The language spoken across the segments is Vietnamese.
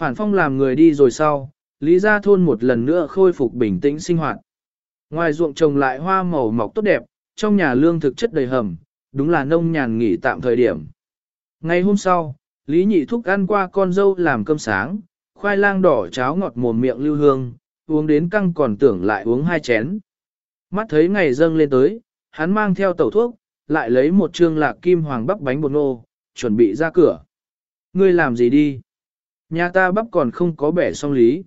Phản phong làm người đi rồi sau, Lý Gia Thôn một lần nữa khôi phục bình tĩnh sinh hoạt. Ngoài ruộng trồng lại hoa màu mọc tốt đẹp, trong nhà lương thực chất đầy hầm, đúng là nông nhàn nghỉ tạm thời điểm. Ngày hôm sau, Lý Nhị Thúc ăn qua con dâu làm cơm sáng, khoai lang đỏ cháo ngọt mồm miệng lưu hương, uống đến căng còn tưởng lại uống hai chén. Mắt thấy ngày dâng lên tới, hắn mang theo tẩu thuốc, lại lấy một trương lạc kim hoàng bắp bánh bột nô, chuẩn bị ra cửa. Ngươi làm gì đi? Nhà ta bắp còn không có bẻ xong lý.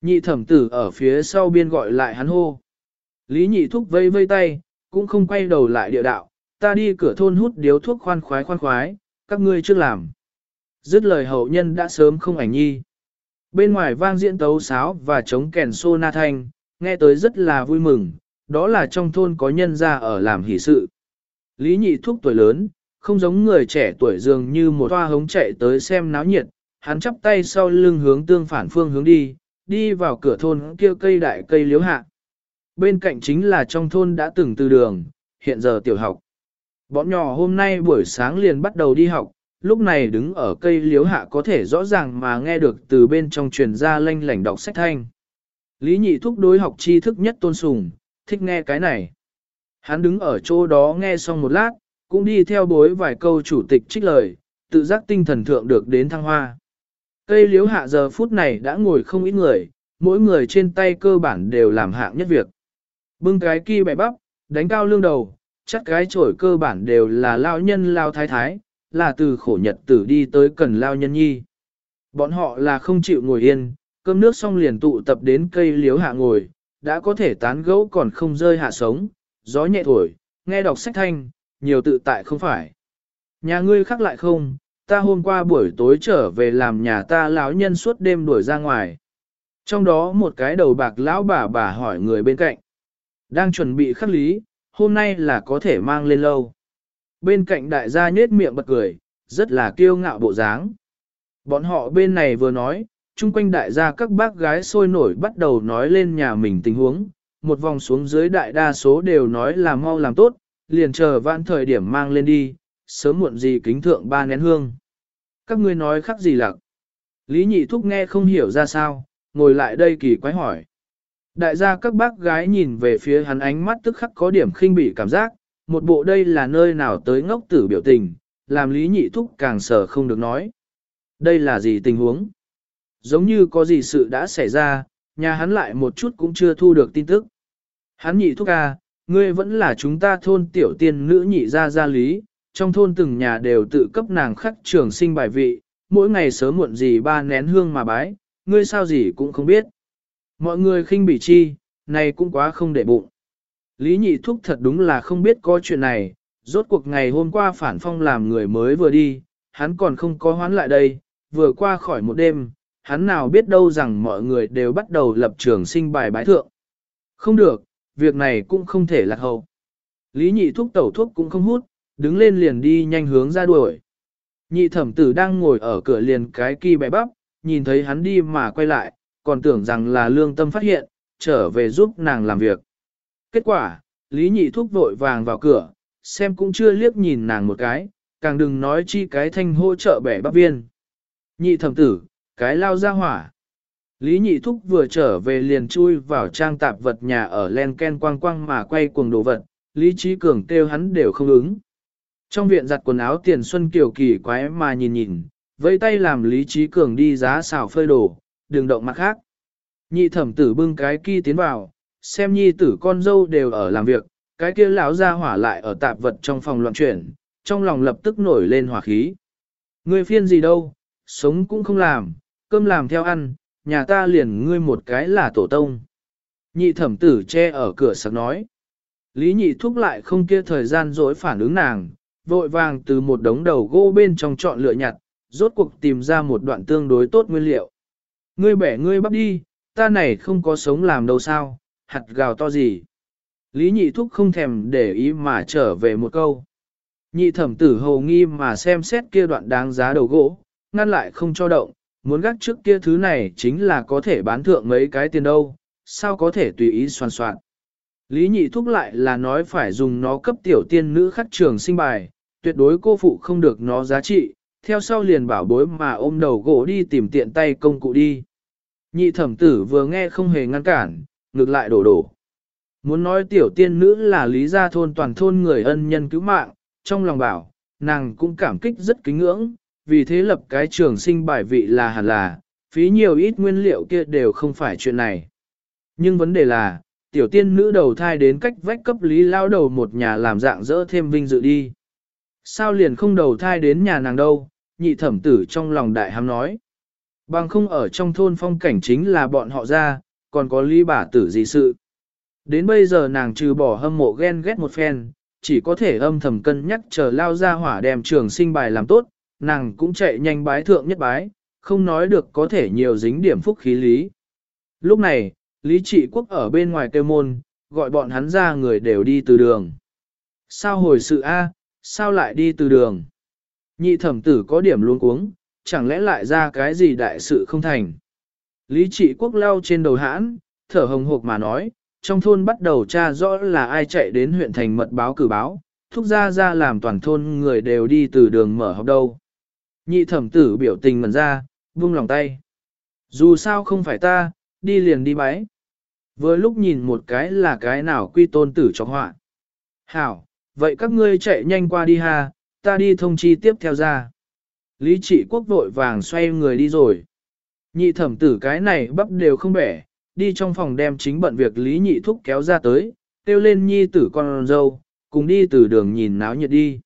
Nhị thẩm tử ở phía sau biên gọi lại hắn hô. Lý nhị thúc vây vây tay, cũng không quay đầu lại địa đạo, ta đi cửa thôn hút điếu thuốc khoan khoái khoan khoái, các ngươi chưa làm. Dứt lời hậu nhân đã sớm không ảnh nhi. Bên ngoài vang diễn tấu sáo và chống kèn xô na thanh, nghe tới rất là vui mừng, đó là trong thôn có nhân ra ở làm hỷ sự. Lý nhị thúc tuổi lớn, không giống người trẻ tuổi dường như một toa hống chạy tới xem náo nhiệt, hắn chắp tay sau lưng hướng tương phản phương hướng đi, đi vào cửa thôn kia cây đại cây liếu hạ. Bên cạnh chính là trong thôn đã từng từ đường, hiện giờ tiểu học. Bọn nhỏ hôm nay buổi sáng liền bắt đầu đi học, lúc này đứng ở cây liếu hạ có thể rõ ràng mà nghe được từ bên trong truyền ra lanh lảnh đọc sách thanh. Lý nhị thúc đối học tri thức nhất tôn sùng, thích nghe cái này. Hắn đứng ở chỗ đó nghe xong một lát, cũng đi theo bối vài câu chủ tịch trích lời, tự giác tinh thần thượng được đến thăng hoa. Cây liếu hạ giờ phút này đã ngồi không ít người, mỗi người trên tay cơ bản đều làm hạng nhất việc. Bưng cái kia bẻ bắp, đánh cao lương đầu, chắc cái chổi cơ bản đều là lao nhân lao thái thái, là từ khổ nhật tử đi tới cần lao nhân nhi. Bọn họ là không chịu ngồi yên, cơm nước xong liền tụ tập đến cây liếu hạ ngồi, đã có thể tán gẫu còn không rơi hạ sống, gió nhẹ thổi, nghe đọc sách thanh, nhiều tự tại không phải. Nhà ngươi khác lại không, ta hôm qua buổi tối trở về làm nhà ta lão nhân suốt đêm đuổi ra ngoài. Trong đó một cái đầu bạc lão bà bà hỏi người bên cạnh. Đang chuẩn bị khắc lý, hôm nay là có thể mang lên lâu. Bên cạnh đại gia nhết miệng bật cười, rất là kiêu ngạo bộ dáng. Bọn họ bên này vừa nói, chung quanh đại gia các bác gái sôi nổi bắt đầu nói lên nhà mình tình huống, một vòng xuống dưới đại đa số đều nói là mau làm tốt, liền chờ vãn thời điểm mang lên đi, sớm muộn gì kính thượng ba nén hương. Các ngươi nói khác gì lạc? Lý nhị thúc nghe không hiểu ra sao, ngồi lại đây kỳ quái hỏi. Đại gia các bác gái nhìn về phía hắn ánh mắt tức khắc có điểm khinh bỉ cảm giác, một bộ đây là nơi nào tới ngốc tử biểu tình, làm lý nhị thúc càng sợ không được nói. Đây là gì tình huống? Giống như có gì sự đã xảy ra, nhà hắn lại một chút cũng chưa thu được tin tức. Hắn nhị thúc à, ngươi vẫn là chúng ta thôn tiểu tiên nữ nhị gia gia lý, trong thôn từng nhà đều tự cấp nàng khắc trường sinh bài vị, mỗi ngày sớm muộn gì ba nén hương mà bái, ngươi sao gì cũng không biết. Mọi người khinh bỉ chi, này cũng quá không để bụng. Lý nhị thúc thật đúng là không biết có chuyện này, rốt cuộc ngày hôm qua phản phong làm người mới vừa đi, hắn còn không có hoán lại đây, vừa qua khỏi một đêm, hắn nào biết đâu rằng mọi người đều bắt đầu lập trường sinh bài bái thượng. Không được, việc này cũng không thể lạc hậu. Lý nhị thúc tẩu thuốc cũng không hút, đứng lên liền đi nhanh hướng ra đuổi. Nhị thẩm tử đang ngồi ở cửa liền cái kỳ bẻ bắp, nhìn thấy hắn đi mà quay lại, còn tưởng rằng là lương tâm phát hiện, trở về giúp nàng làm việc. Kết quả, Lý nhị thúc vội vàng vào cửa, xem cũng chưa liếc nhìn nàng một cái, càng đừng nói chi cái thanh hỗ trợ bẻ bắp viên. Nhị thẩm tử, cái lao ra hỏa. Lý nhị thúc vừa trở về liền chui vào trang tạp vật nhà ở len ken quang quang mà quay cuồng đồ vật, Lý trí cường kêu hắn đều không ứng. Trong viện giặt quần áo tiền xuân kiều kỳ quái mà nhìn nhìn, vẫy tay làm Lý trí cường đi giá xào phơi đồ, đừng động mặt khác. Nhị thẩm tử bưng cái kia tiến vào, xem nhi tử con dâu đều ở làm việc, cái kia lão ra hỏa lại ở tạp vật trong phòng loạn chuyển, trong lòng lập tức nổi lên hỏa khí. Ngươi phiên gì đâu, sống cũng không làm, cơm làm theo ăn, nhà ta liền ngươi một cái là tổ tông. Nhị thẩm tử che ở cửa sạc nói. Lý nhị thúc lại không kia thời gian dối phản ứng nàng, vội vàng từ một đống đầu gỗ bên trong chọn lựa nhặt, rốt cuộc tìm ra một đoạn tương đối tốt nguyên liệu. Ngươi bẻ ngươi bắp đi, ta này không có sống làm đâu sao, hạt gào to gì. Lý nhị thúc không thèm để ý mà trở về một câu. Nhị thẩm tử hầu nghi mà xem xét kia đoạn đáng giá đầu gỗ, ngăn lại không cho động, muốn gác trước kia thứ này chính là có thể bán thượng mấy cái tiền đâu, sao có thể tùy ý soàn soạn. Lý nhị thúc lại là nói phải dùng nó cấp tiểu tiên nữ khắc trường sinh bài, tuyệt đối cô phụ không được nó giá trị, theo sau liền bảo bối mà ôm đầu gỗ đi tìm tiện tay công cụ đi. Nhị thẩm tử vừa nghe không hề ngăn cản, ngược lại đổ đổ. Muốn nói tiểu tiên nữ là lý gia thôn toàn thôn người ân nhân cứu mạng, trong lòng bảo, nàng cũng cảm kích rất kính ngưỡng, vì thế lập cái trường sinh bài vị là hẳn là, phí nhiều ít nguyên liệu kia đều không phải chuyện này. Nhưng vấn đề là, tiểu tiên nữ đầu thai đến cách vách cấp lý lao đầu một nhà làm dạng dỡ thêm vinh dự đi. Sao liền không đầu thai đến nhà nàng đâu, nhị thẩm tử trong lòng đại hám nói. Bằng không ở trong thôn phong cảnh chính là bọn họ ra, còn có lý bà tử gì sự. Đến bây giờ nàng trừ bỏ hâm mộ ghen ghét một phen, chỉ có thể âm thầm cân nhắc chờ lao ra hỏa đem trường sinh bài làm tốt, nàng cũng chạy nhanh bái thượng nhất bái, không nói được có thể nhiều dính điểm phúc khí lý. Lúc này, Lý Trị Quốc ở bên ngoài kêu môn, gọi bọn hắn ra người đều đi từ đường. Sao hồi sự A, sao lại đi từ đường? Nhị thẩm tử có điểm luôn cuống, chẳng lẽ lại ra cái gì đại sự không thành? Lý Trị Quốc leo trên đầu hãn, thở hồng hộc mà nói, trong thôn bắt đầu tra rõ là ai chạy đến huyện thành mật báo cử báo, thúc ra ra làm toàn thôn người đều đi từ đường mở học đâu. Nhị thẩm tử biểu tình mẩn ra, vung lòng tay. Dù sao không phải ta, đi liền đi bái. Vừa lúc nhìn một cái là cái nào quy tôn tử cho họa. Hảo, vậy các ngươi chạy nhanh qua đi ha, ta đi thông chi tiếp theo ra. Lý trị quốc vội vàng xoay người đi rồi. Nhị thẩm tử cái này bắp đều không bẻ, đi trong phòng đem chính bận việc Lý nhị thúc kéo ra tới, kêu lên nhi tử con dâu, cùng đi từ đường nhìn náo nhiệt đi.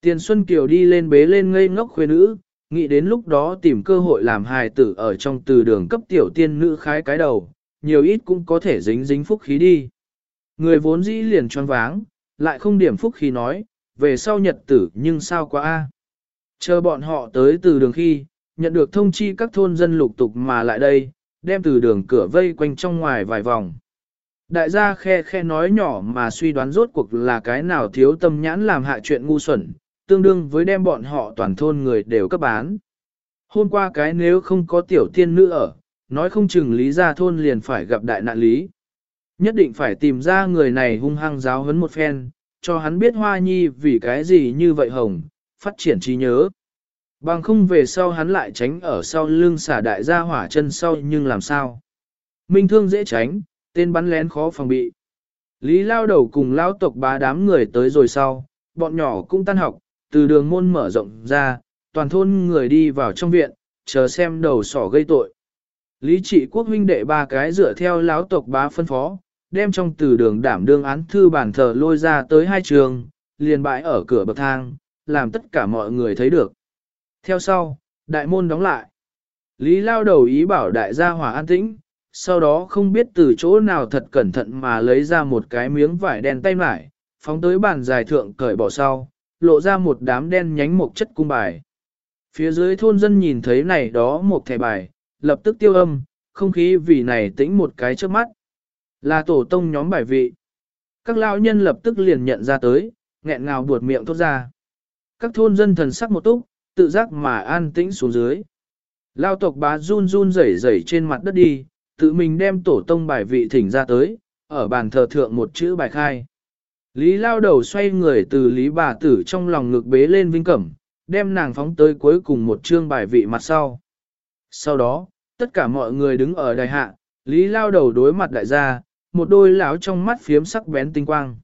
Tiền Xuân Kiều đi lên bế lên ngây ngốc khuê nữ, nghĩ đến lúc đó tìm cơ hội làm hài tử ở trong từ đường cấp tiểu tiên nữ khái cái đầu, nhiều ít cũng có thể dính dính phúc khí đi. Người vốn dĩ liền choáng váng, lại không điểm phúc khi nói, về sau nhật tử nhưng sao quá a? Chờ bọn họ tới từ đường khi, nhận được thông chi các thôn dân lục tục mà lại đây, đem từ đường cửa vây quanh trong ngoài vài vòng. Đại gia khe khe nói nhỏ mà suy đoán rốt cuộc là cái nào thiếu tâm nhãn làm hạ chuyện ngu xuẩn, tương đương với đem bọn họ toàn thôn người đều cấp bán. Hôm qua cái nếu không có tiểu tiên nữ ở, nói không chừng lý gia thôn liền phải gặp đại nạn lý. Nhất định phải tìm ra người này hung hăng giáo huấn một phen, cho hắn biết hoa nhi vì cái gì như vậy hồng, phát triển trí nhớ. Bằng không về sau hắn lại tránh ở sau lưng xả đại gia hỏa chân sau nhưng làm sao. Minh thương dễ tránh, tên bắn lén khó phòng bị. Lý lao đầu cùng lao tộc bá đám người tới rồi sau, bọn nhỏ cũng tan học, từ đường môn mở rộng ra, toàn thôn người đi vào trong viện, chờ xem đầu sỏ gây tội. Lý trị quốc huynh đệ ba cái dựa theo lão tộc bá phân phó, đem trong từ đường đảm đương án thư bản thờ lôi ra tới hai trường, liền bãi ở cửa bậc thang, làm tất cả mọi người thấy được. Theo sau, đại môn đóng lại. Lý lao đầu ý bảo đại gia hỏa an tĩnh, sau đó không biết từ chỗ nào thật cẩn thận mà lấy ra một cái miếng vải đen tay mải, phóng tới bàn dài thượng cởi bỏ sau, lộ ra một đám đen nhánh một chất cung bài. Phía dưới thôn dân nhìn thấy này đó một thẻ bài, lập tức tiêu âm, không khí vì này tĩnh một cái trước mắt. Là tổ tông nhóm bài vị. Các lão nhân lập tức liền nhận ra tới, nghẹn ngào buột miệng thốt ra. Các thôn dân thần sắc một túc, tự giác mà an tĩnh xuống dưới. Lao tộc bá run run rẩy rẩy trên mặt đất đi, tự mình đem tổ tông bài vị thỉnh ra tới, ở bàn thờ thượng một chữ bài khai. Lý lao đầu xoay người từ lý bà tử trong lòng ngực bế lên vinh cẩm, đem nàng phóng tới cuối cùng một chương bài vị mặt sau. Sau đó, tất cả mọi người đứng ở đài hạ, lý lao đầu đối mặt đại gia, một đôi lão trong mắt phiếm sắc bén tinh quang.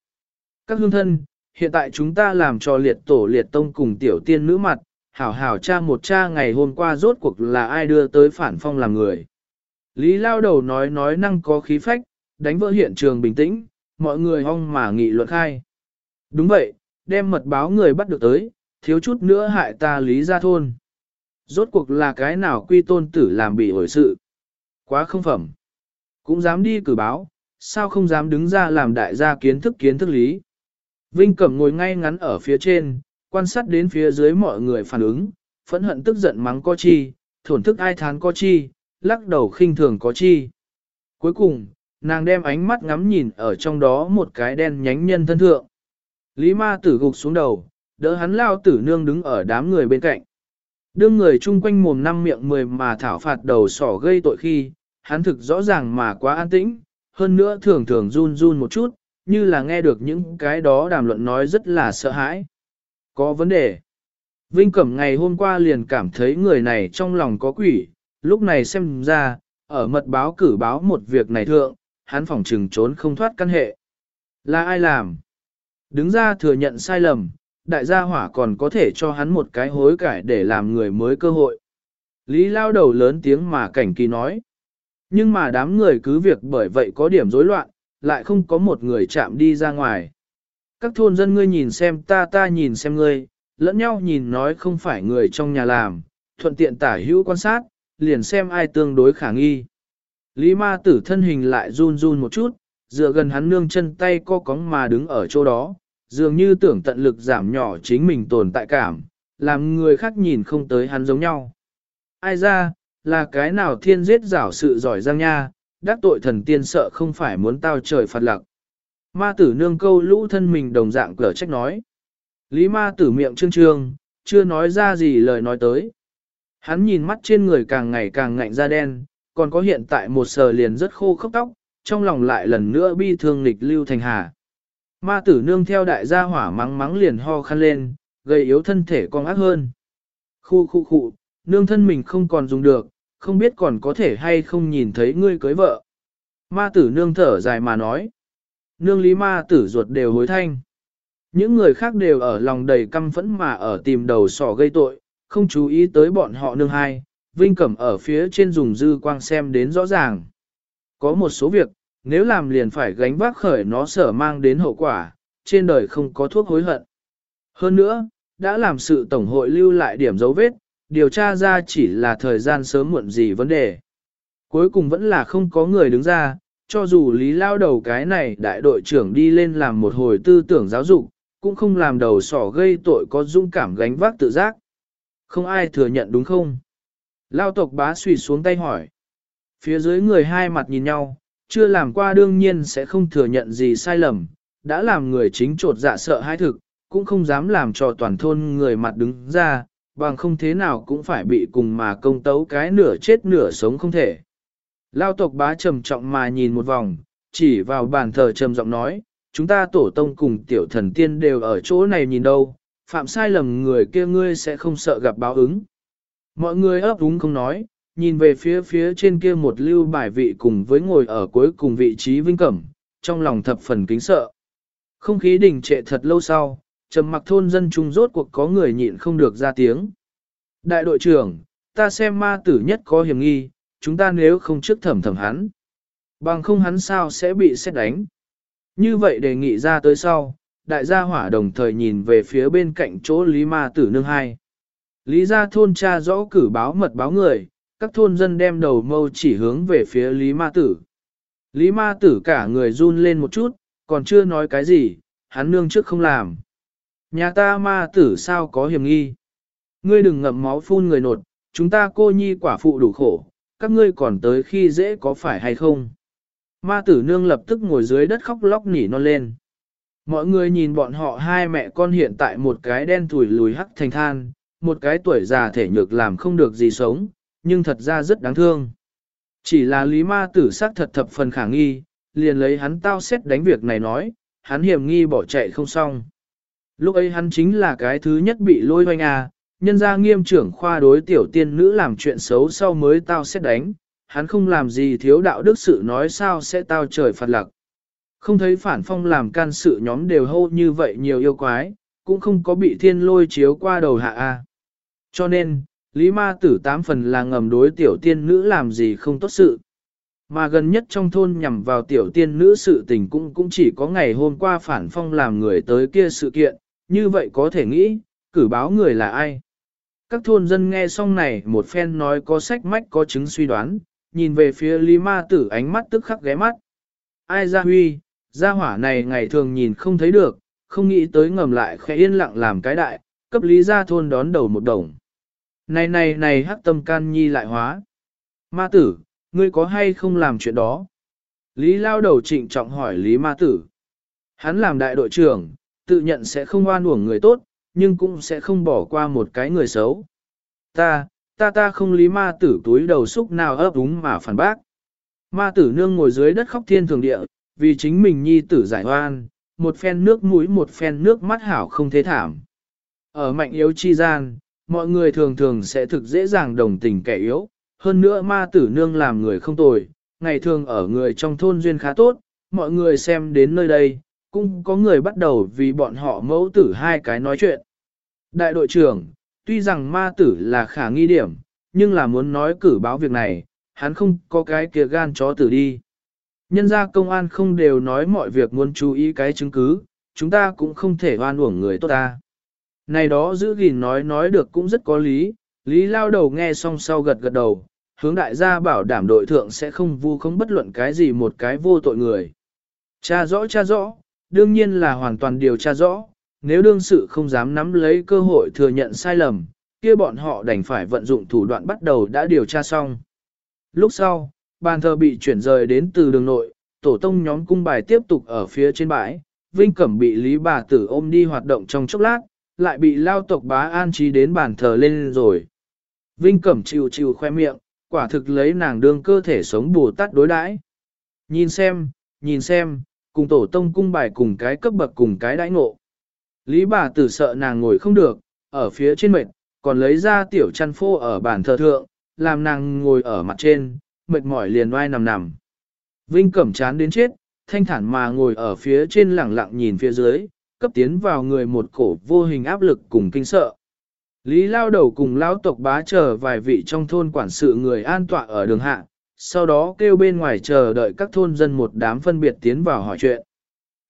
Các hương thân, hiện tại chúng ta làm cho liệt tổ liệt tông cùng tiểu tiên nữ mặt, hảo hảo cha một cha ngày hôm qua rốt cuộc là ai đưa tới phản phong làm người. Lý lao đầu nói nói năng có khí phách, đánh vỡ hiện trường bình tĩnh, mọi người hong mà nghị luận khai. Đúng vậy, đem mật báo người bắt được tới, thiếu chút nữa hại ta lý ra thôn. Rốt cuộc là cái nào quy tôn tử làm bị hồi sự. Quá không phẩm. Cũng dám đi cử báo, sao không dám đứng ra làm đại gia kiến thức kiến thức lý. Vinh Cẩm ngồi ngay ngắn ở phía trên, quan sát đến phía dưới mọi người phản ứng, phẫn hận tức giận mắng có chi, thổn thức ai thán có chi, lắc đầu khinh thường có chi. Cuối cùng, nàng đem ánh mắt ngắm nhìn ở trong đó một cái đen nhánh nhân thân thượng. Lý ma tử gục xuống đầu, đỡ hắn lao tử nương đứng ở đám người bên cạnh. Đương người chung quanh mồm năm miệng mười mà thảo phạt đầu sỏ gây tội khi, hắn thực rõ ràng mà quá an tĩnh, hơn nữa thường thường run run một chút, như là nghe được những cái đó đàm luận nói rất là sợ hãi. Có vấn đề. Vinh Cẩm ngày hôm qua liền cảm thấy người này trong lòng có quỷ, lúc này xem ra, ở mật báo cử báo một việc này thượng, hắn phỏng trừng trốn không thoát căn hệ. Là ai làm? Đứng ra thừa nhận sai lầm, đại gia hỏa còn có thể cho hắn một cái hối cải để làm người mới cơ hội. Lý lao đầu lớn tiếng mà cảnh kỳ nói. Nhưng mà đám người cứ việc bởi vậy có điểm rối loạn, lại không có một người chạm đi ra ngoài. Các thôn dân ngươi nhìn xem ta ta nhìn xem ngươi, lẫn nhau nhìn nói không phải người trong nhà làm, thuận tiện tả hữu quan sát, liền xem ai tương đối khả nghi. Lý ma tử thân hình lại run run một chút, dựa gần hắn nương chân tay co cóng mà đứng ở chỗ đó, dường như tưởng tận lực giảm nhỏ chính mình tồn tại cảm, làm người khác nhìn không tới hắn giống nhau. Ai ra, là cái nào thiên giết giảo sự giỏi giang nha, đắc tội thần tiên sợ không phải muốn tao trời phạt lặc. Ma tử nương câu lũ thân mình đồng dạng cờ trách nói. Lý ma tử miệng trương trương, chưa nói ra gì lời nói tới. Hắn nhìn mắt trên người càng ngày càng ngạnh da đen, còn có hiện tại một sờ liền rất khô khốc tóc, trong lòng lại lần nữa bi thương nghịch lưu thành hà. Ma tử nương theo đại gia hỏa mắng mắng liền ho khăn lên, gây yếu thân thể con ác hơn. Khu khu khu, nương thân mình không còn dùng được, không biết còn có thể hay không nhìn thấy ngươi cưới vợ. Ma tử nương thở dài mà nói. Nương lý ma tử ruột đều hối thanh. Những người khác đều ở lòng đầy căm phẫn mà ở tìm đầu sỏ gây tội, không chú ý tới bọn họ nương hai, Vinh Cẩm ở phía trên dùng dư quang xem đến rõ ràng. Có một số việc, nếu làm liền phải gánh vác khởi nó sở mang đến hậu quả, trên đời không có thuốc hối hận. Hơn nữa, đã làm sự tổng hội lưu lại điểm dấu vết, điều tra ra chỉ là thời gian sớm muộn gì vấn đề. Cuối cùng vẫn là không có người đứng ra, cho dù lý lao đầu cái này đại đội trưởng đi lên làm một hồi tư tưởng giáo dục, cũng không làm đầu sỏ gây tội có dũng cảm gánh vác tự giác. Không ai thừa nhận đúng không? Lao tộc bá suy xuống tay hỏi. Phía dưới người hai mặt nhìn nhau, chưa làm qua đương nhiên sẽ không thừa nhận gì sai lầm, đã làm người chính trột dạ sợ hai thực, cũng không dám làm cho toàn thôn người mặt đứng ra, bằng không thế nào cũng phải bị cùng mà công tấu cái nửa chết nửa sống không thể. Lao tộc bá trầm trọng mà nhìn một vòng, chỉ vào bàn thờ trầm giọng nói, chúng ta tổ tông cùng tiểu thần tiên đều ở chỗ này nhìn đâu, phạm sai lầm người kia ngươi sẽ không sợ gặp báo ứng. Mọi người ấp úng không nói, nhìn về phía phía trên kia một lưu bài vị cùng với ngồi ở cuối cùng vị trí vinh cẩm, trong lòng thập phần kính sợ. Không khí đình trệ thật lâu sau, trầm mặc thôn dân trung rốt cuộc có người nhịn không được ra tiếng. Đại đội trưởng, ta xem ma tử nhất có hiểm nghi, chúng ta nếu không trước thẩm thẩm hắn. Bằng không hắn sao sẽ bị xét đánh. Như vậy đề nghị ra tới sau, đại gia hỏa đồng thời nhìn về phía bên cạnh chỗ Lý Ma Tử Nương hai. Lý gia thôn cha rõ cử báo mật báo người, các thôn dân đem đầu mâu chỉ hướng về phía Lý Ma Tử. Lý Ma Tử cả người run lên một chút, còn chưa nói cái gì, hắn nương trước không làm. Nhà ta Ma Tử sao có hiểm nghi? Ngươi đừng ngậm máu phun người nột, chúng ta cô nhi quả phụ đủ khổ, các ngươi còn tới khi dễ có phải hay không? Ma tử nương lập tức ngồi dưới đất khóc lóc nỉ non lên. Mọi người nhìn bọn họ hai mẹ con hiện tại một cái đen thủi lùi hắc thành than, một cái tuổi già thể nhược làm không được gì sống, nhưng thật ra rất đáng thương. Chỉ là lý ma tử sắc thật thập phần khả nghi, liền lấy hắn tao xét đánh việc này nói, hắn hiểm nghi bỏ chạy không xong. Lúc ấy hắn chính là cái thứ nhất bị lôi hoanh à, nhân ra nghiêm trưởng khoa đối tiểu tiên nữ làm chuyện xấu sau mới tao sẽ đánh, hắn không làm gì thiếu đạo đức sự nói sao sẽ tao trời phạt lặc. Không thấy phản phong làm can sự nhóm đều hô như vậy nhiều yêu quái, cũng không có bị thiên lôi chiếu qua đầu hạ A. Cho nên, Lý Ma tử tám phần là ngầm đối tiểu tiên nữ làm gì không tốt sự. Mà gần nhất trong thôn nhằm vào tiểu tiên nữ sự tình cũng cũng chỉ có ngày hôm qua phản phong làm người tới kia sự kiện, như vậy có thể nghĩ, cử báo người là ai. Các thôn dân nghe xong này một phen nói có sách mách có chứng suy đoán, nhìn về phía Lý Ma Tử ánh mắt tức khắc ghé mắt. Ai ra huy, gia hỏa này ngày thường nhìn không thấy được, không nghĩ tới ngầm lại khẽ yên lặng làm cái đại, cấp Lý gia thôn đón đầu một đồng. Này này này hắc tâm can nhi lại hóa. Ma tử, ngươi có hay không làm chuyện đó? Lý lao đầu trịnh trọng hỏi Lý ma tử. Hắn làm đại đội trưởng, tự nhận sẽ không oan uổng người tốt, nhưng cũng sẽ không bỏ qua một cái người xấu. Ta, ta ta không lý ma tử túi đầu xúc nào ấp úng mà phản bác. Ma tử nương ngồi dưới đất khóc thiên thường địa, vì chính mình nhi tử giải oan, một phen nước mũi một phen nước mắt hảo không thế thảm. Ở mạnh yếu chi gian, mọi người thường thường sẽ thực dễ dàng đồng tình kẻ yếu, hơn nữa ma tử nương làm người không tồi, ngày thường ở người trong thôn duyên khá tốt, mọi người xem đến nơi đây, cũng có người bắt đầu vì bọn họ mẫu tử hai cái nói chuyện. Đại đội trưởng, tuy rằng ma tử là khả nghi điểm, nhưng là muốn nói cử báo việc này, hắn không có cái kia gan chó tử đi. Nhân gia công an không đều nói mọi việc muốn chú ý cái chứng cứ, chúng ta cũng không thể oan uổng người tốt ta. Này đó giữ gìn nói nói được cũng rất có lý, lý lao đầu nghe xong sau gật gật đầu, hướng đại gia bảo đảm đội thượng sẽ không vu không bất luận cái gì một cái vô tội người. Cha rõ cha rõ, đương nhiên là hoàn toàn điều tra rõ, nếu đương sự không dám nắm lấy cơ hội thừa nhận sai lầm, kia bọn họ đành phải vận dụng thủ đoạn bắt đầu đã điều tra xong. Lúc sau, bàn thờ bị chuyển rời đến từ đường nội, tổ tông nhóm cung bài tiếp tục ở phía trên bãi, Vinh Cẩm bị Lý bà tử ôm đi hoạt động trong chốc lát, lại bị lao tộc bá an trí đến bàn thờ lên rồi. Vinh Cẩm chịu chịu khoe miệng, quả thực lấy nàng đương cơ thể sống bù tát đối đãi. Nhìn xem, nhìn xem, cùng tổ tông cung bài cùng cái cấp bậc cùng cái đãi ngộ. Lý bà tử sợ nàng ngồi không được, ở phía trên mệt, còn lấy ra tiểu chăn phô ở bàn thờ thượng, làm nàng ngồi ở mặt trên, mệt mỏi liền oai nằm nằm. Vinh cẩm chán đến chết, thanh thản mà ngồi ở phía trên lẳng lặng nhìn phía dưới, cấp tiến vào người một cổ vô hình áp lực cùng kinh sợ. Lý lao đầu cùng lao tộc bá chờ vài vị trong thôn quản sự người an tọa ở đường hạ, sau đó kêu bên ngoài chờ đợi các thôn dân một đám phân biệt tiến vào hỏi chuyện.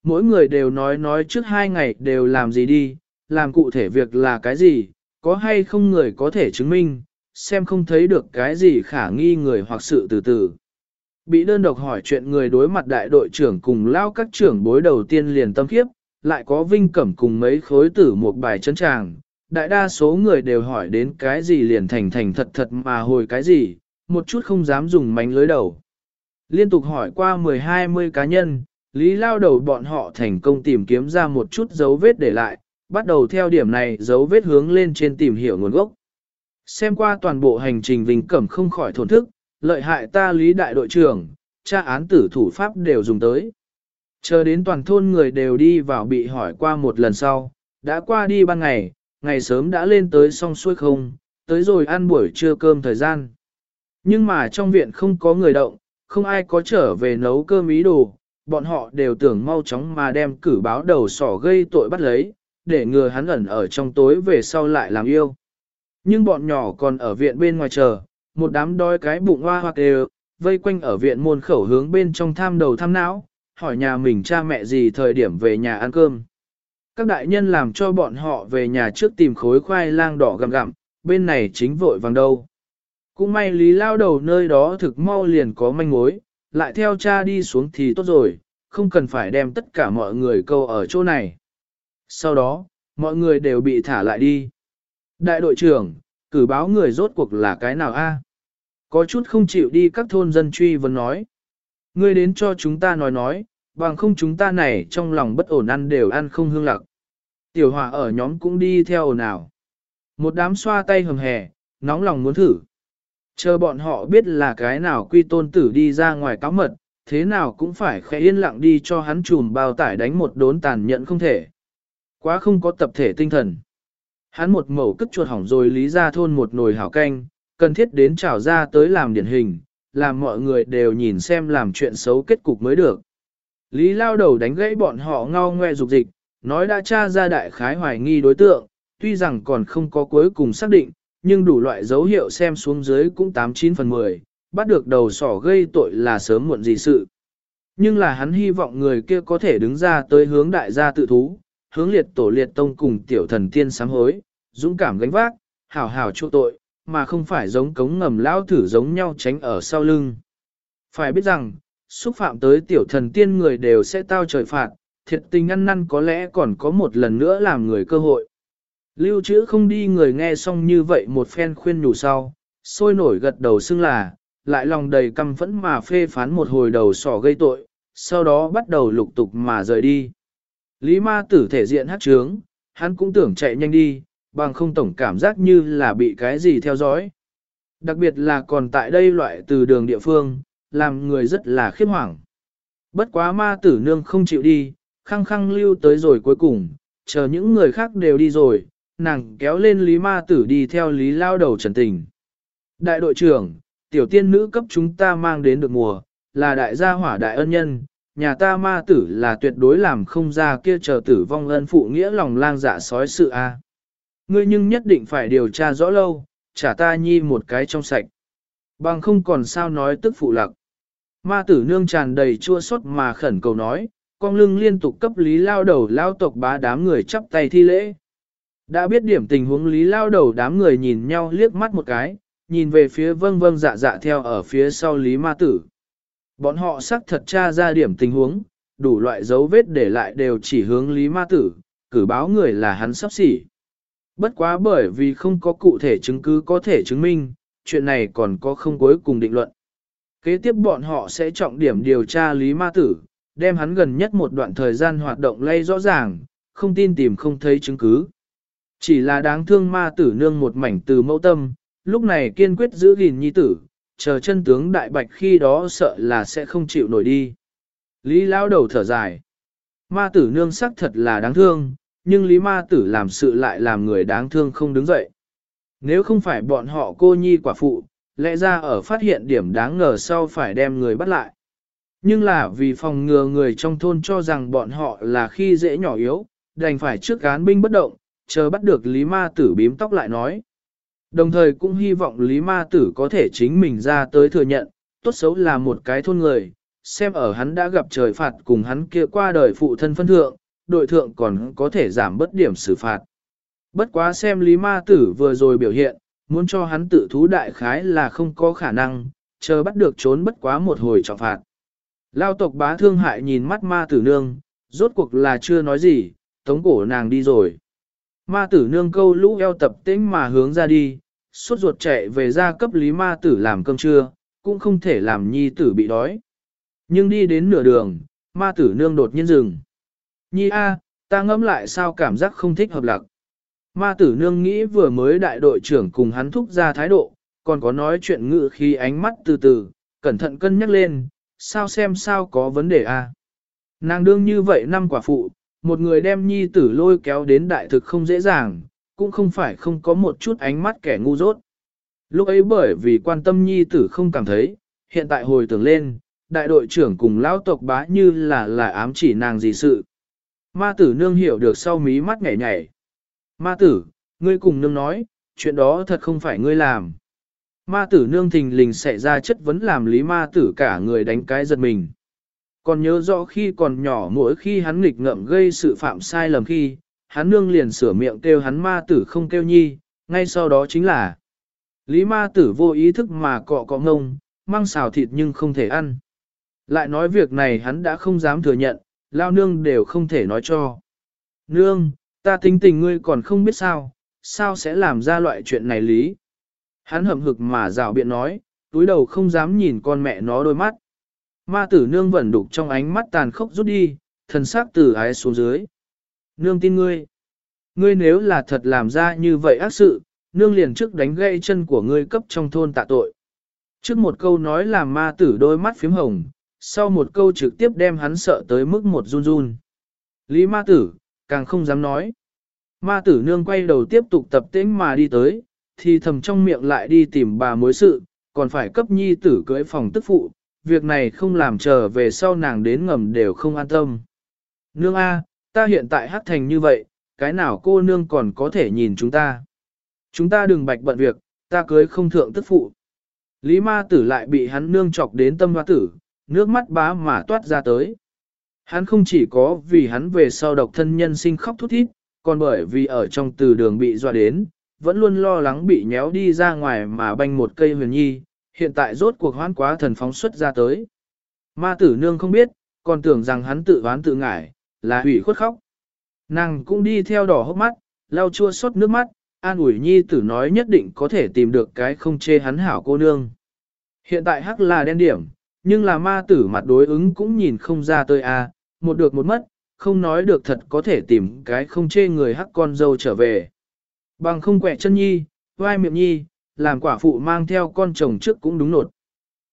Mỗi người đều nói nói trước hai ngày đều làm gì đi, làm cụ thể việc là cái gì, có hay không người có thể chứng minh, xem không thấy được cái gì khả nghi người hoặc sự từ từ. Bị đơn độc hỏi chuyện người đối mặt đại đội trưởng cùng lao các trưởng bối đầu tiên liền tâm khiếp, lại có vinh cẩm cùng mấy khối tử một bài chân tràng. Đại đa số người đều hỏi đến cái gì liền thành thành thật thật mà hồi cái gì, một chút không dám dùng mánh lưới đầu. Liên tục hỏi qua 10-20 cá nhân, Lý lao đầu bọn họ thành công tìm kiếm ra một chút dấu vết để lại, bắt đầu theo điểm này dấu vết hướng lên trên tìm hiểu nguồn gốc. Xem qua toàn bộ hành trình Vinh Cẩm không khỏi thổn thức, lợi hại ta Lý đại đội trưởng, tra án tử thủ pháp đều dùng tới. Chờ đến toàn thôn người đều đi vào bị hỏi qua một lần sau, đã qua đi ban ngày, ngày sớm đã lên tới xong xuôi không, tới rồi ăn buổi trưa cơm thời gian. Nhưng mà trong viện không có người động, không ai có trở về nấu cơm ý đồ, bọn họ đều tưởng mau chóng mà đem cử báo đầu sỏ gây tội bắt lấy, để ngừa hắn ẩn ở trong tối về sau lại làm yêu. Nhưng bọn nhỏ còn ở viện bên ngoài chờ, một đám đói cái bụng hoa hoặc đều, vây quanh ở viện môn khẩu hướng bên trong tham đầu tham não, hỏi nhà mình cha mẹ gì thời điểm về nhà ăn cơm. Các đại nhân làm cho bọn họ về nhà trước tìm khối khoai lang đỏ gặm gặm, bên này chính vội vàng đâu. Cũng may lý lao đầu nơi đó thực mau liền có manh mối, lại theo cha đi xuống thì tốt rồi, không cần phải đem tất cả mọi người câu ở chỗ này. Sau đó, mọi người đều bị thả lại đi. Đại đội trưởng, cử báo người rốt cuộc là cái nào a? Có chút không chịu đi các thôn dân truy vấn nói. Ngươi đến cho chúng ta nói nói, bằng không chúng ta này trong lòng bất ổn ăn đều ăn không hương lặc. Tiểu hòa ở nhóm cũng đi theo ồn ào. Một đám xoa tay hầm hè, nóng lòng muốn thử. Chờ bọn họ biết là cái nào quy tôn tử đi ra ngoài cáo mật, thế nào cũng phải khẽ yên lặng đi cho hắn trùm bao tải đánh một đốn tàn nhẫn không thể. Quá không có tập thể tinh thần. Hắn một mẩu cất chuột hỏng rồi lý ra thôn một nồi hảo canh, cần thiết đến trảo ra tới làm điển hình, làm mọi người đều nhìn xem làm chuyện xấu kết cục mới được. Lý lao đầu đánh gãy bọn họ ngao ngoe dục dịch, nói đã tra ra đại khái hoài nghi đối tượng, tuy rằng còn không có cuối cùng xác định, nhưng đủ loại dấu hiệu xem xuống dưới cũng 89 phần 10, bắt được đầu sỏ gây tội là sớm muộn gì sự. Nhưng là hắn hy vọng người kia có thể đứng ra tới hướng đại gia tự thú, hướng liệt tổ liệt tông cùng tiểu thần tiên sám hối, dũng cảm gánh vác, hảo hảo chỗ tội, mà không phải giống cống ngầm lao thử giống nhau tránh ở sau lưng. Phải biết rằng, xúc phạm tới tiểu thần tiên người đều sẽ tao trời phạt, thiệt tình ăn năn có lẽ còn có một lần nữa làm người cơ hội. Lưu trữ không đi người nghe xong như vậy một phen khuyên nhủ sau, sôi nổi gật đầu xưng là, lại lòng đầy căm phẫn mà phê phán một hồi đầu sỏ gây tội, sau đó bắt đầu lục tục mà rời đi. Lý ma tử thể diện hát trướng, hắn cũng tưởng chạy nhanh đi, bằng không tổng cảm giác như là bị cái gì theo dõi. Đặc biệt là còn tại đây loại từ đường địa phương, làm người rất là khiếp hoảng. Bất quá ma tử nương không chịu đi, khăng khăng lưu tới rồi cuối cùng, chờ những người khác đều đi rồi, nàng kéo lên Lý Ma Tử đi theo Lý Lao đầu trần tình. Đại đội trưởng, tiểu tiên nữ cấp chúng ta mang đến được mùa, là đại gia hỏa đại ân nhân, nhà ta ma tử là tuyệt đối làm không ra kia chờ tử vong ân phụ nghĩa lòng lang dạ sói sự a. Ngươi nhưng nhất định phải điều tra rõ lâu, trả ta nhi một cái trong sạch. Bằng không còn sao nói tức phụ lặc Ma tử nương tràn đầy chua xót mà khẩn cầu nói, con lưng liên tục cấp lý lao đầu lao tộc bá đám người chắp tay thi lễ. Đã biết điểm tình huống lý lao đầu đám người nhìn nhau liếc mắt một cái, nhìn về phía vâng vâng dạ dạ theo ở phía sau lý ma tử. Bọn họ xác thật tra ra điểm tình huống, đủ loại dấu vết để lại đều chỉ hướng lý ma tử, cử báo người là hắn sắp xỉ. Bất quá bởi vì không có cụ thể chứng cứ có thể chứng minh, chuyện này còn có không cuối cùng định luận. Kế tiếp bọn họ sẽ trọng điểm điều tra Lý Ma Tử, đem hắn gần nhất một đoạn thời gian hoạt động lay rõ ràng, không tin tìm không thấy chứng cứ. Chỉ là đáng thương Ma Tử nương một mảnh từ mẫu tâm, lúc này kiên quyết giữ gìn nhi tử, chờ chân tướng đại bạch khi đó sợ là sẽ không chịu nổi đi. Lý lão đầu thở dài. Ma tử nương sắc thật là đáng thương, nhưng Lý ma tử làm sự lại làm người đáng thương không đứng dậy. Nếu không phải bọn họ cô nhi quả phụ, lẽ ra ở phát hiện điểm đáng ngờ sau phải đem người bắt lại. Nhưng là vì phòng ngừa người trong thôn cho rằng bọn họ là khi dễ nhỏ yếu, đành phải trước cán binh bất động, chờ bắt được Lý ma tử bím tóc lại nói. Đồng thời cũng hy vọng Lý ma tử có thể chính mình ra tới thừa nhận, tốt xấu là một cái thôn người, xem ở hắn đã gặp trời phạt cùng hắn kia qua đời phụ thân phân thượng, đội thượng còn có thể giảm bất điểm xử phạt. Bất quá xem Lý Ma Tử vừa rồi biểu hiện, muốn cho hắn tự thú đại khái là không có khả năng, chờ bắt được trốn bất quá một hồi trọng phạt. Lao tộc bá thương hại nhìn mắt Ma Tử Nương, rốt cuộc là chưa nói gì, tống cổ nàng đi rồi. Ma Tử Nương câu lũ eo tập tĩnh mà hướng ra đi, suốt ruột chạy về ra cấp Lý Ma Tử làm cơm trưa, cũng không thể làm nhi tử bị đói. Nhưng đi đến nửa đường, Ma Tử Nương đột nhiên dừng. Nhi A, ta ngẫm lại sao cảm giác không thích hợp lạc. Ma tử nương nghĩ vừa mới đại đội trưởng cùng hắn thúc ra thái độ, còn có nói chuyện ngự khi ánh mắt từ từ, cẩn thận cân nhắc lên, sao xem sao có vấn đề a? Nàng đương như vậy năm quả phụ, một người đem nhi tử lôi kéo đến đại thực không dễ dàng, cũng không phải không có một chút ánh mắt kẻ ngu dốt. Lúc ấy bởi vì quan tâm nhi tử không cảm thấy, hiện tại hồi tưởng lên, đại đội trưởng cùng lão tộc bá như là là ám chỉ nàng gì sự. Ma tử nương hiểu được sau mí mắt nhảy nhảy. Ma tử, ngươi cùng nương nói, chuyện đó thật không phải ngươi làm. Ma tử nương thình lình xảy ra chất vấn làm lý ma tử cả người đánh cái giật mình. Còn nhớ rõ khi còn nhỏ mỗi khi hắn nghịch ngợm gây sự phạm sai lầm khi, hắn nương liền sửa miệng kêu hắn ma tử không kêu nhi, ngay sau đó chính là Lý ma tử vô ý thức mà cọ cọ ngông, mang xào thịt nhưng không thể ăn. Lại nói việc này hắn đã không dám thừa nhận, lao nương đều không thể nói cho. Nương, ta tính tình ngươi còn không biết sao, sao sẽ làm ra loại chuyện này lý. Hắn hậm hực mà rào biện nói, túi đầu không dám nhìn con mẹ nó đôi mắt. Ma tử nương vẫn đục trong ánh mắt tàn khốc rút đi, thần sắc từ ái xuống dưới. Nương tin ngươi. Ngươi nếu là thật làm ra như vậy ác sự, nương liền trước đánh gãy chân của ngươi cấp trong thôn tạ tội. Trước một câu nói làm ma tử đôi mắt phím hồng, sau một câu trực tiếp đem hắn sợ tới mức một run run. Lý ma tử, càng không dám nói. Ma tử nương quay đầu tiếp tục tập tĩnh mà đi tới, thì thầm trong miệng lại đi tìm bà mối sự, còn phải cấp nhi tử cưới phòng tức phụ, việc này không làm chờ về sau nàng đến ngầm đều không an tâm. Nương A, ta hiện tại hát thành như vậy, cái nào cô nương còn có thể nhìn chúng ta. Chúng ta đừng bạch bận việc, ta cưới không thượng tức phụ. Lý ma tử lại bị hắn nương chọc đến tâm hoa tử, nước mắt bá mà toát ra tới. Hắn không chỉ có vì hắn về sau độc thân nhân sinh khóc thút thít, còn bởi vì ở trong từ đường bị dọa đến, vẫn luôn lo lắng bị nhéo đi ra ngoài mà banh một cây huyền nhi, hiện tại rốt cuộc hoán quá thần phóng xuất ra tới. Ma tử nương không biết, còn tưởng rằng hắn tự hoán tự ngải, là hủy khuất khóc. Nàng cũng đi theo đỏ hốc mắt, lau chua xót nước mắt, an ủi nhi tử nói nhất định có thể tìm được cái không chê hắn hảo cô nương. Hiện tại hắc là đen điểm, nhưng là ma tử mặt đối ứng cũng nhìn không ra tới a, một được một mất, không nói được thật có thể tìm cái không chê người hắc con dâu trở về. Bằng không quẹ chân nhi, vai miệng nhi, làm quả phụ mang theo con chồng trước cũng đúng nột.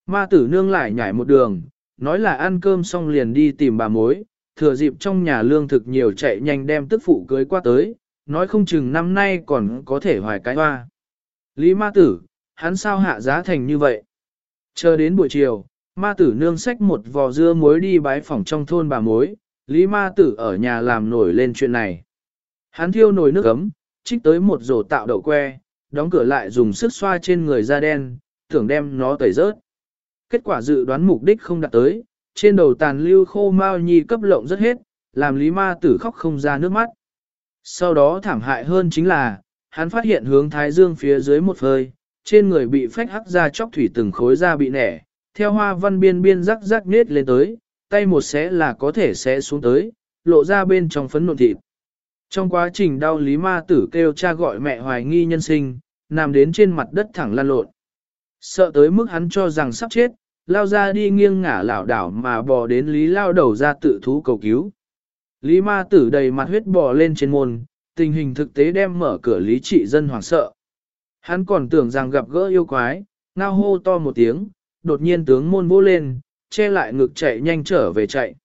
Ma tử nương lại nhảy một đường, nói là ăn cơm xong liền đi tìm bà mối, thừa dịp trong nhà lương thực nhiều chạy nhanh đem tức phụ cưới qua tới, nói không chừng năm nay còn có thể hoài cái hoa. Lý ma tử, hắn sao hạ giá thành như vậy? Chờ đến buổi chiều, ma tử nương xách một vò dưa muối đi bái phòng trong thôn bà mối, Lý ma tử ở nhà làm nổi lên chuyện này. Hắn thiêu nồi nước ấm, trích tới một rổ tạo đậu que, đóng cửa lại dùng sức xoa trên người da đen, tưởng đem nó tẩy rớt. Kết quả dự đoán mục đích không đạt tới, trên đầu tàn lưu khô mau nhi cấp lộng rất hết, làm Lý ma tử khóc không ra nước mắt. Sau đó thảm hại hơn chính là, hắn phát hiện hướng thái dương phía dưới một hơi, trên người bị phách hắc ra chóc thủy từng khối da bị nẻ, theo hoa văn biên biên rắc rắc nết lên tới, tay một xé là có thể xé xuống tới, lộ ra bên trong phấn nộn thịt. Trong quá trình đau lý ma tử kêu cha gọi mẹ hoài nghi nhân sinh, nằm đến trên mặt đất thẳng lăn lộn. Sợ tới mức hắn cho rằng sắp chết, lao ra đi nghiêng ngả lảo đảo mà bò đến lý lao đầu ra tự thú cầu cứu. Lý ma tử đầy mặt huyết bò lên trên môn, tình hình thực tế đem mở cửa lý trị dân hoảng sợ. Hắn còn tưởng rằng gặp gỡ yêu quái, ngao hô to một tiếng, đột nhiên tướng môn vô lên, che lại ngực chạy nhanh trở về chạy.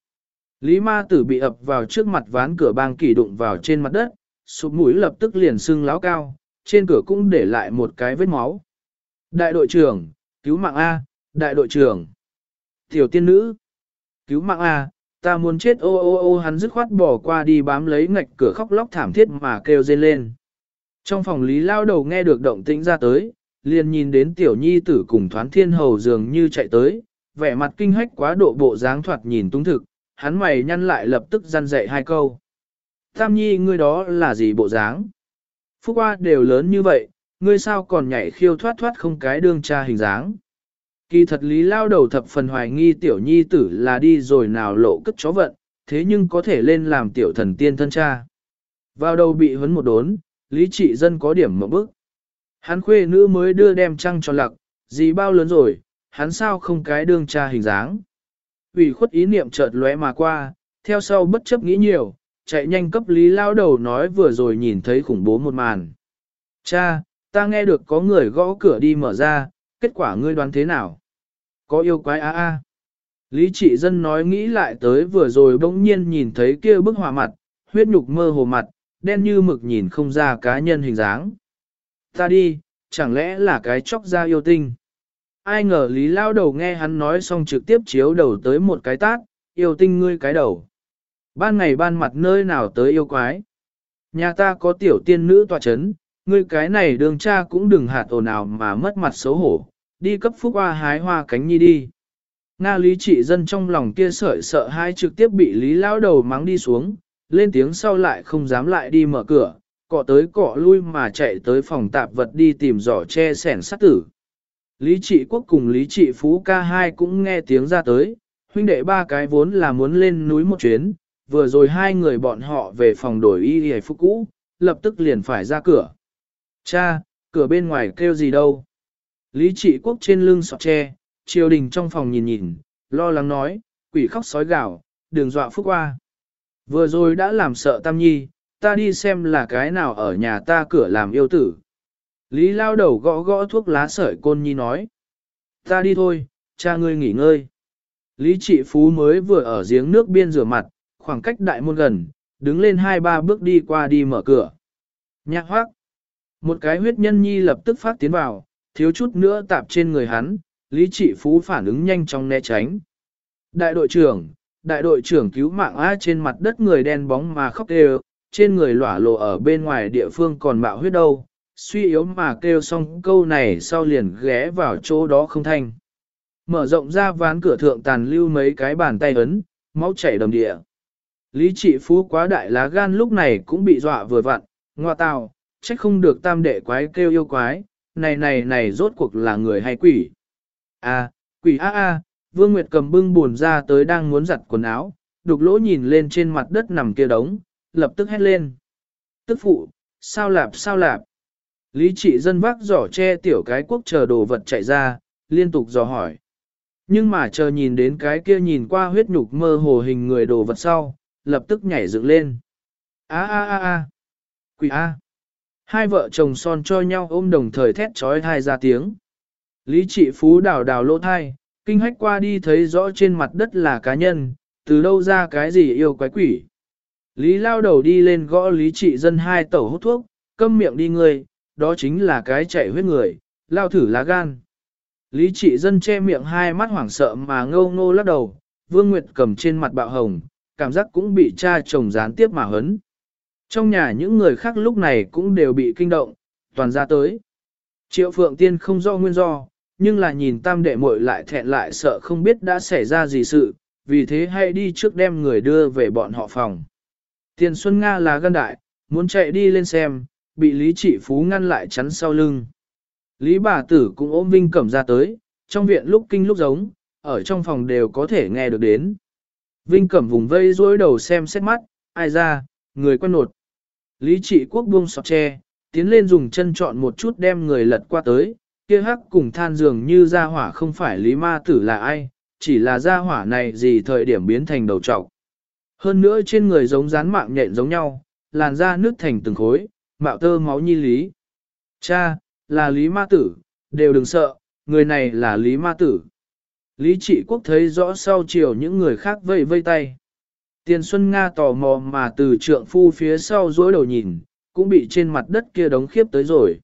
Lý ma tử bị ập vào trước mặt ván cửa bang kỳ đụng vào trên mặt đất, sụp mũi lập tức liền sưng láo cao, trên cửa cũng để lại một cái vết máu. Đại đội trưởng, cứu mạng A, đại đội trưởng. Tiểu tiên nữ, cứu mạng A, ta muốn chết ô ô ô hắn dứt khoát bỏ qua đi bám lấy ngạch cửa khóc lóc thảm thiết mà kêu rên lên. Trong phòng lý lao đầu nghe được động tĩnh ra tới, liền nhìn đến tiểu nhi tử cùng thoán thiên hầu dường như chạy tới, vẻ mặt kinh hách quá độ bộ dáng thoạt nhìn tung thực, hắn mày nhăn lại lập tức răn dạy hai câu. Tam nhi ngươi đó là gì bộ dáng? Phúc Hoa đều lớn như vậy, ngươi sao còn nhảy khiêu thoát thoát không cái đương cha hình dáng? Kỳ thật lý lao đầu thập phần hoài nghi tiểu nhi tử là đi rồi nào lộ cất chó vận, thế nhưng có thể lên làm tiểu thần tiên thân cha. Vào đầu bị huấn một đốn, lý trị dân có điểm một bước. Hắn khuê nữ mới đưa đem trăng cho lặc, gì bao lớn rồi, hắn sao không cái đương cha hình dáng. Vì khuất ý niệm chợt lóe mà qua, theo sau bất chấp nghĩ nhiều, chạy nhanh cấp lý lao đầu nói vừa rồi nhìn thấy khủng bố một màn. Cha, ta nghe được có người gõ cửa đi mở ra, kết quả ngươi đoán thế nào? Có yêu quái a a. Lý trị dân nói nghĩ lại tới vừa rồi bỗng nhiên nhìn thấy kia bức họa mặt, huyết nhục mơ hồ mặt, đen như mực nhìn không ra cá nhân hình dáng. Ta đi, chẳng lẽ là cái chóc ra yêu tinh? Ai ngờ Lý Lao đầu nghe hắn nói xong trực tiếp chiếu đầu tới một cái tát, yêu tinh ngươi cái đầu. Ban ngày ban mặt nơi nào tới yêu quái. Nhà ta có tiểu tiên nữ tòa chấn, ngươi cái này đường cha cũng đừng hạt ồn nào mà mất mặt xấu hổ, đi cấp phúc hoa hái hoa cánh nhi đi. Nga lý trị dân trong lòng kia sợi sợ hai trực tiếp bị lý lao đầu mắng đi xuống, lên tiếng sau lại không dám lại đi mở cửa, cọ tới cọ lui mà chạy tới phòng tạp vật đi tìm giỏ che sẻn sát tử. Lý trị quốc cùng Lý trị phú ca hai cũng nghe tiếng ra tới, huynh đệ ba cái vốn là muốn lên núi một chuyến, vừa rồi hai người bọn họ về phòng đổi y hề phúc cũ, lập tức liền phải ra cửa. Cha, cửa bên ngoài kêu gì đâu? Lý trị quốc trên lưng sọt tre, triều đình trong phòng nhìn nhìn, lo lắng nói, quỷ khóc sói gạo, đường dọa phúc qua. Vừa rồi đã làm sợ tam nhi, ta đi xem là cái nào ở nhà ta cửa làm yêu tử. Lý lao đầu gõ gõ thuốc lá sợi côn nhi nói. Ta đi thôi, cha ngươi nghỉ ngơi. Lý trị phú mới vừa ở giếng nước biên rửa mặt, khoảng cách đại môn gần, đứng lên hai ba bước đi qua đi mở cửa. Nhạc hoác. Một cái huyết nhân nhi lập tức phát tiến vào, thiếu chút nữa tạp trên người hắn, Lý trị phú phản ứng nhanh trong né tránh. Đại đội trưởng, đại đội trưởng cứu mạng A trên mặt đất người đen bóng mà khóc đều, trên người lỏa lộ ở bên ngoài địa phương còn mạo huyết đâu, suy yếu mà kêu xong câu này sau liền ghé vào chỗ đó không thanh. Mở rộng ra ván cửa thượng tàn lưu mấy cái bàn tay ấn, máu chảy đầm địa. Lý trị phú quá đại lá gan lúc này cũng bị dọa vừa vặn, ngoa tào, trách không được tam đệ quái kêu yêu quái, này này này rốt cuộc là người hay quỷ. À, quỷ a a, Vương Nguyệt cầm bưng buồn ra tới đang muốn giặt quần áo, đục lỗ nhìn lên trên mặt đất nằm kia đống, lập tức hét lên. Tức phụ, sao lạp sao lạp. Lý trị dân vác giỏ che tiểu cái quốc chờ đồ vật chạy ra, liên tục dò hỏi. Nhưng mà chờ nhìn đến cái kia nhìn qua huyết nhục mơ hồ hình người đồ vật sau, lập tức nhảy dựng lên. A a a a, quỷ a. Hai vợ chồng son cho nhau ôm đồng thời thét trói thai ra tiếng. Lý trị phú đào đào lỗ thai, kinh hách qua đi thấy rõ trên mặt đất là cá nhân, từ đâu ra cái gì yêu quái quỷ. Lý lao đầu đi lên gõ lý trị dân hai tẩu hút thuốc, câm miệng đi người, đó chính là cái chạy huyết người, lao thử lá gan. Lý trị dân che miệng hai mắt hoảng sợ mà ngâu ngô lắc đầu, Vương Nguyệt cầm trên mặt bạo hồng, cảm giác cũng bị cha chồng gián tiếp mà hấn. Trong nhà những người khác lúc này cũng đều bị kinh động, toàn ra tới. Triệu Phượng Tiên không do nguyên do, nhưng là nhìn tam đệ muội lại thẹn lại sợ không biết đã xảy ra gì sự, vì thế hãy đi trước đem người đưa về bọn họ phòng. Tiền Xuân Nga là gân đại, muốn chạy đi lên xem, bị Lý Trị Phú ngăn lại chắn sau lưng. Lý bà tử cũng ôm Vinh Cẩm ra tới, trong viện lúc kinh lúc giống, ở trong phòng đều có thể nghe được đến. Vinh Cẩm vùng vây dối đầu xem xét mắt, ai ra, người quen nột. Lý trị quốc buông sọt tre, tiến lên dùng chân chọn một chút đem người lật qua tới, kia hắc cùng than dường như ra hỏa không phải lý ma tử là ai, chỉ là ra hỏa này gì thời điểm biến thành đầu trọc. Hơn nữa trên người giống rán mạng nhện giống nhau, làn da nước thành từng khối, mạo tơ máu nhi lý. Cha, là lý ma tử, đều đừng sợ, người này là lý ma tử. Lý trị quốc thấy rõ sau chiều những người khác vây vây tay. Tiền Xuân Nga tò mò mà từ trượng phu phía sau dối đầu nhìn, cũng bị trên mặt đất kia đống khiếp tới rồi.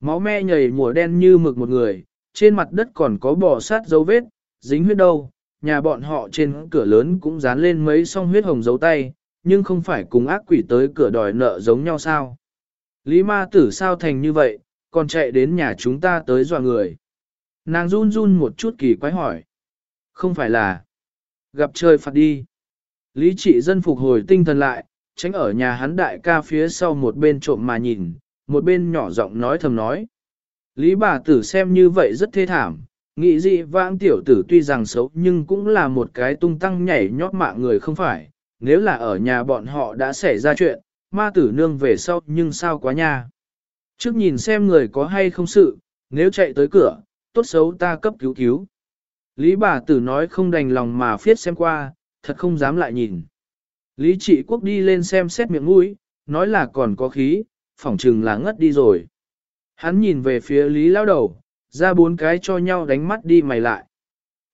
Máu me nhảy mùa đen như mực một người, trên mặt đất còn có bò sát dấu vết, dính huyết đâu, nhà bọn họ trên cửa lớn cũng dán lên mấy song huyết hồng dấu tay, nhưng không phải cùng ác quỷ tới cửa đòi nợ giống nhau sao. Lý ma tử sao thành như vậy, còn chạy đến nhà chúng ta tới dọa người. Nàng run run một chút kỳ quái hỏi. Không phải là gặp trời phạt đi. Lý trị dân phục hồi tinh thần lại, tránh ở nhà hắn đại ca phía sau một bên trộm mà nhìn, một bên nhỏ giọng nói thầm nói. Lý bà tử xem như vậy rất thê thảm, nghĩ dị vãng tiểu tử tuy rằng xấu nhưng cũng là một cái tung tăng nhảy nhót mạng người không phải, nếu là ở nhà bọn họ đã xảy ra chuyện, ma tử nương về sau nhưng sao quá nha. Trước nhìn xem người có hay không sự, nếu chạy tới cửa, tốt xấu ta cấp cứu cứu. Lý bà tử nói không đành lòng mà phiết xem qua, thật không dám lại nhìn. Lý trị quốc đi lên xem xét miệng mũi, nói là còn có khí, phỏng chừng là ngất đi rồi. Hắn nhìn về phía Lý lao đầu, ra bốn cái cho nhau đánh mắt đi mày lại.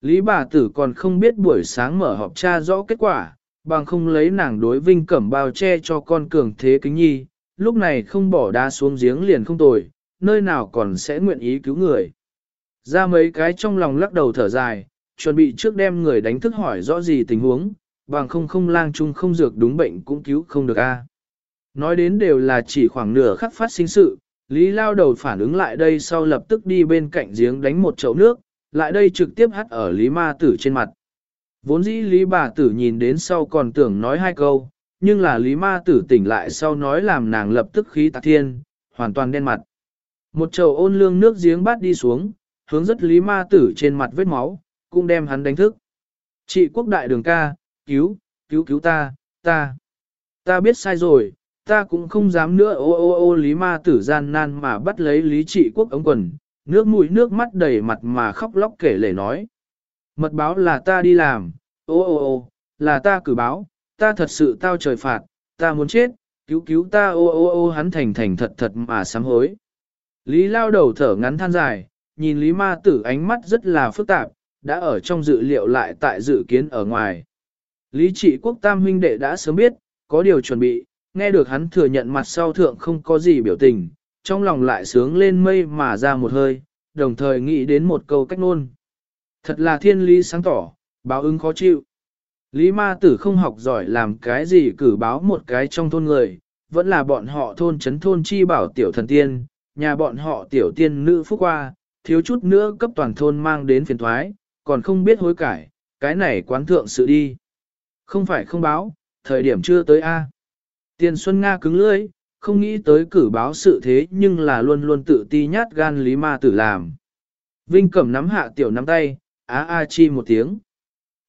Lý bà tử còn không biết buổi sáng mở họp tra rõ kết quả, bằng không lấy nàng đối vinh cẩm bao che cho con cường thế kính nhi, lúc này không bỏ đá xuống giếng liền không tồi, nơi nào còn sẽ nguyện ý cứu người. Ra mấy cái trong lòng lắc đầu thở dài, chuẩn bị trước đem người đánh thức hỏi rõ gì tình huống, bằng không không lang chung không dược đúng bệnh cũng cứu không được a. Nói đến đều là chỉ khoảng nửa khắc phát sinh sự, Lý lao đầu phản ứng lại đây sau lập tức đi bên cạnh giếng đánh một chậu nước, lại đây trực tiếp hắt ở Lý ma tử trên mặt. Vốn dĩ Lý bà tử nhìn đến sau còn tưởng nói hai câu, nhưng là Lý ma tử tỉnh lại sau nói làm nàng lập tức khí tạc thiên, hoàn toàn đen mặt. Một chậu ôn lương nước giếng bát đi xuống, hướng rất Lý ma tử trên mặt vết máu, cũng đem hắn đánh thức. Chị quốc đại đường ca, cứu, cứu cứu ta, ta, ta biết sai rồi, ta cũng không dám nữa. Ô ô ô lý ma tử gian nan mà bắt lấy lý trị quốc ống quần, nước mũi nước mắt đầy mặt mà khóc lóc kể lể nói. Mật báo là ta đi làm, ô ô ô, là ta cử báo, ta thật sự tao trời phạt, ta muốn chết, cứu cứu ta. Ô ô ô hắn thành thành thật thật mà sám hối. Lý lao đầu thở ngắn than dài, nhìn Lý ma tử ánh mắt rất là phức tạp, đã ở trong dự liệu lại tại dự kiến ở ngoài. Lý trị quốc tam huynh đệ đã sớm biết, có điều chuẩn bị, nghe được hắn thừa nhận mặt sau thượng không có gì biểu tình, trong lòng lại sướng lên mây mà ra một hơi, đồng thời nghĩ đến một câu cách nôn. Thật là thiên lý sáng tỏ, báo ứng khó chịu. Lý ma tử không học giỏi làm cái gì cử báo một cái trong thôn người, vẫn là bọn họ thôn chấn thôn chi bảo tiểu thần tiên, nhà bọn họ tiểu tiên nữ phúc qua, thiếu chút nữa cấp toàn thôn mang đến phiền thoái, còn không biết hối cải, cái này quán thượng sự đi. Không phải không báo, thời điểm chưa tới A. Tiền Xuân Nga cứng lưỡi, không nghĩ tới cử báo sự thế nhưng là luôn luôn tự ti nhát gan lý ma tử làm. Vinh Cẩm nắm hạ tiểu nắm tay, á a chi một tiếng.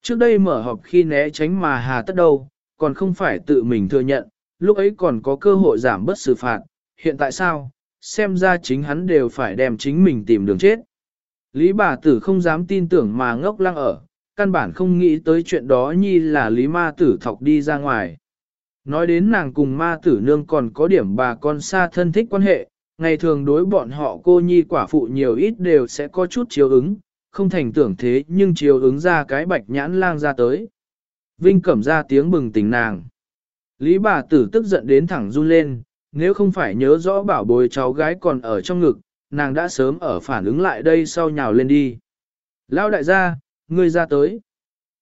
Trước đây mở họp khi né tránh mà hà tất đâu, còn không phải tự mình thừa nhận, lúc ấy còn có cơ hội giảm bớt xử phạt, hiện tại sao, xem ra chính hắn đều phải đem chính mình tìm đường chết. Lý bà tử không dám tin tưởng mà ngốc lăng ở, căn bản không nghĩ tới chuyện đó nhi là lý ma tử thọc đi ra ngoài. Nói đến nàng cùng ma tử nương còn có điểm bà con xa thân thích quan hệ, ngày thường đối bọn họ cô nhi quả phụ nhiều ít đều sẽ có chút chiếu ứng, không thành tưởng thế nhưng chiếu ứng ra cái bạch nhãn lang ra tới. Vinh cẩm ra tiếng bừng tỉnh nàng. Lý bà tử tức giận đến thẳng run lên, nếu không phải nhớ rõ bảo bối cháu gái còn ở trong ngực, nàng đã sớm ở phản ứng lại đây sau nhào lên đi. Lao đại gia, ngươi ra tới.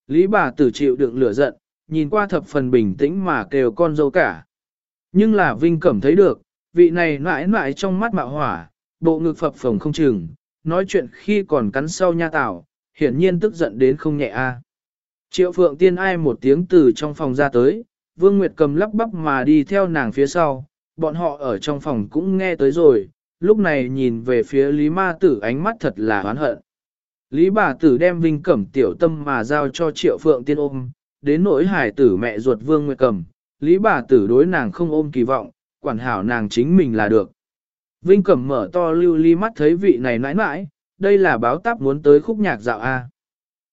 Lý bà tử chịu đựng lửa giận, nhìn qua thập phần bình tĩnh mà kêu con dâu cả. Nhưng là Vinh Cẩm thấy được, vị này mãi mãi trong mắt mạo hỏa, bộ ngực phập phồng không chừng, nói chuyện khi còn cắn sau nha tảo, hiển nhiên tức giận đến không nhẹ a. À. Triệu Phượng Tiên ai một tiếng từ trong phòng ra tới, Vương Nguyệt cầm lắp bắp mà đi theo nàng phía sau, bọn họ ở trong phòng cũng nghe tới rồi, lúc này nhìn về phía Lý Ma Tử ánh mắt thật là oán hận. Lý bà tử đem Vinh Cẩm tiểu tâm mà giao cho Triệu Phượng Tiên ôm, đến nỗi hải tử mẹ ruột Vương Nguyệt cầm, Lý bà tử đối nàng không ôm kỳ vọng, quản hảo nàng chính mình là được. Vinh Cẩm mở to lưu ly mắt thấy vị này nãi nãi, đây là báo táp muốn tới khúc nhạc dạo A.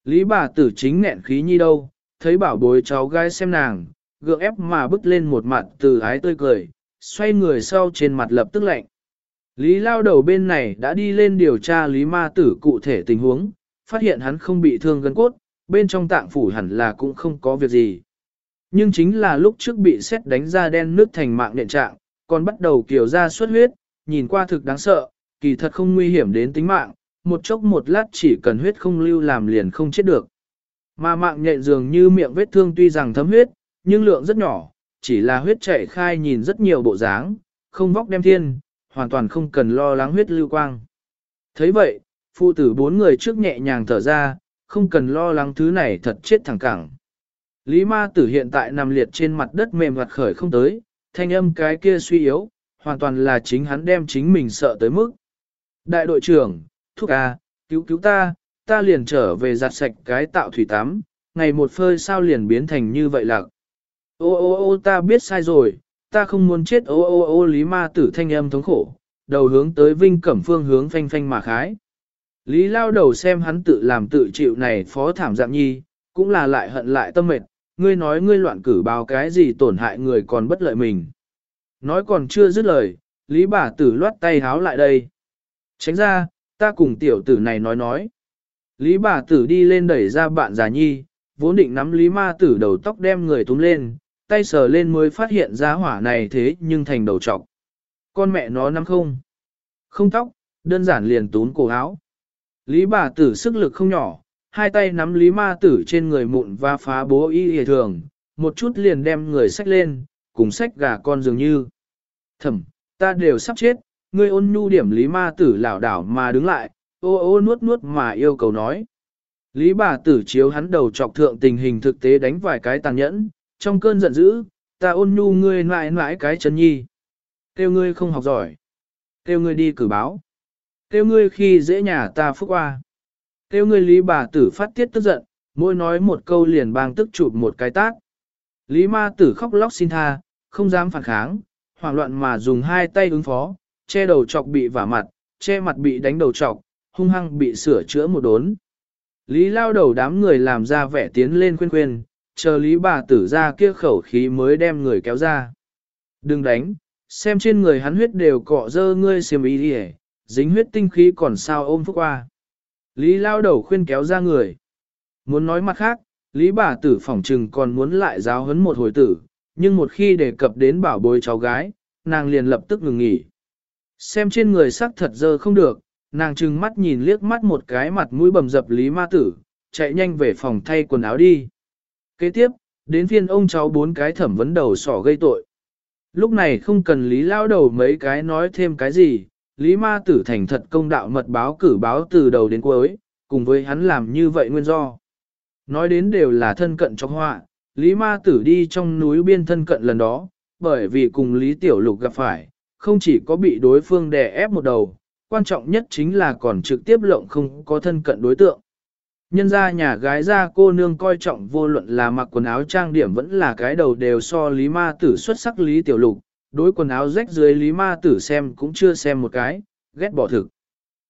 Lý bà tử chính nghẹn khí nhi đâu, thấy bảo bối cháu gái xem nàng, gượng ép mà bứt lên một mặt từ ái tươi cười, xoay người sau trên mặt lập tức lạnh. Lý lao đầu bên này đã đi lên điều tra Lý ma tử cụ thể tình huống, phát hiện hắn không bị thương gân cốt, bên trong tạng phủ hẳn là cũng không có việc gì. Nhưng chính là lúc trước bị xét đánh ra đen nước thành mạng điện trạng, còn bắt đầu kiểu ra xuất huyết, nhìn qua thực đáng sợ, kỳ thật không nguy hiểm đến tính mạng, một chốc một lát chỉ cần huyết không lưu làm liền không chết được. Mà mạng nhện dường như miệng vết thương tuy rằng thấm huyết, nhưng lượng rất nhỏ, chỉ là huyết chạy khai nhìn rất nhiều bộ dáng, không vóc đem thiên, hoàn toàn không cần lo lắng huyết lưu quang. thấy vậy, phụ tử bốn người trước nhẹ nhàng thở ra, không cần lo lắng thứ này thật chết thẳng cẳng. Lý ma tử hiện tại nằm liệt trên mặt đất mềm hoạt khởi không tới, thanh âm cái kia suy yếu, hoàn toàn là chính hắn đem chính mình sợ tới mức. Đại đội trưởng, thúc à, cứu cứu ta, ta liền trở về giặt sạch cái tạo thủy tắm, ngày một phơi sao liền biến thành như vậy lạc. Ô ô ô ta biết sai rồi, ta không muốn chết ô ô ô lý ma tử thanh âm thống khổ, đầu hướng tới vinh cẩm phương hướng phanh phanh mà khái. Lý lao đầu xem hắn tự làm tự chịu này phó thảm dạng nhi, cũng là lại hận lại tâm mệt, ngươi nói ngươi loạn cử báo cái gì tổn hại người còn bất lợi mình. Nói còn chưa dứt lời, Lý bà tử loát tay háo lại đây. Tránh ra, ta cùng tiểu tử này nói nói. Lý bà tử đi lên đẩy ra bạn già nhi, vốn định nắm Lý ma tử đầu tóc đem người túm lên, tay sờ lên mới phát hiện ra hỏa này thế nhưng thành đầu trọc. Con mẹ nó nắm không? Không tóc, đơn giản liền tún cổ áo. Lý bà tử sức lực không nhỏ, hai tay nắm Lý ma tử trên người mụn và phá bố y hề thường, một chút liền đem người xách lên, cùng xách gà con dường như. Thẩm, ta đều sắp chết, ngươi ôn nhu điểm Lý ma tử lảo đảo mà đứng lại, ô ô nuốt nuốt mà yêu cầu nói. Lý bà tử chiếu hắn đầu trọc thượng tình hình thực tế đánh vài cái tàn nhẫn, trong cơn giận dữ, ta ôn nhu ngươi mãi mãi cái chân nhi. Kêu ngươi không học giỏi. Kêu ngươi đi cử báo. Kêu ngươi khi dễ nhà ta phúc qua. Kêu ngươi lý bà tử phát tiết tức giận, mỗi nói một câu liền bang tức chụp một cái tác. Lý ma tử khóc lóc xin tha, không dám phản kháng, hoảng loạn mà dùng hai tay ứng phó, che đầu chọc bị vả mặt, che mặt bị đánh đầu chọc, hung hăng bị sửa chữa một đốn. Lý lao đầu đám người làm ra vẻ tiến lên khuyên khuyên, chờ lý bà tử ra kia khẩu khí mới đem người kéo ra. Đừng đánh, xem trên người hắn huyết đều cọ dơ ngươi xiêm ý đi dính huyết tinh khí còn sao ôm phúc qua. Lý lao đầu khuyên kéo ra người. Muốn nói mặt khác, Lý bà tử phỏng trừng còn muốn lại giáo huấn một hồi tử, nhưng một khi đề cập đến bảo bối cháu gái, nàng liền lập tức ngừng nghỉ. Xem trên người sắc thật dơ không được, nàng trừng mắt nhìn liếc mắt một cái mặt mũi bầm dập Lý ma tử, chạy nhanh về phòng thay quần áo đi. Kế tiếp, đến phiên ông cháu bốn cái thẩm vấn đầu sỏ gây tội. Lúc này không cần Lý lao đầu mấy cái nói thêm cái gì, Lý ma tử thành thật công đạo mật báo cử báo từ đầu đến cuối, cùng với hắn làm như vậy nguyên do. Nói đến đều là thân cận trong họa, Lý ma tử đi trong núi biên thân cận lần đó, bởi vì cùng Lý Tiểu Lục gặp phải, không chỉ có bị đối phương đè ép một đầu, quan trọng nhất chính là còn trực tiếp lộng không có thân cận đối tượng. Nhân ra nhà gái ra cô nương coi trọng vô luận là mặc quần áo trang điểm vẫn là cái đầu đều so Lý Ma Tử xuất sắc Lý Tiểu Lục, đối quần áo rách dưới Lý Ma Tử xem cũng chưa xem một cái, ghét bỏ thực.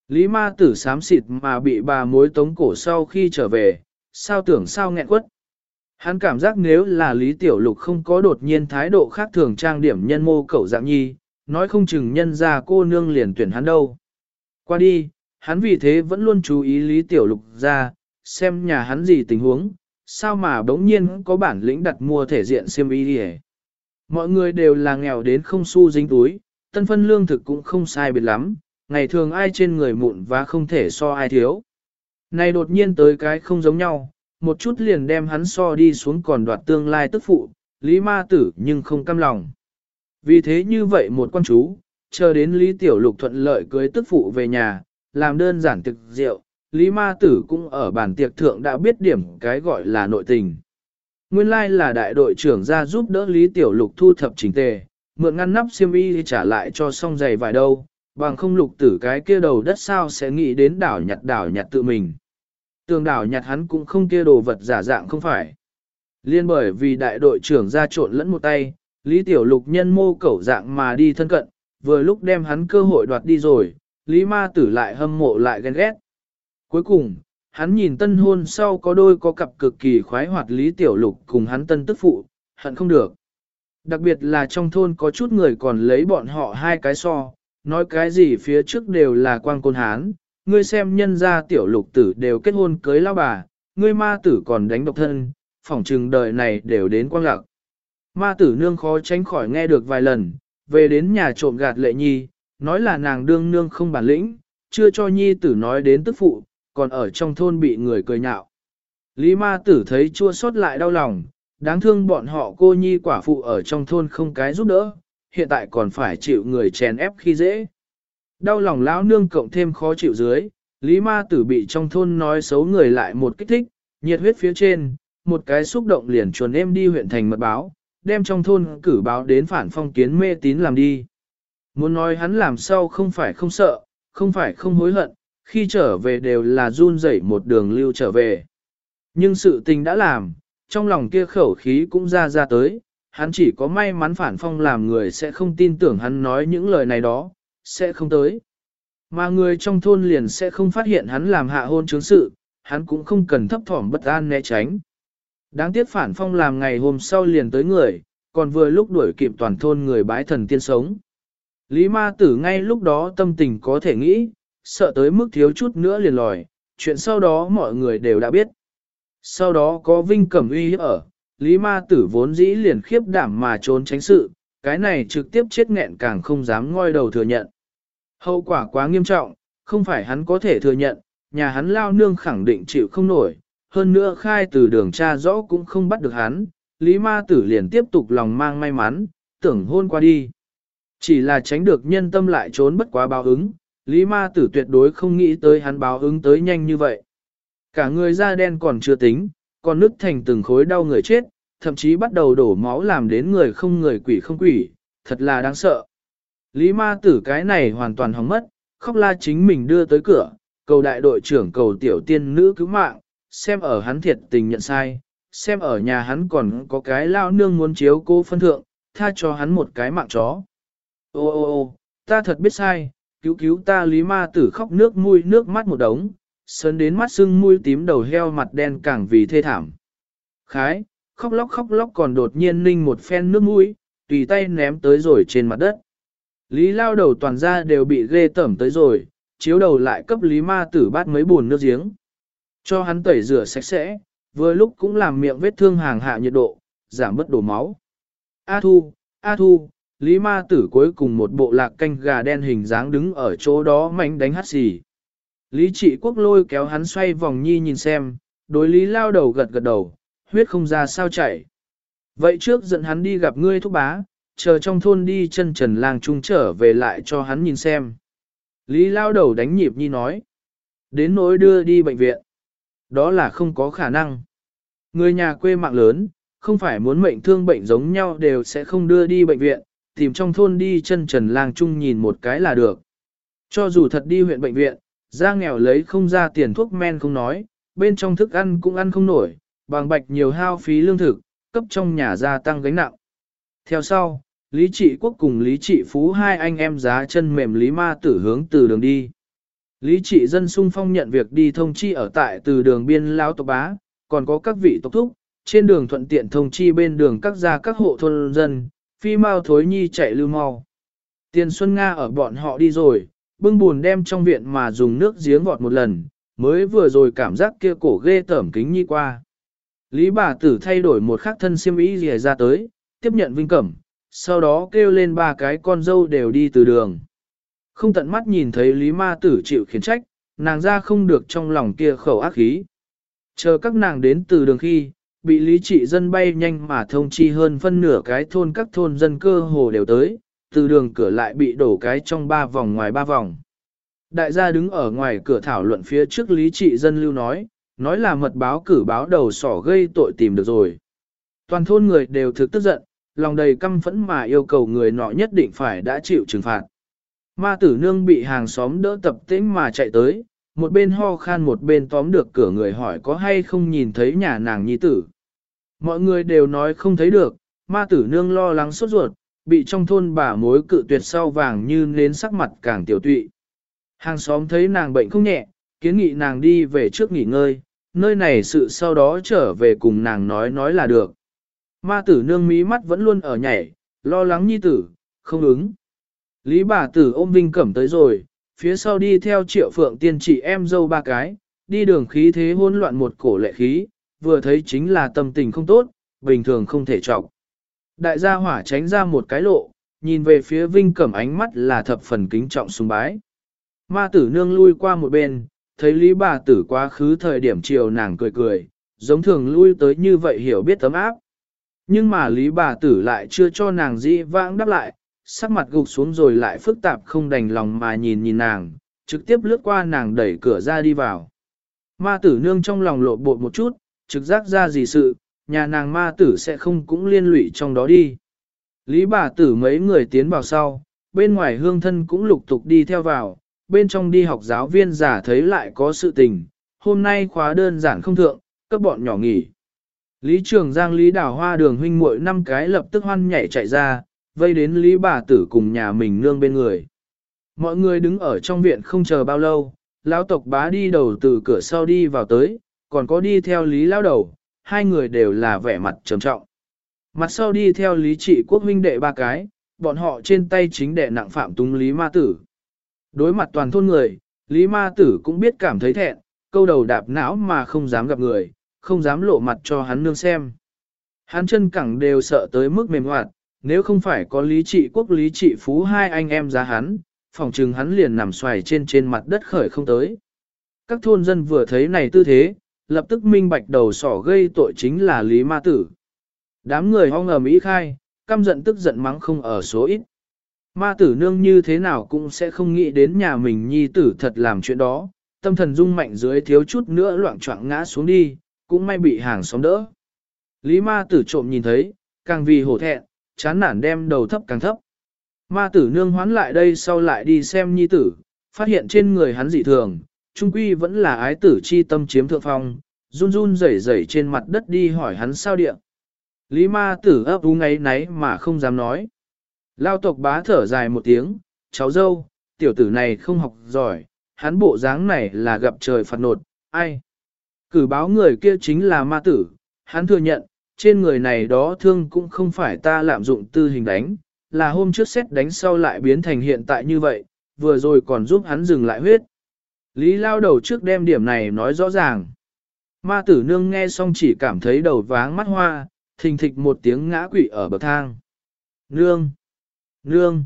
Lý Ma Tử sám xịt mà bị bà mối tống cổ sau khi trở về, sao tưởng sao nghẹn quất. Hắn cảm giác nếu là Lý Tiểu Lục không có đột nhiên thái độ khác thường trang điểm nhân mô cẩu dạng nhi, nói không chừng nhân ra cô nương liền tuyển hắn đâu. Qua đi, hắn vì thế vẫn luôn chú ý Lý Tiểu Lục ra, xem nhà hắn gì tình huống, sao mà bỗng nhiên có bản lĩnh đặt mua thể diện xiêm y đi Mọi người đều là nghèo đến không xu dính túi, tân phân lương thực cũng không sai biệt lắm, ngày thường ai trên người mụn và không thể so ai thiếu. Này đột nhiên tới cái không giống nhau, một chút liền đem hắn so đi xuống còn đoạt tương lai tức phụ, Lý ma tử nhưng không cam lòng. Vì thế như vậy một quan chú, chờ đến Lý Tiểu Lục thuận lợi cưới tức phụ về nhà, làm đơn giản thực rượu, Lý ma tử cũng ở bàn tiệc thượng đã biết điểm cái gọi là nội tình. Nguyên lai là đại đội trưởng ra giúp đỡ Lý Tiểu Lục thu thập chính tề, mượn ngăn nắp xiêm y trả lại cho xong giày vài đâu, bằng không lục tử cái kia đầu đất sao sẽ nghĩ đến đảo nhặt đảo nhặt tự mình. Tường đảo nhặt hắn cũng không kia đồ vật giả dạng không phải. Liên bởi vì đại đội trưởng ra trộn lẫn một tay, Lý Tiểu Lục nhân mô cẩu dạng mà đi thân cận, vừa lúc đem hắn cơ hội đoạt đi rồi, Lý Ma Tử lại hâm mộ lại ghen ghét. Cuối cùng, hắn nhìn tân hôn sau có đôi có cặp cực kỳ khoái hoạt Lý Tiểu Lục cùng hắn tân tức phụ, hận không được. Đặc biệt là trong thôn có chút người còn lấy bọn họ hai cái so, nói cái gì phía trước đều là quang côn hán, ngươi xem nhân gia tiểu lục tử đều kết hôn cưới lao bà, ngươi ma tử còn đánh độc thân, phỏng trừng đời này đều đến quang lạc. Ma tử nương khó tránh khỏi nghe được vài lần, về đến nhà trộm gạt lệ nhi, nói là nàng đương nương không bản lĩnh, chưa cho nhi tử nói đến tức phụ, còn ở trong thôn bị người cười nhạo. Lý ma tử thấy chua xót lại đau lòng, đáng thương bọn họ cô nhi quả phụ ở trong thôn không cái giúp đỡ, hiện tại còn phải chịu người chèn ép khi dễ. Đau lòng lão nương cộng thêm khó chịu dưới, Lý ma tử bị trong thôn nói xấu người lại một kích thích, nhiệt huyết phía trên, một cái xúc động liền chuồn em đi huyện thành mật báo, đem trong thôn cử báo đến phản phong kiến mê tín làm đi. Muốn nói hắn làm sao không phải không sợ, không phải không hối hận, khi trở về đều là run rẩy một đường lưu trở về. Nhưng sự tình đã làm, trong lòng kia khẩu khí cũng ra ra tới, hắn chỉ có may mắn phản phong làm người sẽ không tin tưởng hắn nói những lời này đó, sẽ không tới. Mà người trong thôn liền sẽ không phát hiện hắn làm hạ hôn chứng sự, hắn cũng không cần thấp thỏm bất an né tránh. Đáng tiếc phản phong làm ngày hôm sau liền tới người, còn vừa lúc đuổi kịp toàn thôn người bái thần tiên sống. Lý ma tử ngay lúc đó tâm tình có thể nghĩ, sợ tới mức thiếu chút nữa liền lòi, chuyện sau đó mọi người đều đã biết. Sau đó có Vinh Cẩm Uy ở, Lý ma tử vốn dĩ liền khiếp đảm mà trốn tránh sự, cái này trực tiếp chết nghẹn càng không dám ngoi đầu thừa nhận. Hậu quả quá nghiêm trọng, không phải hắn có thể thừa nhận, nhà hắn lao nương khẳng định chịu không nổi, hơn nữa khai từ đường cha rõ cũng không bắt được hắn, Lý ma tử liền tiếp tục lòng mang may mắn, tưởng hôn qua đi. Chỉ là tránh được nhân tâm lại trốn bất quá báo ứng, Lý ma tử tuyệt đối không nghĩ tới hắn báo ứng tới nhanh như vậy. Cả người da đen còn chưa tính, còn nứt thành từng khối đau người chết, thậm chí bắt đầu đổ máu làm đến người không người quỷ không quỷ, thật là đáng sợ. Lý ma tử cái này hoàn toàn hóng mất, khóc la chính mình đưa tới cửa, cầu đại đội trưởng cầu tiểu tiên nữ cứu mạng, xem ở hắn thiệt tình nhận sai, xem ở nhà hắn còn có cái lao nương muốn chiếu cô phân thượng, tha cho hắn một cái mạng chó. Ô ô ô, ta thật biết sai, cứu cứu ta lý ma tử khóc nước mũi nước mắt một đống, sơn đến mắt sưng mũi tím đầu heo mặt đen càng vì thê thảm. Khái, khóc lóc khóc lóc còn đột nhiên ninh một phen nước mũi, tùy tay ném tới rồi trên mặt đất. Lý lao đầu toàn ra đều bị ghê tẩm tới rồi, chiếu đầu lại cấp lý ma tử bát mấy buồn nước giếng. Cho hắn tẩy rửa sạch sẽ, vừa lúc cũng làm miệng vết thương hàng hạ nhiệt độ, giảm bất đổ máu. A thu, A thu, lý ma tử cuối cùng một bộ lạc canh gà đen hình dáng đứng ở chỗ đó mánh đánh hát xì. Lý trị quốc lôi kéo hắn xoay vòng nhi nhìn xem, đối lý lao đầu gật gật đầu, huyết không ra sao chảy. Vậy trước dẫn hắn đi gặp ngươi thúc bá, chờ trong thôn đi chân trần làng trung trở về lại cho hắn nhìn xem. Lý lao đầu đánh nhịp nhi nói. Đến nỗi đưa đi bệnh viện. Đó là không có khả năng. Người nhà quê mạng lớn, không phải muốn mệnh thương bệnh giống nhau đều sẽ không đưa đi bệnh viện, tìm trong thôn đi chân trần làng chung nhìn một cái là được. Cho dù thật đi huyện bệnh viện, ra nghèo lấy không ra tiền thuốc men không nói, bên trong thức ăn cũng ăn không nổi, bằng bạch nhiều hao phí lương thực, cấp trong nhà gia tăng gánh nặng. Theo sau, Lý Trị Quốc cùng Lý Trị Phú hai anh em giá chân mềm Lý Ma Tử hướng từ đường đi. Lý Trị dân sung phong nhận việc đi thông chi ở tại từ đường biên lao tộc bá, còn có các vị tộc thúc, trên đường thuận tiện thông chi bên đường các gia các hộ thôn dân, phi mau thối nhi chạy lưu mau. Tiền Xuân Nga ở bọn họ đi rồi, bưng buồn đem trong viện mà dùng nước giếng vọt một lần, mới vừa rồi cảm giác kia cổ ghê tởm kính nhi qua. Lý bà tử thay đổi một khắc thân siêm ý rìa ra tới, tiếp nhận vinh cẩm, sau đó kêu lên ba cái con dâu đều đi từ đường. Không tận mắt nhìn thấy Lý Ma Tử chịu khiển trách, nàng ra không được trong lòng kia khẩu ác khí. Chờ các nàng đến từ đường khi, bị lý trị dân bay nhanh mà thông chi hơn phân nửa cái thôn các thôn dân cơ hồ đều tới, từ đường cửa lại bị đổ cái trong ba vòng ngoài ba vòng. Đại gia đứng ở ngoài cửa thảo luận phía trước lý trị dân lưu nói, nói là mật báo cử báo đầu sỏ gây tội tìm được rồi. Toàn thôn người đều thực tức giận, lòng đầy căm phẫn mà yêu cầu người nọ nhất định phải đã chịu trừng phạt. Ma tử nương bị hàng xóm đỡ tập tĩnh mà chạy tới, một bên ho khan một bên tóm được cửa người hỏi có hay không nhìn thấy nhà nàng nhi tử. Mọi người đều nói không thấy được, ma tử nương lo lắng sốt ruột, bị trong thôn bà mối cự tuyệt sau vàng như nến sắc mặt càng tiểu tụy. Hàng xóm thấy nàng bệnh không nhẹ, kiến nghị nàng đi về trước nghỉ ngơi, nơi này sự sau đó trở về cùng nàng nói nói là được. Ma tử nương mí mắt vẫn luôn ở nhảy, lo lắng nhi tử, không ứng. Lý bà tử ôm Vinh Cẩm tới rồi, phía sau đi theo triệu phượng tiên chị em dâu ba cái, đi đường khí thế hỗn loạn một cổ lệ khí, vừa thấy chính là tâm tình không tốt, bình thường không thể trọng. Đại gia hỏa tránh ra một cái lộ, nhìn về phía Vinh Cẩm ánh mắt là thập phần kính trọng sùng bái. Ma tử nương lui qua một bên, thấy Lý bà tử quá khứ thời điểm chiều nàng cười cười, giống thường lui tới như vậy hiểu biết tấm áp. Nhưng mà Lý bà tử lại chưa cho nàng dĩ vãng đáp lại, sắc mặt gục xuống rồi lại phức tạp không đành lòng mà nhìn nhìn nàng, trực tiếp lướt qua nàng đẩy cửa ra đi vào. Ma tử nương trong lòng lộ bột một chút, trực giác ra gì sự, nhà nàng ma tử sẽ không cũng liên lụy trong đó đi. Lý bà tử mấy người tiến vào sau, bên ngoài hương thân cũng lục tục đi theo vào, bên trong đi học giáo viên giả thấy lại có sự tình, hôm nay khóa đơn giản không thượng, các bọn nhỏ nghỉ. Lý trường giang Lý đảo hoa đường huynh muội năm cái lập tức hoan nhảy chạy ra, vây đến Lý bà tử cùng nhà mình nương bên người. Mọi người đứng ở trong viện không chờ bao lâu, lão tộc bá đi đầu từ cửa sau đi vào tới, còn có đi theo Lý lão đầu, hai người đều là vẻ mặt trầm trọng. Mặt sau đi theo Lý trị quốc huynh đệ ba cái, bọn họ trên tay chính đệ nặng phạm túng Lý ma tử. Đối mặt toàn thôn người, Lý ma tử cũng biết cảm thấy thẹn, câu đầu đạp não mà không dám gặp người, không dám lộ mặt cho hắn nương xem. Hắn chân cẳng đều sợ tới mức mềm hoạt, nếu không phải có lý trị quốc lý trị phú hai anh em giá hắn, phòng trừng hắn liền nằm xoài trên trên mặt đất khởi không tới. Các thôn dân vừa thấy này tư thế, lập tức minh bạch đầu sỏ gây tội chính là Lý Ma Tử. Đám người ho ngầm ý khai, căm giận tức giận mắng không ở số ít. Ma tử nương như thế nào cũng sẽ không nghĩ đến nhà mình nhi tử thật làm chuyện đó, tâm thần rung mạnh dưới thiếu chút nữa loạn trọng ngã xuống đi, cũng may bị hàng xóm đỡ. Lý ma tử trộm nhìn thấy, càng vì hổ thẹn, chán nản đem đầu thấp càng thấp. Ma tử nương hoán lại đây sau lại đi xem nhi tử, phát hiện trên người hắn dị thường, trung quy vẫn là ái tử chi tâm chiếm thượng phong, run run rẩy rẩy trên mặt đất đi hỏi hắn sao địa Lý ma tử ấp ú ấy náy mà không dám nói. Lao tộc bá thở dài một tiếng, cháu dâu, tiểu tử này không học giỏi, hắn bộ dáng này là gặp trời phạt nột, ai? Cử báo người kia chính là ma tử, hắn thừa nhận, trên người này đó thương cũng không phải ta lạm dụng tư hình đánh, là hôm trước xét đánh sau lại biến thành hiện tại như vậy, vừa rồi còn giúp hắn dừng lại huyết. Lý lao đầu trước đem điểm này nói rõ ràng. Ma tử nương nghe xong chỉ cảm thấy đầu váng mắt hoa, thình thịch một tiếng ngã quỵ ở bậc thang. Nương! Nương!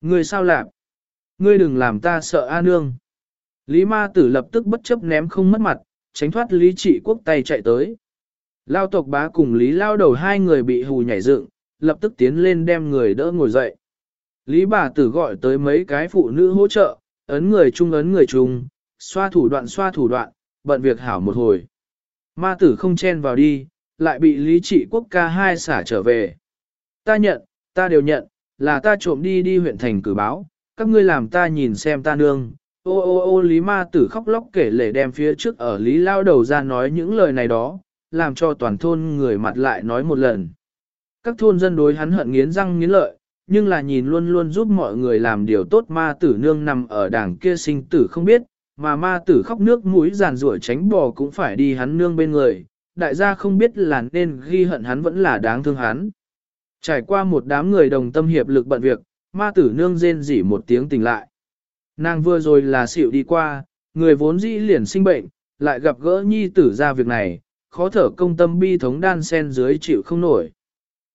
Ngươi sao lạp? Ngươi đừng làm ta sợ a nương. Lý ma tử lập tức bất chấp ném không mất mặt, tránh thoát lý trị quốc tay chạy tới. Lao tộc bá cùng Lý lao đầu hai người bị hù nhảy dựng, lập tức tiến lên đem người đỡ ngồi dậy. Lý bà tử gọi tới mấy cái phụ nữ hỗ trợ, ấn người chung ấn người chung, xoa thủ đoạn xoa thủ đoạn, bận việc hảo một hồi. Ma tử không chen vào đi, lại bị Lý trị quốc ca hai xả trở về. Ta nhận, ta đều nhận, là ta trộm đi đi huyện thành cử báo, các ngươi làm ta nhìn xem ta nương. Ô ô ô Lý ma tử khóc lóc kể lể đem phía trước ở Lý lao đầu ra nói những lời này đó, làm cho toàn thôn người mặt lại nói một lần. Các thôn dân đối hắn hận nghiến răng nghiến lợi, nhưng là nhìn luôn luôn giúp mọi người làm điều tốt ma tử nương nằm ở đảng kia sinh tử không biết, mà ma tử khóc nước mũi giàn rủa tránh bò cũng phải đi hắn nương bên người, đại gia không biết là nên ghi hận hắn vẫn là đáng thương hắn. Trải qua một đám người đồng tâm hiệp lực bận việc, ma tử nương rên rỉ một tiếng tỉnh lại. Nàng vừa rồi là xỉu đi qua, người vốn dĩ liền sinh bệnh, lại gặp gỡ nhi tử ra việc này, khó thở công tâm bi thống đan sen dưới chịu không nổi.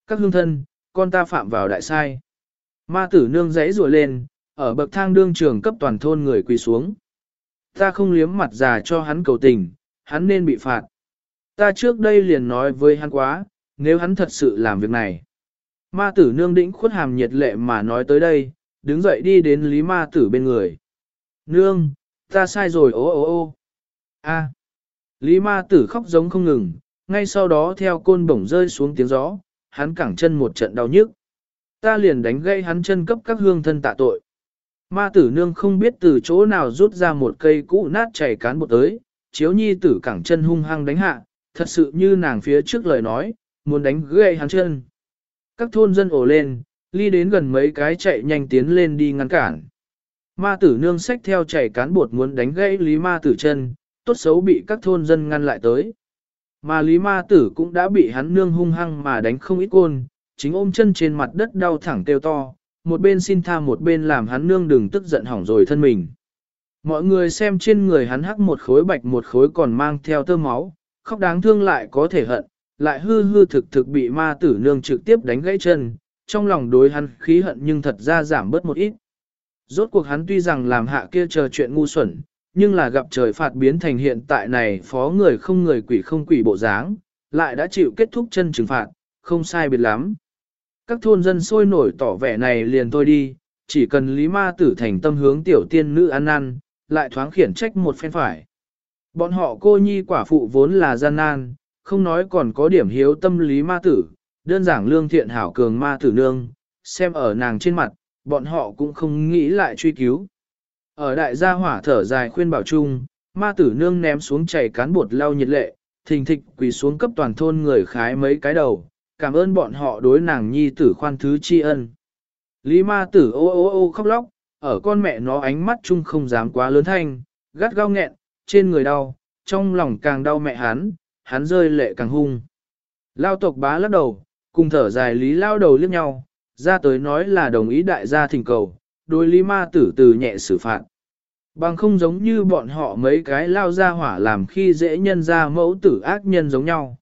Các hương thân, con ta phạm vào đại sai. Ma tử nương giấy rùa lên, ở bậc thang đương trường cấp toàn thôn người quỳ xuống. Ta không liếm mặt già cho hắn cầu tình, hắn nên bị phạt. Ta trước đây liền nói với hắn quá, nếu hắn thật sự làm việc này. Ma tử nương đĩnh khuất hàm nhiệt lệ mà nói tới đây, đứng dậy đi đến lý ma tử bên người. Nương, ta sai rồi ô ô ô. A. Lý ma tử khóc giống không ngừng, ngay sau đó theo côn bổng rơi xuống tiếng gió, hắn cẳng chân một trận đau nhức. Ta liền đánh gây hắn chân cấp các hương thân tạ tội. Ma tử nương không biết từ chỗ nào rút ra một cây cũ nát chảy cán bột tới, chiếu nhi tử cẳng chân hung hăng đánh hạ, thật sự như nàng phía trước lời nói, muốn đánh gãy hắn chân. Các thôn dân ổ lên, ly đến gần mấy cái chạy nhanh tiến lên đi ngăn cản. Ma tử nương xách theo chảy cán bột muốn đánh gãy lý ma tử chân, tốt xấu bị các thôn dân ngăn lại tới. Mà lý ma tử cũng đã bị hắn nương hung hăng mà đánh không ít côn, chính ôm chân trên mặt đất đau thẳng kêu to, một bên xin tha một bên làm hắn nương đừng tức giận hỏng rồi thân mình. Mọi người xem trên người hắn hắc một khối bạch một khối còn mang theo tơ máu, khóc đáng thương lại có thể hận, lại hư hư thực thực bị ma tử nương trực tiếp đánh gãy chân, trong lòng đối hắn khí hận nhưng thật ra giảm bớt một ít. Rốt cuộc hắn tuy rằng làm hạ kia chờ chuyện ngu xuẩn, nhưng là gặp trời phạt biến thành hiện tại này phó người không người quỷ không quỷ bộ dáng, lại đã chịu kết thúc chân trừng phạt, không sai biệt lắm. Các thôn dân sôi nổi tỏ vẻ này liền thôi đi, chỉ cần lý ma tử thành tâm hướng tiểu tiên nữ ăn năn, lại thoáng khiển trách một phen phải. Bọn họ cô nhi quả phụ vốn là gian nan, không nói còn có điểm hiếu tâm lý ma tử, đơn giản lương thiện hảo cường ma tử nương, xem ở nàng trên mặt, bọn họ cũng không nghĩ lại truy cứu. Ở đại gia hỏa thở dài khuyên bảo chung, ma tử nương ném xuống chảy cán bột lau nhiệt lệ, thình thịch quỳ xuống cấp toàn thôn người khái mấy cái đầu, cảm ơn bọn họ đối nàng nhi tử khoan thứ tri ân. Lý ma tử ô ô ô khóc lóc, ở con mẹ nó ánh mắt chung không dám quá lớn thanh, gắt gao nghẹn, trên người đau, trong lòng càng đau mẹ hắn, hắn rơi lệ càng hung. Lao tộc bá lắc đầu, cùng thở dài lý lao đầu liếc nhau, ra tới nói là đồng ý đại gia thỉnh cầu, đối lý ma tử từ nhẹ xử phạt. Bằng không giống như bọn họ mấy cái lao ra hỏa làm khi dễ nhân ra mẫu tử ác nhân giống nhau.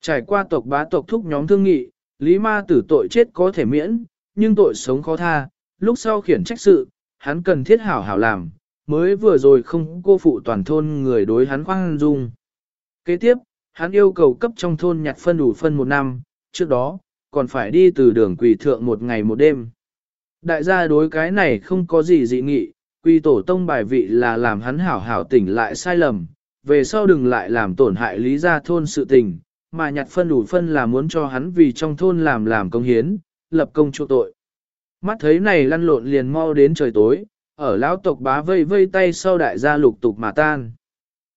Trải qua tộc bá tộc thúc nhóm thương nghị, lý ma tử tội chết có thể miễn, nhưng tội sống khó tha, lúc sau khiển trách sự, hắn cần thiết hảo hảo làm, mới vừa rồi không cô phụ toàn thôn người đối hắn khoan dung. Kế tiếp, hắn yêu cầu cấp trong thôn nhặt phân đủ phân một năm, trước đó, còn phải đi từ đường quỳ thượng một ngày một đêm. Đại gia đối cái này không có gì dị nghị, quy tổ tông bài vị là làm hắn hảo hảo tỉnh lại sai lầm, về sau đừng lại làm tổn hại lý gia thôn sự tình, mà nhặt phân đủ phân là muốn cho hắn vì trong thôn làm làm công hiến, lập công chu tội. Mắt thấy này lăn lộn liền mau đến trời tối, ở lão tộc bá vây vây tay sau đại gia lục tục mà tan.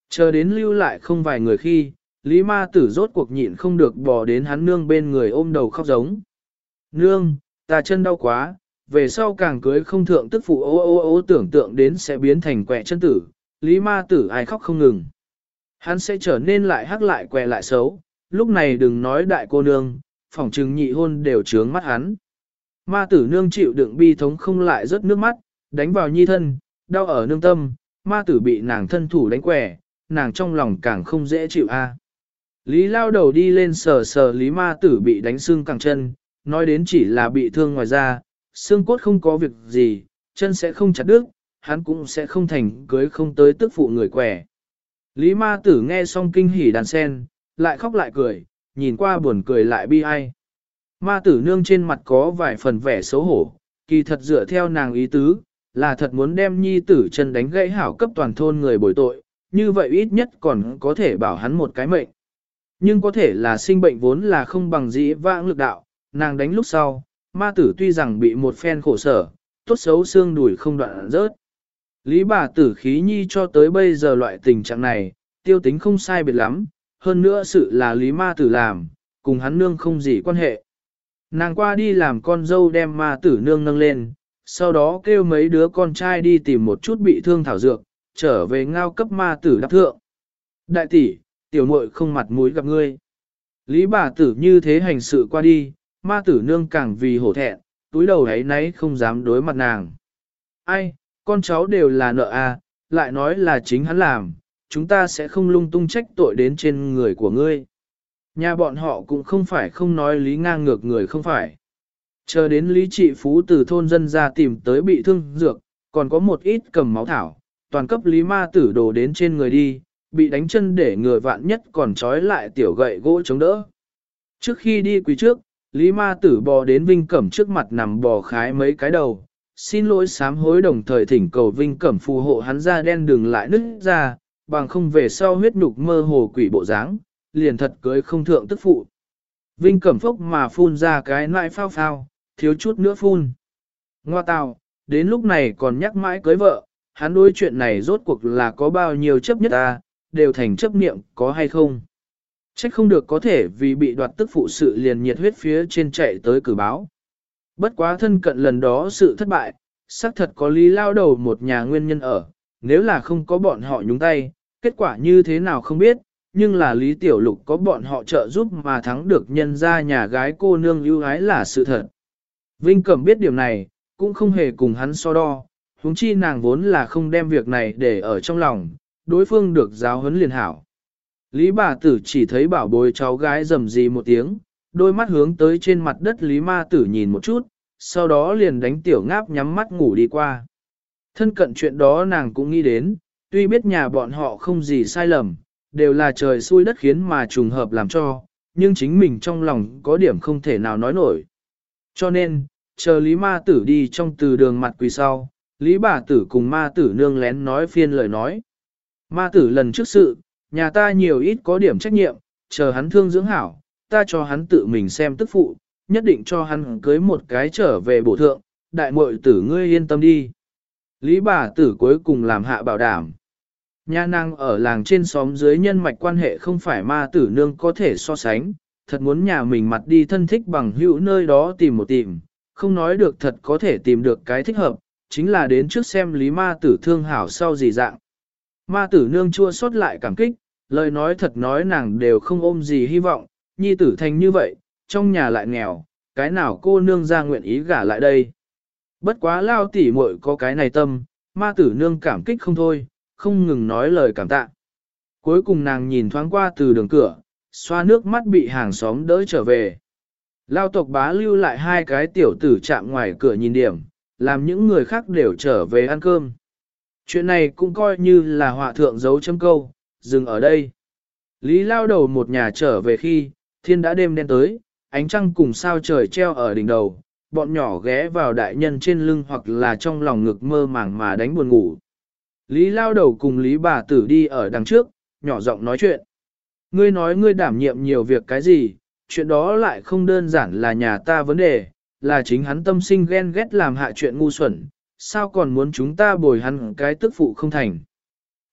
Chờ đến lưu lại không vài người khi, Lý ma tử rốt cuộc nhịn không được bỏ đến hắn nương bên người ôm đầu khóc giống. Nương, ta chân đau quá, về sau càng cưới không thượng tức phụ ô ô ô tưởng tượng đến sẽ biến thành quẹ chân tử, Lý ma tử ai khóc không ngừng. Hắn sẽ trở nên lại hắc lại quẹ lại xấu, lúc này đừng nói đại cô nương, phỏng trừng nhị hôn đều trướng mắt hắn. Ma tử nương chịu đựng bi thống không lại rớt nước mắt, đánh vào nhi thân, đau ở nương tâm, ma tử bị nàng thân thủ đánh quẻ, nàng trong lòng càng không dễ chịu a. Lý lao đầu đi lên sờ sờ lý ma tử bị đánh xương càng chân, nói đến chỉ là bị thương ngoài da, xương cốt không có việc gì, chân sẽ không chặt đứt, hắn cũng sẽ không thành cưới không tới tức phụ người quẻ. Lý ma tử nghe xong kinh hỉ đàn sen, lại khóc lại cười, nhìn qua buồn cười lại bi ai. Ma tử nương trên mặt có vài phần vẻ xấu hổ, kỳ thật dựa theo nàng ý tứ, là thật muốn đem nhi tử chân đánh gãy hảo cấp toàn thôn người bồi tội, như vậy ít nhất còn có thể bảo hắn một cái mệnh. Nhưng có thể là sinh bệnh vốn là không bằng dĩ vãng lực đạo, nàng đánh lúc sau, ma tử tuy rằng bị một phen khổ sở, tốt xấu xương đùi không đoạn rớt. Lý bà tử khí nhi cho tới bây giờ loại tình trạng này, tiêu tính không sai biệt lắm, hơn nữa sự là lý ma tử làm, cùng hắn nương không gì quan hệ. Nàng qua đi làm con dâu đem ma tử nương nâng lên, sau đó kêu mấy đứa con trai đi tìm một chút bị thương thảo dược, trở về ngao cấp ma tử đáp thượng. Đại tỷ, tiểu muội không mặt mũi gặp ngươi. Lý bà tử như thế hành sự qua đi, ma tử nương càng vì hổ thẹn, túi đầu ấy nấy không dám đối mặt nàng. Ai, con cháu đều là nợ a, à, lại nói là chính hắn làm, chúng ta sẽ không lung tung trách tội đến trên người của ngươi. Nhà bọn họ cũng không phải không nói lý ngang ngược người không phải. Chờ đến Lý Trị Phú từ thôn dân ra tìm tới bị thương dược, còn có một ít cầm máu thảo, toàn cấp Lý Ma Tử đổ đến trên người đi, bị đánh chân để người vạn nhất còn trói lại tiểu gậy gỗ chống đỡ. Trước khi đi quý trước, Lý Ma Tử bò đến Vinh Cẩm trước mặt nằm bò khái mấy cái đầu, xin lỗi sám hối đồng thời thỉnh cầu Vinh Cẩm phù hộ hắn ra đen đường lại nứt ra, bằng không về sau huyết nhục mơ hồ quỷ bộ dáng, liền thật cưới không thượng tức phụ. Vinh Cẩm phốc mà phun ra cái nại phao phao, thiếu chút nữa phun. Ngoa tào, đến lúc này còn nhắc mãi cưới vợ, hắn đối chuyện này rốt cuộc là có bao nhiêu chấp nhất ta, đều thành chấp niệm có hay không. Trách không được có thể vì bị đoạt tức phụ sự liền nhiệt huyết phía trên chạy tới cử báo. Bất quá thân cận lần đó sự thất bại, xác thật có lý lao đầu một nhà nguyên nhân ở, nếu là không có bọn họ nhúng tay, kết quả như thế nào không biết, nhưng là Lý Tiểu Lục có bọn họ trợ giúp mà thắng được nhân ra nhà gái cô nương ưu ái là sự thật. Vinh Cẩm biết điểm này, cũng không hề cùng hắn so đo, huống chi nàng vốn là không đem việc này để ở trong lòng, đối phương được giáo huấn liền hảo. Lý bà tử chỉ thấy bảo bối cháu gái rầm gì một tiếng, đôi mắt hướng tới trên mặt đất Lý ma tử nhìn một chút, sau đó liền đánh tiểu ngáp nhắm mắt ngủ đi qua. Thân cận chuyện đó nàng cũng nghĩ đến, tuy biết nhà bọn họ không gì sai lầm, đều là trời xui đất khiến mà trùng hợp làm cho, nhưng chính mình trong lòng có điểm không thể nào nói nổi. Cho nên, chờ Lý ma tử đi trong từ đường mặt quỳ sau, Lý bà tử cùng ma tử nương lén nói phiên lời nói. Ma tử lần trước sự, nhà ta nhiều ít có điểm trách nhiệm, chờ hắn thương dưỡng hảo, ta cho hắn tự mình xem tức phụ, nhất định cho hắn cưới một cái trở về bổ thượng, đại muội tử ngươi yên tâm đi. Lý bà tử cuối cùng làm hạ bảo đảm. Nha năng ở làng trên xóm dưới nhân mạch quan hệ không phải ma tử nương có thể so sánh, thật muốn nhà mình mặt đi thân thích bằng hữu nơi đó tìm một tìm, không nói được thật có thể tìm được cái thích hợp, chính là đến trước xem lý ma tử thương hảo sau gì dạng. Ma tử nương chua xót lại cảm kích, lời nói thật nói nàng đều không ôm gì hy vọng, nhi tử thành như vậy, trong nhà lại nghèo, cái nào cô nương ra nguyện ý gả lại đây. Bất quá lao tỉ muội có cái này tâm, ma tử nương cảm kích không thôi, không ngừng nói lời cảm tạ. Cuối cùng nàng nhìn thoáng qua từ đường cửa, xoa nước mắt bị hàng xóm đỡ trở về. Lao tộc bá lưu lại hai cái tiểu tử chạm ngoài cửa nhìn điểm, làm những người khác đều trở về ăn cơm. Chuyện này cũng coi như là họa thượng dấu châm câu, dừng ở đây. Lý lao đầu một nhà trở về khi, thiên đã đêm đen tới, ánh trăng cùng sao trời treo ở đỉnh đầu, bọn nhỏ ghé vào đại nhân trên lưng hoặc là trong lòng ngực mơ màng mà đánh buồn ngủ. Lý lao đầu cùng Lý bà tử đi ở đằng trước, nhỏ giọng nói chuyện. Ngươi nói ngươi đảm nhiệm nhiều việc cái gì, chuyện đó lại không đơn giản là nhà ta vấn đề, là chính hắn tâm sinh ghen ghét làm hạ chuyện ngu xuẩn, sao còn muốn chúng ta bồi hắn cái tức phụ không thành.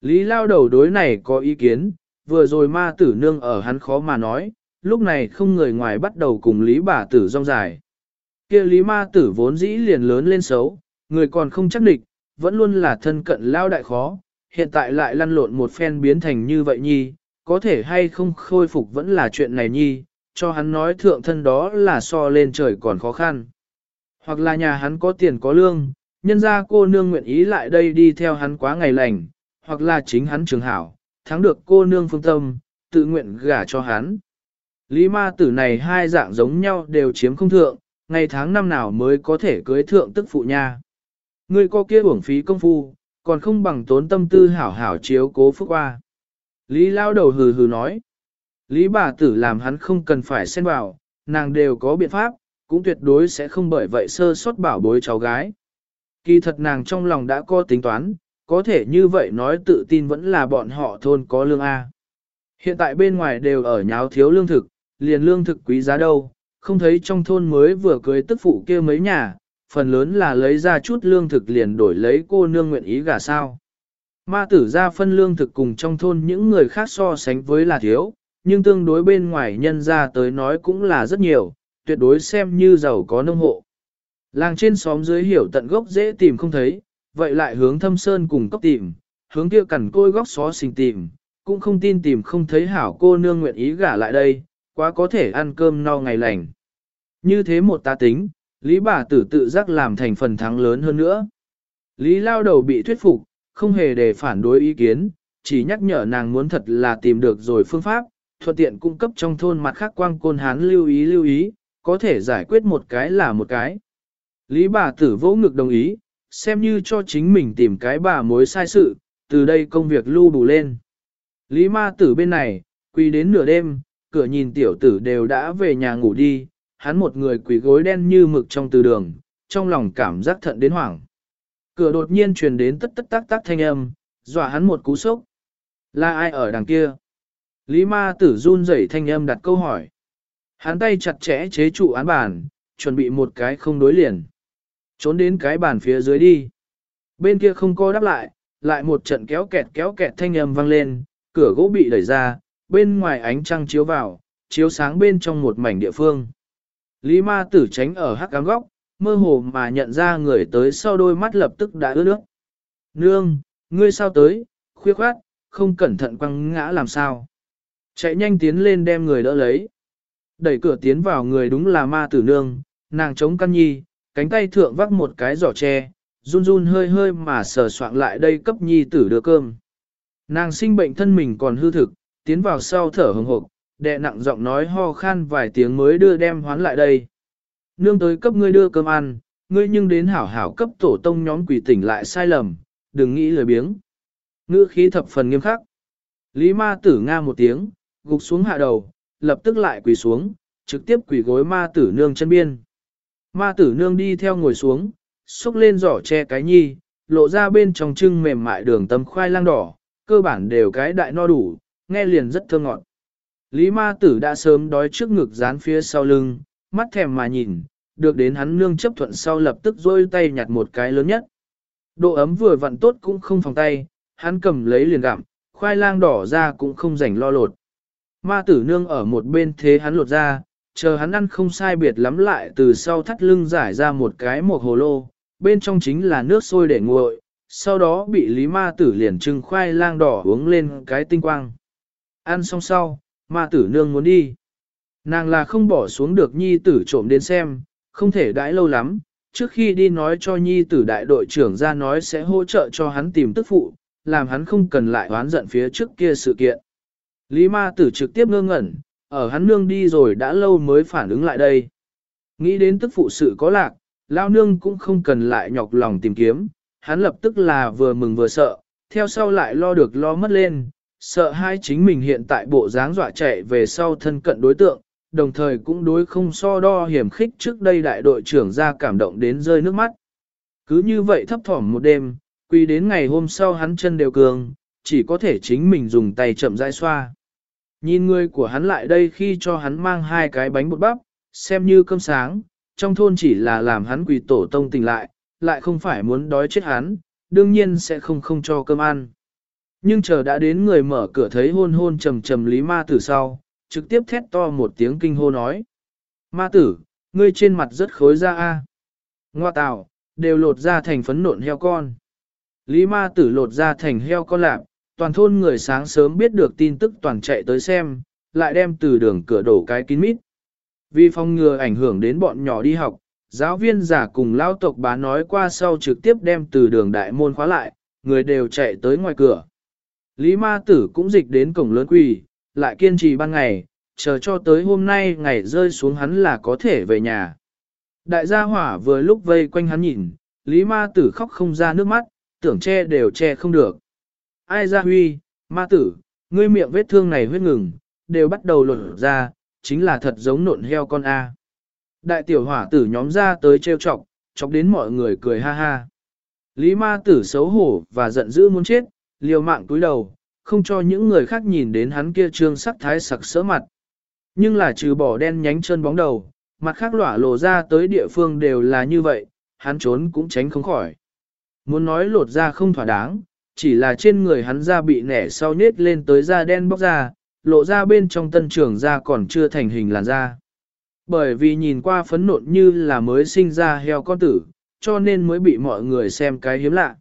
Lý lao đầu đối này có ý kiến, vừa rồi ma tử nương ở hắn khó mà nói, lúc này không người ngoài bắt đầu cùng Lý bà tử rong dài. kia Lý ma tử vốn dĩ liền lớn lên xấu, người còn không chắc địch, vẫn luôn là thân cận lao đại khó, hiện tại lại lăn lộn một phen biến thành như vậy nhi, có thể hay không khôi phục vẫn là chuyện này nhi, cho hắn nói thượng thân đó là so lên trời còn khó khăn. Hoặc là nhà hắn có tiền có lương, nhân ra cô nương nguyện ý lại đây đi theo hắn quá ngày lành, hoặc là chính hắn trường hảo, thắng được cô nương phương tâm, tự nguyện gả cho hắn. Lý ma tử này hai dạng giống nhau đều chiếm không thượng, ngày tháng năm nào mới có thể cưới thượng tức phụ nha. Ngươi có kia uổng phí công phu, còn không bằng tốn tâm tư hảo hảo chiếu cố phúc qua. Lý lao đầu hừ hừ nói. Lý bà tử làm hắn không cần phải xen vào, nàng đều có biện pháp, cũng tuyệt đối sẽ không bởi vậy sơ sót bảo bối cháu gái. Kỳ thật nàng trong lòng đã có tính toán, có thể như vậy nói tự tin vẫn là bọn họ thôn có lương A. Hiện tại bên ngoài đều ở nháo thiếu lương thực, liền lương thực quý giá đâu, không thấy trong thôn mới vừa cưới tức phụ kia mấy nhà, phần lớn là lấy ra chút lương thực liền đổi lấy cô nương nguyện ý gả sao. Ma tử ra phân lương thực cùng trong thôn những người khác so sánh với là thiếu, nhưng tương đối bên ngoài nhân ra tới nói cũng là rất nhiều, tuyệt đối xem như giàu có nông hộ. Làng trên xóm dưới hiểu tận gốc dễ tìm không thấy, vậy lại hướng thâm sơn cùng cốc tìm, hướng kia cằn côi góc xó xình tìm, cũng không tin tìm không thấy hảo cô nương nguyện ý gả lại đây, quá có thể ăn cơm no ngày lành. Như thế một ta tính, Lý bà tử tự giác làm thành phần thắng lớn hơn nữa. Lý lao đầu bị thuyết phục, không hề để phản đối ý kiến, chỉ nhắc nhở nàng muốn thật là tìm được rồi phương pháp, thuận tiện cung cấp trong thôn mặt khác quang côn hán lưu ý lưu ý, có thể giải quyết một cái là một cái. Lý bà tử vỗ ngực đồng ý, xem như cho chính mình tìm cái bà mối sai sự, từ đây công việc lưu bù lên. Lý ma tử bên này, quỳ đến nửa đêm, cửa nhìn tiểu tử đều đã về nhà ngủ đi, hắn một người quỳ gối đen như mực trong từ đường, trong lòng cảm giác thận đến hoảng. Cửa đột nhiên truyền đến tất tất tác tác thanh âm, dọa hắn một cú sốc. Là ai ở đằng kia? Lý ma tử run rẩy thanh âm đặt câu hỏi. Hắn tay chặt chẽ chế trụ án bàn, chuẩn bị một cái không đối liền. Trốn đến cái bàn phía dưới đi. Bên kia không có đáp lại, lại một trận kéo kẹt kéo kẹt thanh âm vang lên, cửa gỗ bị đẩy ra, bên ngoài ánh trăng chiếu vào, chiếu sáng bên trong một mảnh địa phương. Lý ma tử tránh ở hắc cám góc, mơ hồ mà nhận ra người tới sau đôi mắt lập tức đã ướt nước. Nương, ngươi sao tới, khuya khoát, không cẩn thận quăng ngã làm sao. Chạy nhanh tiến lên đem người đỡ lấy. Đẩy cửa tiến vào người đúng là ma tử nương, nàng chống căn nhi, cánh tay thượng vác một cái giỏ tre, run run hơi hơi mà sờ soạn lại đây cấp nhi tử đưa cơm. Nàng sinh bệnh thân mình còn hư thực, tiến vào sau thở hừng hộp, đệ nặng giọng nói ho khan vài tiếng mới đưa đem hoán lại đây. Nương tới cấp ngươi đưa cơm ăn, ngươi nhưng đến hảo hảo cấp tổ tông nhóm quỷ tỉnh lại sai lầm, đừng nghĩ lời biếng. Ngữ khí thập phần nghiêm khắc. Lý ma tử nga một tiếng, gục xuống hạ đầu, lập tức lại quỳ xuống, trực tiếp quỳ gối ma tử nương chân biên. Ma tử nương đi theo ngồi xuống, xúc lên giỏ che cái nhi, lộ ra bên trong trưng mềm mại đường tấm khoai lang đỏ, cơ bản đều cái đại no đủ, nghe liền rất thơ ngọt. Lý ma tử đã sớm đói trước ngực dán phía sau lưng, mắt thèm mà nhìn, được đến hắn nương chấp thuận sau lập tức rôi tay nhặt một cái lớn nhất. Độ ấm vừa vặn tốt cũng không phòng tay, hắn cầm lấy liền gặm, khoai lang đỏ ra cũng không rảnh lo lột. Ma tử nương ở một bên thế hắn lột ra, chờ hắn ăn không sai biệt lắm lại từ sau thắt lưng giải ra một cái một hồ lô, bên trong chính là nước sôi để nguội, sau đó bị lý ma tử liền trưng khoai lang đỏ uống lên cái tinh quang. Ăn xong sau, ma tử nương muốn đi. Nàng là không bỏ xuống được nhi tử trộm đến xem, không thể đãi lâu lắm, trước khi đi nói cho nhi tử đại đội trưởng ra nói sẽ hỗ trợ cho hắn tìm tức phụ, làm hắn không cần lại oán giận phía trước kia sự kiện. Lý ma tử trực tiếp ngơ ngẩn, ở hắn nương đi rồi đã lâu mới phản ứng lại đây. Nghĩ đến tức phụ sự có lạc, lao nương cũng không cần lại nhọc lòng tìm kiếm, hắn lập tức là vừa mừng vừa sợ, theo sau lại lo được lo mất lên, sợ hai chính mình hiện tại bộ dáng dọa chạy về sau thân cận đối tượng, đồng thời cũng đối không so đo hiểm khích trước đây đại đội trưởng ra cảm động đến rơi nước mắt. Cứ như vậy thấp thỏm một đêm, quy đến ngày hôm sau hắn chân đều cường, chỉ có thể chính mình dùng tay chậm rãi xoa. Nhìn người của hắn lại đây khi cho hắn mang hai cái bánh bột bắp, xem như cơm sáng, trong thôn chỉ là làm hắn quỳ tổ tông tỉnh lại, lại không phải muốn đói chết hắn, đương nhiên sẽ không không cho cơm ăn. Nhưng chờ đã đến người mở cửa thấy hôn hôn trầm trầm lý ma tử sau, trực tiếp thét to một tiếng kinh hô nói. Ma tử, ngươi trên mặt rất khối ra a. Ngoa tào, đều lột ra thành phấn nộn heo con. Lý ma tử lột ra thành heo con lạp, toàn thôn người sáng sớm biết được tin tức toàn chạy tới xem, lại đem từ đường cửa đổ cái kín mít. Vì phòng ngừa ảnh hưởng đến bọn nhỏ đi học, giáo viên giả cùng lao tộc bá nói qua sau trực tiếp đem từ đường đại môn khóa lại, người đều chạy tới ngoài cửa. Lý ma tử cũng dịch đến cổng lớn quỳ, lại kiên trì ban ngày, chờ cho tới hôm nay ngày rơi xuống hắn là có thể về nhà. Đại gia hỏa vừa lúc vây quanh hắn nhìn, Lý ma tử khóc không ra nước mắt, tưởng che đều che không được. Ai ra huy, ma tử, ngươi miệng vết thương này huyết ngừng, đều bắt đầu lột ra, chính là thật giống nộn heo con A. Đại tiểu hỏa tử nhóm ra tới trêu chọc, chọc đến mọi người cười ha ha. Lý ma tử xấu hổ và giận dữ muốn chết, liều mạng túi đầu, không cho những người khác nhìn đến hắn kia trương sắc thái sặc sỡ mặt. Nhưng là trừ bỏ đen nhánh chân bóng đầu, mặt khác lỏa lộ ra tới địa phương đều là như vậy, hắn trốn cũng tránh không khỏi. Muốn nói lột ra không thỏa đáng, chỉ là trên người hắn da bị nẻ sau nết lên tới da đen bóc ra, lộ ra bên trong tân trưởng da còn chưa thành hình làn da. Bởi vì nhìn qua phấn nộn như là mới sinh ra heo con tử, cho nên mới bị mọi người xem cái hiếm lạ.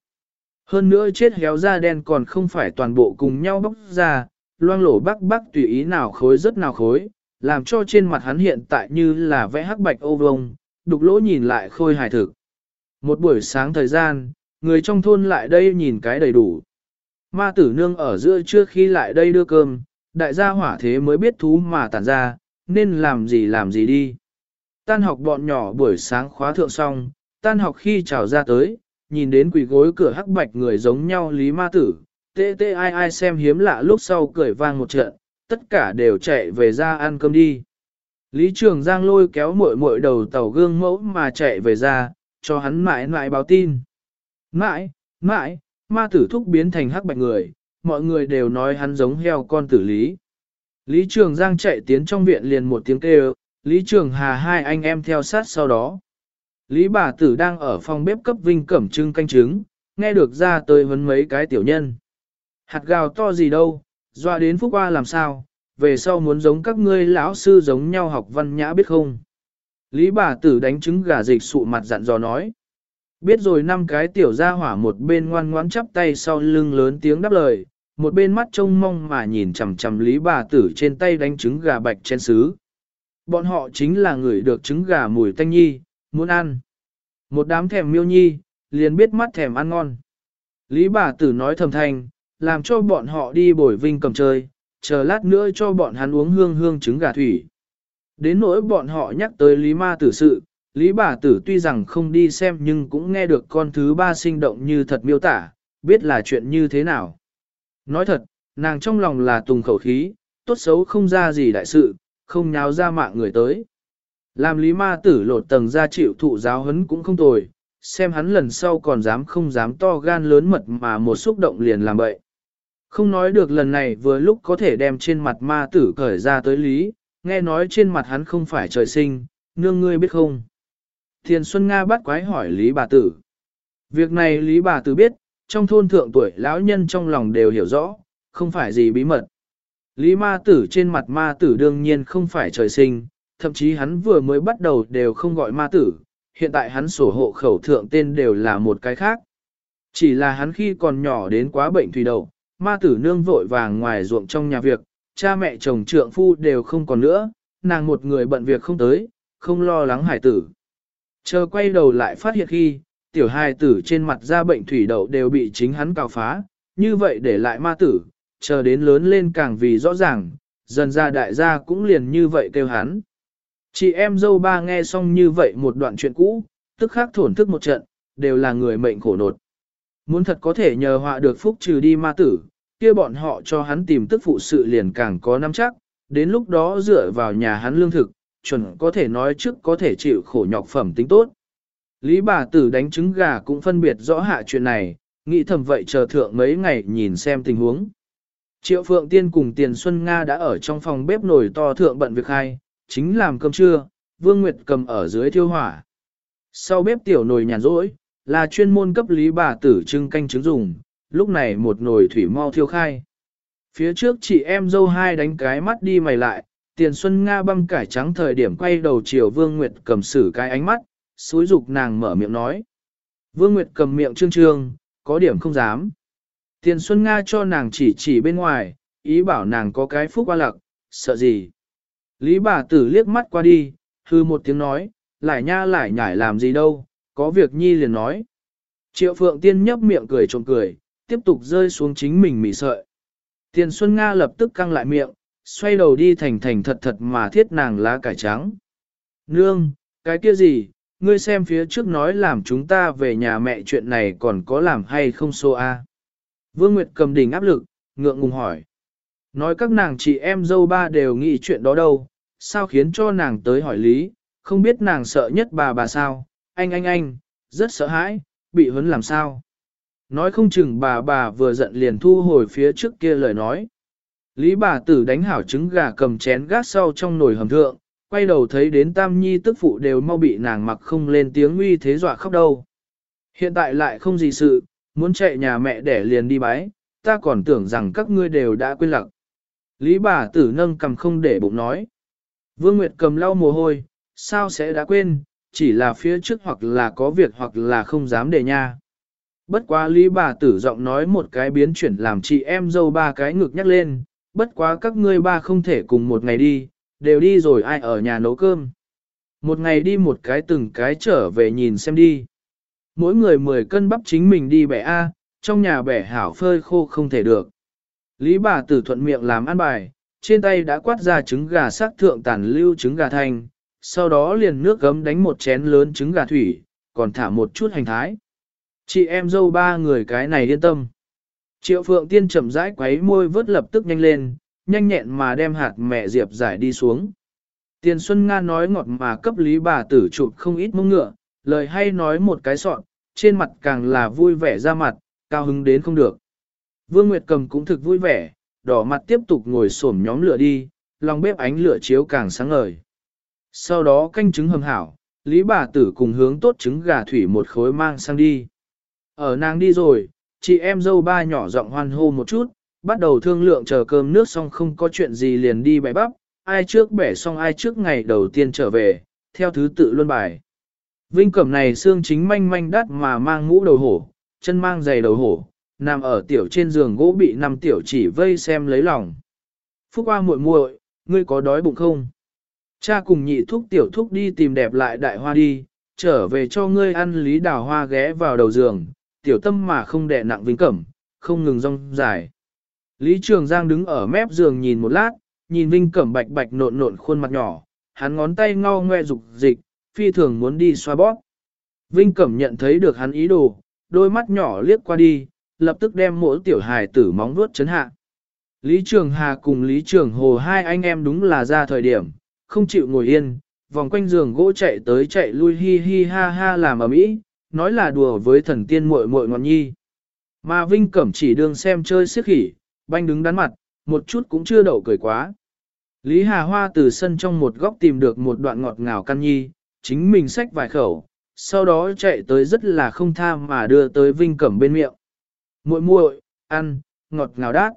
Hơn nữa chết héo da đen còn không phải toàn bộ cùng nhau bóc ra, loang lổ bắc bắc tùy ý nào khối rất nào khối, làm cho trên mặt hắn hiện tại như là vẽ hắc bạch ô vông, đục lỗ nhìn lại khôi hài thực. Một buổi sáng thời gian, người trong thôn lại đây nhìn cái đầy đủ. Ma tử nương ở giữa trước khi lại đây đưa cơm, đại gia hỏa thế mới biết thú mà tản ra, nên làm gì làm gì đi. Tan học bọn nhỏ buổi sáng khóa thượng xong, tan học khi chào ra tới, nhìn đến quỷ gối cửa hắc bạch người giống nhau Lý Ma Tử, tê tê ai ai xem hiếm lạ lúc sau cười vang một trận, tất cả đều chạy về ra ăn cơm đi. Lý Trường Giang lôi kéo muội muội đầu tàu gương mẫu mà chạy về ra, cho hắn mãi mãi báo tin. Mãi, mãi, ma tử thúc biến thành hắc bạch người, mọi người đều nói hắn giống heo con tử lý. Lý Trường Giang chạy tiến trong viện liền một tiếng kêu, Lý Trường Hà hai anh em theo sát sau đó. Lý bà tử đang ở phòng bếp cấp vinh cẩm trưng canh trứng, nghe được ra tới vấn mấy cái tiểu nhân. Hạt gào to gì đâu, doa đến phúc qua làm sao, về sau muốn giống các ngươi lão sư giống nhau học văn nhã biết không. Lý bà tử đánh trứng gà dịch sụ mặt dặn dò nói. Biết rồi năm cái tiểu gia hỏa một bên ngoan ngoãn chắp tay sau lưng lớn tiếng đáp lời, một bên mắt trông mong mà nhìn chằm chằm lý bà tử trên tay đánh trứng gà bạch trên xứ. Bọn họ chính là người được trứng gà mùi tanh nhi, muốn ăn. Một đám thèm miêu nhi, liền biết mắt thèm ăn ngon. Lý bà tử nói thầm thanh, làm cho bọn họ đi bồi vinh cầm chơi, chờ lát nữa cho bọn hắn uống hương hương trứng gà thủy. Đến nỗi bọn họ nhắc tới Lý ma tử sự, Lý bà tử tuy rằng không đi xem nhưng cũng nghe được con thứ ba sinh động như thật miêu tả, biết là chuyện như thế nào. Nói thật, nàng trong lòng là tùng khẩu khí, tốt xấu không ra gì đại sự, không nháo ra mạng người tới. Làm lý ma tử lột tầng ra chịu thụ giáo hấn cũng không tồi, xem hắn lần sau còn dám không dám to gan lớn mật mà một xúc động liền làm bậy. Không nói được lần này vừa lúc có thể đem trên mặt ma tử cởi ra tới lý, nghe nói trên mặt hắn không phải trời sinh, nương ngươi biết không. Thiền Xuân Nga bắt quái hỏi Lý bà tử. Việc này Lý bà tử biết, trong thôn thượng tuổi lão nhân trong lòng đều hiểu rõ, không phải gì bí mật. Lý ma tử trên mặt ma tử đương nhiên không phải trời sinh, thậm chí hắn vừa mới bắt đầu đều không gọi ma tử, hiện tại hắn sổ hộ khẩu thượng tên đều là một cái khác. Chỉ là hắn khi còn nhỏ đến quá bệnh thủy đầu, ma tử nương vội vàng ngoài ruộng trong nhà việc, cha mẹ chồng trượng phu đều không còn nữa, nàng một người bận việc không tới, không lo lắng hải tử. Chờ quay đầu lại phát hiện khi, tiểu hài tử trên mặt da bệnh thủy đậu đều bị chính hắn cào phá, như vậy để lại ma tử, chờ đến lớn lên càng vì rõ ràng, dần ra đại gia cũng liền như vậy kêu hắn. Chị em dâu ba nghe xong như vậy một đoạn chuyện cũ, tức khắc thổn thức một trận, đều là người mệnh khổ nột. Muốn thật có thể nhờ họa được phúc trừ đi ma tử, kia bọn họ cho hắn tìm tức phụ sự liền càng có nắm chắc, đến lúc đó dựa vào nhà hắn lương thực, chuẩn có thể nói trước có thể chịu khổ nhọc phẩm tính tốt. Lý bà tử đánh trứng gà cũng phân biệt rõ hạ chuyện này, nghĩ thầm vậy chờ thượng mấy ngày nhìn xem tình huống. Triệu Phượng Tiên cùng Tiền Xuân Nga đã ở trong phòng bếp nồi to thượng bận việc hai, chính làm cơm trưa, Vương Nguyệt cầm ở dưới thiêu hỏa. Sau bếp tiểu nồi nhàn rỗi, là chuyên môn cấp lý bà tử trưng canh trứng dùng, lúc này một nồi thủy mau thiêu khai. Phía trước chị em dâu hai đánh cái mắt đi mày lại, Tiền Xuân Nga băm cải trắng thời điểm quay đầu chiều Vương Nguyệt cầm xử cái ánh mắt, xúi dục nàng mở miệng nói. Vương Nguyệt cầm miệng trương trương, có điểm không dám. Tiền Xuân Nga cho nàng chỉ chỉ bên ngoài, ý bảo nàng có cái phúc qua lặc, sợ gì. Lý bà tử liếc mắt qua đi, hư một tiếng nói, lại nha lại nhải làm gì đâu, có việc nhi liền nói. Triệu Phượng Tiên nhấp miệng cười trộm cười, tiếp tục rơi xuống chính mình mỉ sợi. Tiền Xuân Nga lập tức căng lại miệng, xoay đầu đi thành thành thật thật mà thiết nàng lá cải trắng. Nương, cái kia gì, ngươi xem phía trước nói làm chúng ta về nhà mẹ chuyện này còn có làm hay không xô a? Vương Nguyệt cầm đỉnh áp lực, ngượng ngùng hỏi. Nói các nàng chị em dâu ba đều nghĩ chuyện đó đâu, sao khiến cho nàng tới hỏi lý, không biết nàng sợ nhất bà bà sao, anh anh anh, rất sợ hãi, bị huấn làm sao. Nói không chừng bà bà vừa giận liền thu hồi phía trước kia lời nói. Lý bà tử đánh hảo trứng gà cầm chén gác sau trong nồi hầm thượng, quay đầu thấy đến tam nhi tức phụ đều mau bị nàng mặc không lên tiếng uy thế dọa khóc đâu. Hiện tại lại không gì sự, muốn chạy nhà mẹ để liền đi bái, ta còn tưởng rằng các ngươi đều đã quên lặng. Lý bà tử nâng cầm không để bụng nói. Vương Nguyệt cầm lau mồ hôi, sao sẽ đã quên, chỉ là phía trước hoặc là có việc hoặc là không dám để nha. Bất quá Lý bà tử giọng nói một cái biến chuyển làm chị em dâu ba cái ngực nhắc lên, bất quá các ngươi ba không thể cùng một ngày đi, đều đi rồi ai ở nhà nấu cơm. Một ngày đi một cái từng cái trở về nhìn xem đi. Mỗi người mười cân bắp chính mình đi bẻ A, trong nhà bẻ hảo phơi khô không thể được. Lý bà tử thuận miệng làm ăn bài, trên tay đã quát ra trứng gà sắc thượng tàn lưu trứng gà thanh, sau đó liền nước gấm đánh một chén lớn trứng gà thủy, còn thả một chút hành thái. Chị em dâu ba người cái này yên tâm. Triệu Phượng Tiên chậm rãi quấy môi vớt lập tức nhanh lên, nhanh nhẹn mà đem hạt mẹ diệp giải đi xuống. Tiền Xuân Nga nói ngọt mà cấp lý bà tử chụp không ít mông ngựa, lời hay nói một cái sọn, trên mặt càng là vui vẻ ra mặt, cao hứng đến không được. Vương Nguyệt Cầm cũng thực vui vẻ, đỏ mặt tiếp tục ngồi xổm nhóm lửa đi, lòng bếp ánh lửa chiếu càng sáng ngời. Sau đó canh trứng hầm hảo, Lý bà tử cùng hướng tốt trứng gà thủy một khối mang sang đi. Ở nàng đi rồi, chị em dâu ba nhỏ giọng hoan hô một chút, bắt đầu thương lượng chờ cơm nước xong không có chuyện gì liền đi bẻ bắp, ai trước bẻ xong ai trước ngày đầu tiên trở về, theo thứ tự luân bài. Vinh cẩm này xương chính manh manh đắt mà mang mũ đầu hổ, chân mang giày đầu hổ, nằm ở tiểu trên giường gỗ bị năm tiểu chỉ vây xem lấy lòng. Phúc qua muội muội, ngươi có đói bụng không? Cha cùng nhị thúc tiểu thúc đi tìm đẹp lại đại hoa đi, trở về cho ngươi ăn lý đào hoa ghé vào đầu giường, tiểu tâm mà không đè nặng vinh cẩm, không ngừng rong dài. Lý Trường Giang đứng ở mép giường nhìn một lát, nhìn Vinh Cẩm bạch bạch nộn nộn khuôn mặt nhỏ, hắn ngón tay ngao ngoe dục dịch, phi thường muốn đi xoa bóp. Vinh Cẩm nhận thấy được hắn ý đồ, đôi mắt nhỏ liếc qua đi, lập tức đem mỗi tiểu hài tử móng vuốt chấn hạ. Lý Trường Hà cùng Lý Trường Hồ hai anh em đúng là ra thời điểm, không chịu ngồi yên, vòng quanh giường gỗ chạy tới chạy lui hi hi ha ha làm ở mỹ, nói là đùa với thần tiên muội muội ngọn nhi. Mà Vinh Cẩm chỉ đương xem chơi siếc khỉ, banh đứng đắn mặt, một chút cũng chưa đậu cười quá. Lý Hà Hoa từ sân trong một góc tìm được một đoạn ngọt ngào căn nhi, chính mình xách vài khẩu, sau đó chạy tới rất là không tha mà đưa tới Vinh Cẩm bên miệng. muội muội ăn, ngọt ngào đát.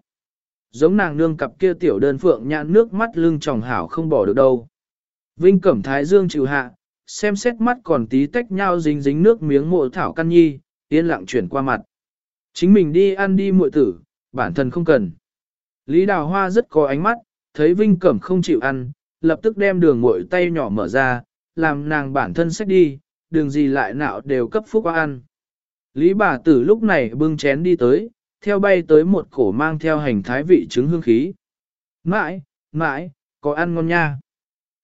Giống nàng nương cặp kia tiểu đơn phượng nhãn nước mắt lưng tròng hảo không bỏ được đâu. Vinh Cẩm Thái Dương chịu hạ, xem xét mắt còn tí tách nhau dính dính nước miếng mộ thảo căn nhi, yên lặng chuyển qua mặt. Chính mình đi ăn đi muội tử, bản thân không cần. Lý Đào Hoa rất có ánh mắt, thấy Vinh Cẩm không chịu ăn, lập tức đem đường muội tay nhỏ mở ra, làm nàng bản thân xách đi, đường gì lại nạo đều cấp phúc ăn. Lý bà tử lúc này bưng chén đi tới, theo bay tới một cổ mang theo hành thái vị trứng hương khí. Mãi, mãi, có ăn ngon nha.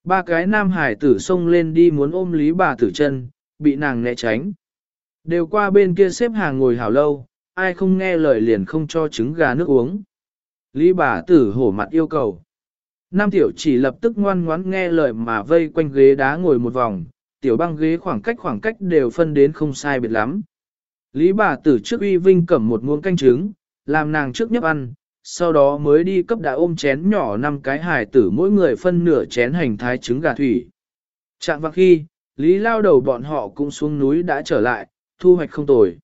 Ba cái nam hải tử xông lên đi muốn ôm lý bà tử chân, bị nàng né tránh. Đều qua bên kia xếp hàng ngồi hảo lâu, ai không nghe lời liền không cho trứng gà nước uống. Lý bà tử hổ mặt yêu cầu. Nam tiểu chỉ lập tức ngoan ngoãn nghe lời mà vây quanh ghế đá ngồi một vòng, tiểu băng ghế khoảng cách khoảng cách đều phân đến không sai biệt lắm. Lý bà tử trước uy vinh cầm một muỗng canh trứng, làm nàng trước nhấp ăn, sau đó mới đi cấp đã ôm chén nhỏ năm cái hài tử mỗi người phân nửa chén hành thái trứng gà thủy. Chạm vào khi, Lý lao đầu bọn họ cũng xuống núi đã trở lại, thu hoạch không tồi.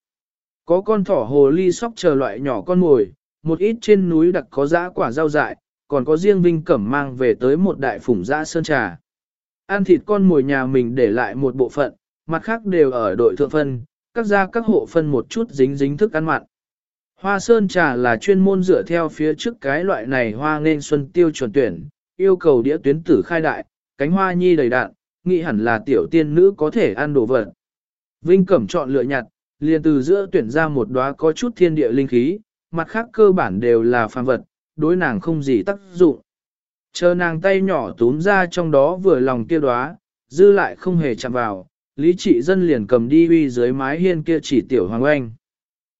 Có con thỏ hồ ly sóc chờ loại nhỏ con mồi, một ít trên núi đặc có dã quả rau dại, còn có riêng Vinh Cẩm mang về tới một đại phủng dã sơn trà. Ăn thịt con mồi nhà mình để lại một bộ phận, mặt khác đều ở đội thượng phân, các gia các hộ phân một chút dính dính thức ăn mặn. Hoa sơn trà là chuyên môn dựa theo phía trước cái loại này hoa nên xuân tiêu chuẩn tuyển, yêu cầu đĩa tuyến tử khai đại, cánh hoa nhi đầy đạn, nghĩ hẳn là tiểu tiên nữ có thể ăn đồ vật. Vinh Cẩm chọn lựa nhặt, liền từ giữa tuyển ra một đóa có chút thiên địa linh khí, mặt khác cơ bản đều là phàm vật, đối nàng không gì tác dụng. Chờ nàng tay nhỏ túm ra trong đó vừa lòng kia đóa, dư lại không hề chạm vào, Lý trị dân liền cầm đi uy dưới mái hiên kia chỉ tiểu hoàng oanh.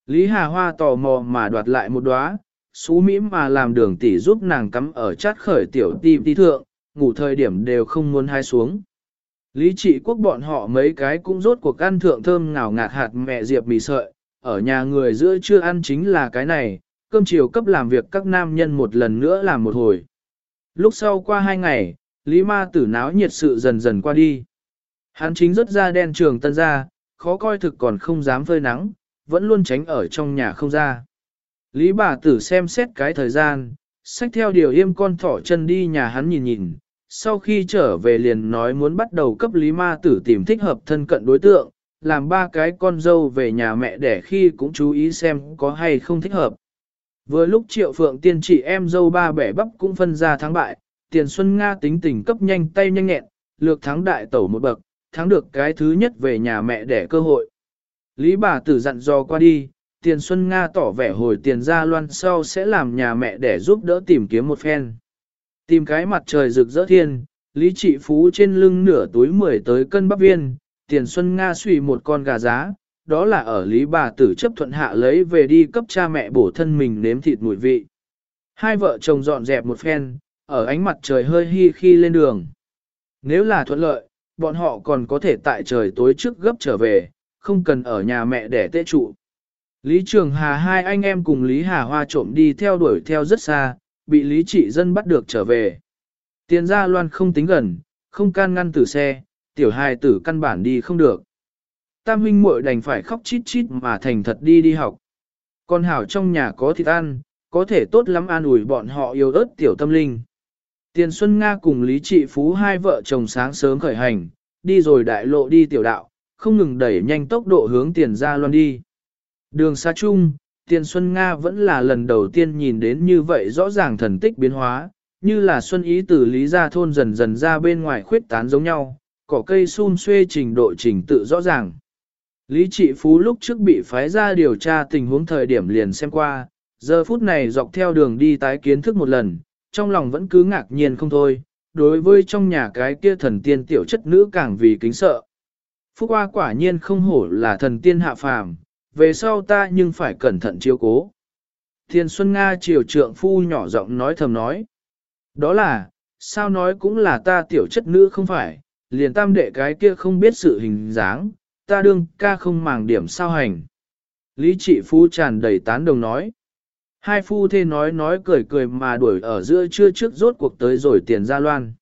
Lý Hà Hoa tò mò mà đoạt lại một đóa, xú mỹ mà làm đường tỷ giúp nàng cắm ở chát khởi tiểu ti ti thượng, ngủ thời điểm đều không muốn hai xuống. Lý trị quốc bọn họ mấy cái cũng rốt cuộc ăn thượng thơm ngào ngạt hạt mẹ diệp mì sợi, ở nhà người giữa chưa ăn chính là cái này, cơm chiều cấp làm việc các nam nhân một lần nữa làm một hồi. Lúc sau qua hai ngày, Lý ma tử náo nhiệt sự dần dần qua đi. Hắn chính rất ra đen trường tân ra, khó coi thực còn không dám phơi nắng, vẫn luôn tránh ở trong nhà không ra. Lý bà tử xem xét cái thời gian, xách theo điều yêm con thỏ chân đi nhà hắn nhìn nhìn, sau khi trở về liền nói muốn bắt đầu cấp Lý ma tử tìm thích hợp thân cận đối tượng, làm ba cái con dâu về nhà mẹ để khi cũng chú ý xem có hay không thích hợp. Vừa lúc triệu phượng tiên chỉ em dâu ba bẻ bắp cũng phân ra thắng bại, tiền xuân Nga tính tình cấp nhanh tay nhanh nhẹn, lược thắng đại tẩu một bậc, thắng được cái thứ nhất về nhà mẹ để cơ hội. Lý bà tử dặn dò qua đi, tiền xuân Nga tỏ vẻ hồi tiền ra loan sau sẽ làm nhà mẹ để giúp đỡ tìm kiếm một phen. Tìm cái mặt trời rực rỡ thiên, Lý trị phú trên lưng nửa túi mười tới cân bắp viên, tiền xuân Nga suy một con gà giá, đó là ở Lý bà tử chấp thuận hạ lấy về đi cấp cha mẹ bổ thân mình nếm thịt mùi vị. Hai vợ chồng dọn dẹp một phen, ở ánh mặt trời hơi hi khi lên đường. Nếu là thuận lợi, bọn họ còn có thể tại trời tối trước gấp trở về, không cần ở nhà mẹ để tê trụ. Lý Trường Hà hai anh em cùng Lý Hà Hoa trộm đi theo đuổi theo rất xa, bị Lý Trị Dân bắt được trở về. Tiền gia loan không tính gần, không can ngăn từ xe, tiểu hài tử căn bản đi không được. Tam huynh muội đành phải khóc chít chít mà thành thật đi đi học. Con hảo trong nhà có thịt ăn, có thể tốt lắm an ủi bọn họ yêu ớt tiểu tâm linh. Tiền Xuân Nga cùng Lý Trị Phú hai vợ chồng sáng sớm khởi hành, đi rồi đại lộ đi tiểu đạo, không ngừng đẩy nhanh tốc độ hướng tiền ra loan đi. Đường xa chung, Tiền Xuân Nga vẫn là lần đầu tiên nhìn đến như vậy rõ ràng thần tích biến hóa, như là Xuân Ý từ Lý Gia Thôn dần dần ra bên ngoài khuyết tán giống nhau, cỏ cây xun xuê trình độ trình tự rõ ràng. Lý Trị Phú lúc trước bị phái ra điều tra tình huống thời điểm liền xem qua, giờ phút này dọc theo đường đi tái kiến thức một lần, trong lòng vẫn cứ ngạc nhiên không thôi, đối với trong nhà cái kia thần tiên tiểu chất nữ càng vì kính sợ. Phúc hoa quả nhiên không hổ là thần tiên hạ phàm, về sau ta nhưng phải cẩn thận chiếu cố. Thiên Xuân Nga triều trượng phu nhỏ giọng nói thầm nói. Đó là, sao nói cũng là ta tiểu chất nữ không phải, liền tam đệ cái kia không biết sự hình dáng, ta đương ca không màng điểm sao hành. Lý trị phu tràn đầy tán đồng nói. Hai phu thê nói nói cười cười mà đuổi ở giữa trưa trước rốt cuộc tới rồi tiền gia loan.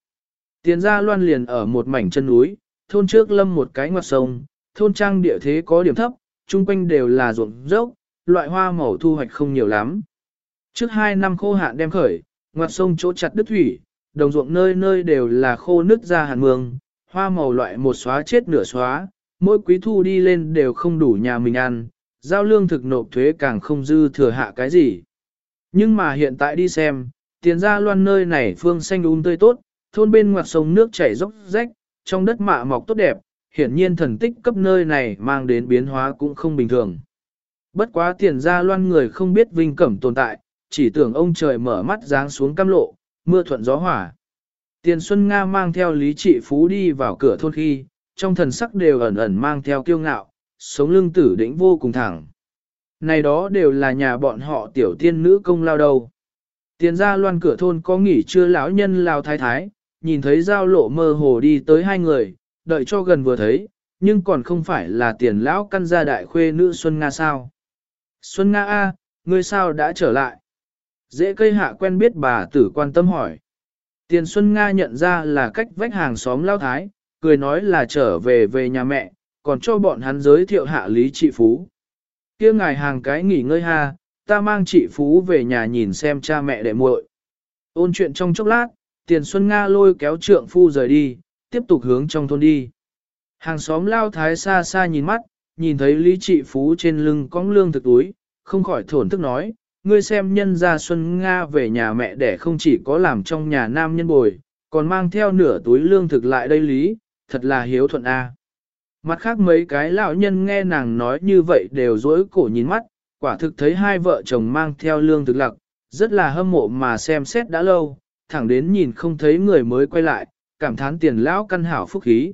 Tiền gia loan liền ở một mảnh chân núi, thôn trước lâm một cái ngoặt sông, thôn trang địa thế có điểm thấp, chung quanh đều là ruộng dốc, loại hoa màu thu hoạch không nhiều lắm. Trước hai năm khô hạn đem khởi, ngoặt sông chỗ chặt đứt thủy, đồng ruộng nơi nơi đều là khô nứt ra hàn mương, hoa màu loại một xóa chết nửa xóa, mỗi quý thu đi lên đều không đủ nhà mình ăn, giao lương thực nộp thuế càng không dư thừa hạ cái gì. Nhưng mà hiện tại đi xem, tiền ra loan nơi này phương xanh um tươi tốt, thôn bên ngoặt sông nước chảy dốc rách, trong đất mạ mọc tốt đẹp, hiển nhiên thần tích cấp nơi này mang đến biến hóa cũng không bình thường. Bất quá tiền gia loan người không biết vinh cẩm tồn tại, chỉ tưởng ông trời mở mắt giáng xuống cam lộ, mưa thuận gió hỏa. Tiền Xuân Nga mang theo Lý Trị Phú đi vào cửa thôn khi, trong thần sắc đều ẩn ẩn mang theo kiêu ngạo, sống lưng tử đỉnh vô cùng thẳng. Này đó đều là nhà bọn họ tiểu tiên nữ công lao đầu. Tiền gia loan cửa thôn có nghỉ chưa lão nhân lao thái thái, nhìn thấy giao lộ mơ hồ đi tới hai người, đợi cho gần vừa thấy, nhưng còn không phải là tiền lão căn gia đại khuê nữ Xuân Nga sao. Xuân Nga A, ngươi sao đã trở lại? Dễ cây hạ quen biết bà tử quan tâm hỏi. Tiền Xuân Nga nhận ra là cách vách hàng xóm lao thái, cười nói là trở về về nhà mẹ, còn cho bọn hắn giới thiệu hạ lý trị phú. kia ngài hàng cái nghỉ ngơi ha, ta mang chị phú về nhà nhìn xem cha mẹ đệ muội. Ôn chuyện trong chốc lát, Tiền Xuân Nga lôi kéo trượng phu rời đi, tiếp tục hướng trong thôn đi. Hàng xóm lao thái xa xa nhìn mắt, nhìn thấy Lý Trị Phú trên lưng cong lương thực túi, không khỏi thổn thức nói, ngươi xem nhân gia Xuân Nga về nhà mẹ để không chỉ có làm trong nhà nam nhân bồi, còn mang theo nửa túi lương thực lại đây Lý, thật là hiếu thuận A. Mặt khác mấy cái lão nhân nghe nàng nói như vậy đều dối cổ nhìn mắt, quả thực thấy hai vợ chồng mang theo lương thực lặc, rất là hâm mộ mà xem xét đã lâu, thẳng đến nhìn không thấy người mới quay lại, cảm thán tiền lão căn hảo phúc khí.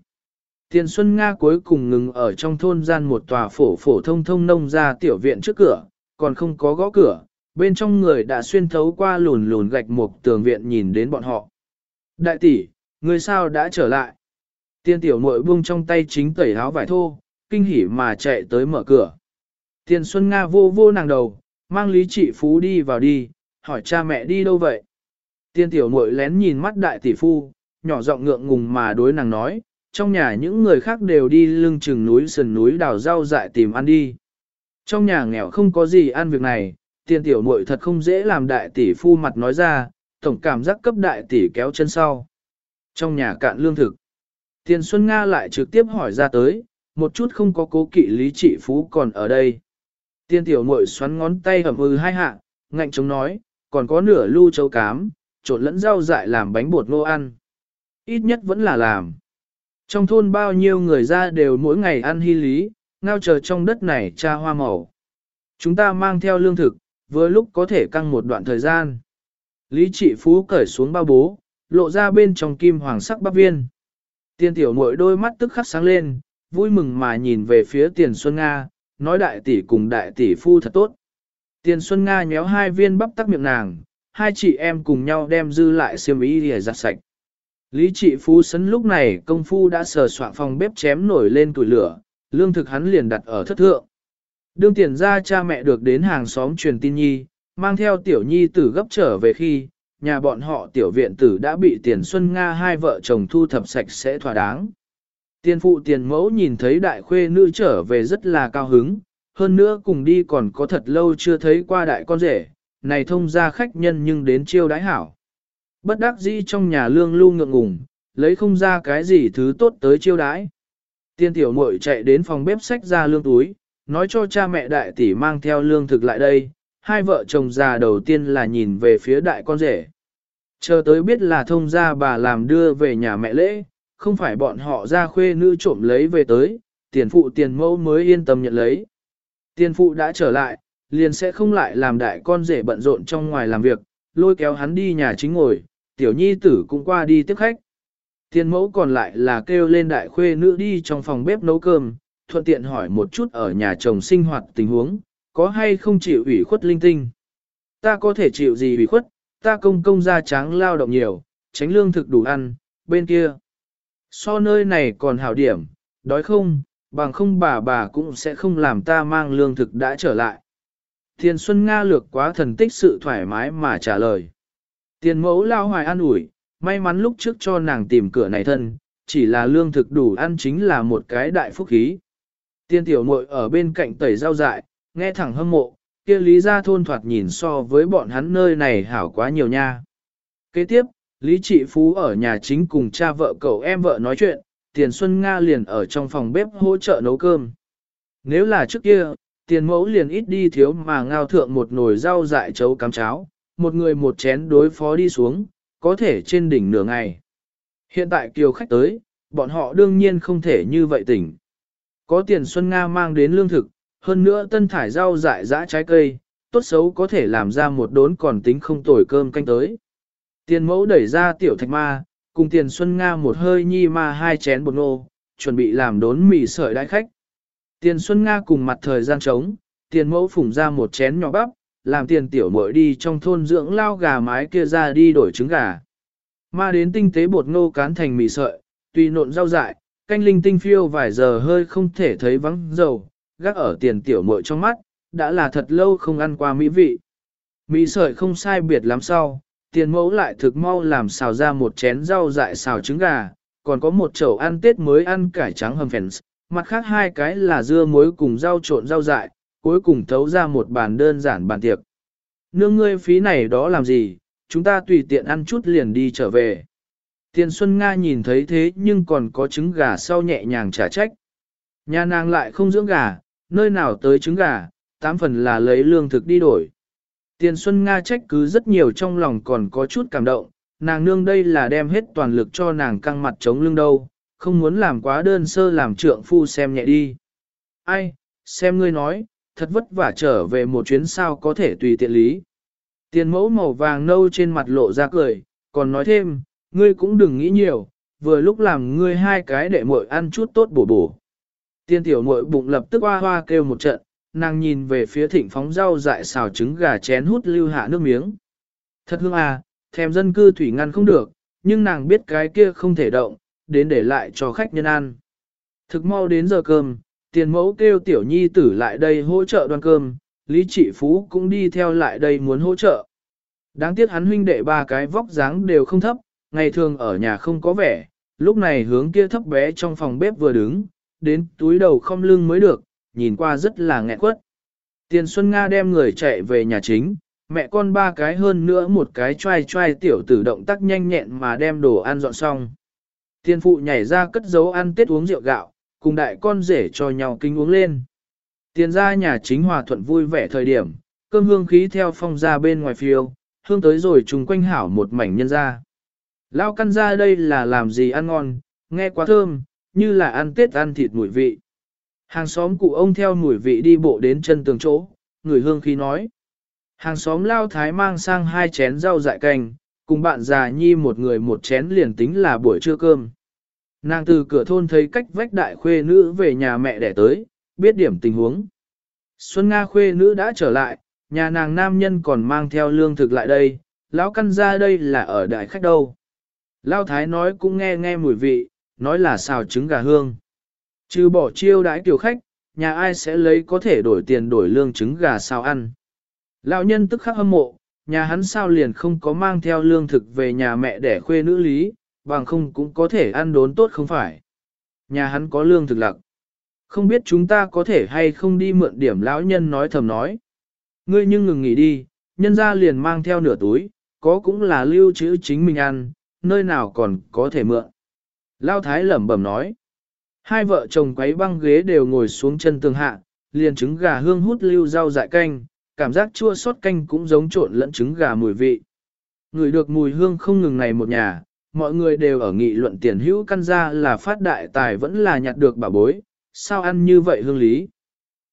Tiền Xuân Nga cuối cùng ngừng ở trong thôn gian một tòa phổ phổ thông thông nông ra tiểu viện trước cửa, còn không có gõ cửa, bên trong người đã xuyên thấu qua lùn lùn gạch một tường viện nhìn đến bọn họ. Đại tỷ, người sao đã trở lại? Tiên tiểu muội buông trong tay chính tẩy áo vải thô, kinh hỉ mà chạy tới mở cửa. Tiền Xuân Nga vô vô nàng đầu, mang lý trị phú đi vào đi, hỏi cha mẹ đi đâu vậy? Tiên tiểu muội lén nhìn mắt đại tỷ phu, nhỏ giọng ngượng ngùng mà đối nàng nói, trong nhà những người khác đều đi lưng chừng núi sườn núi đào rau dại tìm ăn đi. Trong nhà nghèo không có gì ăn việc này, tiên tiểu muội thật không dễ làm đại tỷ phu mặt nói ra, tổng cảm giác cấp đại tỷ kéo chân sau. Trong nhà cạn lương thực, Tiền Xuân Nga lại trực tiếp hỏi ra tới, một chút không có cố kỵ lý trị phú còn ở đây. Tiên tiểu muội xoắn ngón tay hầm ư ừ hai hạ, ngạnh chống nói, còn có nửa lưu châu cám, trộn lẫn rau dại làm bánh bột ngô ăn. Ít nhất vẫn là làm. Trong thôn bao nhiêu người ra đều mỗi ngày ăn hy lý, ngao chờ trong đất này cha hoa màu. Chúng ta mang theo lương thực, vừa lúc có thể căng một đoạn thời gian. Lý trị phú cởi xuống bao bố, lộ ra bên trong kim hoàng sắc bắp viên. Tiên tiểu muội đôi mắt tức khắc sáng lên, vui mừng mà nhìn về phía tiền Xuân Nga, nói đại tỷ cùng đại tỷ phu thật tốt. Tiền Xuân Nga nhéo hai viên bắp tắc miệng nàng, hai chị em cùng nhau đem dư lại xiêm y để giặt sạch. Lý trị phú sấn lúc này công phu đã sờ soạn phòng bếp chém nổi lên tuổi lửa, lương thực hắn liền đặt ở thất thượng. Đương tiền ra cha mẹ được đến hàng xóm truyền tin nhi, mang theo tiểu nhi tử gấp trở về khi, nhà bọn họ tiểu viện tử đã bị tiền Xuân Nga hai vợ chồng thu thập sạch sẽ thỏa đáng. Tiền phụ tiền mẫu nhìn thấy đại khuê nữ trở về rất là cao hứng, hơn nữa cùng đi còn có thật lâu chưa thấy qua đại con rể, này thông ra khách nhân nhưng đến chiêu đái hảo. Bất đắc dĩ trong nhà lương lưu ngượng ngùng, lấy không ra cái gì thứ tốt tới chiêu đái. Tiên tiểu muội chạy đến phòng bếp sách ra lương túi, nói cho cha mẹ đại tỷ mang theo lương thực lại đây, hai vợ chồng già đầu tiên là nhìn về phía đại con rể. Chờ tới biết là thông gia bà làm đưa về nhà mẹ lễ, không phải bọn họ ra khuê nữ trộm lấy về tới, tiền phụ tiền mẫu mới yên tâm nhận lấy. Tiền phụ đã trở lại, liền sẽ không lại làm đại con rể bận rộn trong ngoài làm việc, lôi kéo hắn đi nhà chính ngồi, tiểu nhi tử cũng qua đi tiếp khách. Tiền mẫu còn lại là kêu lên đại khuê nữ đi trong phòng bếp nấu cơm, thuận tiện hỏi một chút ở nhà chồng sinh hoạt tình huống, có hay không chịu ủy khuất linh tinh. Ta có thể chịu gì ủy khuất, ta công công ra tráng lao động nhiều, tránh lương thực đủ ăn, bên kia. So nơi này còn hảo điểm, đói không, bằng không bà bà cũng sẽ không làm ta mang lương thực đã trở lại. Thiên Xuân Nga lược quá thần tích sự thoải mái mà trả lời. Tiền mẫu lao hoài an ủi, may mắn lúc trước cho nàng tìm cửa này thân, chỉ là lương thực đủ ăn chính là một cái đại phúc khí. Tiên tiểu muội ở bên cạnh tẩy rau dại, nghe thẳng hâm mộ, kia lý gia thôn thoạt nhìn so với bọn hắn nơi này hảo quá nhiều nha. Kế tiếp, Lý Trị Phú ở nhà chính cùng cha vợ cậu em vợ nói chuyện, Tiền Xuân Nga liền ở trong phòng bếp hỗ trợ nấu cơm. Nếu là trước kia, tiền mẫu liền ít đi thiếu mà ngao thượng một nồi rau dại chấu cám cháo, một người một chén đối phó đi xuống, có thể trên đỉnh nửa ngày. Hiện tại kiều khách tới, bọn họ đương nhiên không thể như vậy tỉnh. Có tiền Xuân Nga mang đến lương thực, hơn nữa tân thải rau dại dã trái cây, tốt xấu có thể làm ra một đốn còn tính không tồi cơm canh tới. Tiền mẫu đẩy ra tiểu thạch ma, cùng tiền Xuân Nga một hơi nhi ma hai chén bột nô, chuẩn bị làm đốn mì sợi đãi khách. Tiền Xuân Nga cùng mặt thời gian trống, tiền mẫu phủng ra một chén nhỏ bắp, làm tiền tiểu muội đi trong thôn dưỡng lao gà mái kia ra đi đổi trứng gà. Ma đến tinh tế bột ngô cán thành mì sợi, tùy nộn rau dại, canh linh tinh phiêu vài giờ hơi không thể thấy vắng dầu, gác ở tiền tiểu muội trong mắt, đã là thật lâu không ăn qua mỹ vị. Mì sợi không sai biệt lắm sau, tiền mẫu lại thực mau làm xào ra một chén rau dại xào trứng gà, còn có một chậu ăn tết mới ăn cải trắng hầm phèn, mặt khác hai cái là dưa muối cùng rau trộn rau dại, cuối cùng thấu ra một bàn đơn giản bàn tiệc. Nương ngươi phí này đó làm gì, chúng ta tùy tiện ăn chút liền đi trở về. Tiền Xuân Nga nhìn thấy thế nhưng còn có trứng gà sau nhẹ nhàng trả trách. Nhà nàng lại không dưỡng gà, nơi nào tới trứng gà, tám phần là lấy lương thực đi đổi. Tiền Xuân Nga trách cứ rất nhiều trong lòng còn có chút cảm động, nàng nương đây là đem hết toàn lực cho nàng căng mặt chống lưng đâu, không muốn làm quá đơn sơ làm trượng phu xem nhẹ đi. Ai, xem ngươi nói, thật vất vả trở về một chuyến sao có thể tùy tiện lý. Tiền mẫu màu vàng nâu trên mặt lộ ra cười, còn nói thêm, ngươi cũng đừng nghĩ nhiều, vừa lúc làm ngươi hai cái để muội ăn chút tốt bổ bổ. Tiên tiểu muội bụng lập tức hoa hoa kêu một trận, nàng nhìn về phía thịnh phóng rau dại xào trứng gà chén hút lưu hạ nước miếng. Thật hương à, thèm dân cư thủy ngăn không được, nhưng nàng biết cái kia không thể động, đến để lại cho khách nhân ăn. Thực mau đến giờ cơm, tiền mẫu kêu tiểu nhi tử lại đây hỗ trợ đoan cơm, Lý Trị Phú cũng đi theo lại đây muốn hỗ trợ. Đáng tiếc hắn huynh đệ ba cái vóc dáng đều không thấp, ngày thường ở nhà không có vẻ, lúc này hướng kia thấp bé trong phòng bếp vừa đứng, đến túi đầu không lưng mới được, nhìn qua rất là nghẹn quất. Tiền Xuân Nga đem người chạy về nhà chính, mẹ con ba cái hơn nữa một cái trai trai tiểu tử động tác nhanh nhẹn mà đem đồ ăn dọn xong. Tiền phụ nhảy ra cất dấu ăn tết uống rượu gạo, cùng đại con rể cho nhau kinh uống lên. Tiền ra nhà chính hòa thuận vui vẻ thời điểm, cơm hương khí theo phong ra bên ngoài phiêu, hương tới rồi trùng quanh hảo một mảnh nhân ra. Lao căn ra đây là làm gì ăn ngon, nghe quá thơm, như là ăn tết ăn thịt mùi vị. Hàng xóm cụ ông theo mùi vị đi bộ đến chân tường chỗ, người hương khí nói. Hàng xóm lao thái mang sang hai chén rau dại canh, cùng bạn già nhi một người một chén liền tính là buổi trưa cơm. Nàng từ cửa thôn thấy cách vách đại khuê nữ về nhà mẹ đẻ tới, biết điểm tình huống. Xuân Nga khuê nữ đã trở lại, nhà nàng nam nhân còn mang theo lương thực lại đây, lão căn ra đây là ở đại khách đâu. Lão thái nói cũng nghe nghe mùi vị, nói là xào trứng gà hương. Trừ bỏ chiêu đãi tiểu khách, nhà ai sẽ lấy có thể đổi tiền đổi lương trứng gà sao ăn. Lão nhân tức khắc hâm mộ, nhà hắn sao liền không có mang theo lương thực về nhà mẹ để khuê nữ lý, bằng không cũng có thể ăn đốn tốt không phải. Nhà hắn có lương thực lặc. Không biết chúng ta có thể hay không đi mượn điểm lão nhân nói thầm nói. Ngươi nhưng ngừng nghỉ đi, nhân ra liền mang theo nửa túi, có cũng là lưu trữ chính mình ăn, nơi nào còn có thể mượn. Lao thái lẩm bẩm nói. Hai vợ chồng quấy băng ghế đều ngồi xuống chân tường hạ, liền trứng gà hương hút lưu rau dại canh, cảm giác chua sót canh cũng giống trộn lẫn trứng gà mùi vị. Người được mùi hương không ngừng này một nhà, mọi người đều ở nghị luận tiền hữu căn ra là phát đại tài vẫn là nhặt được bà bối, sao ăn như vậy hương lý.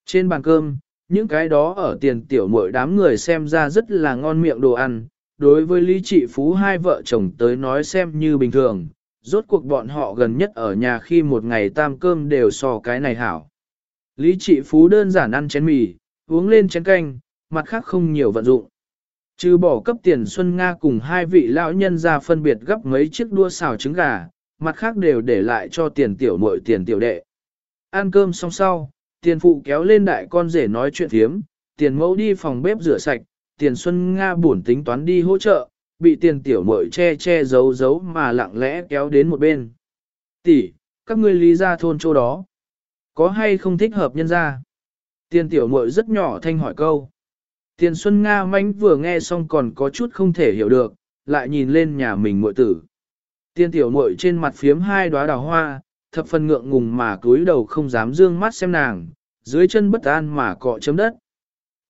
Trên bàn cơm, những cái đó ở tiền tiểu mỗi đám người xem ra rất là ngon miệng đồ ăn, đối với Lý Trị Phú hai vợ chồng tới nói xem như bình thường, rốt cuộc bọn họ gần nhất ở nhà khi một ngày tam cơm đều so cái này hảo. Lý Trị Phú đơn giản ăn chén mì, uống lên chén canh, mặt khác không nhiều vận dụng. Trừ bỏ cấp tiền Xuân Nga cùng hai vị lão nhân ra phân biệt gấp mấy chiếc đua xào trứng gà, mặt khác đều để lại cho tiền tiểu muội tiền tiểu đệ. Ăn cơm xong sau, tiền phụ kéo lên đại con rể nói chuyện thiếm, tiền mẫu đi phòng bếp rửa sạch, tiền Xuân Nga buồn tính toán đi hỗ trợ, bị tiền tiểu muội che che giấu giấu mà lặng lẽ kéo đến một bên. Tỷ, các ngươi lý ra thôn chỗ đó. Có hay không thích hợp nhân ra? Tiền tiểu muội rất nhỏ thanh hỏi câu. Tiền Xuân Nga mánh vừa nghe xong còn có chút không thể hiểu được, lại nhìn lên nhà mình muội tử. Tiên tiểu muội trên mặt phiếm hai đóa đào hoa, thập phần ngượng ngùng mà cúi đầu không dám dương mắt xem nàng, dưới chân bất an mà cọ chấm đất.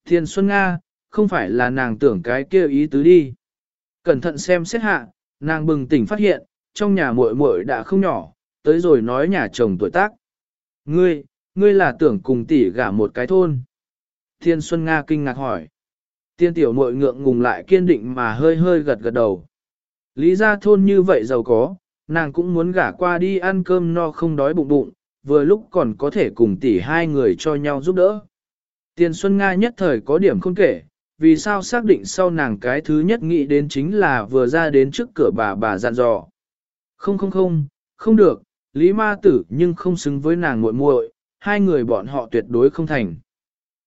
Tiền Xuân Nga, không phải là nàng tưởng cái kia ý tứ đi. Cẩn thận xem xét hạ, nàng bừng tỉnh phát hiện, trong nhà muội muội đã không nhỏ, tới rồi nói nhà chồng tuổi tác. Ngươi, ngươi là tưởng cùng tỷ gả một cái thôn. Thiên Xuân Nga kinh ngạc hỏi. Tiên tiểu muội ngượng ngùng lại kiên định mà hơi hơi gật gật đầu. Lý gia thôn như vậy giàu có, nàng cũng muốn gả qua đi ăn cơm no không đói bụng bụng, vừa lúc còn có thể cùng tỷ hai người cho nhau giúp đỡ. Tiền Xuân Nga nhất thời có điểm không kể, vì sao xác định sau nàng cái thứ nhất nghĩ đến chính là vừa ra đến trước cửa bà bà dặn dò. Không không không, không được, Lý Ma Tử nhưng không xứng với nàng muội muội, hai người bọn họ tuyệt đối không thành.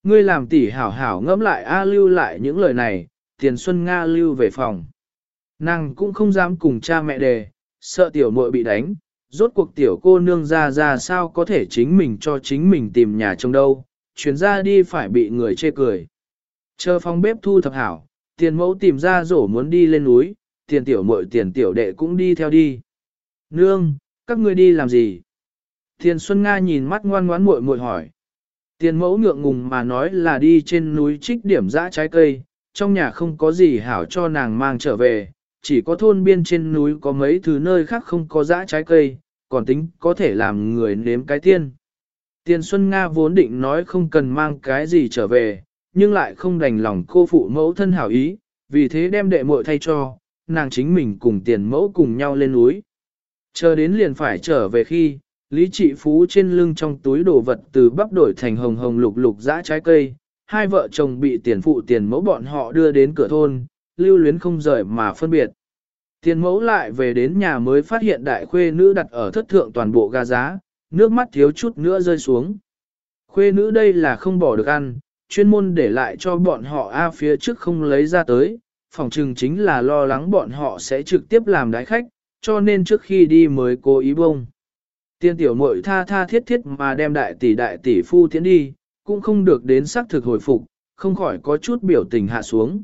Ngươi làm tỷ hảo hảo ngẫm lại A lưu lại những lời này, tiền Xuân Nga lưu về phòng. Nàng cũng không dám cùng cha mẹ đề, sợ tiểu muội bị đánh, rốt cuộc tiểu cô nương ra ra sao có thể chính mình cho chính mình tìm nhà trong đâu, chuyến ra đi phải bị người chê cười. Chờ phòng bếp thu thập hảo, tiền mẫu tìm ra rổ muốn đi lên núi, tiền tiểu muội tiền tiểu đệ cũng đi theo đi. Nương, các ngươi đi làm gì? Tiền Xuân Nga nhìn mắt ngoan ngoãn muội muội hỏi. Tiền mẫu ngượng ngùng mà nói là đi trên núi trích điểm dã trái cây, trong nhà không có gì hảo cho nàng mang trở về, chỉ có thôn biên trên núi có mấy thứ nơi khác không có dã trái cây, còn tính có thể làm người nếm cái tiên. Tiền Xuân Nga vốn định nói không cần mang cái gì trở về, nhưng lại không đành lòng cô phụ mẫu thân hảo ý, vì thế đem đệ muội thay cho, nàng chính mình cùng tiền mẫu cùng nhau lên núi. Chờ đến liền phải trở về khi, Lý Trị Phú trên lưng trong túi đồ vật từ bắp đổi thành hồng hồng lục lục dã trái cây, hai vợ chồng bị tiền phụ tiền mẫu bọn họ đưa đến cửa thôn, lưu luyến không rời mà phân biệt. Tiền mẫu lại về đến nhà mới phát hiện đại khuê nữ đặt ở thất thượng toàn bộ ga giá, nước mắt thiếu chút nữa rơi xuống. Khuê nữ đây là không bỏ được ăn, chuyên môn để lại cho bọn họ A phía trước không lấy ra tới, phòng trừng chính là lo lắng bọn họ sẽ trực tiếp làm đái khách, cho nên trước khi đi mới cố ý bông. Tiên tiểu muội tha tha thiết thiết mà đem đại tỷ đại tỷ phu tiến đi, cũng không được đến xác thực hồi phục, không khỏi có chút biểu tình hạ xuống.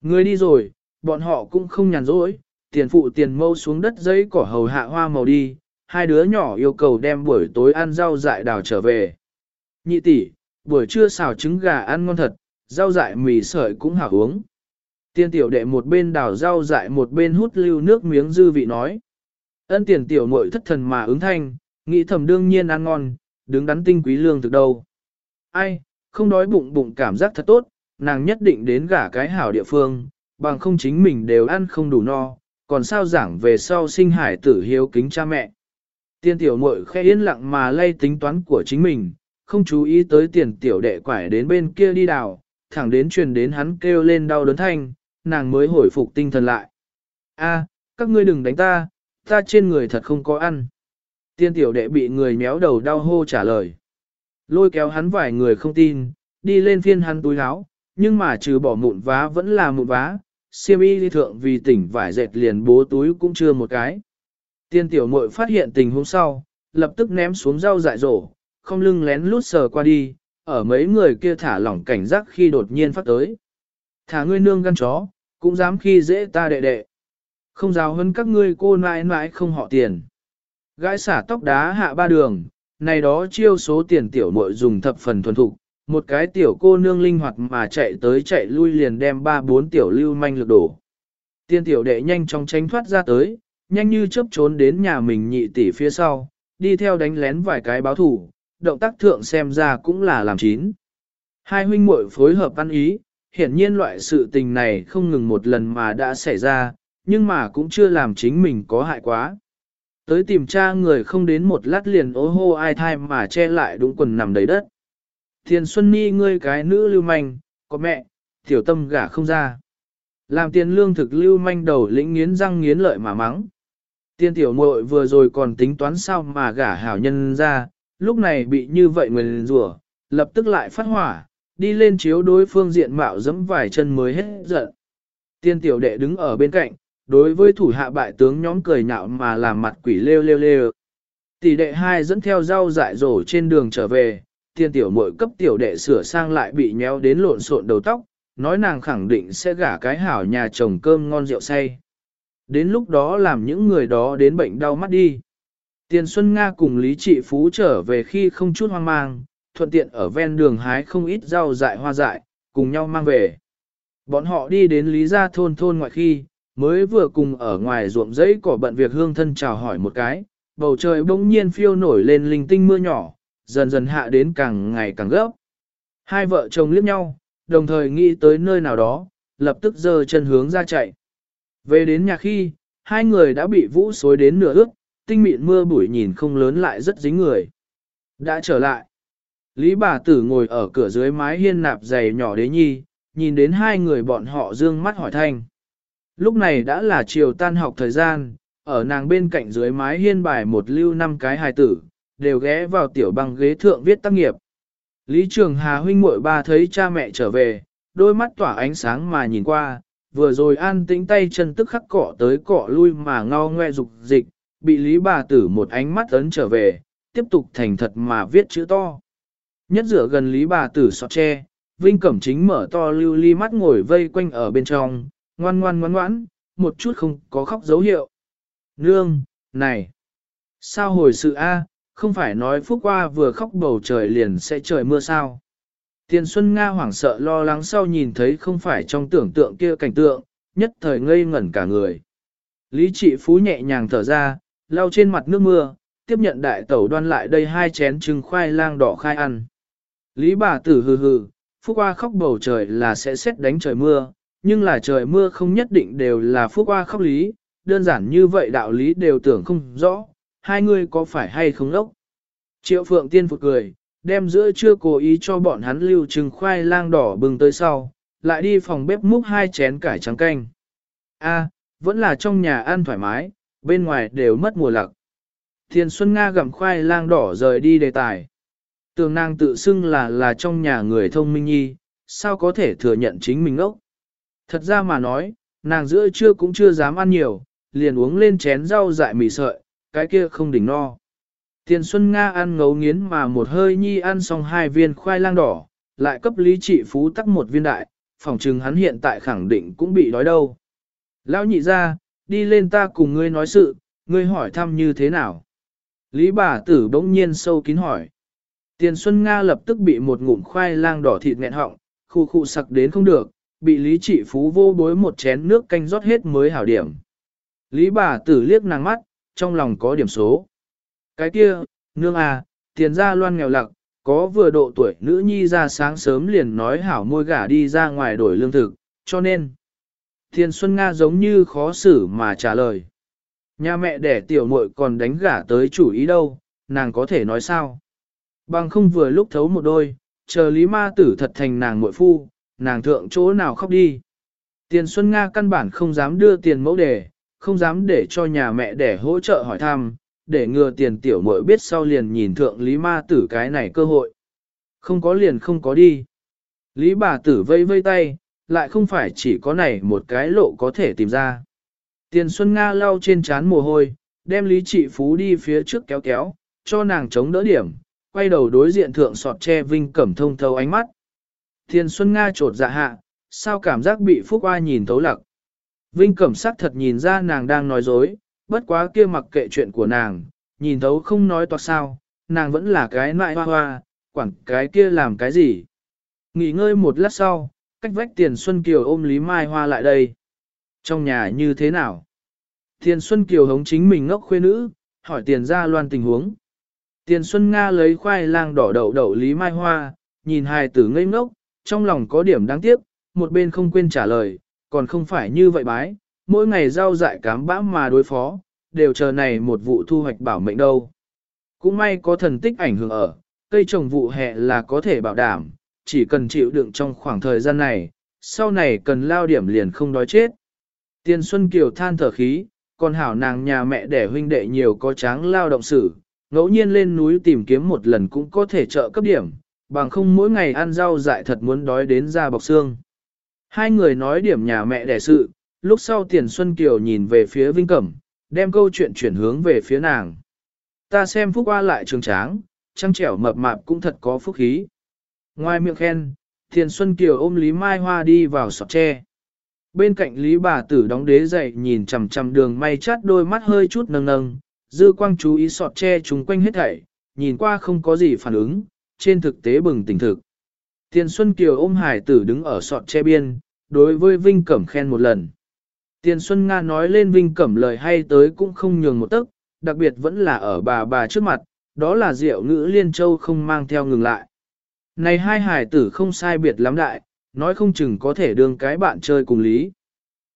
Người đi rồi, bọn họ cũng không nhàn rỗi, tiền phụ tiền mâu xuống đất giấy cỏ hầu hạ hoa màu đi, hai đứa nhỏ yêu cầu đem buổi tối ăn rau dại đào trở về. Nhị tỷ, buổi trưa xào trứng gà ăn ngon thật, rau dại mì sợi cũng hảo uống. Tiên tiểu đệ một bên đào rau dại một bên hút lưu nước miếng dư vị nói. Ân tiền tiểu muội thất thần mà ứng thanh, nghĩ thầm đương nhiên ăn ngon, đứng đắn tinh quý lương thực đâu. Ai, không đói bụng bụng cảm giác thật tốt, nàng nhất định đến gả cái hảo địa phương, bằng không chính mình đều ăn không đủ no, còn sao giảng về sau sinh hải tử hiếu kính cha mẹ. Tiên tiểu muội khẽ yên lặng mà lay tính toán của chính mình, không chú ý tới tiền tiểu đệ quải đến bên kia đi đào, thẳng đến truyền đến hắn kêu lên đau đớn thanh, nàng mới hồi phục tinh thần lại. A, các ngươi đừng đánh ta, ta trên người thật không có ăn. Tiên tiểu đệ bị người méo đầu đau hô trả lời. Lôi kéo hắn vài người không tin, đi lên phiên hắn túi áo, nhưng mà trừ bỏ mụn vá vẫn là mụn vá, siêm y thượng vì tỉnh vải dệt liền bố túi cũng chưa một cái. Tiên tiểu muội phát hiện tình huống sau, lập tức ném xuống rau dại rổ, không lưng lén lút sờ qua đi, ở mấy người kia thả lỏng cảnh giác khi đột nhiên phát tới. Thả ngươi nương gan chó, cũng dám khi dễ ta đệ đệ. Không giáo hơn các ngươi cô nãi nãi không họ tiền. Gái xả tóc đá hạ ba đường, này đó chiêu số tiền tiểu muội dùng thập phần thuần thục, một cái tiểu cô nương linh hoạt mà chạy tới chạy lui liền đem ba bốn tiểu lưu manh lực đổ. Tiên tiểu đệ nhanh chóng tránh thoát ra tới, nhanh như chớp trốn đến nhà mình nhị tỷ phía sau, đi theo đánh lén vài cái báo thủ, động tác thượng xem ra cũng là làm chín. Hai huynh muội phối hợp ăn ý, hiển nhiên loại sự tình này không ngừng một lần mà đã xảy ra, nhưng mà cũng chưa làm chính mình có hại quá. Tới tìm cha người không đến một lát liền ố hô ai thai mà che lại đúng quần nằm đầy đất. Thiền Xuân Ni ngươi cái nữ lưu manh, có mẹ, tiểu tâm gả không ra. Làm tiền lương thực lưu manh đầu lĩnh nghiến răng nghiến lợi mà mắng. Tiên tiểu muội vừa rồi còn tính toán sao mà gả hảo nhân ra, lúc này bị như vậy nguyền rủa, lập tức lại phát hỏa, đi lên chiếu đối phương diện mạo dẫm vài chân mới hết giận. Tiên tiểu đệ đứng ở bên cạnh, đối với thủ hạ bại tướng nhóm cười nhạo mà làm mặt quỷ lêu lêu lêu. Tỷ đệ hai dẫn theo rau dại rổ trên đường trở về, tiên tiểu muội cấp tiểu đệ sửa sang lại bị nhéo đến lộn xộn đầu tóc, nói nàng khẳng định sẽ gả cái hảo nhà chồng cơm ngon rượu say. Đến lúc đó làm những người đó đến bệnh đau mắt đi. Tiền Xuân Nga cùng Lý Trị Phú trở về khi không chút hoang mang, thuận tiện ở ven đường hái không ít rau dại hoa dại, cùng nhau mang về. Bọn họ đi đến Lý Gia thôn thôn ngoại khi, mới vừa cùng ở ngoài ruộng giấy cỏ bận việc hương thân chào hỏi một cái, bầu trời bỗng nhiên phiêu nổi lên linh tinh mưa nhỏ, dần dần hạ đến càng ngày càng gấp. Hai vợ chồng liếc nhau, đồng thời nghĩ tới nơi nào đó, lập tức giơ chân hướng ra chạy. Về đến nhà khi, hai người đã bị vũ xối đến nửa ước, tinh mịn mưa bụi nhìn không lớn lại rất dính người. Đã trở lại. Lý bà tử ngồi ở cửa dưới mái hiên nạp giày nhỏ đế nhi, nhìn đến hai người bọn họ dương mắt hỏi thanh. Lúc này đã là chiều tan học thời gian, ở nàng bên cạnh dưới mái hiên bài một lưu năm cái hài tử, đều ghé vào tiểu băng ghế thượng viết tác nghiệp. Lý Trường Hà huynh muội ba thấy cha mẹ trở về, đôi mắt tỏa ánh sáng mà nhìn qua, vừa rồi an tĩnh tay chân tức khắc cọ tới cọ lui mà ngao ngoe dục dịch, bị Lý bà tử một ánh mắt ấn trở về, tiếp tục thành thật mà viết chữ to. Nhất dựa gần Lý bà tử sọt tre, Vinh Cẩm Chính mở to lưu ly mắt ngồi vây quanh ở bên trong, ngoan ngoan ngoan ngoãn, một chút không có khóc dấu hiệu. Nương, này, sao hồi sự A, không phải nói phúc qua vừa khóc bầu trời liền sẽ trời mưa sao. Tiền Xuân Nga hoảng sợ lo lắng sau nhìn thấy không phải trong tưởng tượng kia cảnh tượng, nhất thời ngây ngẩn cả người. Lý trị phú nhẹ nhàng thở ra, lau trên mặt nước mưa, tiếp nhận đại tẩu đoan lại đây hai chén trứng khoai lang đỏ khai ăn. Lý bà tử hừ hừ, phúc qua khóc bầu trời là sẽ xét đánh trời mưa, nhưng là trời mưa không nhất định đều là phúc qua khóc lý, đơn giản như vậy đạo lý đều tưởng không rõ, hai người có phải hay không ốc. Triệu phượng tiên phục cười, đem giữa trưa cố ý cho bọn hắn lưu trừng khoai lang đỏ bừng tới sau, lại đi phòng bếp múc hai chén cải trắng canh. A, vẫn là trong nhà ăn thoải mái, bên ngoài đều mất mùa lặc. Thiên Xuân Nga gặm khoai lang đỏ rời đi đề tài. Tường nàng tự xưng là là trong nhà người thông minh nhi, sao có thể thừa nhận chính mình ốc. Thật ra mà nói, nàng giữa trưa cũng chưa dám ăn nhiều, liền uống lên chén rau dại mì sợi, cái kia không đỉnh no. Tiền Xuân Nga ăn ngấu nghiến mà một hơi nhi ăn xong hai viên khoai lang đỏ, lại cấp lý trị phú tắc một viên đại, phòng trừng hắn hiện tại khẳng định cũng bị đói đâu. Lão nhị ra, đi lên ta cùng ngươi nói sự, ngươi hỏi thăm như thế nào. Lý bà tử bỗng nhiên sâu kín hỏi. Tiền Xuân Nga lập tức bị một ngụm khoai lang đỏ thịt nghẹn họng, khu khu sặc đến không được, bị Lý trị phú vô bối một chén nước canh rót hết mới hảo điểm. Lý bà tử liếc nàng mắt, trong lòng có điểm số. Cái kia, nương à, tiền ra loan nghèo lặc, có vừa độ tuổi nữ nhi ra sáng sớm liền nói hảo môi gả đi ra ngoài đổi lương thực, cho nên. Thiên Xuân Nga giống như khó xử mà trả lời. Nhà mẹ đẻ tiểu muội còn đánh gả tới chủ ý đâu, nàng có thể nói sao? Bằng không vừa lúc thấu một đôi, chờ Lý Ma Tử thật thành nàng muội phu, nàng thượng chỗ nào khóc đi. Tiền Xuân Nga căn bản không dám đưa tiền mẫu đề, không dám để cho nhà mẹ đẻ hỗ trợ hỏi thăm, để ngừa tiền tiểu muội biết sau liền nhìn thượng Lý Ma Tử cái này cơ hội. Không có liền không có đi. Lý bà tử vây vây tay, lại không phải chỉ có này một cái lộ có thể tìm ra. Tiền Xuân Nga lau trên trán mồ hôi, đem Lý Trị Phú đi phía trước kéo kéo, cho nàng chống đỡ điểm, quay đầu đối diện thượng sọt che Vinh Cẩm thông thấu ánh mắt. Thiên Xuân Nga trột dạ hạ, sao cảm giác bị Phúc Oa nhìn thấu lặc. Vinh Cẩm sắc thật nhìn ra nàng đang nói dối, bất quá kia mặc kệ chuyện của nàng, nhìn thấu không nói toạc sao, nàng vẫn là cái nại hoa hoa, quảng cái kia làm cái gì. Nghỉ ngơi một lát sau, cách vách tiền Xuân Kiều ôm Lý Mai Hoa lại đây. Trong nhà như thế nào? Tiền Xuân Kiều hống chính mình ngốc khuê nữ, hỏi tiền Gia loan tình huống. Tiền Xuân Nga lấy khoai lang đỏ đậu đậu Lý Mai Hoa, nhìn hài tử ngây ngốc, trong lòng có điểm đáng tiếc, một bên không quên trả lời, còn không phải như vậy bái, mỗi ngày rau dại cám bã mà đối phó, đều chờ này một vụ thu hoạch bảo mệnh đâu. Cũng may có thần tích ảnh hưởng ở, cây trồng vụ hè là có thể bảo đảm, chỉ cần chịu đựng trong khoảng thời gian này, sau này cần lao điểm liền không đói chết. Tiên Xuân Kiều than thở khí, còn hảo nàng nhà mẹ đẻ huynh đệ nhiều có tráng lao động sử, ngẫu nhiên lên núi tìm kiếm một lần cũng có thể trợ cấp điểm, bằng không mỗi ngày ăn rau dại thật muốn đói đến ra bọc xương. Hai người nói điểm nhà mẹ đẻ sự, lúc sau Tiền Xuân Kiều nhìn về phía Vinh Cẩm, đem câu chuyện chuyển hướng về phía nàng. Ta xem phúc qua lại trường tráng, trăng trẻo mập mạp cũng thật có phúc khí. Ngoài miệng khen, Thiền Xuân Kiều ôm Lý Mai Hoa đi vào sọt tre. Bên cạnh Lý bà tử đóng đế dậy nhìn chằm chằm đường may chát đôi mắt hơi chút nâng nâng, dư quang chú ý sọt tre chúng quanh hết thảy, nhìn qua không có gì phản ứng, trên thực tế bừng tỉnh thực. Tiền Xuân Kiều ôm hải tử đứng ở sọt tre biên, đối với Vinh Cẩm khen một lần. Tiền Xuân Nga nói lên Vinh Cẩm lời hay tới cũng không nhường một tấc, đặc biệt vẫn là ở bà bà trước mặt, đó là diệu ngữ liên châu không mang theo ngừng lại. Này hai hải tử không sai biệt lắm đại, nói không chừng có thể đương cái bạn chơi cùng Lý.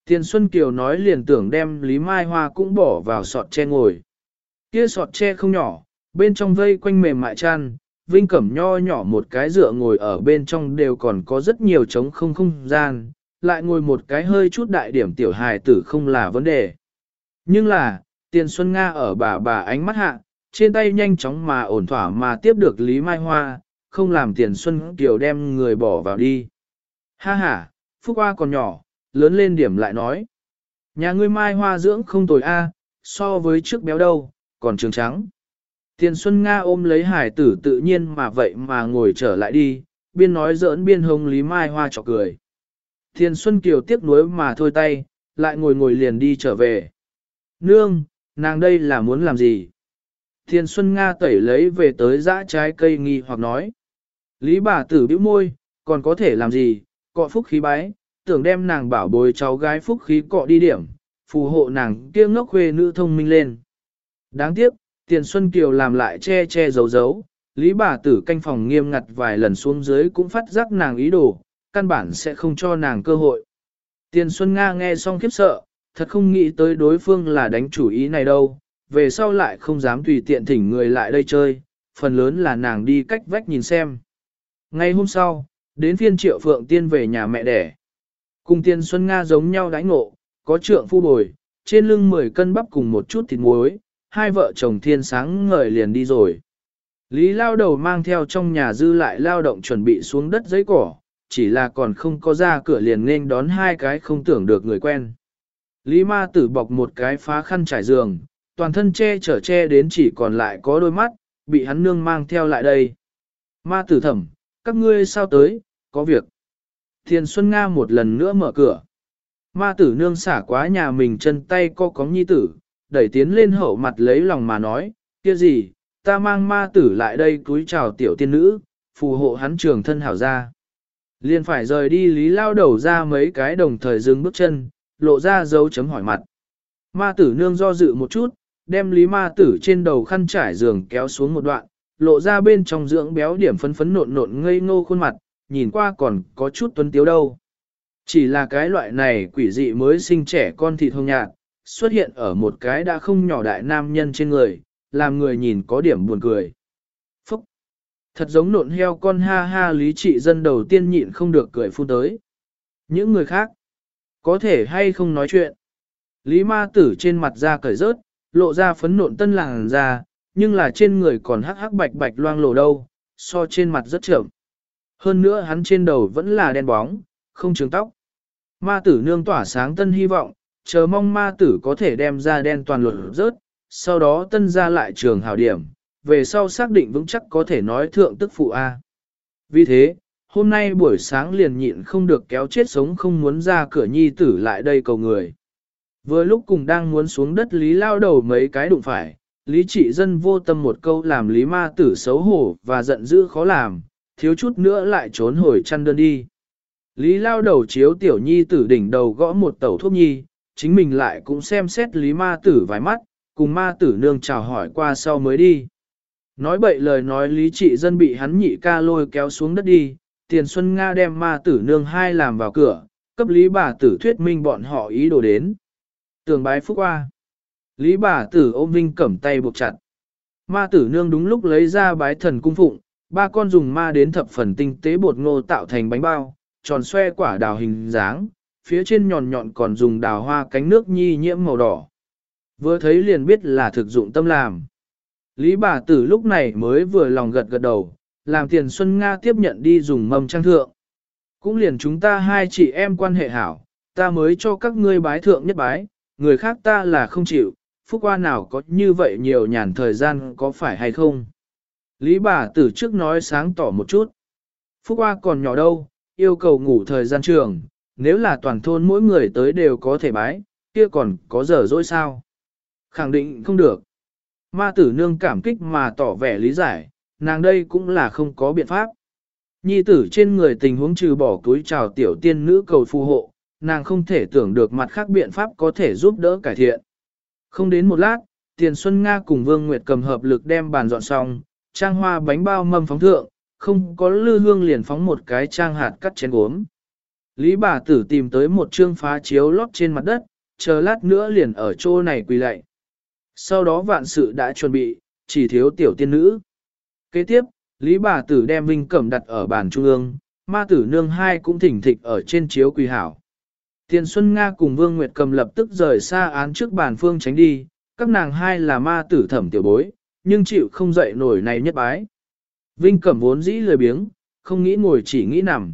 Tiền Xuân Kiều nói liền tưởng đem Lý Mai Hoa cũng bỏ vào sọt tre ngồi. Kia sọt tre không nhỏ, bên trong vây quanh mềm mại chăn, Vinh Cẩm nho nhỏ một cái dựa ngồi ở bên trong đều còn có rất nhiều trống không không gian, lại ngồi một cái hơi chút đại điểm tiểu hài tử không là vấn đề. Nhưng là, Tiền Xuân Nga ở bà bà ánh mắt hạ, trên tay nhanh chóng mà ổn thỏa mà tiếp được Lý Mai Hoa, không làm tiền xuân kiều đem người bỏ vào đi. Ha ha, Phúc Hoa còn nhỏ, lớn lên điểm lại nói. Nhà ngươi mai hoa dưỡng không tồi a, so với trước béo đâu, còn trường trắng. Tiền Xuân Nga ôm lấy hải tử tự nhiên mà vậy mà ngồi trở lại đi, biên nói giỡn biên hông Lý Mai Hoa chọc cười. Tiền Xuân Kiều tiếc nuối mà thôi tay, lại ngồi ngồi liền đi trở về. Nương, nàng đây là muốn làm gì? Thiên Xuân Nga tẩy lấy về tới dã trái cây nghi hoặc nói. Lý bà tử bĩu môi, còn có thể làm gì, cọ phúc khí bái, tưởng đem nàng bảo bồi cháu gái phúc khí cọ đi điểm, phù hộ nàng kia ngốc khuê nữ thông minh lên. Đáng tiếc, tiền Xuân Kiều làm lại che che giấu giấu, Lý bà tử canh phòng nghiêm ngặt vài lần xuống dưới cũng phát giác nàng ý đồ, căn bản sẽ không cho nàng cơ hội. Tiền Xuân Nga nghe xong khiếp sợ, thật không nghĩ tới đối phương là đánh chủ ý này đâu, về sau lại không dám tùy tiện thỉnh người lại đây chơi, phần lớn là nàng đi cách vách nhìn xem. Ngay hôm sau, đến phiên triệu phượng tiên về nhà mẹ đẻ. Cùng Tiền Xuân Nga giống nhau đánh ngộ, có trượng phu bồi, trên lưng 10 cân bắp cùng một chút thịt muối, hai vợ chồng thiên sáng ngời liền đi rồi. Lý lao đầu mang theo trong nhà dư lại lao động chuẩn bị xuống đất giấy cỏ, chỉ là còn không có ra cửa liền nên đón hai cái không tưởng được người quen. Lý ma tử bọc một cái phá khăn trải giường, toàn thân che chở che đến chỉ còn lại có đôi mắt, bị hắn nương mang theo lại đây. Ma tử thẩm, các ngươi sao tới, có việc. Thiền Xuân Nga một lần nữa mở cửa. Ma tử nương xả quá nhà mình chân tay co cóng nhi tử, đẩy tiến lên hậu mặt lấy lòng mà nói, kia gì, ta mang ma tử lại đây cúi chào tiểu tiên nữ, phù hộ hắn trường thân hảo ra. Liền phải rời đi lý lao đầu ra mấy cái đồng thời dừng bước chân, lộ ra dấu chấm hỏi mặt. Ma tử nương do dự một chút, đem lý ma tử trên đầu khăn trải giường kéo xuống một đoạn, lộ ra bên trong dưỡng béo điểm phấn phấn nộn nộn ngây ngô khuôn mặt, nhìn qua còn có chút tuấn tiếu đâu. Chỉ là cái loại này quỷ dị mới sinh trẻ con thịt hồng nhạt, xuất hiện ở một cái đã không nhỏ đại nam nhân trên người, làm người nhìn có điểm buồn cười. Phúc! Thật giống nộn heo con ha ha lý trị dân đầu tiên nhịn không được cười phun tới. Những người khác, có thể hay không nói chuyện. Lý ma tử trên mặt da cởi rớt, lộ ra phấn nộn tân làng ra, nhưng là trên người còn hắc hắc bạch bạch loang lổ đâu, so trên mặt rất trưởng. Hơn nữa hắn trên đầu vẫn là đen bóng, không trường tóc. Ma tử nương tỏa sáng tân hy vọng, chờ mong ma tử có thể đem ra đen toàn luật rớt, sau đó tân ra lại trường hảo điểm, về sau xác định vững chắc có thể nói thượng tức phụ A. Vì thế, hôm nay buổi sáng liền nhịn không được kéo chết sống không muốn ra cửa nhi tử lại đây cầu người. Vừa lúc cùng đang muốn xuống đất lý lao đầu mấy cái đụng phải, lý trị dân vô tâm một câu làm lý ma tử xấu hổ và giận dữ khó làm, thiếu chút nữa lại trốn hồi chăn đơn đi. Lý lao đầu chiếu tiểu nhi tử đỉnh đầu gõ một tẩu thuốc nhi, chính mình lại cũng xem xét lý ma tử vài mắt, cùng ma tử nương chào hỏi qua sau mới đi. Nói bậy lời nói lý trị dân bị hắn nhị ca lôi kéo xuống đất đi, tiền xuân Nga đem ma tử nương hai làm vào cửa, cấp lý bà tử thuyết minh bọn họ ý đồ đến. Tường bái phúc qua. Lý bà tử ôm vinh cẩm tay buộc chặt. Ma tử nương đúng lúc lấy ra bái thần cung phụng, ba con dùng ma đến thập phần tinh tế bột ngô tạo thành bánh bao, tròn xoe quả đào hình dáng, phía trên nhọn nhọn còn dùng đào hoa cánh nước nhi nhiễm màu đỏ. Vừa thấy liền biết là thực dụng tâm làm. Lý bà tử lúc này mới vừa lòng gật gật đầu, làm tiền Xuân Nga tiếp nhận đi dùng mâm trang thượng. Cũng liền chúng ta hai chị em quan hệ hảo, ta mới cho các ngươi bái thượng nhất bái, người khác ta là không chịu, phúc qua nào có như vậy nhiều nhàn thời gian có phải hay không. Lý bà tử trước nói sáng tỏ một chút. Phúc qua còn nhỏ đâu, yêu cầu ngủ thời gian trường, nếu là toàn thôn mỗi người tới đều có thể bái, kia còn có giờ dỗi sao? Khẳng định không được. Ma tử nương cảm kích mà tỏ vẻ lý giải, nàng đây cũng là không có biện pháp. Nhi tử trên người tình huống trừ bỏ túi chào tiểu tiên nữ cầu phù hộ, nàng không thể tưởng được mặt khác biện pháp có thể giúp đỡ cải thiện. Không đến một lát, Tiền Xuân Nga cùng Vương Nguyệt cầm hợp lực đem bàn dọn xong, trang hoa bánh bao mâm phóng thượng, không có lư hương liền phóng một cái trang hạt cắt chén gốm. Lý bà tử tìm tới một trương phá chiếu lót trên mặt đất, chờ lát nữa liền ở chỗ này quỳ lạy. Sau đó vạn sự đã chuẩn bị, chỉ thiếu tiểu tiên nữ. Kế tiếp, Lý bà tử đem vinh cẩm đặt ở bàn trung ương, ma tử nương hai cũng thỉnh thịch ở trên chiếu quỳ hảo. Tiền Xuân Nga cùng Vương Nguyệt cầm lập tức rời xa án trước bàn phương tránh đi, các nàng hai là ma tử thẩm tiểu bối, nhưng chịu không dậy nổi này nhất bái. Vinh cẩm vốn dĩ lười biếng, không nghĩ ngồi chỉ nghĩ nằm.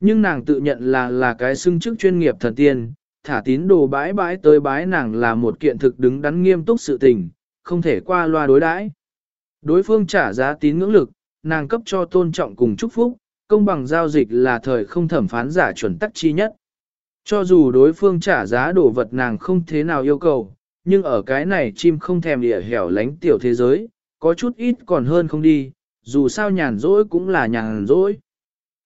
Nhưng nàng tự nhận là là cái xưng chức chuyên nghiệp thần tiên, thả tín đồ bãi bãi tới bái nàng là một kiện thực đứng đắn nghiêm túc sự tình, không thể qua loa đối đãi. Đối phương trả giá tín ngưỡng lực, nàng cấp cho tôn trọng cùng chúc phúc, công bằng giao dịch là thời không thẩm phán giả chuẩn tắc chi nhất. Cho dù đối phương trả giá đồ vật nàng không thế nào yêu cầu, nhưng ở cái này chim không thèm địa hẻo lánh tiểu thế giới, có chút ít còn hơn không đi, dù sao nhàn rỗi cũng là nhàn rỗi.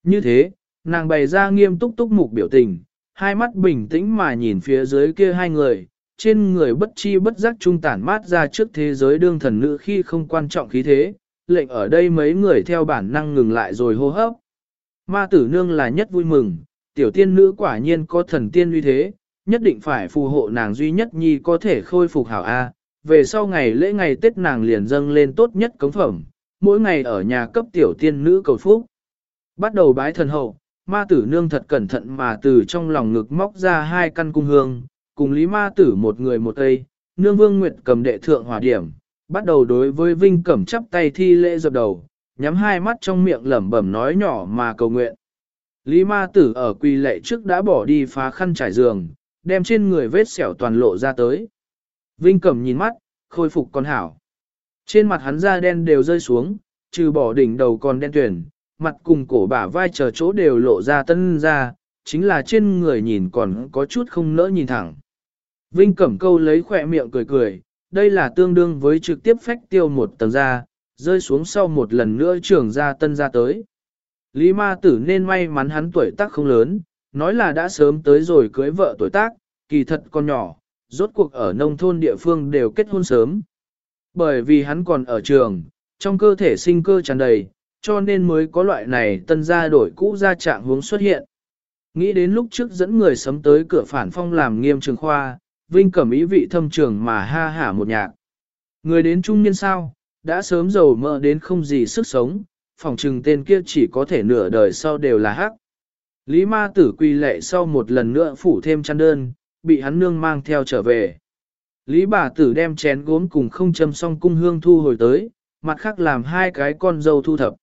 Như thế, nàng bày ra nghiêm túc túc mục biểu tình, hai mắt bình tĩnh mà nhìn phía dưới kia hai người, trên người bất chi bất giác trung tản mát ra trước thế giới đương thần nữ khi không quan trọng khí thế, lệnh ở đây mấy người theo bản năng ngừng lại rồi hô hấp. Ma tử nương là nhất vui mừng, tiểu tiên nữ quả nhiên có thần tiên uy thế, nhất định phải phù hộ nàng duy nhất nhi có thể khôi phục hảo A, về sau ngày lễ ngày Tết nàng liền dâng lên tốt nhất cống phẩm, mỗi ngày ở nhà cấp tiểu tiên nữ cầu phúc. Bắt đầu bái thần hậu, ma tử nương thật cẩn thận mà từ trong lòng ngực móc ra hai căn cung hương, cùng lý ma tử một người một cây, nương vương nguyệt cầm đệ thượng hỏa điểm, bắt đầu đối với vinh cẩm chắp tay thi lễ dập đầu, nhắm hai mắt trong miệng lẩm bẩm nói nhỏ mà cầu nguyện. Lý ma tử ở quỳ lệ trước đã bỏ đi phá khăn trải giường, đem trên người vết sẹo toàn lộ ra tới. Vinh cẩm nhìn mắt, khôi phục con hảo. Trên mặt hắn da đen đều rơi xuống, trừ bỏ đỉnh đầu còn đen tuyển, mặt cùng cổ bả vai chờ chỗ đều lộ ra tân ra, chính là trên người nhìn còn có chút không nỡ nhìn thẳng. Vinh Cẩm Câu lấy khỏe miệng cười cười, đây là tương đương với trực tiếp phách tiêu một tầng da, rơi xuống sau một lần nữa trưởng ra tân ra tới. Lý ma tử nên may mắn hắn tuổi tác không lớn, nói là đã sớm tới rồi cưới vợ tuổi tác, kỳ thật con nhỏ, rốt cuộc ở nông thôn địa phương đều kết hôn sớm. Bởi vì hắn còn ở trường, trong cơ thể sinh cơ tràn đầy, cho nên mới có loại này tân gia đổi cũ gia trạng hướng xuất hiện. Nghĩ đến lúc trước dẫn người sấm tới cửa phản phong làm nghiêm trường khoa, Vinh cẩm ý vị thâm trường mà ha hả một nhạc. Người đến trung niên sao, đã sớm giàu mỡ đến không gì sức sống, phòng trừng tên kia chỉ có thể nửa đời sau đều là hắc. Lý ma tử quy lệ sau một lần nữa phủ thêm chăn đơn, bị hắn nương mang theo trở về. Lý bà tử đem chén gốm cùng không châm xong cung hương thu hồi tới, mặt khác làm hai cái con dâu thu thập.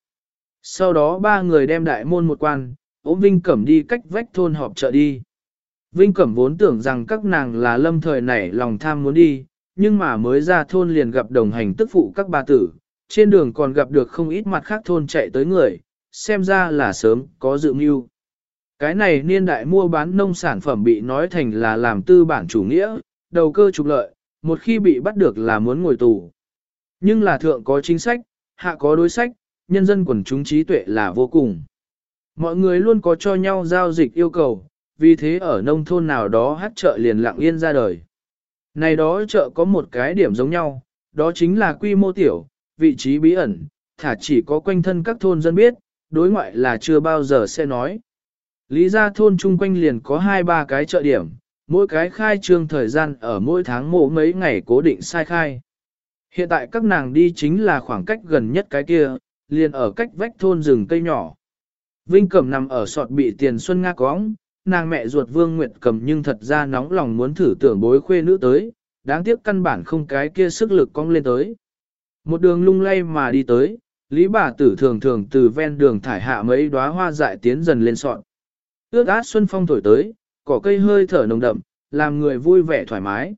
Sau đó ba người đem đại môn một quan, ốm Vinh Cẩm đi cách vách thôn họp chợ đi. Vinh Cẩm vốn tưởng rằng các nàng là lâm thời nảy lòng tham muốn đi, nhưng mà mới ra thôn liền gặp đồng hành tức phụ các bà tử, trên đường còn gặp được không ít mặt khác thôn chạy tới người, xem ra là sớm có dự mưu. Cái này niên đại mua bán nông sản phẩm bị nói thành là làm tư bản chủ nghĩa, đầu cơ trục lợi, một khi bị bắt được là muốn ngồi tù. Nhưng là thượng có chính sách, hạ có đối sách, nhân dân quần chúng trí tuệ là vô cùng. Mọi người luôn có cho nhau giao dịch yêu cầu, vì thế ở nông thôn nào đó hát chợ liền lặng yên ra đời. Này đó chợ có một cái điểm giống nhau, đó chính là quy mô tiểu, vị trí bí ẩn, thả chỉ có quanh thân các thôn dân biết, đối ngoại là chưa bao giờ sẽ nói. Lý ra thôn chung quanh liền có hai ba cái chợ điểm, mỗi cái khai trương thời gian ở mỗi tháng mộ mấy ngày cố định sai khai. Hiện tại các nàng đi chính là khoảng cách gần nhất cái kia, liền ở cách vách thôn rừng cây nhỏ. Vinh Cẩm nằm ở sọt bị tiền xuân nga cóng, nàng mẹ ruột Vương Nguyệt Cầm nhưng thật ra nóng lòng muốn thử tưởng bối khuê nữ tới, đáng tiếc căn bản không cái kia sức lực cong lên tới. Một đường lung lay mà đi tới, Lý bà tử thường thường từ ven đường thải hạ mấy đóa hoa dại tiến dần lên sọt. Ước át xuân phong thổi tới, cỏ cây hơi thở nồng đậm, làm người vui vẻ thoải mái.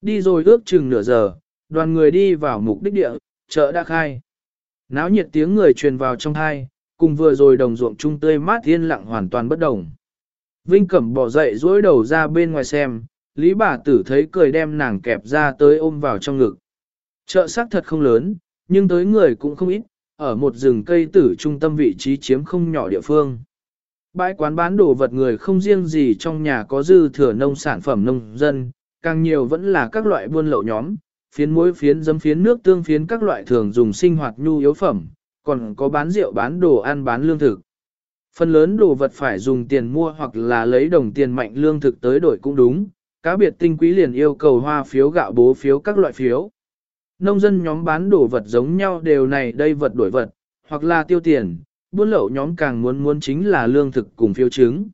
Đi rồi ước chừng nửa giờ, đoàn người đi vào mục đích địa, chợ đã khai. Náo nhiệt tiếng người truyền vào trong hai, cùng vừa rồi đồng ruộng trung tươi mát yên lặng hoàn toàn bất đồng. Vinh Cẩm bỏ dậy dối đầu ra bên ngoài xem, Lý bà tử thấy cười đem nàng kẹp ra tới ôm vào trong ngực. Chợ xác thật không lớn, nhưng tới người cũng không ít, ở một rừng cây tử trung tâm vị trí chiếm không nhỏ địa phương. Bãi quán bán đồ vật người không riêng gì trong nhà có dư thừa nông sản phẩm nông dân, càng nhiều vẫn là các loại buôn lậu nhóm, phiến muối phiến dấm phiến nước tương phiến các loại thường dùng sinh hoạt nhu yếu phẩm, còn có bán rượu bán đồ ăn bán lương thực. Phần lớn đồ vật phải dùng tiền mua hoặc là lấy đồng tiền mạnh lương thực tới đổi cũng đúng, cá biệt tinh quý liền yêu cầu hoa phiếu gạo bố phiếu các loại phiếu. Nông dân nhóm bán đồ vật giống nhau đều này đây vật đổi vật, hoặc là tiêu tiền, buôn lậu nhóm càng muốn muốn chính là lương thực cùng phiếu chứng.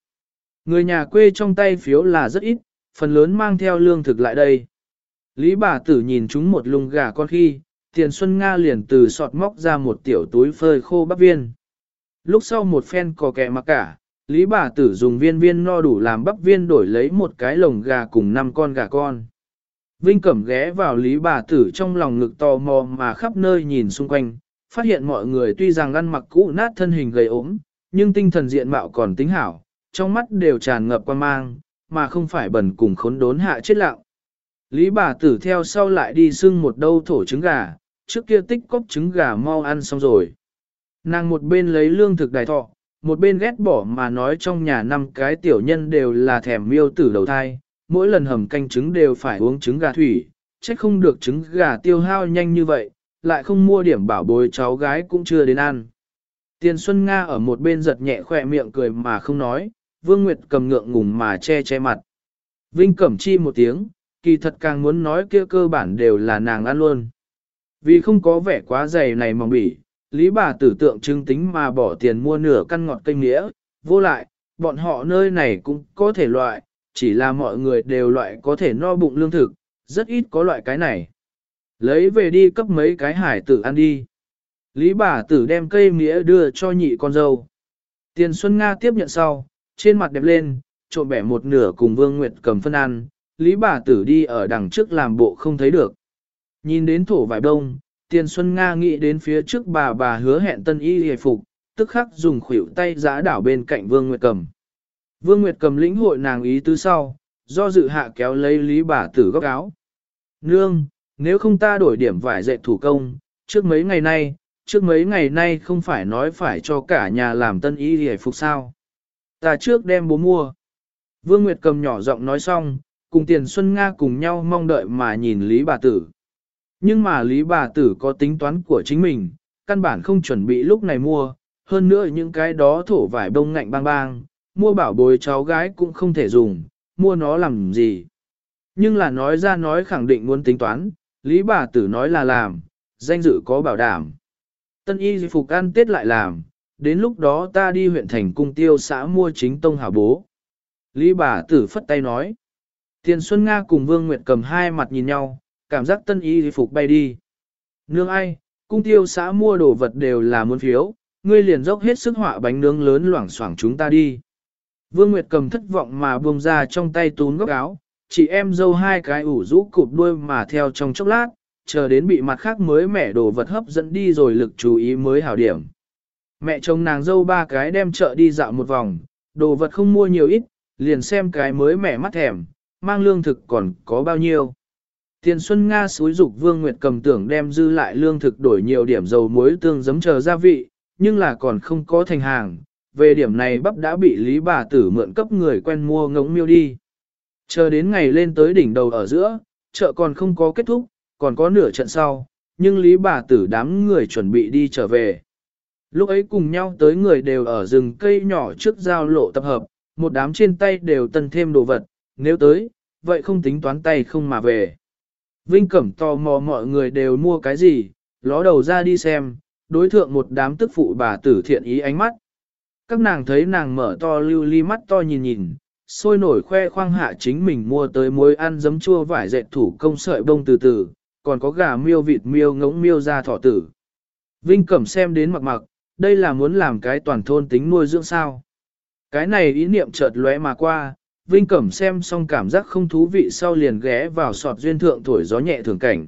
Người nhà quê trong tay phiếu là rất ít, phần lớn mang theo lương thực lại đây. Lý bà tử nhìn chúng một lùng gà con khi, tiền xuân Nga liền từ sọt móc ra một tiểu túi phơi khô bắp viên. Lúc sau một phen cò kẹ mặc cả, Lý bà tử dùng viên viên no đủ làm bắp viên đổi lấy một cái lồng gà cùng năm con gà con. Vinh Cẩm ghé vào Lý bà tử trong lòng ngực tò mò mà khắp nơi nhìn xung quanh, phát hiện mọi người tuy rằng ăn mặc cũ nát thân hình gầy ốm, nhưng tinh thần diện mạo còn tính hảo, trong mắt đều tràn ngập quan mang, mà không phải bẩn cùng khốn đốn hạ chết lặng. Lý bà tử theo sau lại đi xưng một đâu thổ trứng gà, trước kia tích cốc trứng gà mau ăn xong rồi. Nàng một bên lấy lương thực đại thọ, một bên ghét bỏ mà nói trong nhà năm cái tiểu nhân đều là thèm miêu tử đầu thai, mỗi lần hầm canh trứng đều phải uống trứng gà thủy, trách không được trứng gà tiêu hao nhanh như vậy, lại không mua điểm bảo bối cháu gái cũng chưa đến ăn. Tiền Xuân Nga ở một bên giật nhẹ khỏe miệng cười mà không nói, Vương Nguyệt cầm ngượng ngùng mà che che mặt. Vinh Cẩm Chi một tiếng, kỳ thật càng muốn nói kia cơ bản đều là nàng ăn luôn. Vì không có vẻ quá dày này mỏng bỉ, Lý bà tử tượng trưng tính mà bỏ tiền mua nửa căn ngọt cây nghĩa, vô lại, bọn họ nơi này cũng có thể loại, chỉ là mọi người đều loại có thể no bụng lương thực, rất ít có loại cái này. Lấy về đi cấp mấy cái hải tử ăn đi. Lý bà tử đem cây nghĩa đưa cho nhị con dâu. Tiền Xuân Nga tiếp nhận sau, trên mặt đẹp lên, trộn bẻ một nửa cùng Vương Nguyệt cầm phân ăn, Lý bà tử đi ở đằng trước làm bộ không thấy được. Nhìn đến thổ vải đông, Tiền Xuân Nga nghĩ đến phía trước bà bà hứa hẹn tân y hề phục, tức khắc dùng khuỷu tay giã đảo bên cạnh Vương Nguyệt cầm. Vương Nguyệt cầm lĩnh hội nàng ý tứ sau, do dự hạ kéo lấy Lý bà tử góc áo. Nương, nếu không ta đổi điểm vải dệt thủ công, trước mấy ngày nay, trước mấy ngày nay không phải nói phải cho cả nhà làm tân y hề phục sao. Ta trước đem bố mua. Vương Nguyệt cầm nhỏ giọng nói xong, cùng tiền Xuân Nga cùng nhau mong đợi mà nhìn Lý bà tử. Nhưng mà Lý bà tử có tính toán của chính mình, căn bản không chuẩn bị lúc này mua, hơn nữa những cái đó thổ vải bông ngạnh bang bang, mua bảo bối cháu gái cũng không thể dùng, mua nó làm gì. Nhưng là nói ra nói khẳng định muốn tính toán, Lý bà tử nói là làm, danh dự có bảo đảm. Tân y phục ăn tết lại làm, đến lúc đó ta đi huyện thành cung tiêu xã mua chính tông hảo bố. Lý bà tử phất tay nói. Tiền Xuân Nga cùng Vương Nguyệt cầm hai mặt nhìn nhau, cảm giác tân y phục bay đi. Nương ai, cung tiêu xã mua đồ vật đều là muôn phiếu, ngươi liền dốc hết sức họa bánh nướng lớn loảng xoảng chúng ta đi. Vương Nguyệt cầm thất vọng mà buông ra trong tay tún góc áo, chị em dâu hai cái ủ rũ cụp đuôi mà theo trong chốc lát, chờ đến bị mặt khác mới mẻ đồ vật hấp dẫn đi rồi lực chú ý mới hảo điểm. Mẹ chồng nàng dâu ba cái đem chợ đi dạo một vòng, đồ vật không mua nhiều ít, liền xem cái mới mẻ mắt thèm, mang lương thực còn có bao nhiêu. Tiền Xuân Nga xúi dục Vương Nguyệt cầm tưởng đem dư lại lương thực đổi nhiều điểm dầu muối tương giấm chờ gia vị, nhưng là còn không có thành hàng. Về điểm này bắp đã bị Lý bà tử mượn cấp người quen mua ngống miêu đi. Chờ đến ngày lên tới đỉnh đầu ở giữa, chợ còn không có kết thúc, còn có nửa trận sau, nhưng Lý bà tử đám người chuẩn bị đi trở về. Lúc ấy cùng nhau tới người đều ở rừng cây nhỏ trước giao lộ tập hợp, một đám trên tay đều tân thêm đồ vật, nếu tới, vậy không tính toán tay không mà về. Vinh Cẩm tò mò mọi người đều mua cái gì, ló đầu ra đi xem, đối thượng một đám tức phụ bà tử thiện ý ánh mắt. Các nàng thấy nàng mở to lưu ly mắt to nhìn nhìn, sôi nổi khoe khoang hạ chính mình mua tới muối ăn giấm chua vải dệt thủ công sợi bông từ từ, còn có gà miêu vịt miêu ngỗng miêu ra thỏ tử. Vinh Cẩm xem đến mặc mặc, đây là muốn làm cái toàn thôn tính nuôi dưỡng sao. Cái này ý niệm chợt lóe mà qua, Vinh Cẩm xem xong cảm giác không thú vị sau liền ghé vào sọt duyên thượng thổi gió nhẹ thường cảnh.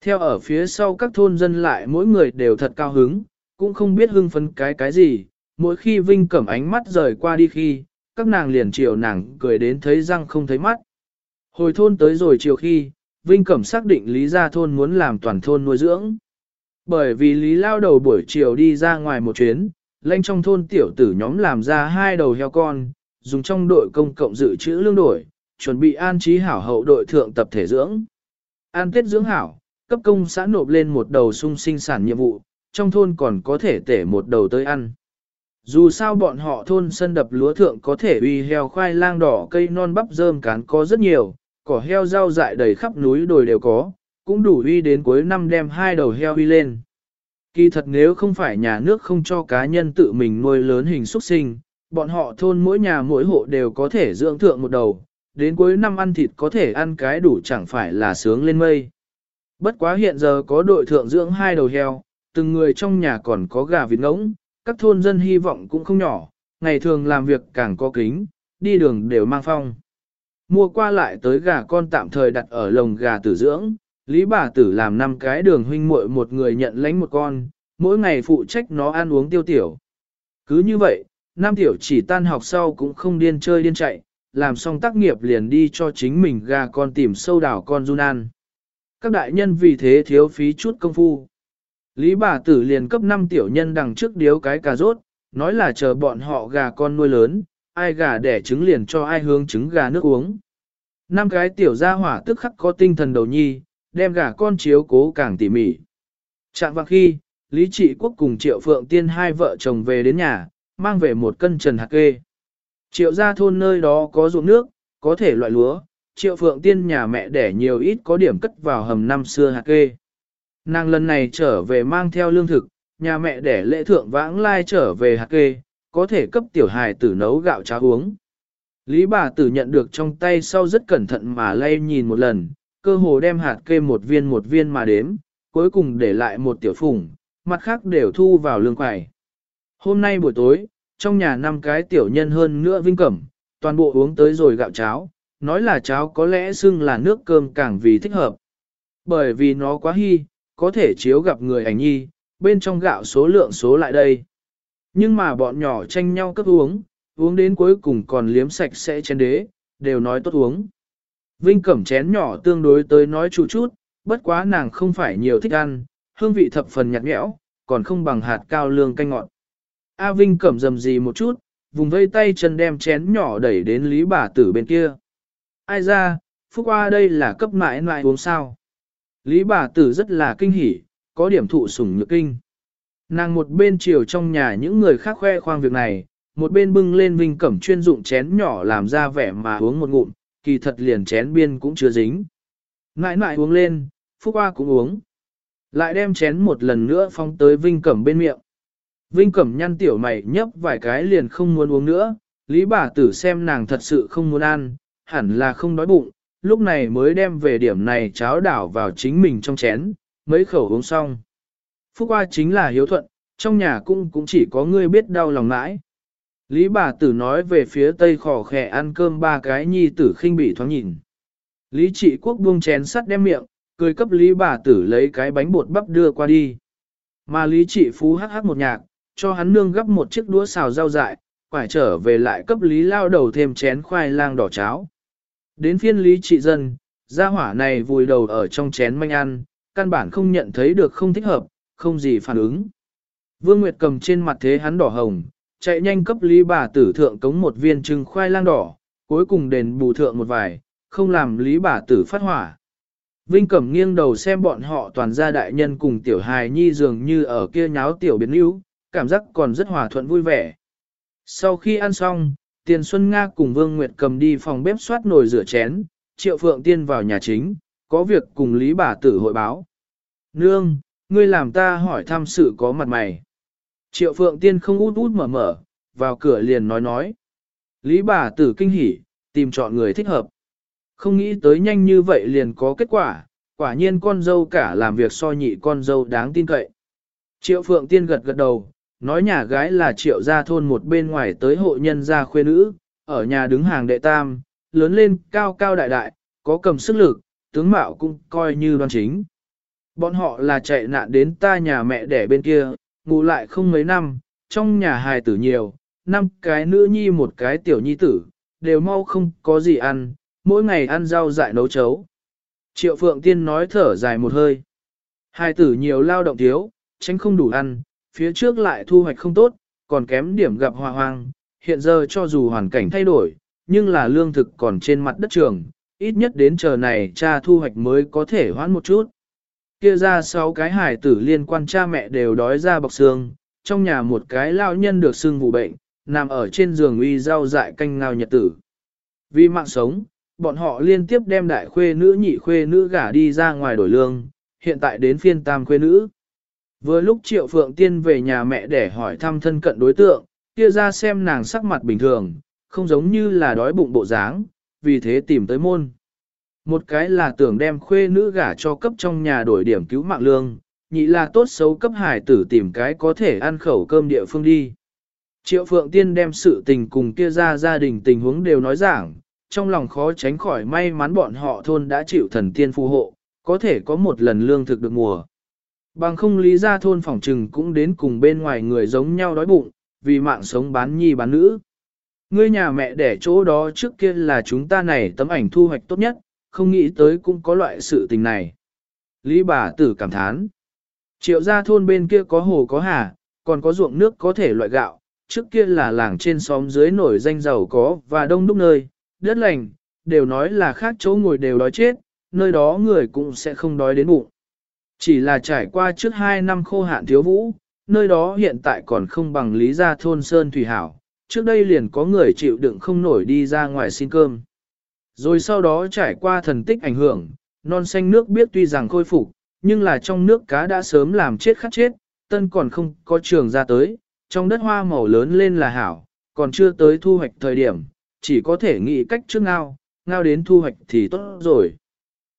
Theo ở phía sau các thôn dân lại mỗi người đều thật cao hứng, cũng không biết hưng phấn cái cái gì, mỗi khi Vinh Cẩm ánh mắt rời qua đi khi, các nàng liền chiều nàng cười đến thấy răng không thấy mắt. Hồi thôn tới rồi chiều khi, Vinh Cẩm xác định Lý Gia Thôn muốn làm toàn thôn nuôi dưỡng. Bởi vì Lý lao đầu buổi chiều đi ra ngoài một chuyến, lanh trong thôn tiểu tử nhóm làm ra hai đầu heo con, dùng trong đội công cộng dự trữ lương đổi, chuẩn bị an trí hảo hậu đội thượng tập thể dưỡng. An tiết dưỡng hảo, cấp công xã nộp lên một đầu sung sinh sản nhiệm vụ, trong thôn còn có thể tể một đầu tới ăn. Dù sao bọn họ thôn sân đập lúa thượng có thể uy heo khoai lang đỏ cây non bắp rơm cán có rất nhiều, cỏ heo rau dại đầy khắp núi đồi đều có, cũng đủ uy đến cuối năm đem hai đầu heo uy lên. Kỳ thật nếu không phải nhà nước không cho cá nhân tự mình nuôi lớn hình xuất sinh, bọn họ thôn mỗi nhà mỗi hộ đều có thể dưỡng thượng một đầu, đến cuối năm ăn thịt có thể ăn cái đủ chẳng phải là sướng lên mây. Bất quá hiện giờ có đội thượng dưỡng hai đầu heo, từng người trong nhà còn có gà vịt ngỗng, các thôn dân hy vọng cũng không nhỏ, ngày thường làm việc càng có kính, đi đường đều mang phong. Mua qua lại tới gà con tạm thời đặt ở lồng gà tử dưỡng, Lý bà tử làm năm cái đường huynh muội một người nhận lãnh một con, mỗi ngày phụ trách nó ăn uống tiêu tiểu. Cứ như vậy, Nam tiểu chỉ tan học sau cũng không điên chơi điên chạy, làm xong tác nghiệp liền đi cho chính mình gà con tìm sâu đảo con run ăn. Các đại nhân vì thế thiếu phí chút công phu. Lý bà tử liền cấp 5 tiểu nhân đằng trước điếu cái cà rốt, nói là chờ bọn họ gà con nuôi lớn, ai gà đẻ trứng liền cho ai hướng trứng gà nước uống. Năm cái tiểu gia hỏa tức khắc có tinh thần đầu nhi, đem gà con chiếu cố càng tỉ mỉ. Chạm vào khi, Lý Trị Quốc cùng Triệu Phượng Tiên hai vợ chồng về đến nhà, mang về một cân trần hạt kê. Triệu gia thôn nơi đó có ruộng nước, có thể loại lúa, Triệu Phượng Tiên nhà mẹ đẻ nhiều ít có điểm cất vào hầm năm xưa hạt kê. Nàng lần này trở về mang theo lương thực, nhà mẹ đẻ lễ thượng vãng lai trở về hạt kê, có thể cấp tiểu hài tử nấu gạo cháo uống. Lý bà tử nhận được trong tay sau rất cẩn thận mà lay nhìn một lần, cơ hồ đem hạt kê một viên một viên mà đếm, cuối cùng để lại một tiểu phủng, mặt khác đều thu vào lương quài. Hôm nay buổi tối, trong nhà năm cái tiểu nhân hơn nữa vinh cẩm, toàn bộ uống tới rồi gạo cháo, nói là cháo có lẽ xưng là nước cơm càng vì thích hợp. Bởi vì nó quá hy, có thể chiếu gặp người ảnh nhi, bên trong gạo số lượng số lại đây. Nhưng mà bọn nhỏ tranh nhau cấp uống, uống đến cuối cùng còn liếm sạch sẽ chén đế, đều nói tốt uống. Vinh cẩm chén nhỏ tương đối tới nói chủ chút, bất quá nàng không phải nhiều thích ăn, hương vị thập phần nhạt nhẽo, còn không bằng hạt cao lương canh ngọt. A Vinh cẩm dầm gì một chút, vùng vây tay chân đem chén nhỏ đẩy đến lý bà tử bên kia. Ai ra, phúc Hoa đây là cấp mãi mãi uống sao. Lý bà tử rất là kinh hỉ, có điểm thụ sủng nhược kinh. Nàng một bên chiều trong nhà những người khác khoe khoang việc này, một bên bưng lên vinh cẩm chuyên dụng chén nhỏ làm ra vẻ mà uống một ngụm, kỳ thật liền chén biên cũng chưa dính. Mãi mãi uống lên, Phúc Hoa cũng uống. Lại đem chén một lần nữa phong tới Vinh Cẩm bên miệng. Vinh Cẩm nhăn tiểu mày nhấp vài cái liền không muốn uống nữa, Lý bà tử xem nàng thật sự không muốn ăn, hẳn là không đói bụng, lúc này mới đem về điểm này cháo đảo vào chính mình trong chén, mấy khẩu uống xong. Phúc Hoa chính là hiếu thuận, trong nhà cũng cũng chỉ có ngươi biết đau lòng mãi. Lý bà tử nói về phía tây khò khẽ ăn cơm ba cái nhi tử khinh bị thoáng nhìn. Lý trị quốc buông chén sắt đem miệng, cười cấp Lý bà tử lấy cái bánh bột bắp đưa qua đi. Mà Lý trị phú hắc hắc một nhạc, cho hắn nương gấp một chiếc đũa xào rau dại, quải trở về lại cấp Lý lao đầu thêm chén khoai lang đỏ cháo. Đến phiên Lý trị dân, gia hỏa này vùi đầu ở trong chén manh ăn, căn bản không nhận thấy được không thích hợp, không gì phản ứng. Vương Nguyệt cầm trên mặt thế hắn đỏ hồng, chạy nhanh cấp Lý bà tử thượng cống một viên trứng khoai lang đỏ, cuối cùng đền bù thượng một vài, không làm Lý bà tử phát hỏa. Vinh Cẩm nghiêng đầu xem bọn họ toàn gia đại nhân cùng tiểu hài nhi dường như ở kia nháo tiểu biến yếu, cảm giác còn rất hòa thuận vui vẻ. Sau khi ăn xong, Tiền Xuân Nga cùng Vương Nguyệt cầm đi phòng bếp soát nồi rửa chén, Triệu Phượng Tiên vào nhà chính, có việc cùng Lý bà tử hội báo. Nương, ngươi làm ta hỏi thăm sự có mặt mày. Triệu Phượng Tiên không út út mở mở, vào cửa liền nói nói. Lý bà tử kinh hỉ, tìm chọn người thích hợp. Không nghĩ tới nhanh như vậy liền có kết quả, quả nhiên con dâu cả làm việc so nhị con dâu đáng tin cậy. Triệu Phượng Tiên gật gật đầu, nói nhà gái là triệu gia thôn một bên ngoài tới hộ nhân gia khuê nữ, ở nhà đứng hàng đệ tam, lớn lên cao cao đại đại, có cầm sức lực, tướng mạo cũng coi như đoan chính. Bọn họ là chạy nạn đến ta nhà mẹ đẻ bên kia, ngủ lại không mấy năm, trong nhà hài tử nhiều, năm cái nữ nhi một cái tiểu nhi tử, đều mau không có gì ăn, mỗi ngày ăn rau dại nấu chấu. Triệu Phượng Tiên nói thở dài một hơi. Hai tử nhiều lao động thiếu, tránh không đủ ăn, phía trước lại thu hoạch không tốt, còn kém điểm gặp hoa hoang. Hiện giờ cho dù hoàn cảnh thay đổi, nhưng là lương thực còn trên mặt đất trường, ít nhất đến chờ này cha thu hoạch mới có thể hoãn một chút. Kia ra sáu cái hải tử liên quan cha mẹ đều đói ra bọc xương, trong nhà một cái lao nhân được xương vụ bệnh, nằm ở trên giường uy rau dại canh ngao nhật tử. Vì mạng sống, bọn họ liên tiếp đem đại khuê nữ nhị khuê nữ gả đi ra ngoài đổi lương, hiện tại đến phiên tam khuê nữ. Vừa lúc Triệu Phượng Tiên về nhà mẹ để hỏi thăm thân cận đối tượng, kia ra xem nàng sắc mặt bình thường, không giống như là đói bụng bộ dáng, vì thế tìm tới môn. Một cái là tưởng đem khuê nữ gả cho cấp trong nhà đổi điểm cứu mạng lương, nhị là tốt xấu cấp hải tử tìm cái có thể ăn khẩu cơm địa phương đi. Triệu Phượng Tiên đem sự tình cùng kia ra gia đình tình huống đều nói giảng, trong lòng khó tránh khỏi may mắn bọn họ thôn đã chịu thần tiên phù hộ, có thể có một lần lương thực được mùa. Bằng không lý ra thôn phòng trừng cũng đến cùng bên ngoài người giống nhau đói bụng, vì mạng sống bán nhi bán nữ. Ngươi nhà mẹ đẻ chỗ đó trước kia là chúng ta này tấm ảnh thu hoạch tốt nhất, không nghĩ tới cũng có loại sự tình này. Lý bà tử cảm thán. Triệu gia thôn bên kia có hồ có hà, còn có ruộng nước có thể loại gạo, trước kia là làng trên xóm dưới nổi danh giàu có và đông đúc nơi, đất lành, đều nói là khác chỗ ngồi đều đói chết, nơi đó người cũng sẽ không đói đến bụng. Chỉ là trải qua trước hai năm khô hạn thiếu vũ, nơi đó hiện tại còn không bằng lý gia thôn Sơn Thủy Hảo, trước đây liền có người chịu đựng không nổi đi ra ngoài xin cơm. Rồi sau đó trải qua thần tích ảnh hưởng, non xanh nước biết tuy rằng khôi phục, nhưng là trong nước cá đã sớm làm chết khát chết, tân còn không có trường ra tới, trong đất hoa màu lớn lên là hảo, còn chưa tới thu hoạch thời điểm, chỉ có thể nghĩ cách trước ngao, ngao đến thu hoạch thì tốt rồi.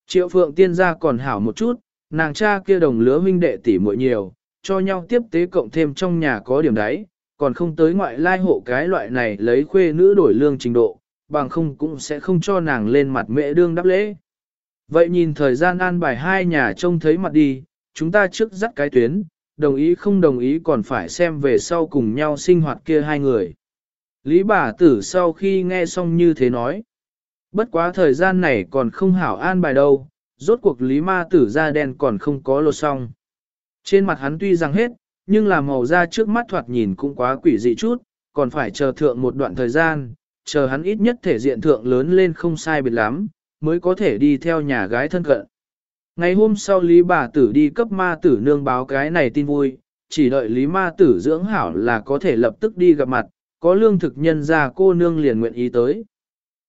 Triệu phượng tiên gia còn hảo một chút, nàng cha kia đồng lứa huynh đệ tỷ muội nhiều, cho nhau tiếp tế cộng thêm trong nhà có điểm đấy, còn không tới ngoại lai hộ cái loại này lấy khuê nữ đổi lương trình độ, bằng không cũng sẽ không cho nàng lên mặt mẹ đương đáp lễ. Vậy nhìn thời gian an bài hai nhà trông thấy mặt đi, chúng ta trước dắt cái tuyến, đồng ý không đồng ý còn phải xem về sau cùng nhau sinh hoạt kia hai người. Lý bà tử sau khi nghe xong như thế nói. Bất quá thời gian này còn không hảo an bài đâu, rốt cuộc lý ma tử da đen còn không có lột xong. Trên mặt hắn tuy rằng hết, nhưng là màu da trước mắt thoạt nhìn cũng quá quỷ dị chút, còn phải chờ thượng một đoạn thời gian, chờ hắn ít nhất thể diện thượng lớn lên không sai biệt lắm, mới có thể đi theo nhà gái thân cận. Ngày hôm sau Lý bà tử đi cấp ma tử nương báo cái này tin vui, chỉ đợi Lý ma tử dưỡng hảo là có thể lập tức đi gặp mặt, có lương thực nhân ra cô nương liền nguyện ý tới.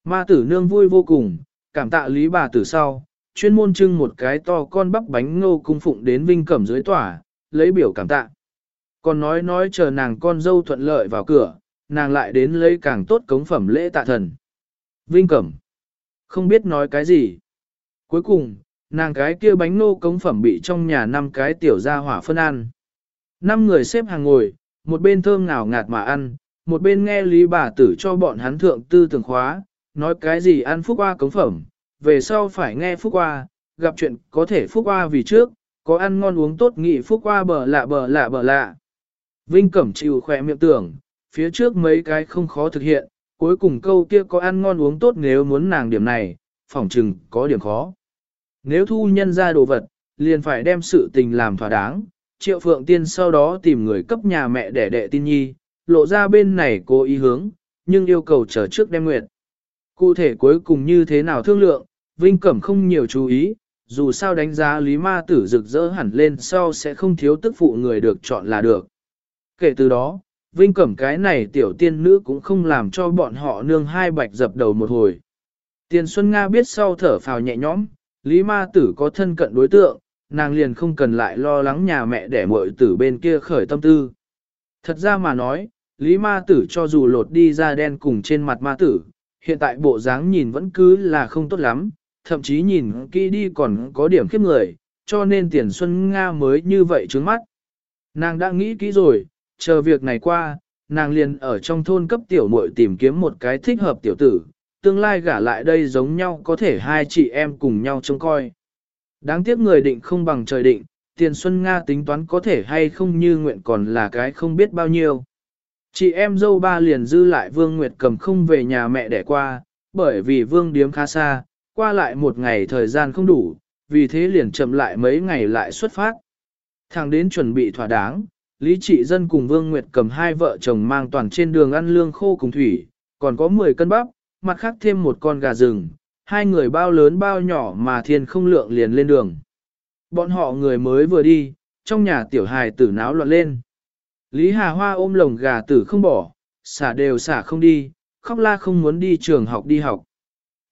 Ma tử nương vui vô cùng, cảm tạ lý bà tử sau, chuyên môn trưng một cái to con bắp bánh ngô cung phụng đến vinh cẩm dưới tỏa, lấy biểu cảm tạ. Còn nói nói chờ nàng con dâu thuận lợi vào cửa, nàng lại đến lấy càng tốt cống phẩm lễ tạ thần. Vinh cẩm, không biết nói cái gì. Cuối cùng, nàng cái kia bánh ngô cống phẩm bị trong nhà năm cái tiểu gia hỏa phân ăn. Năm người xếp hàng ngồi, một bên thơm ngào ngạt mà ăn, một bên nghe lý bà tử cho bọn hắn thượng tư tưởng khóa, nói cái gì ăn phúc qua cống phẩm, về sau phải nghe phúc qua, gặp chuyện có thể phúc qua vì trước, có ăn ngon uống tốt nghị phúc qua bờ lạ bờ lạ bờ lạ. Vinh Cẩm chịu khỏe miệng tưởng, phía trước mấy cái không khó thực hiện, cuối cùng câu kia có ăn ngon uống tốt nếu muốn nàng điểm này, phỏng chừng có điểm khó. Nếu thu nhân ra đồ vật, liền phải đem sự tình làm thỏa đáng, triệu phượng tiên sau đó tìm người cấp nhà mẹ để đệ tin nhi, lộ ra bên này cố ý hướng, nhưng yêu cầu chờ trước đem nguyện. Cụ thể cuối cùng như thế nào thương lượng, Vinh Cẩm không nhiều chú ý, dù sao đánh giá lý ma tử rực rỡ hẳn lên sau sẽ không thiếu tức phụ người được chọn là được. Kể từ đó, Vinh Cẩm cái này tiểu tiên nữ cũng không làm cho bọn họ nương hai bạch dập đầu một hồi. Tiền Xuân Nga biết sau thở phào nhẹ nhõm, Lý ma tử có thân cận đối tượng, nàng liền không cần lại lo lắng nhà mẹ để muội tử bên kia khởi tâm tư. Thật ra mà nói, Lý ma tử cho dù lột đi ra đen cùng trên mặt ma tử, hiện tại bộ dáng nhìn vẫn cứ là không tốt lắm, thậm chí nhìn kỹ đi còn có điểm khiếp người, cho nên tiền Xuân Nga mới như vậy trước mắt. Nàng đã nghĩ kỹ rồi, chờ việc này qua, nàng liền ở trong thôn cấp tiểu muội tìm kiếm một cái thích hợp tiểu tử, tương lai gả lại đây giống nhau có thể hai chị em cùng nhau trông coi. Đáng tiếc người định không bằng trời định, tiền Xuân Nga tính toán có thể hay không như nguyện còn là cái không biết bao nhiêu. Chị em dâu ba liền dư lại Vương Nguyệt cầm không về nhà mẹ đẻ qua, bởi vì Vương điếm khá xa, qua lại một ngày thời gian không đủ, vì thế liền chậm lại mấy ngày lại xuất phát. Thằng đến chuẩn bị thỏa đáng, Lý Trị Dân cùng Vương Nguyệt cầm hai vợ chồng mang toàn trên đường ăn lương khô cùng thủy, còn có 10 cân bắp, mặt khác thêm một con gà rừng, hai người bao lớn bao nhỏ mà thiên không lượng liền lên đường. Bọn họ người mới vừa đi, trong nhà tiểu hài tử náo loạn lên. Lý Hà Hoa ôm lồng gà tử không bỏ, xả đều xả không đi, khóc la không muốn đi trường học đi học.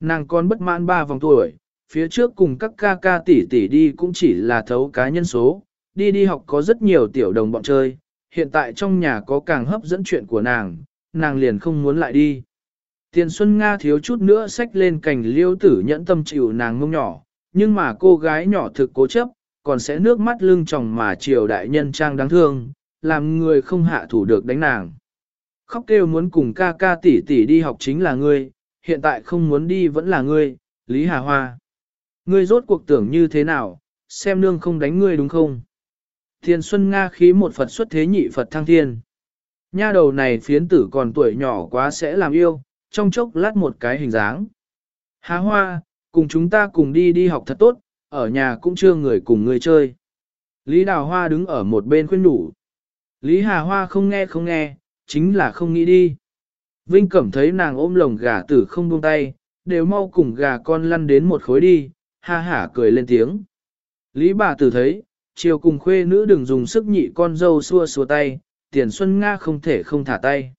Nàng con bất mãn ba vòng tuổi, phía trước cùng các ca ca tỷ tỷ đi cũng chỉ là thấu cá nhân số, đi đi học có rất nhiều tiểu đồng bọn chơi, hiện tại trong nhà có càng hấp dẫn chuyện của nàng, nàng liền không muốn lại đi. Tiền Xuân Nga thiếu chút nữa xách lên cành liêu tử nhẫn tâm chịu nàng ngông nhỏ, nhưng mà cô gái nhỏ thực cố chấp, còn sẽ nước mắt lưng tròng mà chiều đại nhân trang đáng thương, làm người không hạ thủ được đánh nàng. Khóc kêu muốn cùng ca ca tỷ tỷ đi học chính là ngươi, hiện tại không muốn đi vẫn là ngươi, Lý Hà Hoa. Ngươi rốt cuộc tưởng như thế nào, xem nương không đánh ngươi đúng không? Thiên Xuân Nga khí một Phật xuất thế nhị Phật thăng thiên. Nha đầu này phiến tử còn tuổi nhỏ quá sẽ làm yêu, trong chốc lát một cái hình dáng. Hà Hoa, cùng chúng ta cùng đi đi học thật tốt, ở nhà cũng chưa người cùng người chơi. Lý Đào Hoa đứng ở một bên khuyên nhủ. Lý Hà Hoa không nghe không nghe, chính là không nghĩ đi. Vinh Cẩm thấy nàng ôm lồng gà tử không buông tay, đều mau cùng gà con lăn đến một khối đi, ha hả cười lên tiếng. Lý bà tử thấy, chiều cùng khuê nữ đừng dùng sức nhị con dâu xua xua tay, tiền xuân Nga không thể không thả tay.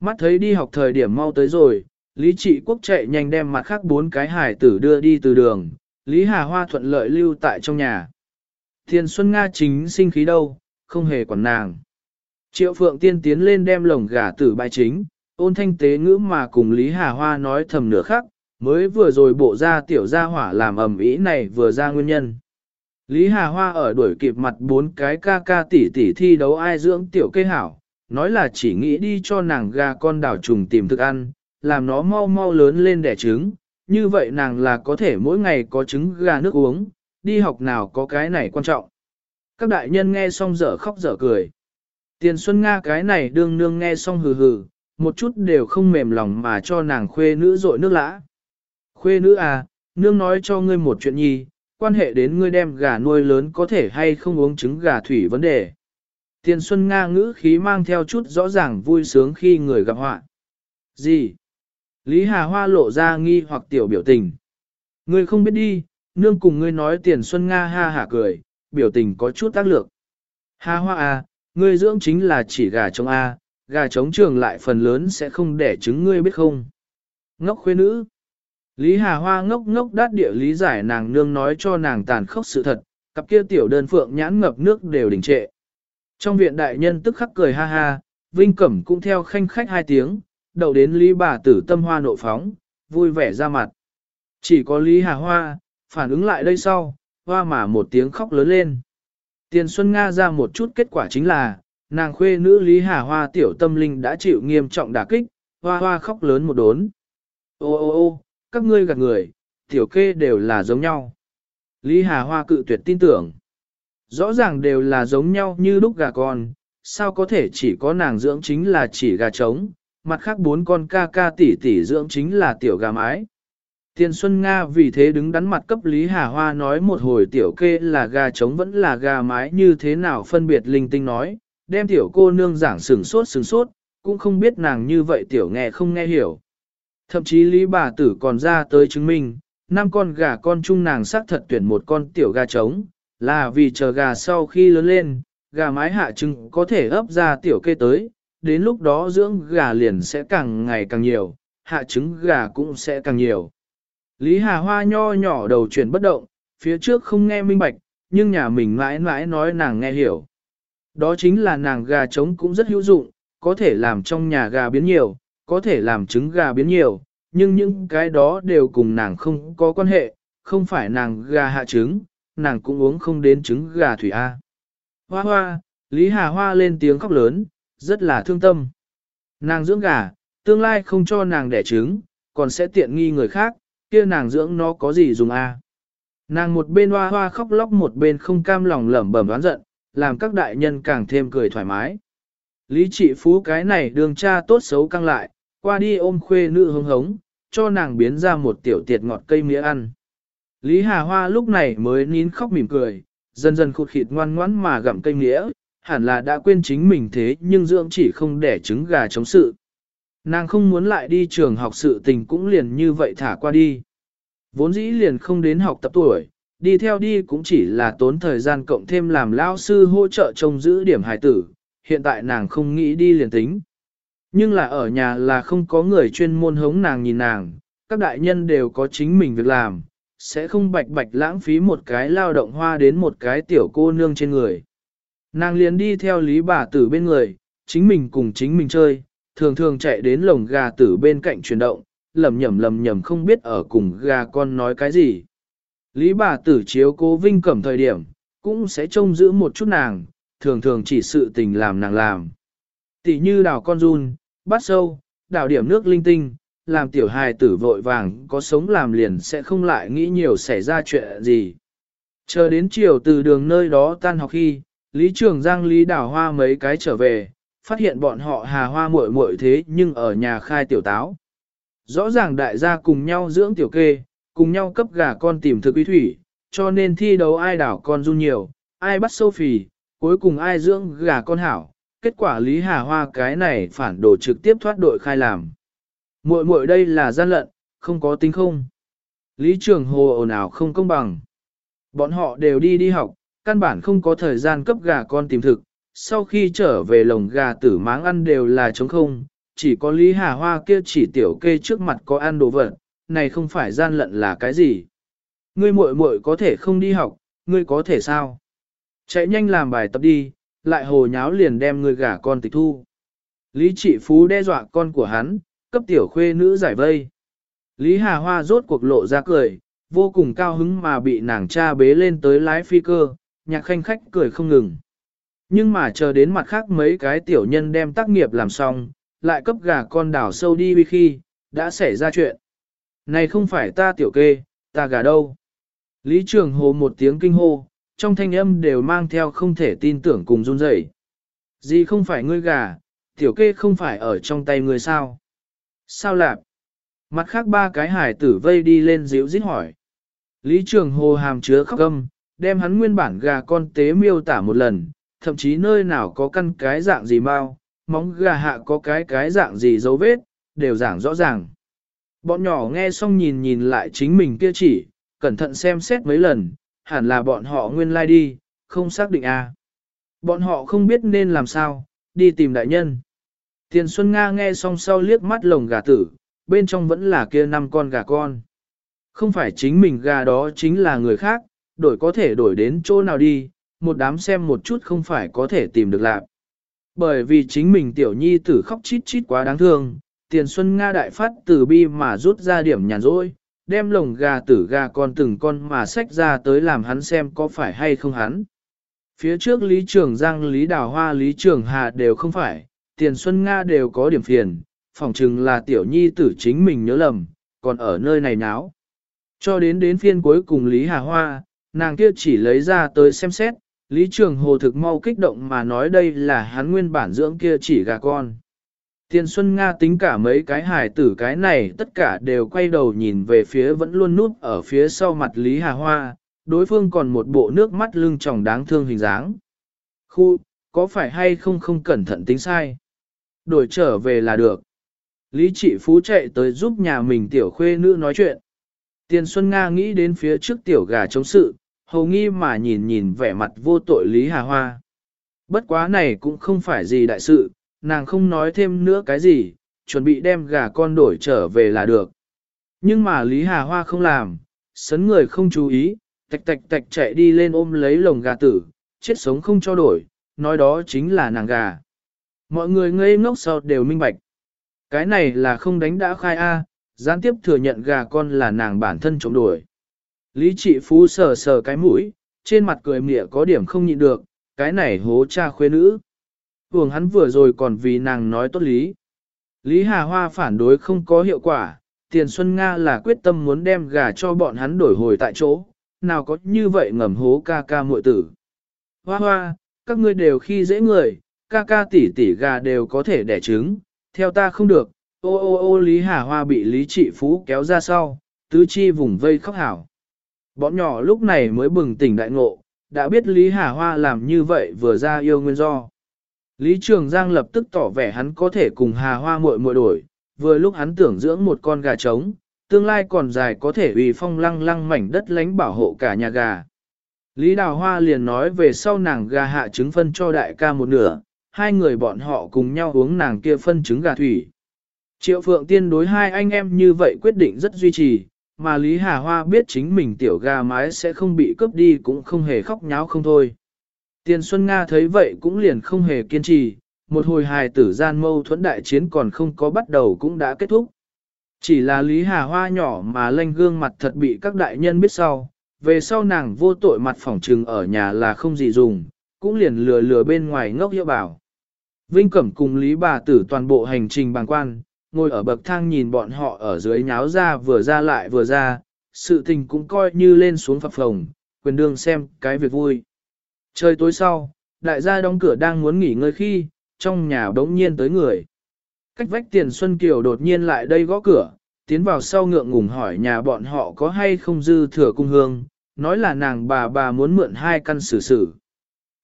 Mắt thấy đi học thời điểm mau tới rồi, Lý Trị Quốc chạy nhanh đem mặt khác bốn cái hải tử đưa đi từ đường, Lý Hà Hoa thuận lợi lưu tại trong nhà. Tiền Xuân Nga chính sinh khí đâu, không hề quản nàng. Triệu Phượng Tiên tiến lên đem lồng gà tử bài chính, ôn thanh tế ngữ mà cùng Lý Hà Hoa nói thầm nửa khắc, mới vừa rồi bộ ra tiểu gia hỏa làm ầm ĩ này vừa ra nguyên nhân. Lý Hà Hoa ở đuổi kịp mặt bốn cái ca ca tỷ tỷ thi đấu ai dưỡng tiểu cây hảo, nói là chỉ nghĩ đi cho nàng gà con đảo trùng tìm thức ăn, làm nó mau mau lớn lên đẻ trứng, như vậy nàng là có thể mỗi ngày có trứng gà nước uống, đi học nào có cái này quan trọng. Các đại nhân nghe xong dở khóc dở cười. Tiền Xuân Nga cái này đương nương nghe xong hừ hừ, một chút đều không mềm lòng mà cho nàng khuê nữ dội nước lã. Khuê nữ à, nương nói cho ngươi một chuyện nhi, quan hệ đến ngươi đem gà nuôi lớn có thể hay không uống trứng gà thủy vấn đề. Tiền Xuân Nga ngữ khí mang theo chút rõ ràng vui sướng khi người gặp họa. Gì? Lý Hà Hoa lộ ra nghi hoặc tiểu biểu tình. Ngươi không biết đi, nương cùng ngươi nói Tiền Xuân Nga ha hả cười, biểu tình có chút tác lược. Hà Hoa à, ngươi dưỡng chính là chỉ gà trong A, gà trống trường lại phần lớn sẽ không đẻ trứng ngươi biết không. Ngốc khuê nữ. Lý Hà Hoa ngốc ngốc đát địa lý giải nàng nương nói cho nàng tàn khốc sự thật, cặp kia tiểu đơn phượng nhãn ngập nước đều đình trệ. Trong viện đại nhân tức khắc cười ha ha, Vinh Cẩm cũng theo khanh khách hai tiếng, đầu đến Lý bà tử tâm hoa nộ phóng, vui vẻ ra mặt. Chỉ có Lý Hà Hoa, phản ứng lại đây sau, hoa mà một tiếng khóc lớn lên. Tiền Xuân Nga ra một chút kết quả chính là, nàng khuê nữ Lý Hà Hoa tiểu tâm linh đã chịu nghiêm trọng đả kích, hoa hoa khóc lớn một đốn. Ô ô ô, các ngươi gạt người, tiểu kê đều là giống nhau. Lý Hà Hoa cự tuyệt tin tưởng. Rõ ràng đều là giống nhau như lúc gà con, sao có thể chỉ có nàng dưỡng chính là chỉ gà trống, mặt khác bốn con ca ca tỷ tỷ dưỡng chính là tiểu gà mái. Tiên Xuân Nga vì thế đứng đắn mặt cấp Lý Hà Hoa nói một hồi tiểu kê là gà trống vẫn là gà mái như thế nào phân biệt linh tinh nói, đem tiểu cô nương giảng sừng sốt sừng sốt, cũng không biết nàng như vậy tiểu nghe không nghe hiểu. Thậm chí Lý bà tử còn ra tới chứng minh, năm con gà con chung nàng xác thật tuyển một con tiểu gà trống, là vì chờ gà sau khi lớn lên, gà mái hạ trứng có thể ấp ra tiểu kê tới, đến lúc đó dưỡng gà liền sẽ càng ngày càng nhiều, hạ trứng gà cũng sẽ càng nhiều. Lý Hà Hoa nho nhỏ đầu chuyển bất động, phía trước không nghe minh bạch, nhưng nhà mình mãi mãi nói nàng nghe hiểu. Đó chính là nàng gà trống cũng rất hữu dụng, có thể làm trong nhà gà biến nhiều, có thể làm trứng gà biến nhiều, nhưng những cái đó đều cùng nàng không có quan hệ, không phải nàng gà hạ trứng, nàng cũng uống không đến trứng gà thủy A. Hoa hoa, Lý Hà Hoa lên tiếng khóc lớn, rất là thương tâm. Nàng dưỡng gà, tương lai không cho nàng đẻ trứng, còn sẽ tiện nghi người khác, kia nàng dưỡng nó có gì dùng a? Nàng một bên hoa hoa khóc lóc một bên không cam lòng lẩm bẩm đoán giận, làm các đại nhân càng thêm cười thoải mái. Lý trị phú cái này đường cha tốt xấu căng lại, qua đi ôm khuê nữ hứng hống, cho nàng biến ra một tiểu tiệt ngọt cây mía ăn. Lý Hà Hoa lúc này mới nín khóc mỉm cười, dần dần khụt khịt ngoan ngoãn mà gặm cây mía, hẳn là đã quên chính mình thế nhưng dưỡng chỉ không để trứng gà chống sự. Nàng không muốn lại đi trường học sự tình cũng liền như vậy thả qua đi. Vốn dĩ liền không đến học tập tuổi, đi theo đi cũng chỉ là tốn thời gian cộng thêm làm lao sư hỗ trợ trông giữ điểm hài tử, hiện tại nàng không nghĩ đi liền tính. Nhưng là ở nhà là không có người chuyên môn hống nàng nhìn nàng, các đại nhân đều có chính mình việc làm, sẽ không bạch bạch lãng phí một cái lao động hoa đến một cái tiểu cô nương trên người. Nàng liền đi theo lý bà tử bên người, chính mình cùng chính mình chơi, thường thường chạy đến lồng gà tử bên cạnh chuyển động, lầm nhầm lầm nhầm không biết ở cùng gà con nói cái gì. Lý bà tử chiếu cố vinh cẩm thời điểm, cũng sẽ trông giữ một chút nàng, thường thường chỉ sự tình làm nàng làm. Tỷ như đào con run, bắt sâu, đào điểm nước linh tinh, làm tiểu hài tử vội vàng có sống làm liền sẽ không lại nghĩ nhiều xảy ra chuyện gì. Chờ đến chiều từ đường nơi đó tan học khi, Lý Trường Giang Lý đào hoa mấy cái trở về, phát hiện bọn họ hà hoa muội muội thế nhưng ở nhà khai tiểu táo. Rõ ràng đại gia cùng nhau dưỡng tiểu kê, cùng nhau cấp gà con tìm thực uy thủy, cho nên thi đấu ai đảo con run nhiều, ai bắt sâu phì, cuối cùng ai dưỡng gà con hảo. Kết quả Lý Hà Hoa cái này phản đồ trực tiếp thoát đội khai làm. Muội muội đây là gian lận, không có tính không. Lý Trường Hồ ồn ào không công bằng. Bọn họ đều đi đi học, căn bản không có thời gian cấp gà con tìm thực, sau khi trở về lồng gà tử máng ăn đều là trống không, chỉ có Lý Hà Hoa kia chỉ tiểu kê trước mặt có ăn đồ vật, này không phải gian lận là cái gì. Ngươi muội muội có thể không đi học, ngươi có thể sao? Chạy nhanh làm bài tập đi, lại hồ nháo liền đem ngươi gả con tịch thu. Lý trị phú đe dọa con của hắn, cấp tiểu khuê nữ giải vây. Lý Hà Hoa rốt cuộc lộ ra cười, vô cùng cao hứng mà bị nàng cha bế lên tới lái phi cơ, nhạc khanh khách cười không ngừng. Nhưng mà chờ đến mặt khác mấy cái tiểu nhân đem tác nghiệp làm xong, lại cấp gà con đảo sâu đi vì khi, đã xảy ra chuyện. Này không phải ta tiểu kê, ta gà đâu. Lý Trường Hồ một tiếng kinh hô, trong thanh âm đều mang theo không thể tin tưởng cùng run rẩy. Gì không phải ngươi gà, tiểu kê không phải ở trong tay ngươi sao? Sao lạp? Mặt khác ba cái hải tử vây đi lên dịu dít hỏi. Lý Trường Hồ hàm chứa khóc âm, đem hắn nguyên bản gà con tế miêu tả một lần, thậm chí nơi nào có căn cái dạng gì mau, móng gà hạ có cái cái dạng gì dấu vết, đều giảng rõ ràng. Bọn nhỏ nghe xong nhìn nhìn lại chính mình kia chỉ, cẩn thận xem xét mấy lần, hẳn là bọn họ nguyên lai like đi, không xác định à. Bọn họ không biết nên làm sao, đi tìm đại nhân. Tiền Xuân Nga nghe xong sau liếc mắt lồng gà tử, bên trong vẫn là kia năm con gà con. Không phải chính mình gà đó chính là người khác, đổi có thể đổi đến chỗ nào đi, một đám xem một chút không phải có thể tìm được lạc. Bởi vì chính mình tiểu nhi tử khóc chít chít quá đáng thương, tiền xuân Nga đại phát từ bi mà rút ra điểm nhàn rỗi, đem lồng gà tử gà con từng con mà xách ra tới làm hắn xem có phải hay không hắn. Phía trước Lý Trường Giang Lý Đào Hoa Lý Trường Hà đều không phải, tiền xuân Nga đều có điểm phiền, phỏng chừng là tiểu nhi tử chính mình nhớ lầm, còn ở nơi này náo. Cho đến đến phiên cuối cùng Lý Hà Hoa, nàng kia chỉ lấy ra tới xem xét, Lý Trường Hồ thực mau kích động mà nói đây là hắn nguyên bản dưỡng kia chỉ gà con. Tiền Xuân Nga tính cả mấy cái hài tử cái này tất cả đều quay đầu nhìn về phía vẫn luôn núp ở phía sau mặt Lý Hà Hoa, đối phương còn một bộ nước mắt lưng tròng đáng thương hình dáng. Khu, có phải hay không không cẩn thận tính sai? Đổi trở về là được. Lý trị phú chạy tới giúp nhà mình tiểu khuê nữ nói chuyện. Tiền Xuân Nga nghĩ đến phía trước tiểu gà chống sự, hầu nghi mà nhìn nhìn vẻ mặt vô tội Lý Hà Hoa. Bất quá này cũng không phải gì đại sự, nàng không nói thêm nữa cái gì, chuẩn bị đem gà con đổi trở về là được. Nhưng mà Lý Hà Hoa không làm, sấn người không chú ý, tạch tạch tạch chạy đi lên ôm lấy lồng gà tử, chết sống không cho đổi, nói đó chính là nàng gà. Mọi người ngây ngốc sau đều minh bạch. Cái này là không đánh đã khai A, gián tiếp thừa nhận gà con là nàng bản thân chống đuổi. Lý trị phú sờ sờ cái mũi, trên mặt cười mỉa có điểm không nhịn được, cái này hố cha khuê nữ. Hưởng hắn vừa rồi còn vì nàng nói tốt lý. Lý Hà Hoa phản đối không có hiệu quả, tiền Xuân Nga là quyết tâm muốn đem gà cho bọn hắn đổi hồi tại chỗ, nào có như vậy ngầm hố ca ca muội tử. Hoa hoa, các ngươi đều khi dễ người, ca ca tỷ tỷ gà đều có thể đẻ trứng, theo ta không được, ô ô ô Lý Hà Hoa bị Lý Trị Phú kéo ra sau, tứ chi vùng vây khóc hảo. Bọn nhỏ lúc này mới bừng tỉnh đại ngộ, đã biết Lý Hà Hoa làm như vậy vừa ra yêu nguyên do. Lý Trường Giang lập tức tỏ vẻ hắn có thể cùng Hà Hoa muội muội đổi, vừa lúc hắn tưởng dưỡng một con gà trống, tương lai còn dài có thể ủy phong lăng lăng mảnh đất lánh bảo hộ cả nhà gà. Lý Đào Hoa liền nói về sau nàng gà hạ trứng phân cho đại ca một nửa, hai người bọn họ cùng nhau uống nàng kia phân trứng gà thủy. Triệu Phượng Tiên đối hai anh em như vậy quyết định rất duy trì, mà Lý Hà Hoa biết chính mình tiểu gà mái sẽ không bị cướp đi cũng không hề khóc nháo không thôi. Tiền Xuân Nga thấy vậy cũng liền không hề kiên trì, một hồi hài tử gian mâu thuẫn đại chiến còn không có bắt đầu cũng đã kết thúc. Chỉ là Lý Hà Hoa nhỏ mà lanh gương mặt thật bị các đại nhân biết sau, về sau nàng vô tội mặt phỏng trừng ở nhà là không gì dùng, cũng liền lừa lừa bên ngoài ngốc hiệu bảo. Vinh Cẩm cùng Lý bà tử toàn bộ hành trình bằng quan, ngồi ở bậc thang nhìn bọn họ ở dưới nháo ra vừa ra lại vừa ra, sự tình cũng coi như lên xuống phập phồng, quyền đương xem cái việc vui. Trời tối sau, đại gia đóng cửa đang muốn nghỉ ngơi khi, trong nhà đống nhiên tới người. Cách vách tiền Xuân Kiều đột nhiên lại đây gõ cửa, tiến vào sau ngượng ngùng hỏi nhà bọn họ có hay không dư thừa cung hương, nói là nàng bà bà muốn mượn hai căn xử xử.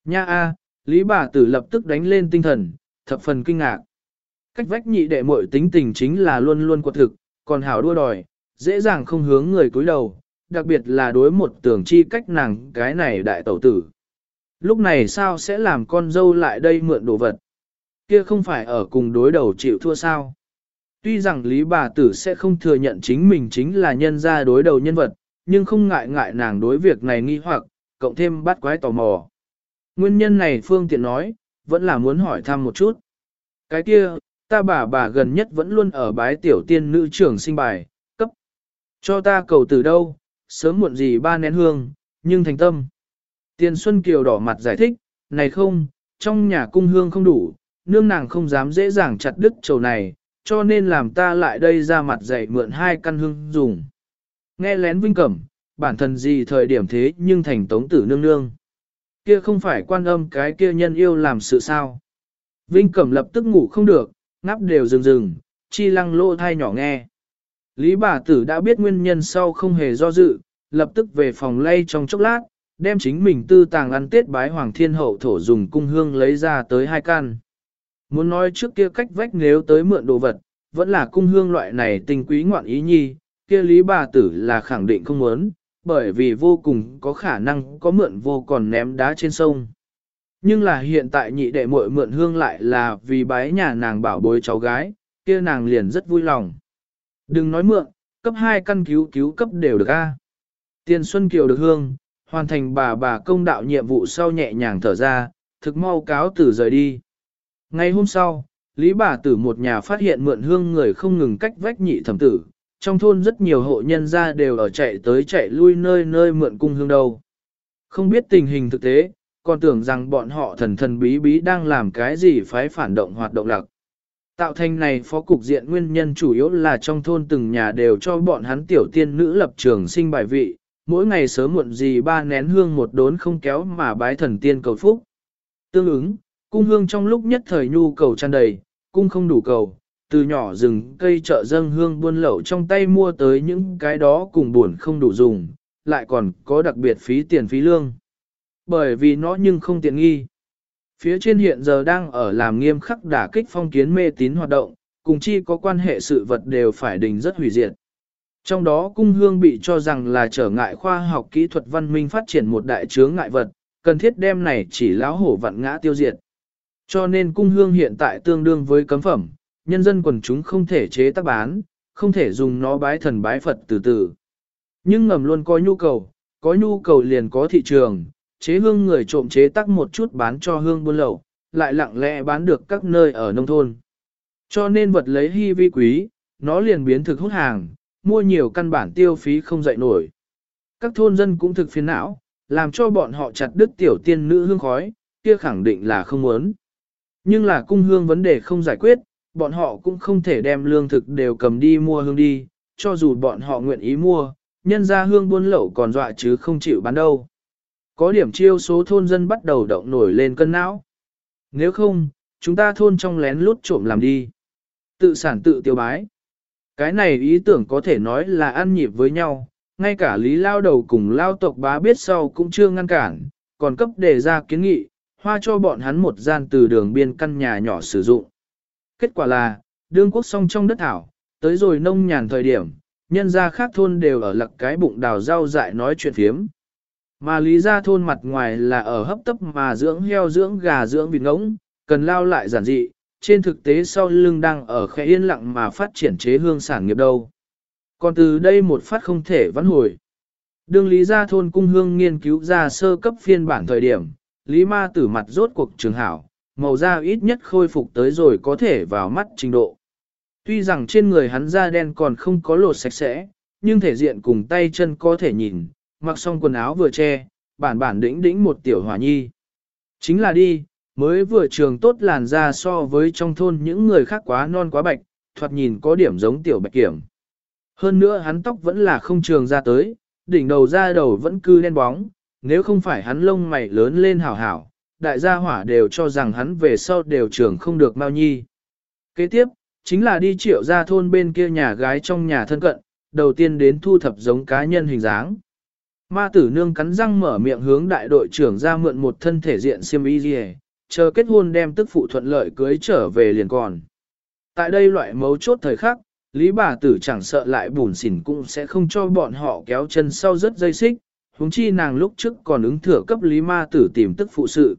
Nha a, Lý bà tử lập tức đánh lên tinh thần, thập phần kinh ngạc. Cách vách nhị đệ muội tính tình chính là luôn luôn quật thực, còn hảo đua đòi, dễ dàng không hướng người cúi đầu, đặc biệt là đối một tưởng chi cách nàng cái này đại tẩu tử. Lúc này sao sẽ làm con dâu lại đây mượn đồ vật? Kia không phải ở cùng đối đầu chịu thua sao? Tuy rằng Lý bà tử sẽ không thừa nhận chính mình chính là nhân gia đối đầu nhân vật, nhưng không ngại ngại nàng đối việc này nghi hoặc, cộng thêm bắt quái tò mò. Nguyên nhân này Phương Tiện nói, vẫn là muốn hỏi thăm một chút. Cái kia, ta bà bà gần nhất vẫn luôn ở bái tiểu tiên nữ trưởng sinh bài, cấp. Cho ta cầu từ đâu, sớm muộn gì ba nén hương, nhưng thành tâm. Tiền Xuân Kiều đỏ mặt giải thích, này không, trong nhà cung hương không đủ, nương nàng không dám dễ dàng chặt đứt chầu này, cho nên làm ta lại đây ra mặt dạy mượn hai căn hương dùng. Nghe lén vinh cẩm, bản thân gì thời điểm thế nhưng thành tống tử nương nương. Kia không phải quan âm cái kia nhân yêu làm sự sao. Vinh cẩm lập tức ngủ không được, ngáp đều rừng rừng, chi lăng lô thai nhỏ nghe. Lý bà tử đã biết nguyên nhân sau không hề do dự, lập tức về phòng lay trong chốc lát, đem chính mình tư tàng ăn tết bái hoàng thiên hậu thổ dùng cung hương lấy ra tới hai can. Muốn nói trước kia cách vách nếu tới mượn đồ vật, vẫn là cung hương loại này tình quý ngoạn ý nhi, kia lý bà tử là khẳng định không muốn, bởi vì vô cùng có khả năng có mượn vô còn ném đá trên sông. Nhưng là hiện tại nhị đệ muội mượn hương lại là vì bái nhà nàng bảo bối cháu gái, kia nàng liền rất vui lòng. Đừng nói mượn, cấp 2 căn cứu cứu cấp đều được a. Tiền Xuân Kiều được hương, hoàn thành bà bà công đạo nhiệm vụ sau nhẹ nhàng thở ra, thực mau cáo tử rời đi. Ngày hôm sau, Lý bà tử một nhà phát hiện mượn hương người không ngừng cách vách nhị thẩm tử, trong thôn rất nhiều hộ nhân gia đều ở chạy tới chạy lui nơi nơi mượn cung hương đâu. Không biết tình hình thực tế, còn tưởng rằng bọn họ thần thần bí bí đang làm cái gì phái phản động hoạt động lạc. Tạo thành này phó cục diện nguyên nhân chủ yếu là trong thôn từng nhà đều cho bọn hắn tiểu tiên nữ lập trường sinh bài vị, mỗi ngày sớm muộn gì ba nén hương một đốn không kéo mà bái thần tiên cầu phúc. Tương ứng, cung hương trong lúc nhất thời nhu cầu tràn đầy, cung không đủ cầu, từ nhỏ rừng cây chợ dâng hương buôn lậu trong tay mua tới những cái đó cùng buồn không đủ dùng, lại còn có đặc biệt phí tiền phí lương. Bởi vì nó nhưng không tiện nghi. Phía trên hiện giờ đang ở làm nghiêm khắc đả kích phong kiến mê tín hoạt động, cùng chi có quan hệ sự vật đều phải đình rất hủy diệt. Trong đó cung hương bị cho rằng là trở ngại khoa học kỹ thuật văn minh phát triển một đại chướng ngại vật, cần thiết đem này chỉ láo hổ vặn ngã tiêu diệt. Cho nên cung hương hiện tại tương đương với cấm phẩm, nhân dân quần chúng không thể chế tác bán, không thể dùng nó bái thần bái Phật từ từ. Nhưng ngầm luôn có nhu cầu, có nhu cầu liền có thị trường, chế hương người trộm chế tác một chút bán cho hương buôn lậu, lại lặng lẽ bán được các nơi ở nông thôn. Cho nên vật lấy hy vi quý, nó liền biến thực hút hàng, mua nhiều căn bản tiêu phí không dậy nổi. Các thôn dân cũng thực phiền não, làm cho bọn họ chặt đứt tiểu tiên nữ hương khói, kia khẳng định là không muốn. Nhưng là cung hương vấn đề không giải quyết, bọn họ cũng không thể đem lương thực đều cầm đi mua hương đi, cho dù bọn họ nguyện ý mua, nhân ra hương buôn lậu còn dọa chứ không chịu bán đâu. Có điểm chiêu số thôn dân bắt đầu động nổi lên cân não. Nếu không, chúng ta thôn trong lén lút trộm làm đi. Tự sản tự tiêu bái. Cái này ý tưởng có thể nói là ăn nhịp với nhau, ngay cả lý lao đầu cùng lao tộc bá biết sau cũng chưa ngăn cản, còn cấp đề ra kiến nghị, hoa cho bọn hắn một gian từ đường biên căn nhà nhỏ sử dụng. Kết quả là, đương quốc song trong đất ảo, tới rồi nông nhàn thời điểm, nhân gia khác thôn đều ở lặc cái bụng đào rau dại nói chuyện phiếm. Mà lý gia thôn mặt ngoài là ở hấp tấp mà dưỡng heo dưỡng gà dưỡng vịt ngỗng, cần lao lại giản dị, trên thực tế sau lưng đang ở khẽ yên lặng mà phát triển chế hương sản nghiệp đâu. Còn từ đây một phát không thể vãn hồi. Đương lý gia thôn cung hương nghiên cứu ra sơ cấp phiên bản thời điểm, lý ma tử mặt rốt cuộc trường hảo, màu da ít nhất khôi phục tới rồi có thể vào mắt trình độ. Tuy rằng trên người hắn da đen còn không có lột sạch sẽ, nhưng thể diện cùng tay chân có thể nhìn, mặc xong quần áo vừa che, bản bản đĩnh đĩnh một tiểu hòa nhi. Chính là đi, mới vừa trường tốt làn da so với trong thôn những người khác quá non quá bạch, thoạt nhìn có điểm giống tiểu bạch kiểm. Hơn nữa hắn tóc vẫn là không trường ra tới, đỉnh đầu da đầu vẫn cư đen bóng, nếu không phải hắn lông mày lớn lên hảo hảo, đại gia hỏa đều cho rằng hắn về sau đều trường không được mau nhi. Kế tiếp, chính là đi triệu ra thôn bên kia nhà gái trong nhà thân cận, đầu tiên đến thu thập giống cá nhân hình dáng. Ma tử nương cắn răng mở miệng hướng đại đội trưởng ra mượn một thân thể diện xiêm y gì chờ kết hôn đem tức phụ thuận lợi cưới trở về liền còn. Tại đây loại mấu chốt thời khắc, Lý bà tử chẳng sợ lại bùn xỉn cũng sẽ không cho bọn họ kéo chân sau rất dây xích, huống chi nàng lúc trước còn ứng thừa cấp Lý ma tử tìm tức phụ sự.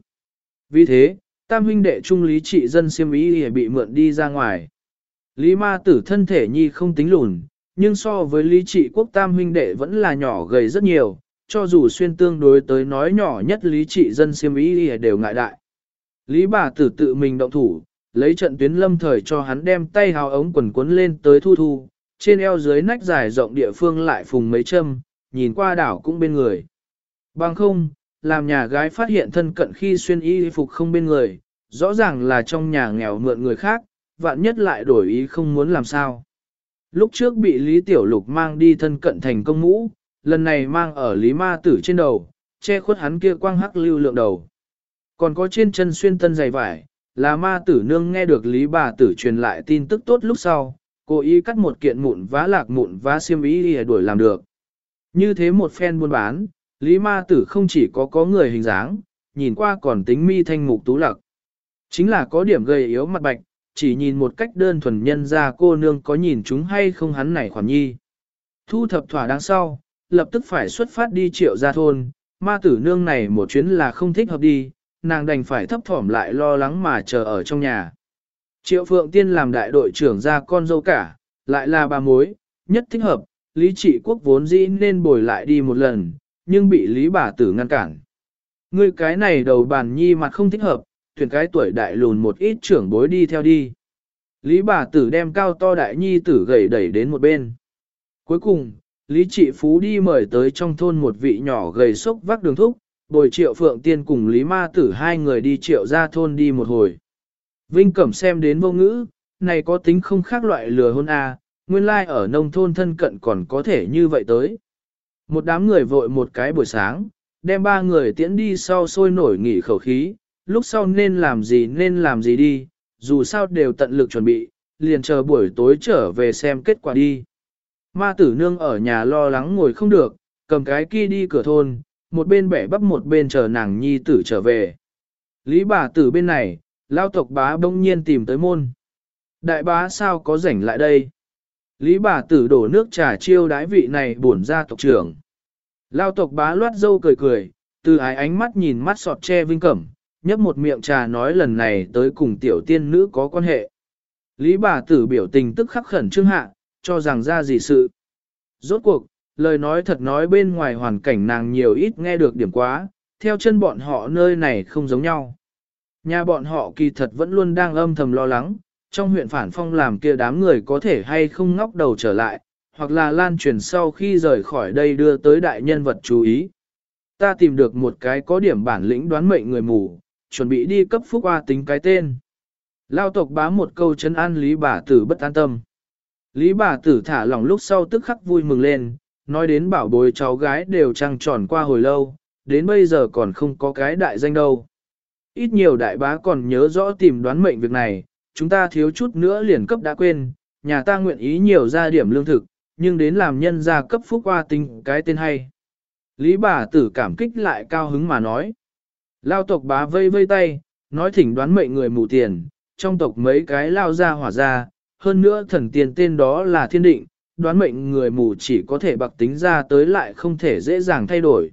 Vì thế, tam huynh đệ trung lý trị dân siêm ý bị mượn đi ra ngoài. Lý ma tử thân thể nhi không tính lùn, nhưng so với lý trị quốc tam huynh đệ vẫn là nhỏ gầy rất nhiều, cho dù xuyên tương đối tới nói nhỏ nhất lý trị dân siêm ý đều ngại đại. Lý bà tử tự mình động thủ, lấy trận tuyến lâm thời cho hắn đem tay hào ống quần cuốn lên tới thu thu, trên eo dưới nách dài rộng địa phương lại phùng mấy châm, nhìn qua đảo cũng bên người. Bằng không, làm nhà gái phát hiện thân cận khi xuyên y phục không bên người, rõ ràng là trong nhà nghèo mượn người khác, vạn nhất lại đổi ý không muốn làm sao. Lúc trước bị Lý Tiểu Lục mang đi thân cận thành công ngũ, lần này mang ở Lý Ma Tử trên đầu, che khuất hắn kia quang hắc lưu lượng đầu. Còn có trên chân xuyên tân dày vải, là ma tử nương nghe được Lý bà tử truyền lại tin tức tốt lúc sau, cố ý cắt một kiện mụn vá lạc mụn vá xiêm ý để đuổi làm được. Như thế một phen buôn bán, Lý ma tử không chỉ có có người hình dáng, nhìn qua còn tính mi thanh mục tú lặc. Chính là có điểm gầy yếu mặt bạch, chỉ nhìn một cách đơn thuần nhân ra cô nương có nhìn chúng hay không hắn này khoản nhi. Thu thập thỏa đáng sau, lập tức phải xuất phát đi triệu ra thôn, ma tử nương này một chuyến là không thích hợp đi, nàng đành phải thấp thỏm lại lo lắng mà chờ ở trong nhà. Triệu Phượng Tiên làm đại đội trưởng ra con dâu cả, lại là bà mối, nhất thích hợp, Lý Trị Quốc vốn dĩ nên bồi lại đi một lần, nhưng bị Lý bà tử ngăn cản. Ngươi cái này đầu bàn nhi mặt không thích hợp, tuyển cái tuổi đại lùn một ít trưởng bối đi theo đi. Lý bà tử đem cao to đại nhi tử gầy đẩy đến một bên. Cuối cùng, Lý Trị Phú đi mời tới trong thôn một vị nhỏ gầy sốc vác đường thúc, bồi triệu phượng tiên cùng Lý ma tử hai người đi triệu ra thôn đi một hồi. Vinh Cẩm xem đến vô ngữ, này có tính không khác loại lừa hôn à, nguyên lai like ở nông thôn thân cận còn có thể như vậy tới. Một đám người vội một cái buổi sáng, đem ba người tiễn đi sau sôi nổi nghỉ khẩu khí, lúc sau nên làm gì nên làm gì đi, dù sao đều tận lực chuẩn bị, liền chờ buổi tối trở về xem kết quả đi. Ma tử nương ở nhà lo lắng ngồi không được, cầm cái kia đi cửa thôn, một bên bẻ bắp một bên chờ nàng nhi tử trở về. Lý bà tử bên này, lao tộc bá bỗng nhiên tìm tới môn. Đại bá sao có rảnh lại đây? Lý bà tử đổ nước trà chiêu đái vị này buồn ra tộc trưởng. Lao tộc bá loát dâu cười cười, từ ái ánh mắt nhìn mắt sọt che vinh cẩm, nhấp một miệng trà nói lần này tới cùng tiểu tiên nữ có quan hệ. Lý bà tử biểu tình tức khắc khẩn trương hạ, cho rằng ra gì sự. Rốt cuộc, lời nói thật nói bên ngoài hoàn cảnh nàng nhiều ít nghe được điểm quá, theo chân bọn họ nơi này không giống nhau. Nhà bọn họ kỳ thật vẫn luôn đang âm thầm lo lắng, trong huyện phản phong làm kia đám người có thể hay không ngóc đầu trở lại, hoặc là lan truyền sau khi rời khỏi đây đưa tới đại nhân vật chú ý. Ta tìm được một cái có điểm bản lĩnh đoán mệnh người mù, chuẩn bị đi cấp phúc hoa tính cái tên. Lao tộc bá một câu chấn an Lý bà tử bất an tâm. Lý bà tử thả lòng lúc sau tức khắc vui mừng lên, nói đến bảo bối cháu gái đều trăng tròn qua hồi lâu, đến bây giờ còn không có cái đại danh đâu. Ít nhiều đại bá còn nhớ rõ tìm đoán mệnh việc này, chúng ta thiếu chút nữa liền cấp đã quên, nhà ta nguyện ý nhiều ra điểm lương thực, nhưng đến làm nhân gia cấp phúc qua tinh cái tên hay. Lý bà tử cảm kích lại cao hứng mà nói. Lao tộc bá vây vây tay, nói thỉnh đoán mệnh người mù tiền, trong tộc mấy cái lao ra hỏa ra, hơn nữa thần tiền tên đó là thiên định, đoán mệnh người mù chỉ có thể bạc tính ra tới lại không thể dễ dàng thay đổi.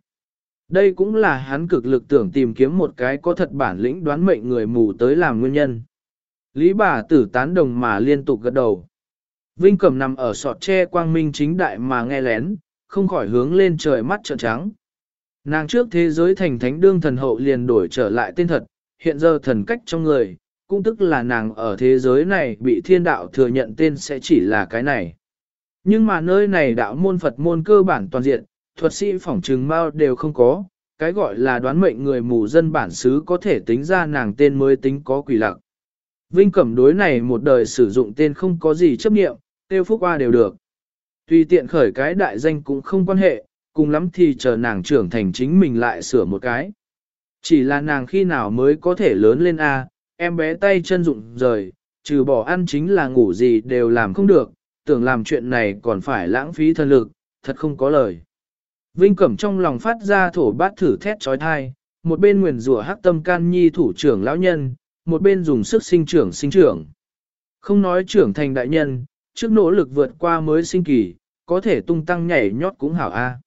Đây cũng là hắn cực lực tưởng tìm kiếm một cái có thật bản lĩnh đoán mệnh người mù tới làm nguyên nhân. Lý bà tử tán đồng mà liên tục gật đầu. Vinh Cẩm nằm ở sọt tre quang minh chính đại mà nghe lén, không khỏi hướng lên trời mắt trợn trắng. Nàng trước thế giới thành thánh đương thần hậu liền đổi trở lại tên thật, hiện giờ thần cách trong người, cũng tức là nàng ở thế giới này bị thiên đạo thừa nhận tên sẽ chỉ là cái này. Nhưng mà nơi này đạo môn Phật môn cơ bản toàn diện, thuật sĩ phỏng trừng bao đều không có, cái gọi là đoán mệnh người mù dân bản xứ có thể tính ra nàng tên mới tính có quỷ lặng. Vinh Cẩm đối này một đời sử dụng tên không có gì chấp nghiệm, tiêu phúc qua đều được. Tùy tiện khởi cái đại danh cũng không quan hệ, cùng lắm thì chờ nàng trưởng thành chính mình lại sửa một cái. Chỉ là nàng khi nào mới có thể lớn lên A, em bé tay chân rụng rời, trừ bỏ ăn chính là ngủ gì đều làm không được, tưởng làm chuyện này còn phải lãng phí thân lực, thật không có lời. Vinh Cẩm trong lòng phát ra thổ bát thử thét trói thai, một bên nguyền rủa hắc tâm can nhi thủ trưởng lão nhân, một bên dùng sức sinh trưởng sinh trưởng. Không nói trưởng thành đại nhân, trước nỗ lực vượt qua mới sinh kỳ, có thể tung tăng nhảy nhót cũng hảo a.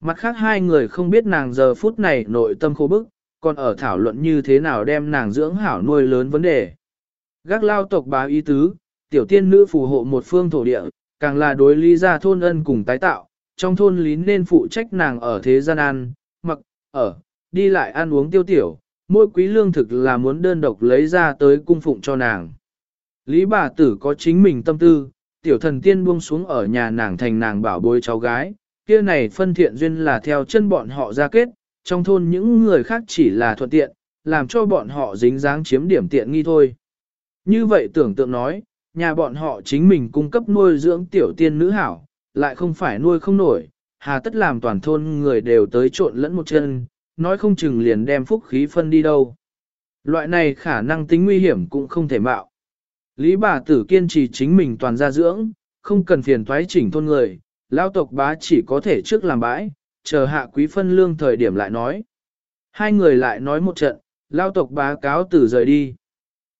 Mặt khác hai người không biết nàng giờ phút này nội tâm khô bức, còn ở thảo luận như thế nào đem nàng dưỡng hảo nuôi lớn vấn đề. Gác lao tộc bá ý tứ, tiểu tiên nữ phù hộ một phương thổ địa, càng là đối lý gia thôn ân cùng tái tạo, trong thôn lý nên phụ trách nàng ở thế gian ăn, mặc, ở, đi lại ăn uống tiêu tiểu, mỗi quý lương thực là muốn đơn độc lấy ra tới cung phụng cho nàng. Lý bà tử có chính mình tâm tư, tiểu thần tiên buông xuống ở nhà nàng thành nàng bảo bối cháu gái, kia này phân thiện duyên là theo chân bọn họ ra kết, trong thôn những người khác chỉ là thuận tiện, làm cho bọn họ dính dáng chiếm điểm tiện nghi thôi. Như vậy tưởng tượng nói, nhà bọn họ chính mình cung cấp nuôi dưỡng tiểu tiên nữ hảo, lại không phải nuôi không nổi, hà tất làm toàn thôn người đều tới trộn lẫn một chân, nói không chừng liền đem phúc khí phân đi đâu. Loại này khả năng tính nguy hiểm cũng không thể mạo. Lý bà tử kiên trì chính mình toàn gia dưỡng, không cần phiền thoái chỉnh thôn người, lao tộc bá chỉ có thể trước làm bãi, chờ hạ quý phân lương thời điểm lại nói. Hai người lại nói một trận, lao tộc bá cáo tử rời đi.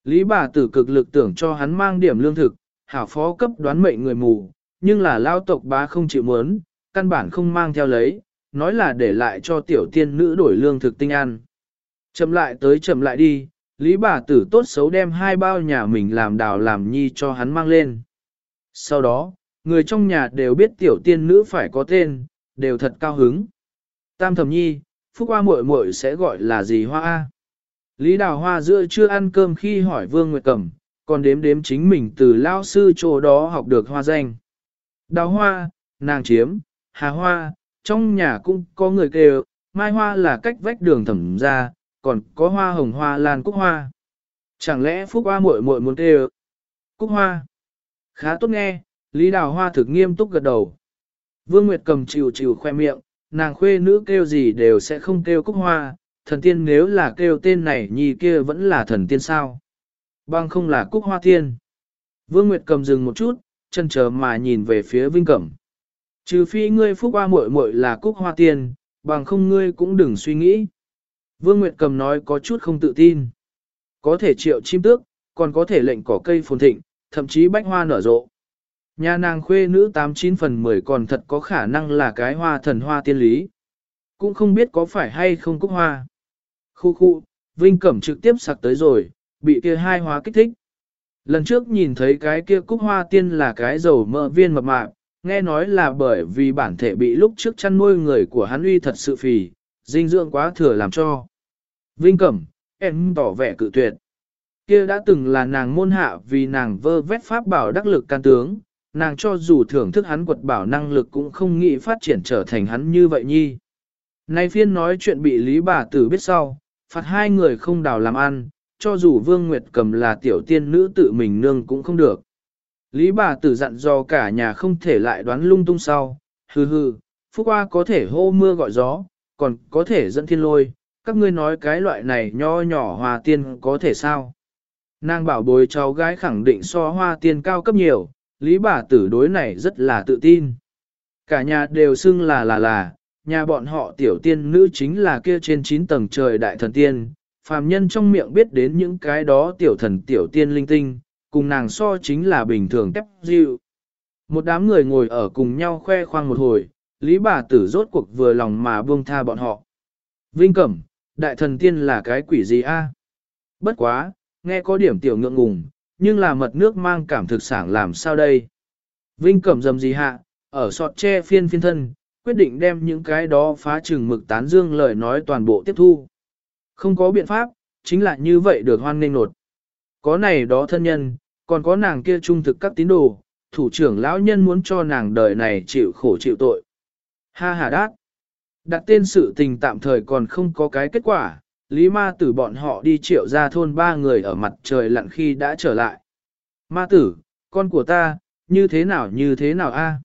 Lý bà tử cực lực tưởng cho hắn mang điểm lương thực, hảo phó cấp đoán mệnh người mù, nhưng là lao tộc bá không chịu muốn, căn bản không mang theo lấy, nói là để lại cho tiểu tiên nữ đổi lương thực tinh ăn. Chậm lại tới chậm lại đi, Lý bà tử tốt xấu đem hai bao nhà mình làm đào làm nhi cho hắn mang lên. Sau đó, người trong nhà đều biết tiểu tiên nữ phải có tên, đều thật cao hứng. Tam thẩm nhi, phúc hoa muội muội sẽ gọi là gì hoa A? Lý đào hoa giữa chưa ăn cơm khi hỏi Vương Nguyệt Cẩm, còn đếm đếm chính mình từ lao sư chỗ đó học được hoa danh. Đào hoa, nàng chiếm, hà hoa, trong nhà cũng có người kêu, mai hoa là cách vách đường thẩm ra, còn có hoa hồng hoa lan cúc hoa. Chẳng lẽ phúc hoa muội muội muốn kêu cúc hoa? Khá tốt nghe, Lý Đào Hoa thực nghiêm túc gật đầu. Vương Nguyệt cầm chịu chịu khoe miệng, nàng khuê nữ kêu gì đều sẽ không kêu cúc hoa, thần tiên nếu là kêu tên này nhì kia vẫn là thần tiên sao. Bằng không là cúc hoa tiên. Vương Nguyệt cầm dừng một chút, chân chờ mà nhìn về phía Vinh Cẩm. Trừ phi ngươi phúc hoa muội muội là cúc hoa tiên, bằng không ngươi cũng đừng suy nghĩ. Vương Nguyệt cầm nói có chút không tự tin. Có thể triệu chim tước, còn có thể lệnh cỏ cây phồn thịnh, thậm chí bách hoa nở rộ. Nhà nàng khuê nữ 89 phần 10 còn thật có khả năng là cái hoa thần hoa tiên lý. Cũng không biết có phải hay không cúc hoa. Khu khu, Vinh Cẩm trực tiếp sặc tới rồi, bị kia hai hoa kích thích. Lần trước nhìn thấy cái kia cúc hoa tiên là cái dầu mỡ viên mập mạp, nghe nói là bởi vì bản thể bị lúc trước chăn nuôi người của hắn uy thật sự phì, dinh dưỡng quá thừa làm cho. Vinh Cẩm, em tỏ vẻ cự tuyệt. Kia đã từng là nàng môn hạ vì nàng vơ vét pháp bảo đắc lực can tướng, nàng cho dù thưởng thức hắn quật bảo năng lực cũng không nghĩ phát triển trở thành hắn như vậy nhi. Nay phiên nói chuyện bị Lý bà tử biết sau, phạt hai người không đào làm ăn, cho dù Vương Nguyệt cầm là tiểu tiên nữ tự mình nương cũng không được. Lý bà tử dặn do cả nhà không thể lại đoán lung tung sau, hừ hừ, phúc hoa có thể hô mưa gọi gió, còn có thể dẫn thiên lôi, các ngươi nói cái loại này nho nhỏ hòa tiên có thể sao? Nàng bảo bối cháu gái khẳng định so hoa tiên cao cấp nhiều, lý bà tử đối này rất là tự tin. Cả nhà đều xưng là là là, nhà bọn họ tiểu tiên nữ chính là kia trên 9 tầng trời đại thần tiên, phàm nhân trong miệng biết đến những cái đó tiểu thần tiểu tiên linh tinh, cùng nàng so chính là bình thường tép dịu. Một đám người ngồi ở cùng nhau khoe khoang một hồi, lý bà tử rốt cuộc vừa lòng mà buông tha bọn họ. Vinh Cẩm, đại thần tiên là cái quỷ gì a? Bất quá, nghe có điểm tiểu ngượng ngùng, nhưng là mật nước mang cảm thực sảng làm sao đây? Vinh Cẩm dầm gì hạ, ở sọt tre phiên phiên thân, quyết định đem những cái đó phá trừng mực tán dương lời nói toàn bộ tiếp thu. Không có biện pháp, chính là như vậy được hoan nghênh nột. Có này đó thân nhân, còn có nàng kia trung thực các tín đồ, thủ trưởng lão nhân muốn cho nàng đời này chịu khổ chịu tội. Ha ha đát. Đặt tên sự tình tạm thời còn không có cái kết quả, Lý ma tử bọn họ đi triệu ra thôn ba người ở mặt trời lặn khi đã trở lại. Ma tử, con của ta, như thế nào như thế nào a?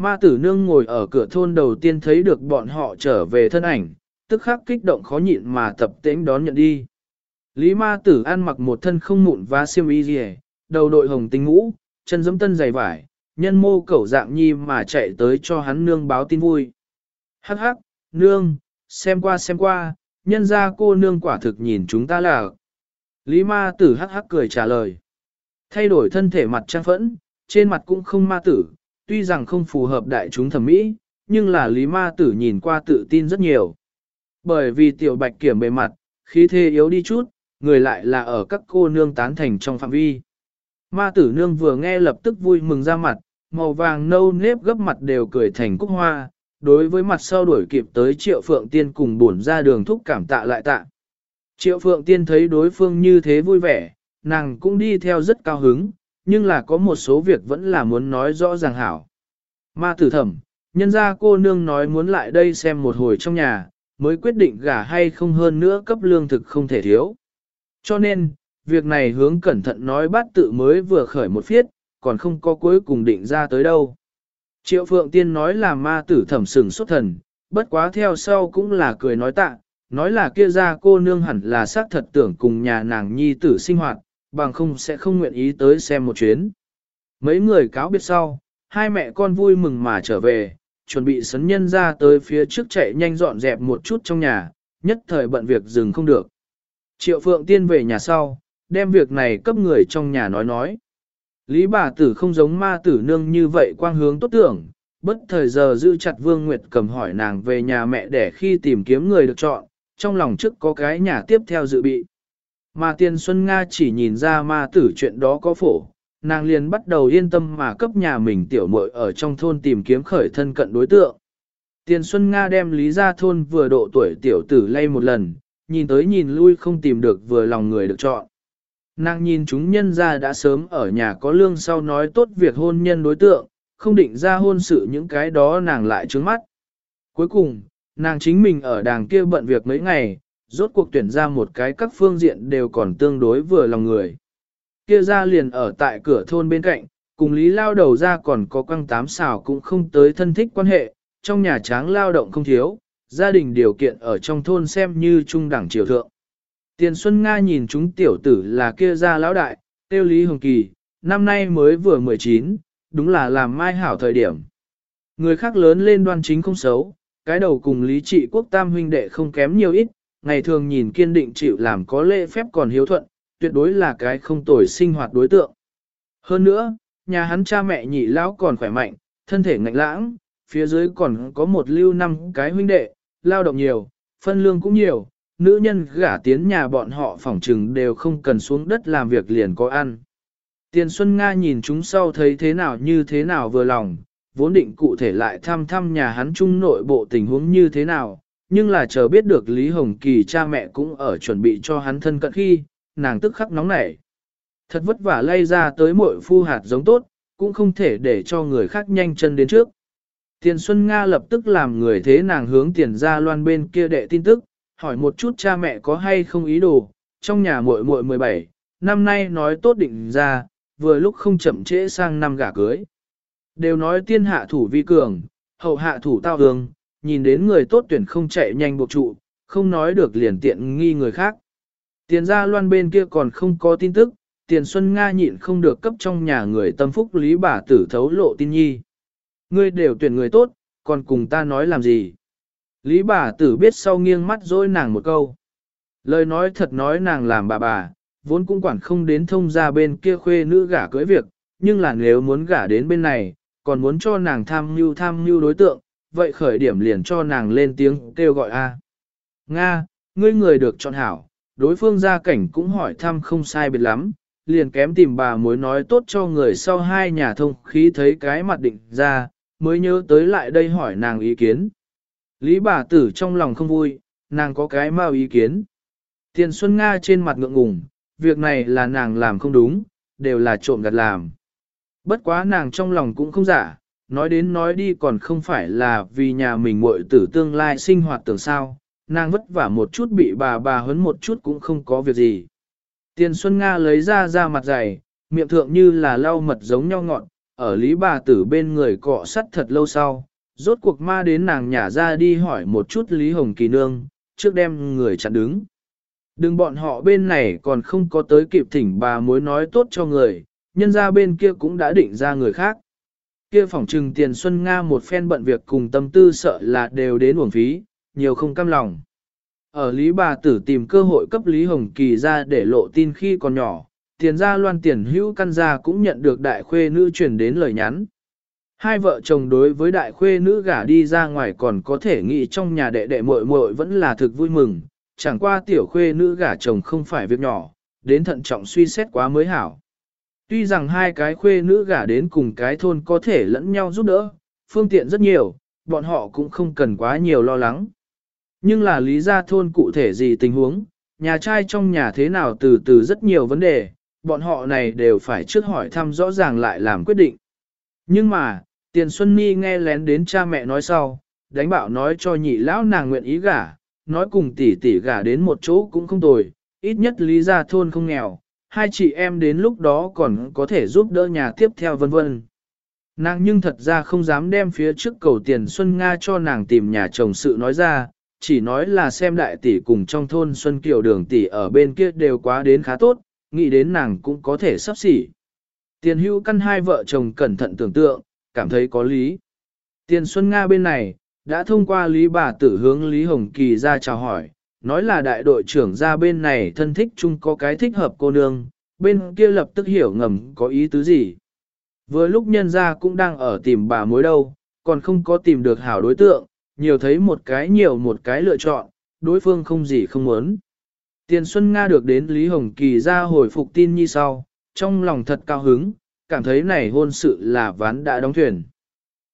Ma tử nương ngồi ở cửa thôn đầu tiên thấy được bọn họ trở về thân ảnh, tức khắc kích động khó nhịn mà tập tễnh đón nhận đi. Lý ma tử ăn mặc một thân không mụn và xiêm y gì đầu đội hồng tinh ngũ, chân giẫm tân dày vải, nhân mô cẩu dạng nhi mà chạy tới cho hắn nương báo tin vui. Hắc hắc, nương, xem qua xem qua, nhân ra cô nương quả thực nhìn chúng ta là. Lý ma tử hắc hắc cười trả lời. Thay đổi thân thể mặt trang phẫn, trên mặt cũng không ma tử, tuy rằng không phù hợp đại chúng thẩm mỹ, nhưng là lý ma tử nhìn qua tự tin rất nhiều. Bởi vì tiểu bạch kiểm bề mặt, khí thế yếu đi chút, người lại là ở các cô nương tán thành trong phạm vi. Ma tử nương vừa nghe lập tức vui mừng ra mặt, màu vàng nâu nếp gấp mặt đều cười thành cúc hoa, đối với mặt sau đuổi kịp tới triệu phượng tiên cùng buồn ra đường thúc cảm tạ lại tạ. Triệu phượng tiên thấy đối phương như thế vui vẻ, nàng cũng đi theo rất cao hứng, nhưng là có một số việc vẫn là muốn nói rõ ràng hảo. Ma tử thẩm, nhân ra cô nương nói muốn lại đây xem một hồi trong nhà, mới quyết định gả hay không hơn nữa cấp lương thực không thể thiếu. Cho nên, việc này hướng cẩn thận nói bát tự mới vừa khởi một phiết, còn không có cuối cùng định ra tới đâu. Triệu Phượng Tiên nói là ma tử thẩm sừng xuất thần, bất quá theo sau cũng là cười nói tạ, nói là kia ra cô nương hẳn là xác thật tưởng cùng nhà nàng nhi tử sinh hoạt, bằng không sẽ không nguyện ý tới xem một chuyến. Mấy người cáo biết sau, hai mẹ con vui mừng mà trở về, chuẩn bị sấn nhân ra tới phía trước chạy nhanh dọn dẹp một chút trong nhà, nhất thời bận việc dừng không được. Triệu Phượng Tiên về nhà sau, đem việc này cấp người trong nhà nói nói. Lý bà tử không giống ma tử nương như vậy quang hướng tốt tưởng, bất thời giờ giữ chặt Vương Nguyệt cầm hỏi nàng về nhà mẹ để khi tìm kiếm người được chọn, trong lòng trước có cái nhà tiếp theo dự bị. Mà tiền Xuân Nga chỉ nhìn ra ma tử chuyện đó có phổ, nàng liền bắt đầu yên tâm mà cấp nhà mình tiểu muội ở trong thôn tìm kiếm khởi thân cận đối tượng. Tiền Xuân Nga đem lý ra thôn vừa độ tuổi tiểu tử lay một lần, nhìn tới nhìn lui không tìm được vừa lòng người được chọn. Nàng nhìn chúng nhân ra đã sớm ở nhà có lương sau nói tốt việc hôn nhân đối tượng, không định ra hôn sự những cái đó nàng lại trướng mắt. Cuối cùng, nàng chính mình ở đàng kia bận việc mấy ngày, rốt cuộc tuyển ra một cái các phương diện đều còn tương đối vừa lòng người. Kia ra liền ở tại cửa thôn bên cạnh, cùng lý lao đầu ra còn có quăng tám xào cũng không tới thân thích quan hệ, trong nhà tráng lao động không thiếu, gia đình điều kiện ở trong thôn xem như trung đẳng triều thượng. Tiền Xuân Nga nhìn chúng tiểu tử là kia ra lão đại, tiêu Lý Hồng Kỳ, năm nay mới vừa 19, đúng là làm mai hảo thời điểm. Người khác lớn lên đoan chính không xấu, cái đầu cùng Lý Trị Quốc Tam huynh đệ không kém nhiều ít, ngày thường nhìn kiên định chịu làm có lễ phép còn hiếu thuận, tuyệt đối là cái không tồi sinh hoạt đối tượng. Hơn nữa, nhà hắn cha mẹ nhị lão còn khỏe mạnh, thân thể ngạnh lãng, phía dưới còn có một lưu năm cái huynh đệ, lao động nhiều, phân lương cũng nhiều, nữ nhân gả tiến nhà bọn họ phỏng trừng đều không cần xuống đất làm việc liền có ăn. Tiền Xuân Nga nhìn chúng sau thấy thế nào như thế nào vừa lòng, vốn định cụ thể lại thăm thăm nhà hắn chung nội bộ tình huống như thế nào, nhưng là chờ biết được Lý Hồng Kỳ cha mẹ cũng ở chuẩn bị cho hắn thân cận khi, nàng tức khắc nóng nảy. Thật vất vả lay ra tới mỗi phu hạt giống tốt, cũng không thể để cho người khác nhanh chân đến trước. Tiền Xuân Nga lập tức làm người thế nàng hướng tiền ra loan bên kia đệ tin tức, hỏi một chút cha mẹ có hay không ý đồ, trong nhà muội muội 17, năm nay nói tốt định ra, vừa lúc không chậm trễ sang năm gả cưới. Đều nói tiên hạ thủ vi cường, hậu hạ thủ tao hương, nhìn đến người tốt tuyển không chạy nhanh buộc trụ, không nói được liền tiện nghi người khác. Tiền ra loan bên kia còn không có tin tức, tiền Xuân Nga nhịn không được cấp trong nhà người tâm phúc lý bà tử thấu lộ tin nhi. Ngươi đều tuyển người tốt, còn cùng ta nói làm gì? Lý bà tử biết sau nghiêng mắt dối nàng một câu. Lời nói thật nói nàng làm bà bà, vốn cũng quản không đến thông ra bên kia khuê nữ gả cưới việc, nhưng là nếu muốn gả đến bên này, còn muốn cho nàng tham mưu tham mưu đối tượng, vậy khởi điểm liền cho nàng lên tiếng kêu gọi a. Nga, ngươi người được chọn hảo, đối phương gia cảnh cũng hỏi thăm không sai biệt lắm, liền kém tìm bà mối nói tốt cho người sau hai nhà thông khí thấy cái mặt định ra, mới nhớ tới lại đây hỏi nàng ý kiến. Lý bà tử trong lòng không vui, nàng có cái mau ý kiến. Tiền Xuân Nga trên mặt ngượng ngùng, việc này là nàng làm không đúng, đều là trộm gạt làm. Bất quá nàng trong lòng cũng không giả, nói đến nói đi còn không phải là vì nhà mình muội tử tương lai sinh hoạt tưởng sao, nàng vất vả một chút bị bà bà huấn một chút cũng không có việc gì. Tiền Xuân Nga lấy ra ra mặt dày, miệng thượng như là lau mật giống nhau ngọn, ở lý bà tử bên người cọ sắt thật lâu sau, rốt cuộc ma đến nàng nhả ra đi hỏi một chút Lý Hồng Kỳ Nương, trước đem người chặn đứng. Đừng bọn họ bên này còn không có tới kịp thỉnh bà mối nói tốt cho người, nhân ra bên kia cũng đã định ra người khác. Kia phỏng trừng tiền Xuân Nga một phen bận việc cùng tâm tư sợ là đều đến uổng phí, nhiều không cam lòng. Ở Lý bà tử tìm cơ hội cấp Lý Hồng Kỳ ra để lộ tin khi còn nhỏ, tiền gia loan tiền hữu căn gia cũng nhận được đại khuê nữ truyền đến lời nhắn. Hai vợ chồng đối với đại khuê nữ gả đi ra ngoài còn có thể nghĩ trong nhà đệ đệ muội muội vẫn là thực vui mừng, chẳng qua tiểu khuê nữ gả chồng không phải việc nhỏ, đến thận trọng suy xét quá mới hảo. Tuy rằng hai cái khuê nữ gả đến cùng cái thôn có thể lẫn nhau giúp đỡ, phương tiện rất nhiều, bọn họ cũng không cần quá nhiều lo lắng. Nhưng là lý gia thôn cụ thể gì tình huống, nhà trai trong nhà thế nào từ từ rất nhiều vấn đề, bọn họ này đều phải trước hỏi thăm rõ ràng lại làm quyết định. Nhưng mà, Tiền Xuân Ni nghe lén đến cha mẹ nói sau, đánh bảo nói cho nhị lão nàng nguyện ý gả, nói cùng tỷ tỷ gả đến một chỗ cũng không tồi, ít nhất lý gia thôn không nghèo, hai chị em đến lúc đó còn có thể giúp đỡ nhà tiếp theo vân vân. Nàng nhưng thật ra không dám đem phía trước cầu tiền Xuân Nga cho nàng tìm nhà chồng sự nói ra, chỉ nói là xem đại tỷ cùng trong thôn Xuân Kiều đường tỷ ở bên kia đều quá đến khá tốt, nghĩ đến nàng cũng có thể sắp xỉ. Tiền hưu căn hai vợ chồng cẩn thận tưởng tượng, cảm thấy có lý. Tiền Xuân Nga bên này, đã thông qua Lý bà tử hướng Lý Hồng Kỳ ra chào hỏi, nói là đại đội trưởng ra bên này thân thích chung có cái thích hợp cô nương, bên kia lập tức hiểu ngầm có ý tứ gì. Vừa lúc nhân ra cũng đang ở tìm bà mối đâu, còn không có tìm được hảo đối tượng, nhiều thấy một cái nhiều một cái lựa chọn, đối phương không gì không muốn. Tiền Xuân Nga được đến Lý Hồng Kỳ ra hồi phục tin như sau, trong lòng thật cao hứng, cảm thấy này hôn sự là ván đã đóng thuyền.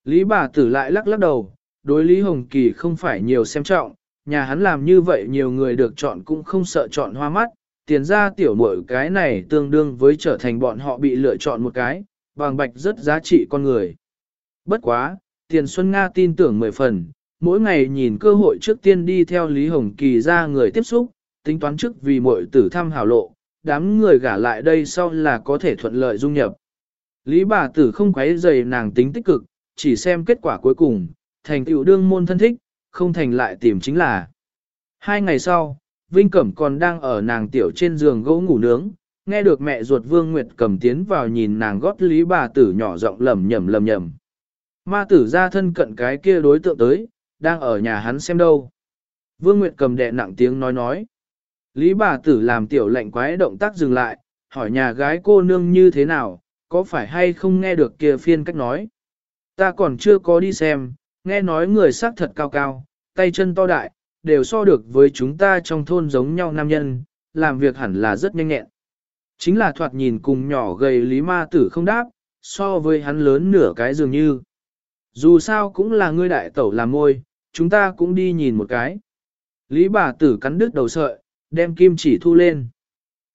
Lý bà tử lại lắc lắc đầu, đối Lý Hồng Kỳ không phải nhiều xem trọng, nhà hắn làm như vậy nhiều người được chọn cũng không sợ chọn hoa mắt, tiền ra tiểu muội cái này tương đương với trở thành bọn họ bị lựa chọn một cái, bằng bạch rất giá trị con người. Bất quá, tiền Xuân Nga tin tưởng mười phần, mỗi ngày nhìn cơ hội trước tiên đi theo Lý Hồng Kỳ ra người tiếp xúc, tính toán trước vì muội tử thăm hảo lộ, đám người gả lại đây sau là có thể thuận lợi dung nhập. Lý bà tử không quấy dày nàng tính tích cực, chỉ xem kết quả cuối cùng, thành tựu đương môn thân thích, không thành lại tìm chính là. Hai ngày sau, Vinh Cẩm còn đang ở nàng tiểu trên giường gỗ ngủ nướng, nghe được mẹ ruột Vương Nguyệt cầm tiến vào nhìn nàng gót lý bà tử nhỏ giọng lầm nhầm lầm nhầm. Ma tử ra thân cận cái kia đối tượng tới, đang ở nhà hắn xem đâu. Vương Nguyệt cầm đẹ nặng tiếng nói nói. Lý bà tử làm tiểu lệnh quái động tác dừng lại, hỏi nhà gái cô nương như thế nào, có phải hay không nghe được kia phiên cách nói. Ta còn chưa có đi xem, nghe nói người sắc thật cao cao, tay chân to đại, đều so được với chúng ta trong thôn giống nhau nam nhân, làm việc hẳn là rất nhanh nhẹn. Chính là thoạt nhìn cùng nhỏ gầy lý ma tử không đáp, so với hắn lớn nửa cái dường như. Dù sao cũng là ngươi đại tẩu làm môi, chúng ta cũng đi nhìn một cái. Lý bà tử cắn đứt đầu sợi, đem kim chỉ thu lên.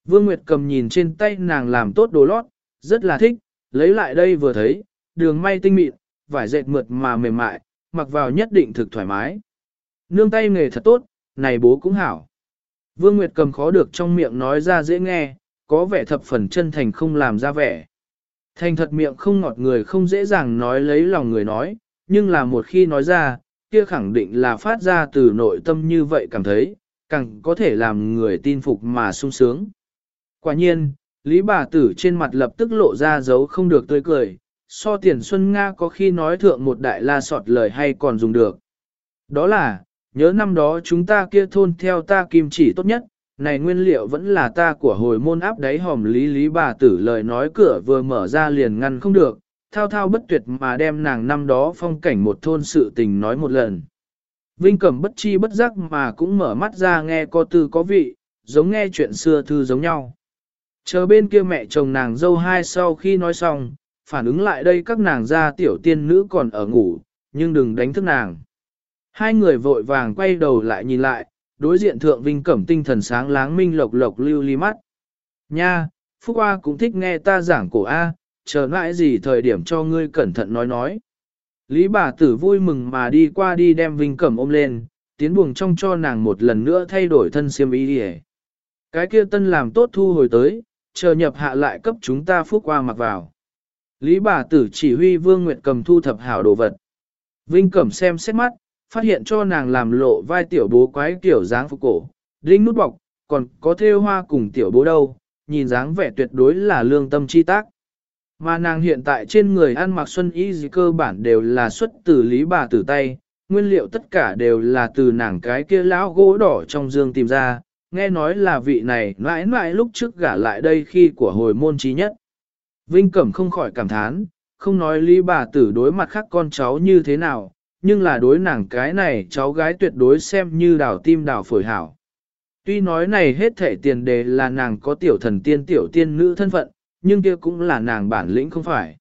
Vương Nguyệt cầm nhìn trên tay nàng làm tốt đồ lót, rất là thích, lấy lại đây vừa thấy, đường may tinh mịn, vải dệt mượt mà mềm mại, mặc vào nhất định thực thoải mái. Nương tay nghề thật tốt, này bố cũng hảo. Vương Nguyệt cầm khó được trong miệng nói ra dễ nghe, có vẻ thập phần chân thành không làm ra vẻ. Thành thật miệng không ngọt người không dễ dàng nói lấy lòng người nói, nhưng là một khi nói ra, kia khẳng định là phát ra từ nội tâm như vậy cảm thấy, càng có thể làm người tin phục mà sung sướng. Quả nhiên, Lý bà tử trên mặt lập tức lộ ra dấu không được tươi cười, so tiền Xuân Nga có khi nói thượng một đại la sọt lời hay còn dùng được. Đó là, nhớ năm đó chúng ta kia thôn theo ta kim chỉ tốt nhất, này nguyên liệu vẫn là ta của hồi môn áp đáy hòm lý lý bà tử lời nói cửa vừa mở ra liền ngăn không được, thao thao bất tuyệt mà đem nàng năm đó phong cảnh một thôn sự tình nói một lần. Vinh Cẩm bất chi bất giác mà cũng mở mắt ra nghe có tư có vị, giống nghe chuyện xưa thư giống nhau. Chờ bên kia mẹ chồng nàng dâu hai sau khi nói xong, phản ứng lại đây các nàng ra tiểu tiên nữ còn ở ngủ, nhưng đừng đánh thức nàng. Hai người vội vàng quay đầu lại nhìn lại, đối diện thượng vinh cẩm tinh thần sáng láng minh lộc lộc lưu ly mắt. Nha, Phúc A cũng thích nghe ta giảng cổ A, chờ lại gì thời điểm cho ngươi cẩn thận nói nói. Lý bà tử vui mừng mà đi qua đi đem vinh cẩm ôm lên, tiến buồng trong cho nàng một lần nữa thay đổi thân siêm ý đi Cái kia tân làm tốt thu hồi tới, chờ nhập hạ lại cấp chúng ta Phúc qua mặc vào. Lý bà tử chỉ huy Vương Nguyệt cầm thu thập hảo đồ vật. Vinh Cẩm xem xét mắt, phát hiện cho nàng làm lộ vai tiểu bố quái kiểu dáng phục cổ, đinh nút bọc, còn có thêu hoa cùng tiểu bố đâu, nhìn dáng vẻ tuyệt đối là lương tâm chi tác. Mà nàng hiện tại trên người ăn mặc xuân y gì cơ bản đều là xuất từ lý bà tử tay, nguyên liệu tất cả đều là từ nàng cái kia lão gỗ đỏ trong dương tìm ra, nghe nói là vị này mãi mãi lúc trước gả lại đây khi của hồi môn trí nhất. Vinh Cẩm không khỏi cảm thán, không nói lý bà tử đối mặt khác con cháu như thế nào, nhưng là đối nàng cái này cháu gái tuyệt đối xem như đào tim đào phổi hảo. Tuy nói này hết thể tiền đề là nàng có tiểu thần tiên tiểu tiên nữ thân phận, nhưng kia cũng là nàng bản lĩnh không phải.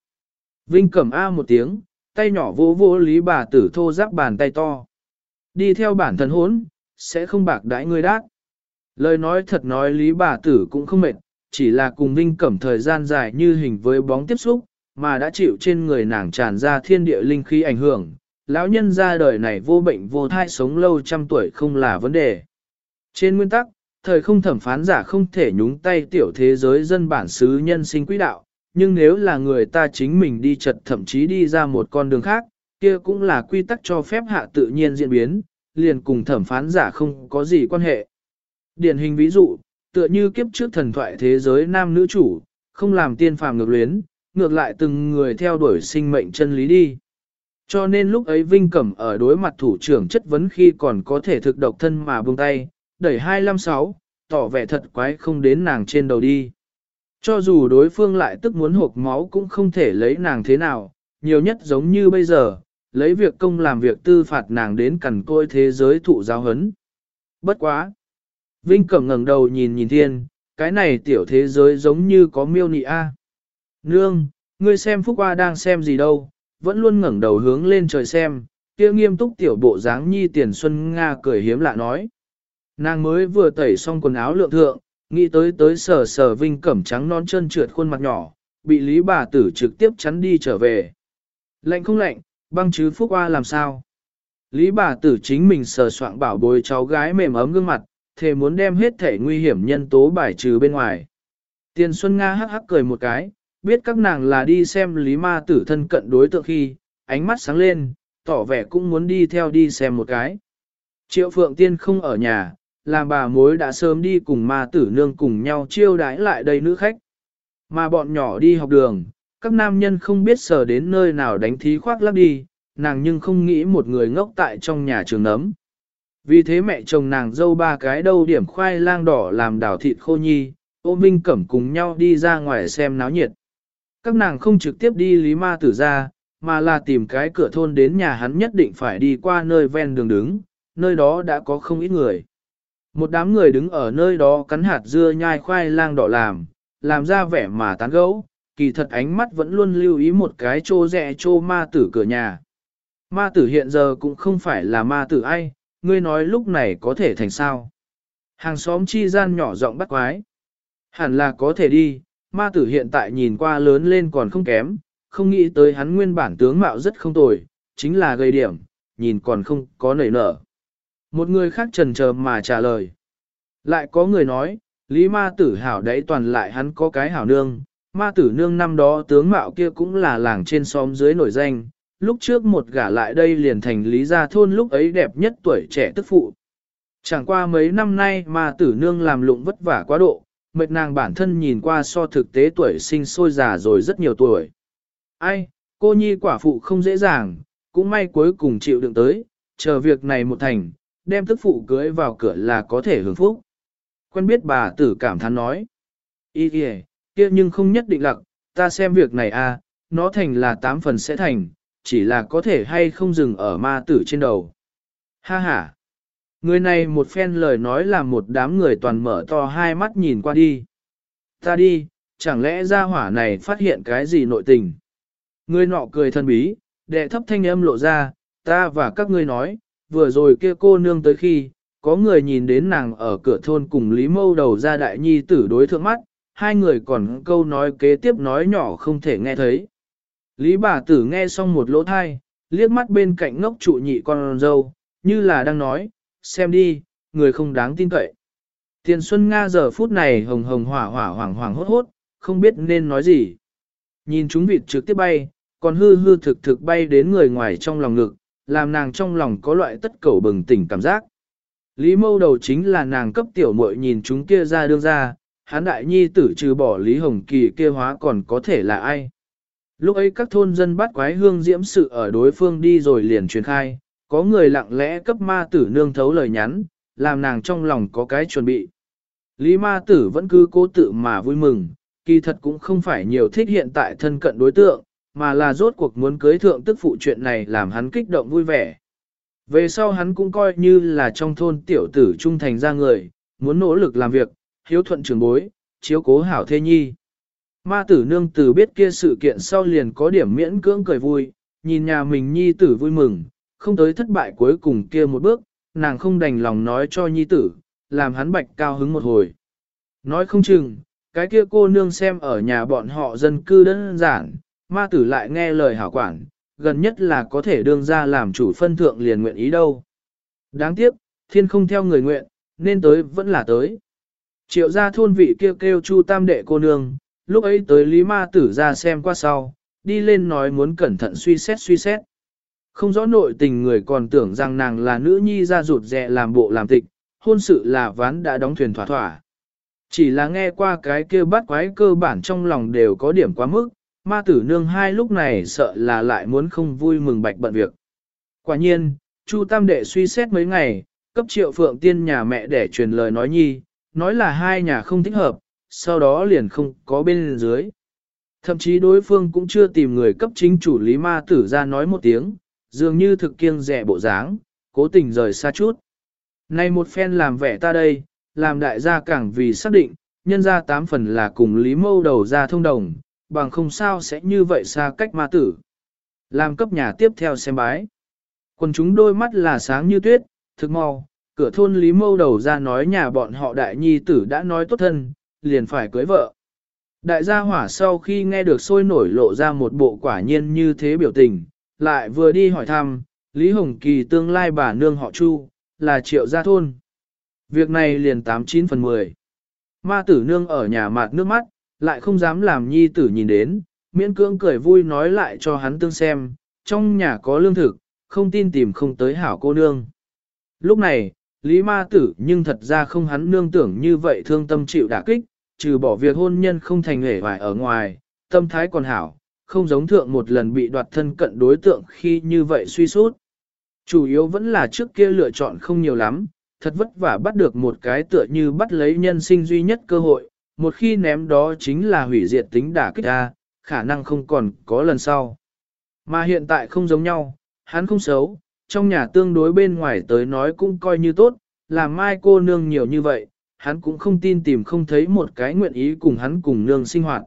Vinh Cẩm A một tiếng, tay nhỏ vô vô lý bà tử thô giáp bàn tay to. Đi theo bản thân hốn, sẽ không bạc đãi ngươi đát. Lời nói thật nói lý bà tử cũng không mệt, chỉ là cùng Vinh Cẩm thời gian dài như hình với bóng tiếp xúc, mà đã chịu trên người nàng tràn ra thiên địa linh khí ảnh hưởng. Lão nhân ra đời này vô bệnh vô thai sống lâu trăm tuổi không là vấn đề. Trên nguyên tắc, thời không thẩm phán giả không thể nhúng tay tiểu thế giới dân bản xứ nhân sinh quỹ đạo, nhưng nếu là người ta chính mình đi chật thậm chí đi ra một con đường khác, kia cũng là quy tắc cho phép hạ tự nhiên diễn biến, liền cùng thẩm phán giả không có gì quan hệ. Điển hình ví dụ, tựa như kiếp trước thần thoại thế giới nam nữ chủ, không làm tiên phàm ngược luyến, ngược lại từng người theo đuổi sinh mệnh chân lý đi. Cho nên lúc ấy Vinh Cẩm ở đối mặt thủ trưởng chất vấn khi còn có thể thực độc thân mà buông tay, đẩy 256, tỏ vẻ thật quái không đến nàng trên đầu đi. Cho dù đối phương lại tức muốn hộp máu cũng không thể lấy nàng thế nào, nhiều nhất giống như bây giờ, lấy việc công làm việc tư phạt nàng đến cằn côi thế giới thụ giáo hấn. Bất quá. Vinh Cẩm ngẩng đầu nhìn nhìn thiên, cái này tiểu thế giới giống như có miêu nị a. Nương, ngươi xem Phúc Hoa đang xem gì đâu, vẫn luôn ngẩng đầu hướng lên trời xem, kia nghiêm túc tiểu bộ dáng nhi tiền xuân Nga cười hiếm lạ nói. Nàng mới vừa tẩy xong quần áo lượng thượng, nghĩ tới tới sờ sờ Vinh Cẩm trắng non chân trượt khuôn mặt nhỏ, bị Lý bà tử trực tiếp chắn đi trở về. Lạnh không lạnh, băng chứ Phúc Hoa làm sao? Lý bà tử chính mình sờ soạn bảo bồi cháu gái mềm ấm gương mặt, thề muốn đem hết thể nguy hiểm nhân tố bài trừ bên ngoài. Tiền Xuân Nga hắc hắc cười một cái, biết các nàng là đi xem Lý ma tử thân cận đối tượng khi, ánh mắt sáng lên, tỏ vẻ cũng muốn đi theo đi xem một cái. Triệu Phượng Tiên không ở nhà, làm bà mối đã sớm đi cùng ma tử nương cùng nhau chiêu đãi lại đây nữ khách. Mà bọn nhỏ đi học đường, các nam nhân không biết sở đến nơi nào đánh thí khoác lắp đi, nàng nhưng không nghĩ một người ngốc tại trong nhà trường nấm. Vì thế mẹ chồng nàng dâu ba cái đâu điểm khoai lang đỏ làm đảo thịt khô nhi, ô minh Cẩm cùng nhau đi ra ngoài xem náo nhiệt. Các nàng không trực tiếp đi Lý Ma Tử ra, mà là tìm cái cửa thôn đến nhà hắn nhất định phải đi qua nơi ven đường đứng, nơi đó đã có không ít người. Một đám người đứng ở nơi đó cắn hạt dưa nhai khoai lang đỏ làm, làm ra vẻ mà tán gẫu, kỳ thật ánh mắt vẫn luôn lưu ý một cái chô rẽ chô ma tử cửa nhà. Ma tử hiện giờ cũng không phải là ma tử ai, ngươi nói lúc này có thể thành sao. Hàng xóm chi gian nhỏ giọng bắt quái. Hẳn là có thể đi, ma tử hiện tại nhìn qua lớn lên còn không kém, không nghĩ tới hắn nguyên bản tướng mạo rất không tồi, chính là gây điểm, nhìn còn không có nảy nở. Một người khác trần chờ mà trả lời. Lại có người nói, Lý ma tử hảo đấy toàn lại hắn có cái hảo nương, ma tử nương năm đó tướng mạo kia cũng là làng trên xóm dưới nổi danh, lúc trước một gả lại đây liền thành lý gia thôn lúc ấy đẹp nhất tuổi trẻ tức phụ. Chẳng qua mấy năm nay ma tử nương làm lụng vất vả quá độ, mệt nàng bản thân nhìn qua so thực tế tuổi sinh sôi già rồi rất nhiều tuổi. Ai, cô nhi quả phụ không dễ dàng, cũng may cuối cùng chịu đựng tới, chờ việc này một thành, đem tức phụ cưới vào cửa là có thể hưởng phúc. Quen biết bà tử cảm thán nói. Ý kìa, kia nhưng không nhất định lặc, ta xem việc này a, à, nó thành là tám phần sẽ thành, chỉ là có thể hay không dừng ở ma tử trên đầu. Ha ha! Người này một phen lời nói làm một đám người toàn mở to hai mắt nhìn qua đi. Ta đi, chẳng lẽ gia hỏa này phát hiện cái gì nội tình? Người nọ cười thân bí, đệ thấp thanh âm lộ ra, ta và các ngươi nói, vừa rồi kia cô nương tới khi, có người nhìn đến nàng ở cửa thôn cùng Lý Mâu đầu ra đại nhi tử đối thượng mắt, hai người còn câu nói kế tiếp nói nhỏ không thể nghe thấy. Lý bà tử nghe xong một lỗ thai, liếc mắt bên cạnh ngốc trụ nhị con dâu, như là đang nói, xem đi, người không đáng tin cậy. Tiền Xuân Nga giờ phút này hồng hồng hỏa hỏa hoàng hoàng hốt hốt, không biết nên nói gì. Nhìn chúng vịt trực tiếp bay, còn hư hư thực thực bay đến người ngoài trong lòng ngực, làm nàng trong lòng có loại tất cầu bừng tỉnh cảm giác. Lý mâu đầu chính là nàng cấp tiểu muội nhìn chúng kia ra đương ra, hán đại nhi tử trừ bỏ Lý Hồng Kỳ kia hóa còn có thể là ai. Lúc ấy các thôn dân bắt quái hương diễm sự ở đối phương đi rồi liền truyền khai, có người lặng lẽ cấp ma tử nương thấu lời nhắn, làm nàng trong lòng có cái chuẩn bị. Lý ma tử vẫn cứ cố tự mà vui mừng, kỳ thật cũng không phải nhiều thích hiện tại thân cận đối tượng, mà là rốt cuộc muốn cưới thượng tức phụ chuyện này làm hắn kích động vui vẻ. Về sau hắn cũng coi như là trong thôn tiểu tử trung thành ra người, muốn nỗ lực làm việc, hiếu thuận trường bối, chiếu cố hảo thê nhi. Ma tử nương tử biết kia sự kiện sau liền có điểm miễn cưỡng cười vui, nhìn nhà mình nhi tử vui mừng, không tới thất bại cuối cùng kia một bước, nàng không đành lòng nói cho nhi tử, làm hắn bạch cao hứng một hồi. Nói không chừng, cái kia cô nương xem ở nhà bọn họ dân cư đơn giản, ma tử lại nghe lời hảo quản, gần nhất là có thể đương ra làm chủ phân thượng liền nguyện ý đâu. Đáng tiếc, thiên không theo người nguyện, nên tới vẫn là tới. Triệu gia thôn vị kêu kêu chu tam đệ cô nương, lúc ấy tới Lý Ma Tử ra xem qua sau, đi lên nói muốn cẩn thận suy xét suy xét. Không rõ nội tình người còn tưởng rằng nàng là nữ nhi ra rụt rẹ làm bộ làm tịch, hôn sự là ván đã đóng thuyền thỏa thỏa. Chỉ là nghe qua cái kia bắt quái cơ bản trong lòng đều có điểm quá mức, ma tử nương hai lúc này sợ là lại muốn không vui mừng bạch bận việc. Quả nhiên, Chu Tam Đệ suy xét mấy ngày, cấp triệu phượng tiên nhà mẹ để truyền lời nói nhi, nói là hai nhà không thích hợp, sau đó liền không có bên dưới. Thậm chí đối phương cũng chưa tìm người cấp chính chủ lý ma tử ra nói một tiếng, dường như thực kiêng rẻ bộ dáng, cố tình rời xa chút. Này một phen làm vẻ ta đây, làm đại gia càng vì xác định, nhân ra tám phần là cùng Lý Mâu đầu ra thông đồng, bằng không sao sẽ như vậy xa cách ma tử. Làm cấp nhà tiếp theo xem bái. Quần chúng đôi mắt là sáng như tuyết, thực mau, cửa thôn Lý Mâu đầu ra nói nhà bọn họ đại nhi tử đã nói tốt thân, liền phải cưới vợ. Đại gia hỏa sau khi nghe được sôi nổi lộ ra một bộ quả nhiên như thế biểu tình, lại vừa đi hỏi thăm, Lý Hồng Kỳ tương lai bà nương họ Chu, là triệu gia thôn. Việc này liền 89 phần 10. Ma tử nương ở nhà mạt nước mắt, lại không dám làm nhi tử nhìn đến, miễn cưỡng cười vui nói lại cho hắn tương xem, trong nhà có lương thực, không tin tìm không tới hảo cô nương. Lúc này, Lý ma tử nhưng thật ra không hắn nương tưởng như vậy thương tâm chịu đả kích, trừ bỏ việc hôn nhân không thành hể hoài ở ngoài, tâm thái còn hảo, không giống thượng một lần bị đoạt thân cận đối tượng khi như vậy suy sút. Chủ yếu vẫn là trước kia lựa chọn không nhiều lắm, thật vất vả bắt được một cái tựa như bắt lấy nhân sinh duy nhất cơ hội, một khi ném đó chính là hủy diệt tính đả kích ra, khả năng không còn có lần sau. Mà hiện tại không giống nhau, hắn không xấu, trong nhà tương đối bên ngoài tới nói cũng coi như tốt, làm mai cô nương nhiều như vậy, hắn cũng không tin tìm không thấy một cái nguyện ý cùng hắn cùng nương sinh hoạt.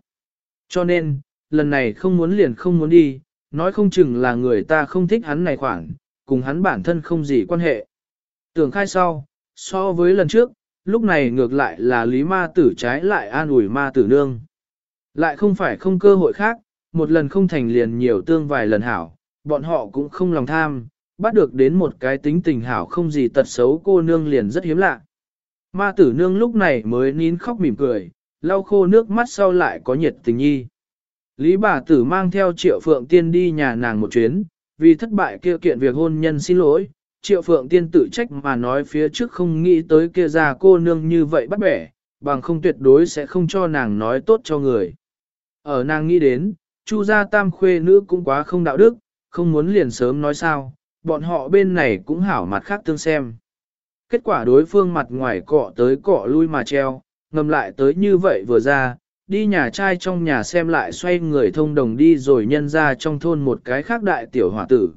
Cho nên, lần này không muốn liền không muốn đi, nói không chừng là người ta không thích hắn này khoảng, cùng hắn bản thân không gì quan hệ. Tưởng khai sau, so với lần trước, lúc này ngược lại là lý ma tử trái lại an ủi ma tử nương. Lại không phải không cơ hội khác, một lần không thành liền nhiều tương vài lần hảo, bọn họ cũng không lòng tham, bắt được đến một cái tính tình hảo không gì tật xấu cô nương liền rất hiếm lạ. Ma tử nương lúc này mới nín khóc mỉm cười, lau khô nước mắt sau lại có nhiệt tình nhi. Lý bà tử mang theo triệu phượng tiên đi nhà nàng một chuyến, vì thất bại kia kiện việc hôn nhân xin lỗi, triệu phượng tiên tự trách mà nói phía trước không nghĩ tới kia già cô nương như vậy bắt bẻ, bằng không tuyệt đối sẽ không cho nàng nói tốt cho người. Ở nàng nghĩ đến, chu gia tam khuê nữ cũng quá không đạo đức, không muốn liền sớm nói sao, bọn họ bên này cũng hảo mặt khác tương xem. Kết quả đối phương mặt ngoài cọ tới cọ lui mà treo, ngầm lại tới như vậy vừa ra, đi nhà trai trong nhà xem lại xoay người thông đồng đi rồi nhân ra trong thôn một cái khác đại tiểu hỏa tử.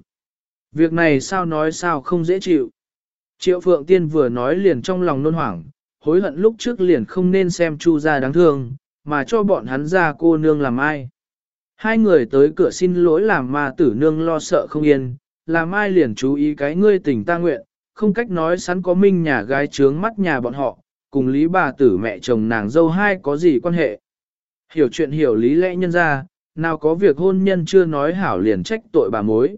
Việc này sao nói sao không dễ chịu. Triệu Phượng Tiên vừa nói liền trong lòng nôn hoảng, hối hận lúc trước liền không nên xem Chu gia đáng thương, mà cho bọn hắn ra cô nương làm ai. Hai người tới cửa xin lỗi làm ma tử nương lo sợ không yên, làm ai liền chú ý cái ngươi tình ta nguyện, không cách nói sẵn có minh nhà gái trướng mắt nhà bọn họ, cùng lý bà tử mẹ chồng nàng dâu hai có gì quan hệ. Hiểu chuyện hiểu lý lẽ nhân ra, nào có việc hôn nhân chưa nói hảo liền trách tội bà mối.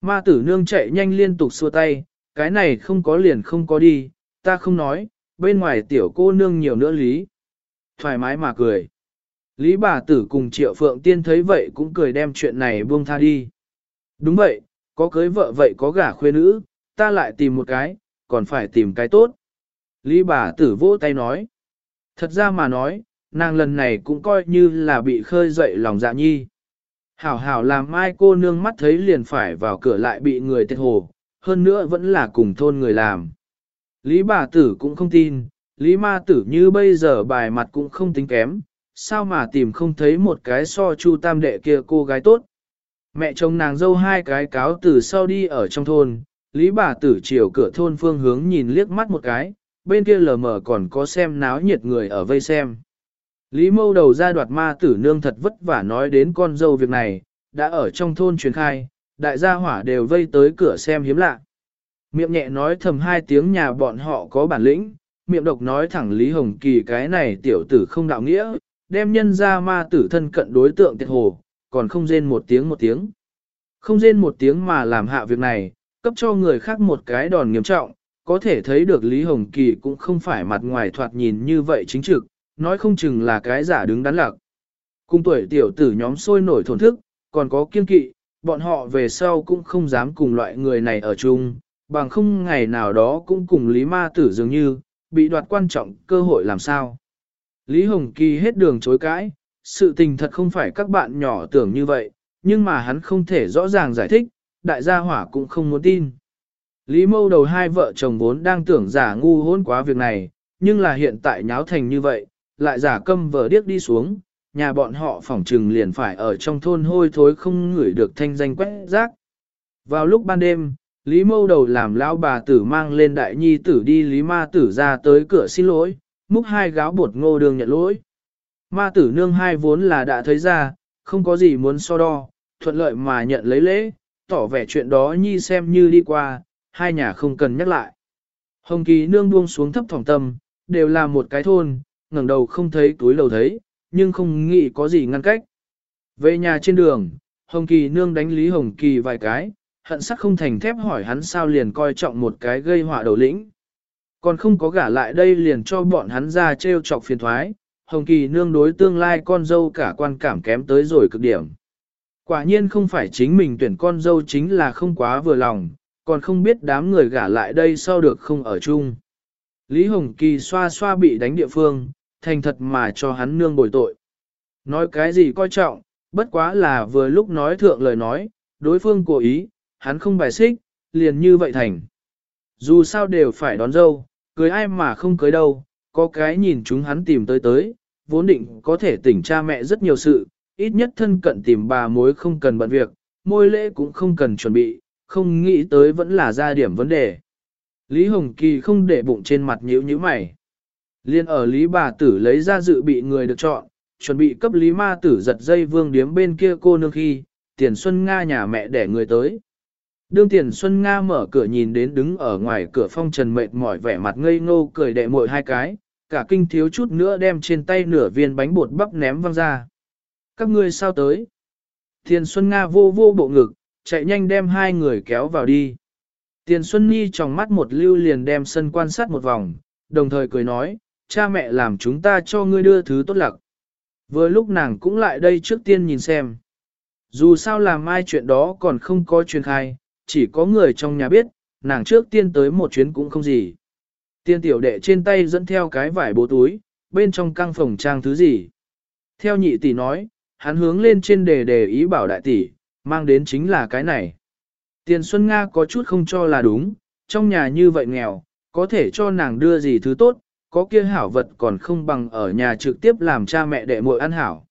Ma tử nương chạy nhanh liên tục xua tay, cái này không có liền không có đi, ta không nói, bên ngoài tiểu cô nương nhiều nữa lý. Thoải mái mà cười. Lý bà tử cùng triệu phượng tiên thấy vậy cũng cười đem chuyện này buông tha đi. Đúng vậy, có cưới vợ vậy có gả khuê nữ, ta lại tìm một cái, còn phải tìm cái tốt. Lý bà tử vỗ tay nói. Thật ra mà nói, nàng lần này cũng coi như là bị khơi dậy lòng dạ nhi. Hảo hảo làm mai cô nương mắt thấy liền phải vào cửa lại bị người tiệt hồ, hơn nữa vẫn là cùng thôn người làm. Lý bà tử cũng không tin, Lý ma tử như bây giờ bài mặt cũng không tính kém, sao mà tìm không thấy một cái so chu tam đệ kia cô gái tốt. Mẹ chồng nàng dâu hai cái cáo từ sau đi ở trong thôn, Lý bà tử chiều cửa thôn phương hướng nhìn liếc mắt một cái, bên kia lờ mờ còn có xem náo nhiệt người ở vây xem. Lý mâu đầu ra đoạt ma tử nương thật vất vả nói đến con dâu việc này, đã ở trong thôn truyền khai, đại gia hỏa đều vây tới cửa xem hiếm lạ. Miệng nhẹ nói thầm hai tiếng nhà bọn họ có bản lĩnh, miệng độc nói thẳng Lý Hồng Kỳ cái này tiểu tử không đạo nghĩa, đem nhân ra ma tử thân cận đối tượng tiệt hồ, còn không rên một tiếng một tiếng. Không rên một tiếng mà làm hạ việc này, cấp cho người khác một cái đòn nghiêm trọng, có thể thấy được Lý Hồng Kỳ cũng không phải mặt ngoài thoạt nhìn như vậy chính trực, nói không chừng là cái giả đứng đắn lạc. Cùng tuổi tiểu tử nhóm sôi nổi thổn thức, còn có kiên kỵ, bọn họ về sau cũng không dám cùng loại người này ở chung, bằng không ngày nào đó cũng cùng Lý Ma Tử dường như, bị đoạt quan trọng cơ hội làm sao. Lý Hồng Kỳ hết đường chối cãi, sự tình thật không phải các bạn nhỏ tưởng như vậy, nhưng mà hắn không thể rõ ràng giải thích, đại gia hỏa cũng không muốn tin. Lý mâu đầu hai vợ chồng vốn đang tưởng giả ngu hôn quá việc này, nhưng là hiện tại nháo thành như vậy, lại giả câm vờ điếc đi xuống, nhà bọn họ phỏng trừng liền phải ở trong thôn hôi thối không ngửi được thanh danh quét rác. Vào lúc ban đêm, Lý mâu đầu làm lão bà tử mang lên đại nhi tử đi Lý ma tử ra tới cửa xin lỗi, múc hai gáo bột ngô đường nhận lỗi. Ma tử nương hai vốn là đã thấy ra, không có gì muốn so đo, thuận lợi mà nhận lấy lễ, tỏ vẻ chuyện đó nhi xem như đi qua, hai nhà không cần nhắc lại. Hồng Kỳ nương buông xuống thấp thỏng tâm, đều là một cái thôn, ngẩng đầu không thấy túi lầu thấy, nhưng không nghĩ có gì ngăn cách. Về nhà trên đường, Hồng Kỳ nương đánh Lý Hồng Kỳ vài cái, hận sắc không thành thép hỏi hắn sao liền coi trọng một cái gây họa đầu lĩnh. Còn không có gả lại đây liền cho bọn hắn ra trêu chọc phiền thoái, Hồng Kỳ nương đối tương lai con dâu cả quan cảm kém tới rồi cực điểm. Quả nhiên không phải chính mình tuyển con dâu chính là không quá vừa lòng, còn không biết đám người gả lại đây sao được không ở chung. Lý Hồng Kỳ xoa xoa bị đánh địa phương, thành thật mà cho hắn nương bồi tội. Nói cái gì coi trọng, bất quá là vừa lúc nói thượng lời nói, đối phương cố ý, hắn không bài xích, liền như vậy thành. Dù sao đều phải đón dâu, cưới ai mà không cưới đâu, có cái nhìn chúng hắn tìm tới tới, vốn định có thể tỉnh cha mẹ rất nhiều sự, ít nhất thân cận tìm bà mối không cần bận việc, môi lễ cũng không cần chuẩn bị, không nghĩ tới vẫn là ra điểm vấn đề. Lý Hồng Kỳ không để bụng trên mặt nhíu nhíu mày. Liên ở Lý bà tử lấy ra dự bị người được chọn, chuẩn bị cấp Lý ma tử giật dây vương điếm bên kia cô nương khi, tiền xuân Nga nhà mẹ để người tới. Đương tiền xuân Nga mở cửa nhìn đến đứng ở ngoài cửa phong trần mệt mỏi vẻ mặt ngây ngô cười đệ mội hai cái, cả kinh thiếu chút nữa đem trên tay nửa viên bánh bột bắp ném văng ra. Các ngươi sao tới? Tiền xuân Nga vô vô bộ ngực, chạy nhanh đem hai người kéo vào đi. Tiền Xuân Nhi trong mắt một lưu liền đem sân quan sát một vòng, đồng thời cười nói, cha mẹ làm chúng ta cho ngươi đưa thứ tốt lặc. Vừa lúc nàng cũng lại đây trước tiên nhìn xem. Dù sao làm mai chuyện đó còn không có truyền khai, chỉ có người trong nhà biết, nàng trước tiên tới một chuyến cũng không gì. Tiên tiểu đệ trên tay dẫn theo cái vải bố túi, bên trong căng phòng trang thứ gì. Theo nhị tỷ nói, hắn hướng lên trên đề đề ý bảo đại tỷ, mang đến chính là cái này. Tiền Xuân Nga có chút không cho là đúng, trong nhà như vậy nghèo, có thể cho nàng đưa gì thứ tốt, có kia hảo vật còn không bằng ở nhà trực tiếp làm cha mẹ đệ muội ăn hảo.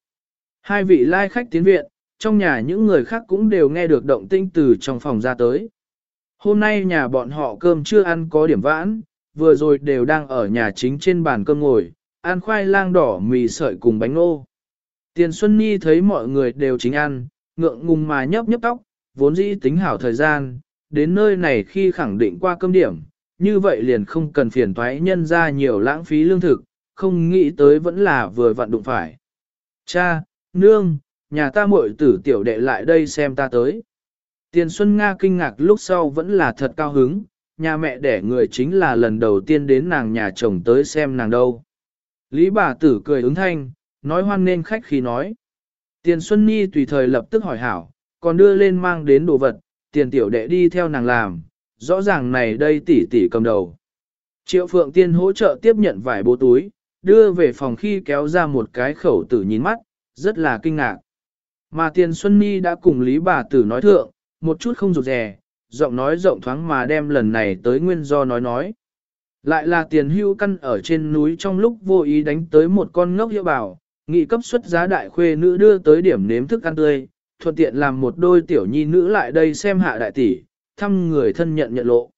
Hai vị lai khách tiến viện, trong nhà những người khác cũng đều nghe được động tinh từ trong phòng ra tới. Hôm nay nhà bọn họ cơm chưa ăn có điểm vãn, vừa rồi đều đang ở nhà chính trên bàn cơm ngồi, ăn khoai lang đỏ mì sợi cùng bánh ô. Tiền Xuân Nhi thấy mọi người đều chính ăn, ngượng ngùng mà nhấp nhấp tóc, vốn dĩ tính hảo thời gian, đến nơi này khi khẳng định qua cơm điểm, như vậy liền không cần phiền thoái nhân ra nhiều lãng phí lương thực, không nghĩ tới vẫn là vừa vặn đụng phải. Cha, nương, nhà ta muội tử tiểu đệ lại đây xem ta tới. Tiền Xuân Nga kinh ngạc lúc sau vẫn là thật cao hứng, nhà mẹ đẻ người chính là lần đầu tiên đến nàng nhà chồng tới xem nàng đâu. Lý bà tử cười ứng thanh, nói hoan nên khách khi nói. Tiền Xuân Nhi tùy thời lập tức hỏi hảo, còn đưa lên mang đến đồ vật, tiền tiểu đệ đi theo nàng làm, rõ ràng này đây tỷ tỷ cầm đầu. Triệu Phượng Tiên hỗ trợ tiếp nhận vài bố túi, đưa về phòng khi kéo ra một cái khẩu tử nhìn mắt, rất là kinh ngạc. Mà tiền Xuân Ni đã cùng Lý bà tử nói thượng, một chút không rụt rè, giọng nói rộng thoáng mà đem lần này tới nguyên do nói nói. Lại là tiền hưu căn ở trên núi trong lúc vô ý đánh tới một con ngốc hiệu bảo, nghị cấp xuất giá đại khuê nữ đưa tới điểm nếm thức ăn tươi, thuận tiện làm một đôi tiểu nhi nữ lại đây xem hạ đại tỷ, thăm người thân nhận nhận lộ.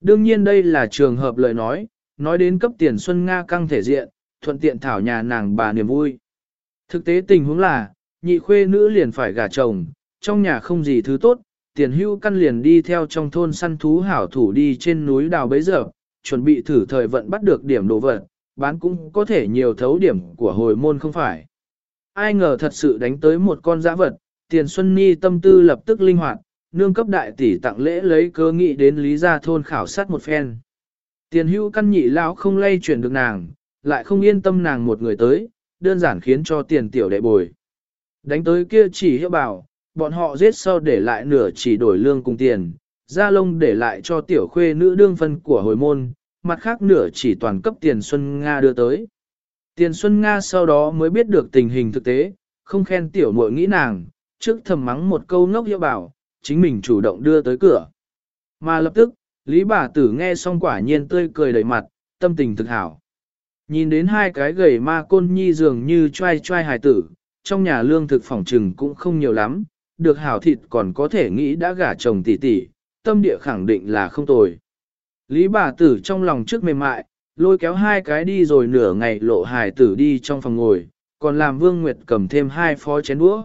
Đương nhiên đây là trường hợp lời nói, nói đến cấp tiền Xuân Nga căng thể diện, thuận tiện thảo nhà nàng bà niềm vui. Thực tế tình huống là, nhị khuê nữ liền phải gả chồng, trong nhà không gì thứ tốt, tiền hưu căn liền đi theo trong thôn săn thú hảo thủ đi trên núi đào bấy giờ, chuẩn bị thử thời vận bắt được điểm đồ vật, bán cũng có thể nhiều thấu điểm của hồi môn không phải. Ai ngờ thật sự đánh tới một con dã vật, tiền Xuân Ni tâm tư lập tức linh hoạt, nương cấp đại tỷ tặng lễ lấy cơ nghị đến Lý Gia Thôn khảo sát một phen. Tiền hữu căn nhị lão không lay chuyển được nàng, lại không yên tâm nàng một người tới, đơn giản khiến cho tiền tiểu đệ bồi. Đánh tới kia chỉ hiệu bảo, bọn họ giết sau để lại nửa chỉ đổi lương cùng tiền, gia lông để lại cho tiểu khuê nữ đương phân của hồi môn, mặt khác nửa chỉ toàn cấp tiền Xuân Nga đưa tới. Tiền Xuân Nga sau đó mới biết được tình hình thực tế, không khen tiểu muội nghĩ nàng, trước thầm mắng một câu ngốc hiệu bảo, chính mình chủ động đưa tới cửa. Mà lập tức, Lý bà tử nghe xong quả nhiên tươi cười đầy mặt, tâm tình thực hảo. Nhìn đến hai cái gầy ma côn nhi dường như trai trai hài tử, trong nhà lương thực phòng trừng cũng không nhiều lắm, được hảo thịt còn có thể nghĩ đã gả chồng tỷ tỷ, tâm địa khẳng định là không tồi. Lý bà tử trong lòng trước mềm mại, lôi kéo hai cái đi rồi nửa ngày lộ hài tử đi trong phòng ngồi, còn làm Vương Nguyệt cầm thêm hai phó chén đũa.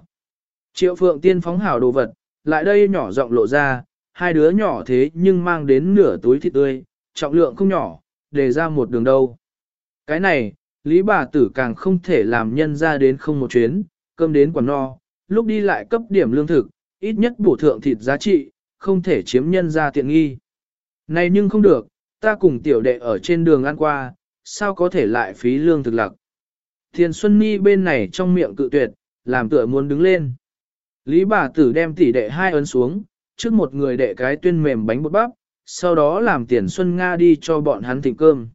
Triệu Phượng Tiên phóng hảo đồ vật, lại đây nhỏ giọng lộ ra, hai đứa nhỏ thế nhưng mang đến nửa túi thịt tươi, trọng lượng không nhỏ, để ra một đường đâu. Cái này, Lý bà tử càng không thể làm nhân ra đến không một chuyến, cơm đến quán no, lúc đi lại cấp điểm lương thực, ít nhất bổ thượng thịt giá trị, không thể chiếm nhân ra tiện nghi. Này nhưng không được, ta cùng tiểu đệ ở trên đường ăn qua, sao có thể lại phí lương thực lặc. Thiền Xuân Ni bên này trong miệng cự tuyệt, làm tựa muốn đứng lên. Lý bà tử đem tỷ đệ hai ấn xuống, trước một người đệ cái tuyên mềm bánh bột bắp, sau đó làm Tiền Xuân Nga đi cho bọn hắn thịnh cơm.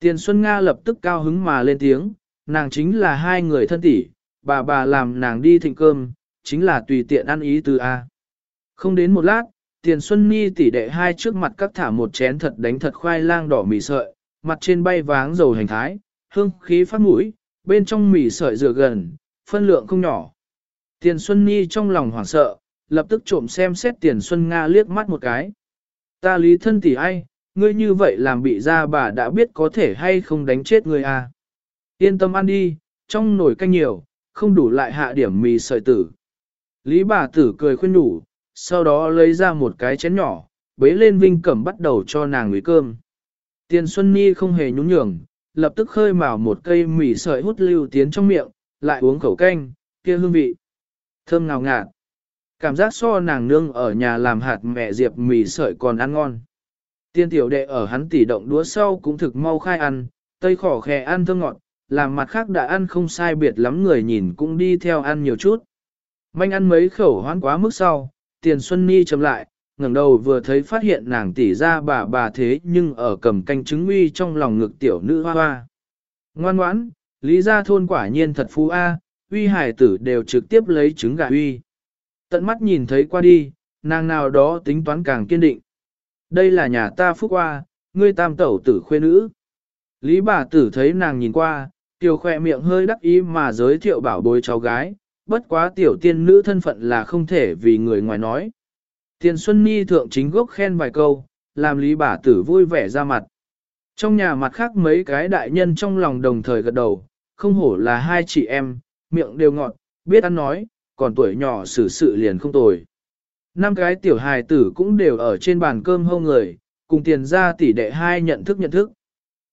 Tiền Xuân Nga lập tức cao hứng mà lên tiếng, nàng chính là hai người thân tỷ, bà bà làm nàng đi thịnh cơm, chính là tùy tiện ăn ý từ A. Không đến một lát, Tiền Xuân Ni tỷ đệ hai trước mặt các thả một chén thật đánh thật khoai lang đỏ mì sợi, mặt trên bay váng dầu hành thái, hương khí phát mũi, bên trong mì sợi rửa gần, phân lượng không nhỏ. Tiền Xuân Nhi trong lòng hoảng sợ, lập tức trộm xem xét Tiền Xuân Nga liếc mắt một cái. Ta lý thân tỷ ai, ngươi như vậy làm bị ra bà đã biết có thể hay không đánh chết ngươi à. Yên tâm ăn đi, trong nồi canh nhiều, không đủ lại hạ điểm mì sợi tử. Lý bà tử cười khuyên đủ, sau đó lấy ra một cái chén nhỏ, bế lên vinh cẩm bắt đầu cho nàng ủy cơm. Tiền Xuân Nhi không hề nhún nhường, lập tức khơi mào một cây mì sợi hút lưu tiến trong miệng, lại uống khẩu canh, kia hương vị. Thơm ngào ngạt. Cảm giác so nàng nương ở nhà làm hạt mẹ diệp mì sợi còn ăn ngon. Tiên tiểu đệ ở hắn tỉ động đũa sau cũng thực mau khai ăn, tây khỏ khè ăn thơm ngọt, làm mặt khác đã ăn không sai biệt lắm người nhìn cũng đi theo ăn nhiều chút. Manh ăn mấy khẩu hoán quá mức sau, tiền Xuân Ni chậm lại, ngẩng đầu vừa thấy phát hiện nàng tỉ ra bà bà thế nhưng ở cầm canh trứng uy trong lòng ngực tiểu nữ hoa hoa. Ngoan ngoãn, lý gia thôn quả nhiên thật phú A, uy hải tử đều trực tiếp lấy trứng gà uy. Tận mắt nhìn thấy qua đi, nàng nào đó tính toán càng kiên định. Đây là nhà ta phúc qua, ngươi tam tẩu tử khuê nữ. Lý bà tử thấy nàng nhìn qua, tiểu khoe miệng hơi đắc ý mà giới thiệu bảo bối cháu gái, bất quá tiểu tiên nữ thân phận là không thể vì người ngoài nói. Tiền Xuân Nhi thượng chính gốc khen vài câu, làm lý bà tử vui vẻ ra mặt. Trong nhà mặt khác mấy cái đại nhân trong lòng đồng thời gật đầu, không hổ là hai chị em, miệng đều ngọt, biết ăn nói, còn tuổi nhỏ xử sự liền không tồi. Năm cái tiểu hài tử cũng đều ở trên bàn cơm hâu người, cùng tiền ra tỷ đệ hai nhận thức nhận thức.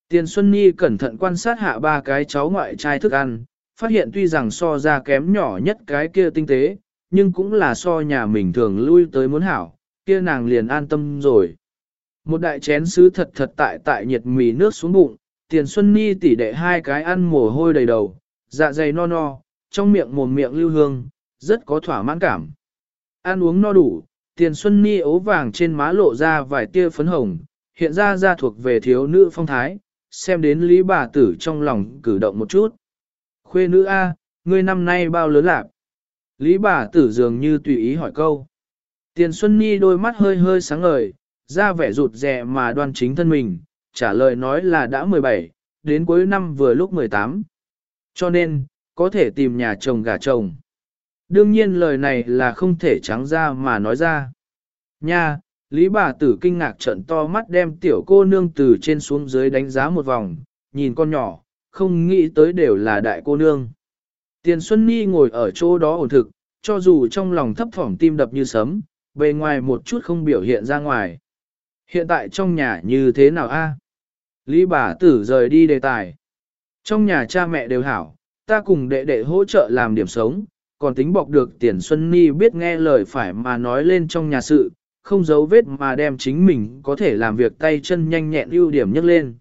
Tiền Xuân Nhi cẩn thận quan sát hạ ba cái cháu ngoại trai thức ăn, phát hiện tuy rằng so ra kém nhỏ nhất cái kia tinh tế, nhưng cũng là so nhà mình thường lui tới muốn hảo, kia nàng liền an tâm rồi. Một đại chén sứ thật thật tại tại nhiệt mì nước xuống bụng, tiền Xuân Nhi tỷ đệ hai cái ăn mồ hôi đầy đầu, dạ dày no no, trong miệng mồm miệng lưu hương, rất có thỏa mãn cảm. Ăn uống no đủ, tiền xuân ni ố vàng trên má lộ ra vài tia phấn hồng, hiện ra ra thuộc về thiếu nữ phong thái, xem đến lý bà tử trong lòng cử động một chút. Khuê nữ A, ngươi năm nay bao lớn lạc? Lý bà tử dường như tùy ý hỏi câu. Tiền Xuân Ni đôi mắt hơi hơi sáng ngời, ra vẻ rụt rè mà đoan chính thân mình, trả lời nói là đã 17, đến cuối năm vừa lúc 18. Cho nên, có thể tìm nhà chồng gả chồng. Đương nhiên lời này là không thể trắng ra mà nói ra. Nha, Lý bà tử kinh ngạc trận to mắt đem tiểu cô nương từ trên xuống dưới đánh giá một vòng, nhìn con nhỏ, không nghĩ tới đều là đại cô nương. Tiền Xuân Nhi ngồi ở chỗ đó ổn thực, cho dù trong lòng thấp thỏm tim đập như sấm, bề ngoài một chút không biểu hiện ra ngoài. Hiện tại trong nhà như thế nào a? Lý bà tử rời đi đề tài. Trong nhà cha mẹ đều hảo, ta cùng đệ đệ hỗ trợ làm điểm sống, còn tính bọc được tiền Xuân Ni biết nghe lời phải mà nói lên trong nhà sự, không giấu vết mà đem chính mình có thể làm việc tay chân nhanh nhẹn ưu điểm nhấc lên.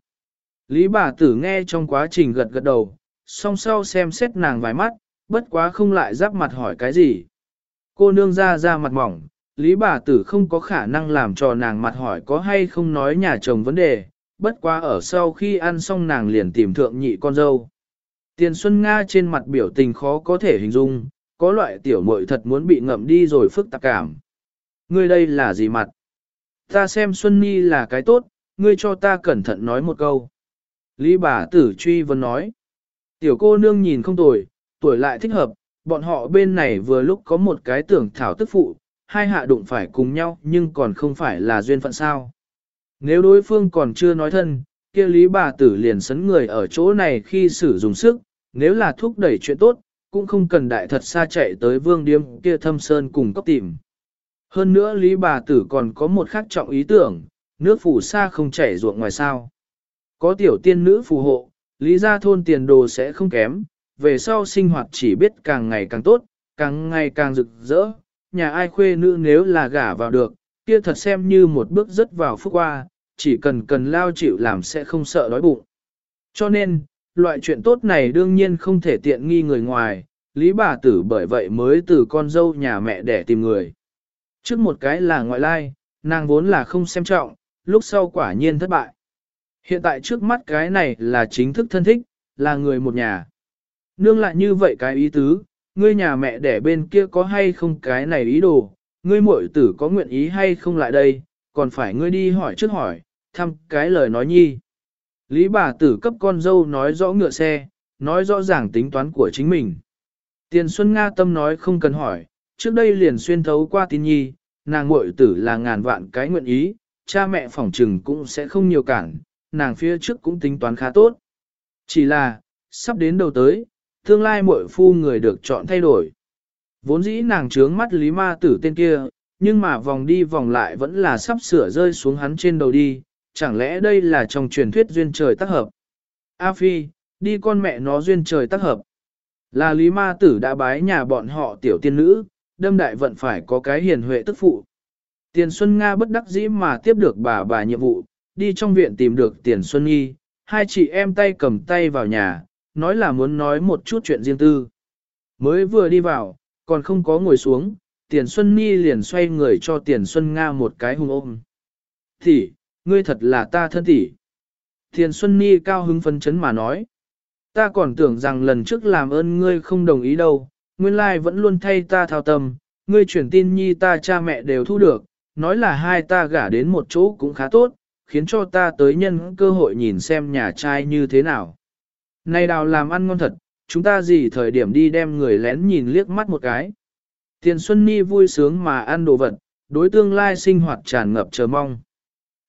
Lý bà tử nghe trong quá trình gật gật đầu, song sau xem xét nàng vài mắt, bất quá không lại giáp mặt hỏi cái gì. Cô nương ra ra mặt mỏng, Lý bà tử không có khả năng làm cho nàng mặt hỏi có hay không nói nhà chồng vấn đề, bất quá ở sau khi ăn xong nàng liền tìm thượng nhị con dâu. Tiền Xuân Nga trên mặt biểu tình khó có thể hình dung, có loại tiểu muội thật muốn bị ngậm đi rồi phức tạp cảm. Ngươi đây là gì mặt? Ta xem Xuân Nhi là cái tốt, ngươi cho ta cẩn thận nói một câu. Lý bà tử truy vấn nói. Tiểu cô nương nhìn không tuổi, tuổi lại thích hợp, bọn họ bên này vừa lúc có một cái tưởng thảo tức phụ, hai hạ đụng phải cùng nhau nhưng còn không phải là duyên phận sao. Nếu đối phương còn chưa nói thân, kia lý bà tử liền sấn người ở chỗ này khi sử dụng sức, nếu là thúc đẩy chuyện tốt, cũng không cần đại thật xa chạy tới vương điếm kia thâm sơn cùng cấp tìm. Hơn nữa lý bà tử còn có một khác trọng ý tưởng, nước phủ xa không chảy ruộng ngoài sao. Có tiểu tiên nữ phù hộ, lý gia thôn tiền đồ sẽ không kém, về sau sinh hoạt chỉ biết càng ngày càng tốt, càng ngày càng rực rỡ, nhà ai khuê nữ nếu là gả vào được, kia thật xem như một bước rất vào phúc qua, chỉ cần cần lao chịu làm sẽ không sợ đói bụng. Cho nên, loại chuyện tốt này đương nhiên không thể tiện nghi người ngoài, lý bà tử bởi vậy mới từ con dâu nhà mẹ để tìm người. Trước một cái là ngoại lai, nàng vốn là không xem trọng, lúc sau quả nhiên thất bại. Hiện tại trước mắt cái này là chính thức thân thích, là người một nhà. Nương lại như vậy cái ý tứ, ngươi nhà mẹ đẻ bên kia có hay không cái này ý đồ, ngươi muội tử có nguyện ý hay không lại đây, còn phải ngươi đi hỏi trước hỏi, thăm cái lời nói nhi. Lý bà tử cấp con dâu nói rõ ngựa xe, nói rõ ràng tính toán của chính mình. Tiền Xuân Nga tâm nói không cần hỏi, trước đây liền xuyên thấu qua tin nhi, nàng muội tử là ngàn vạn cái nguyện ý, cha mẹ phỏng trừng cũng sẽ không nhiều cản, nàng phía trước cũng tính toán khá tốt. Chỉ là, sắp đến đầu tới, tương lai muội phu người được chọn thay đổi. Vốn dĩ nàng trướng mắt lý ma tử tên kia, nhưng mà vòng đi vòng lại vẫn là sắp sửa rơi xuống hắn trên đầu đi, chẳng lẽ đây là trong truyền thuyết duyên trời tác hợp. A Phi, đi con mẹ nó duyên trời tác hợp. Là lý ma tử đã bái nhà bọn họ tiểu tiên nữ, đâm đại vận phải có cái hiền huệ tức phụ. Tiền Xuân Nga bất đắc dĩ mà tiếp được bà bà nhiệm vụ, đi trong viện tìm được Tiền Xuân nghi, hai chị em tay cầm tay vào nhà, nói là muốn nói một chút chuyện riêng tư. Mới vừa đi vào, còn không có ngồi xuống, Tiền Xuân nghi liền xoay người cho Tiền Xuân Nga một cái hung ôm. Thì, ngươi thật là ta thân tỷ. Thiền Xuân Nhi cao hứng phấn chấn mà nói. Ta còn tưởng rằng lần trước làm ơn ngươi không đồng ý đâu, nguyên lai vẫn luôn thay ta thao tâm, ngươi chuyển tin Nhi ta cha mẹ đều thu được, nói là hai ta gả đến một chỗ cũng khá tốt, khiến cho ta tới nhân cơ hội nhìn xem nhà trai như thế nào. Này đào làm ăn ngon thật, chúng ta gì thời điểm đi đem người lén nhìn liếc mắt một cái. Tiền Xuân Ni vui sướng mà ăn đồ vật, đối tương lai sinh hoạt tràn ngập chờ mong.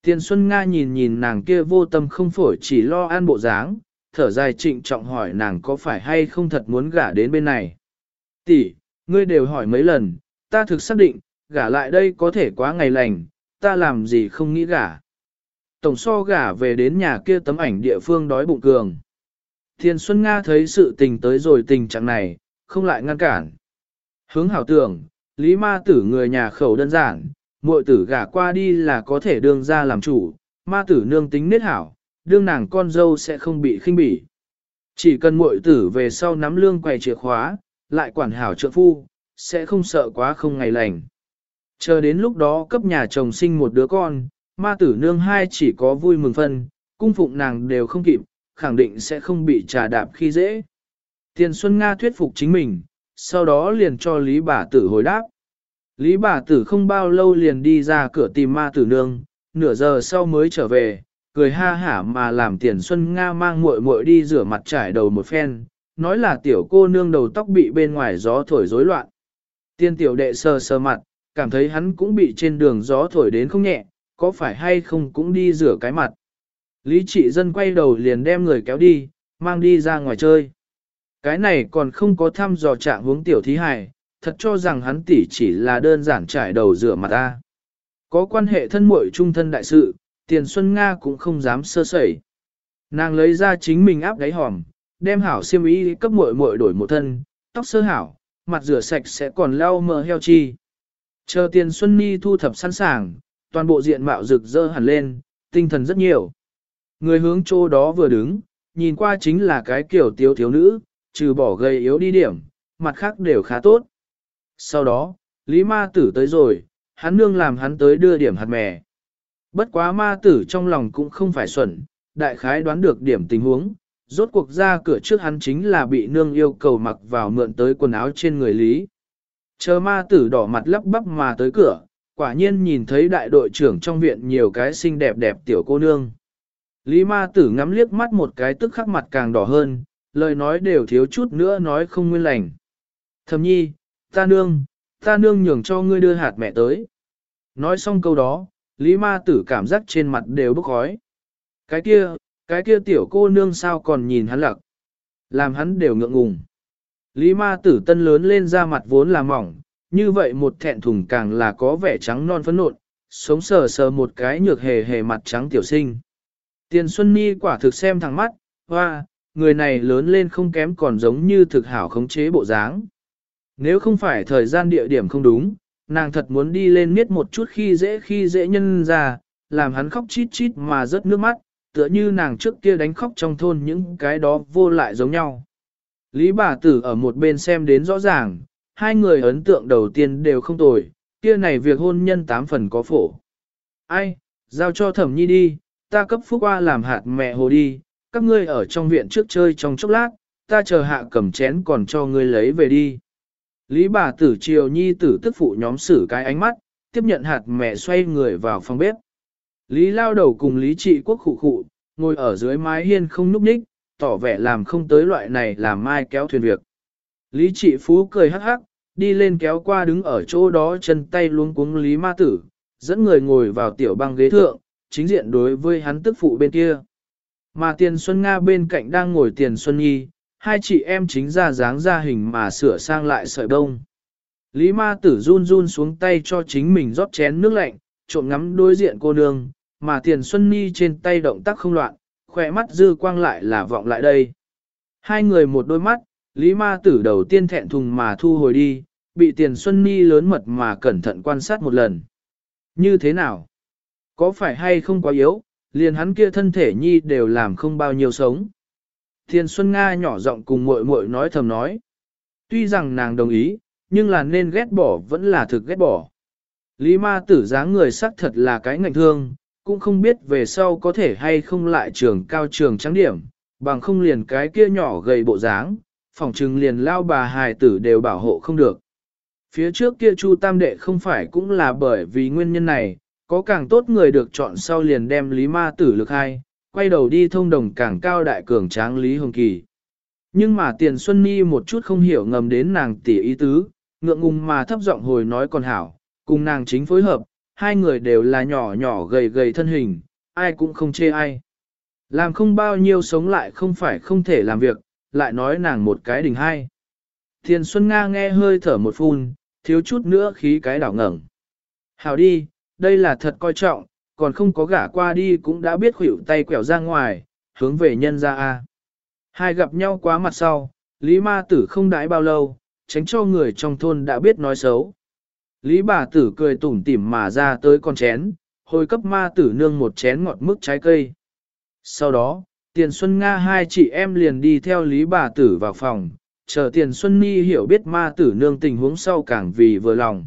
Tiền Xuân Nga nhìn nhìn nàng kia vô tâm không phổi chỉ lo an bộ dáng, thở dài trịnh trọng hỏi nàng có phải hay không thật muốn gả đến bên này. Tỷ, ngươi đều hỏi mấy lần, ta thực xác định, gả lại đây có thể quá ngày lành, ta làm gì không nghĩ gả. Tổng so gả về đến nhà kia tấm ảnh địa phương đói bụng cường. Thiên Xuân Nga thấy sự tình tới rồi tình trạng này, không lại ngăn cản. Hướng hảo tưởng, Lý ma tử người nhà khẩu đơn giản, muội tử gả qua đi là có thể đương ra làm chủ, ma tử nương tính nết hảo, đương nàng con dâu sẽ không bị khinh bỉ. Chỉ cần muội tử về sau nắm lương quầy chìa khóa, lại quản hảo trợ phu, sẽ không sợ quá không ngày lành. Chờ đến lúc đó cấp nhà chồng sinh một đứa con, ma tử nương hai chỉ có vui mừng phân, cung phụng nàng đều không kịp, khẳng định sẽ không bị trà đạp khi dễ. Tiền Xuân Nga thuyết phục chính mình, sau đó liền cho Lý bà tử hồi đáp. Lý bà tử không bao lâu liền đi ra cửa tìm ma tử nương, nửa giờ sau mới trở về, cười ha hả mà làm tiền Xuân Nga mang muội muội đi rửa mặt trải đầu một phen, nói là tiểu cô nương đầu tóc bị bên ngoài gió thổi rối loạn. Tiên tiểu đệ sờ sờ mặt, cảm thấy hắn cũng bị trên đường gió thổi đến không nhẹ, có phải hay không cũng đi rửa cái mặt. Lý trị dân quay đầu liền đem người kéo đi, mang đi ra ngoài chơi. Cái này còn không có thăm dò trạng hướng tiểu thí hài, thật cho rằng hắn tỷ chỉ là đơn giản trải đầu rửa mặt ta. Có quan hệ thân muội trung thân đại sự, tiền Xuân Nga cũng không dám sơ sẩy. Nàng lấy ra chính mình áp gáy hòm, đem hảo xiêm y cấp muội muội đổi một thân, tóc sơ hảo, mặt rửa sạch sẽ còn lau mờ heo chi. Chờ tiền Xuân Ni thu thập sẵn sàng, toàn bộ diện mạo rực rỡ hẳn lên, tinh thần rất nhiều. Người hướng chỗ đó vừa đứng, nhìn qua chính là cái kiểu tiếu thiếu nữ, trừ bỏ gây yếu đi điểm, mặt khác đều khá tốt. Sau đó, Lý Ma Tử tới rồi, hắn nương làm hắn tới đưa điểm hạt mè. Bất quá Ma Tử trong lòng cũng không phải xuẩn, đại khái đoán được điểm tình huống, rốt cuộc ra cửa trước hắn chính là bị nương yêu cầu mặc vào mượn tới quần áo trên người Lý. Chờ ma tử đỏ mặt lắp bắp mà tới cửa, quả nhiên nhìn thấy đại đội trưởng trong viện nhiều cái xinh đẹp đẹp tiểu cô nương. Lý ma tử ngắm liếc mắt một cái tức khắc mặt càng đỏ hơn, lời nói đều thiếu chút nữa nói không nguyên lành. Thầm nhi, ta nương, Ta nương nhường cho ngươi đưa hạt mẹ tới. Nói xong câu đó, Lý ma tử cảm giác trên mặt đều bốc khói. Cái kia, cái kia tiểu cô nương sao còn nhìn hắn lặc. Làm hắn đều ngượng ngùng. Lý ma tử tân lớn lên ra mặt vốn là mỏng, như vậy một thẹn thùng càng là có vẻ trắng non phấn nộn, sống sờ sờ một cái nhược hề hề mặt trắng tiểu sinh. Tiền Xuân Nhi quả thực xem thẳng mắt, hoa, người này lớn lên không kém còn giống như thực hảo khống chế bộ dáng. Nếu không phải thời gian địa điểm không đúng, nàng thật muốn đi lên miết một chút khi dễ khi dễ nhân ra, làm hắn khóc chít chít mà rớt nước mắt, tựa như nàng trước kia đánh khóc trong thôn những cái đó vô lại giống nhau. Lý bà tử ở một bên xem đến rõ ràng, hai người ấn tượng đầu tiên đều không tồi, kia này việc hôn nhân tám phần có phổ. Ai, giao cho thẩm nhi đi, ta cấp phúc qua làm hạt mẹ hồ đi, các ngươi ở trong viện trước chơi trong chốc lát, ta chờ hạ cầm chén còn cho ngươi lấy về đi. Lý bà tử triều nhi tử tức phụ nhóm xử cái ánh mắt, tiếp nhận hạt mẹ xoay người vào phòng bếp. Lý lao đầu cùng Lý trị quốc khụ khụ, ngồi ở dưới mái hiên không núp ních, tỏ vẻ làm không tới loại này làm mai kéo thuyền việc. Lý trị phú cười hắc hắc, đi lên kéo qua đứng ở chỗ đó chân tay luống cuống Lý ma tử, dẫn người ngồi vào tiểu băng ghế thượng, chính diện đối với hắn tức phụ bên kia. Mà tiền Xuân Nga bên cạnh đang ngồi tiền Xuân Nhi, hai chị em chính ra dáng ra hình mà sửa sang lại sợi bông. Lý ma tử run run xuống tay cho chính mình rót chén nước lạnh, trộm ngắm đối diện cô nương, mà tiền Xuân Ni trên tay động tác không loạn, khỏe mắt dư quang lại là vọng lại đây. Hai người một đôi mắt, Lý ma tử đầu tiên thẹn thùng mà thu hồi đi, bị tiền Xuân Ni lớn mật mà cẩn thận quan sát một lần. Như thế nào? Có phải hay không quá yếu, liền hắn kia thân thể Nhi đều làm không bao nhiêu sống. Thiên Xuân Nga nhỏ giọng cùng muội muội nói thầm nói. Tuy rằng nàng đồng ý, nhưng là nên ghét bỏ vẫn là thực ghét bỏ. Lý ma tử dáng người sắc thật là cái ngạnh thương, cũng không biết về sau có thể hay không lại trường cao trường trắng điểm, bằng không liền cái kia nhỏ gầy bộ dáng, phòng trừng liền lao bà hài tử đều bảo hộ không được. Phía trước kia Chu Tam Đệ không phải cũng là bởi vì nguyên nhân này, có càng tốt người được chọn sau liền đem Lý Ma Tử lực hai, quay đầu đi thông đồng càng cao đại cường tráng Lý Hồng Kỳ. Nhưng mà Tiền Xuân Nhi một chút không hiểu ngầm đến nàng tỉ ý tứ, ngượng ngùng mà thấp giọng hồi nói còn hảo, cùng nàng chính phối hợp, hai người đều là nhỏ nhỏ gầy gầy thân hình, ai cũng không chê ai. Làm không bao nhiêu sống lại không phải không thể làm việc, lại nói nàng một cái đỉnh hai. Thiền Xuân Nga nghe hơi thở một phun, thiếu chút nữa khí cái đảo ngẩng. Hảo đi, đây là thật coi trọng, còn không có gả qua đi cũng đã biết khuỷu tay quẹo ra ngoài, hướng về nhân ra a. Hai gặp nhau quá mặt sau, Lý Ma Tử không đãi bao lâu, tránh cho người trong thôn đã biết nói xấu. Lý bà tử cười tủm tỉm mà ra tới con chén, hồi cấp ma tử nương một chén ngọt mức trái cây. Sau đó, Tiền Xuân Nga hai chị em liền đi theo Lý bà tử vào phòng, chờ Tiền Xuân Ni hiểu biết ma tử nương tình huống sau càng vì vừa lòng.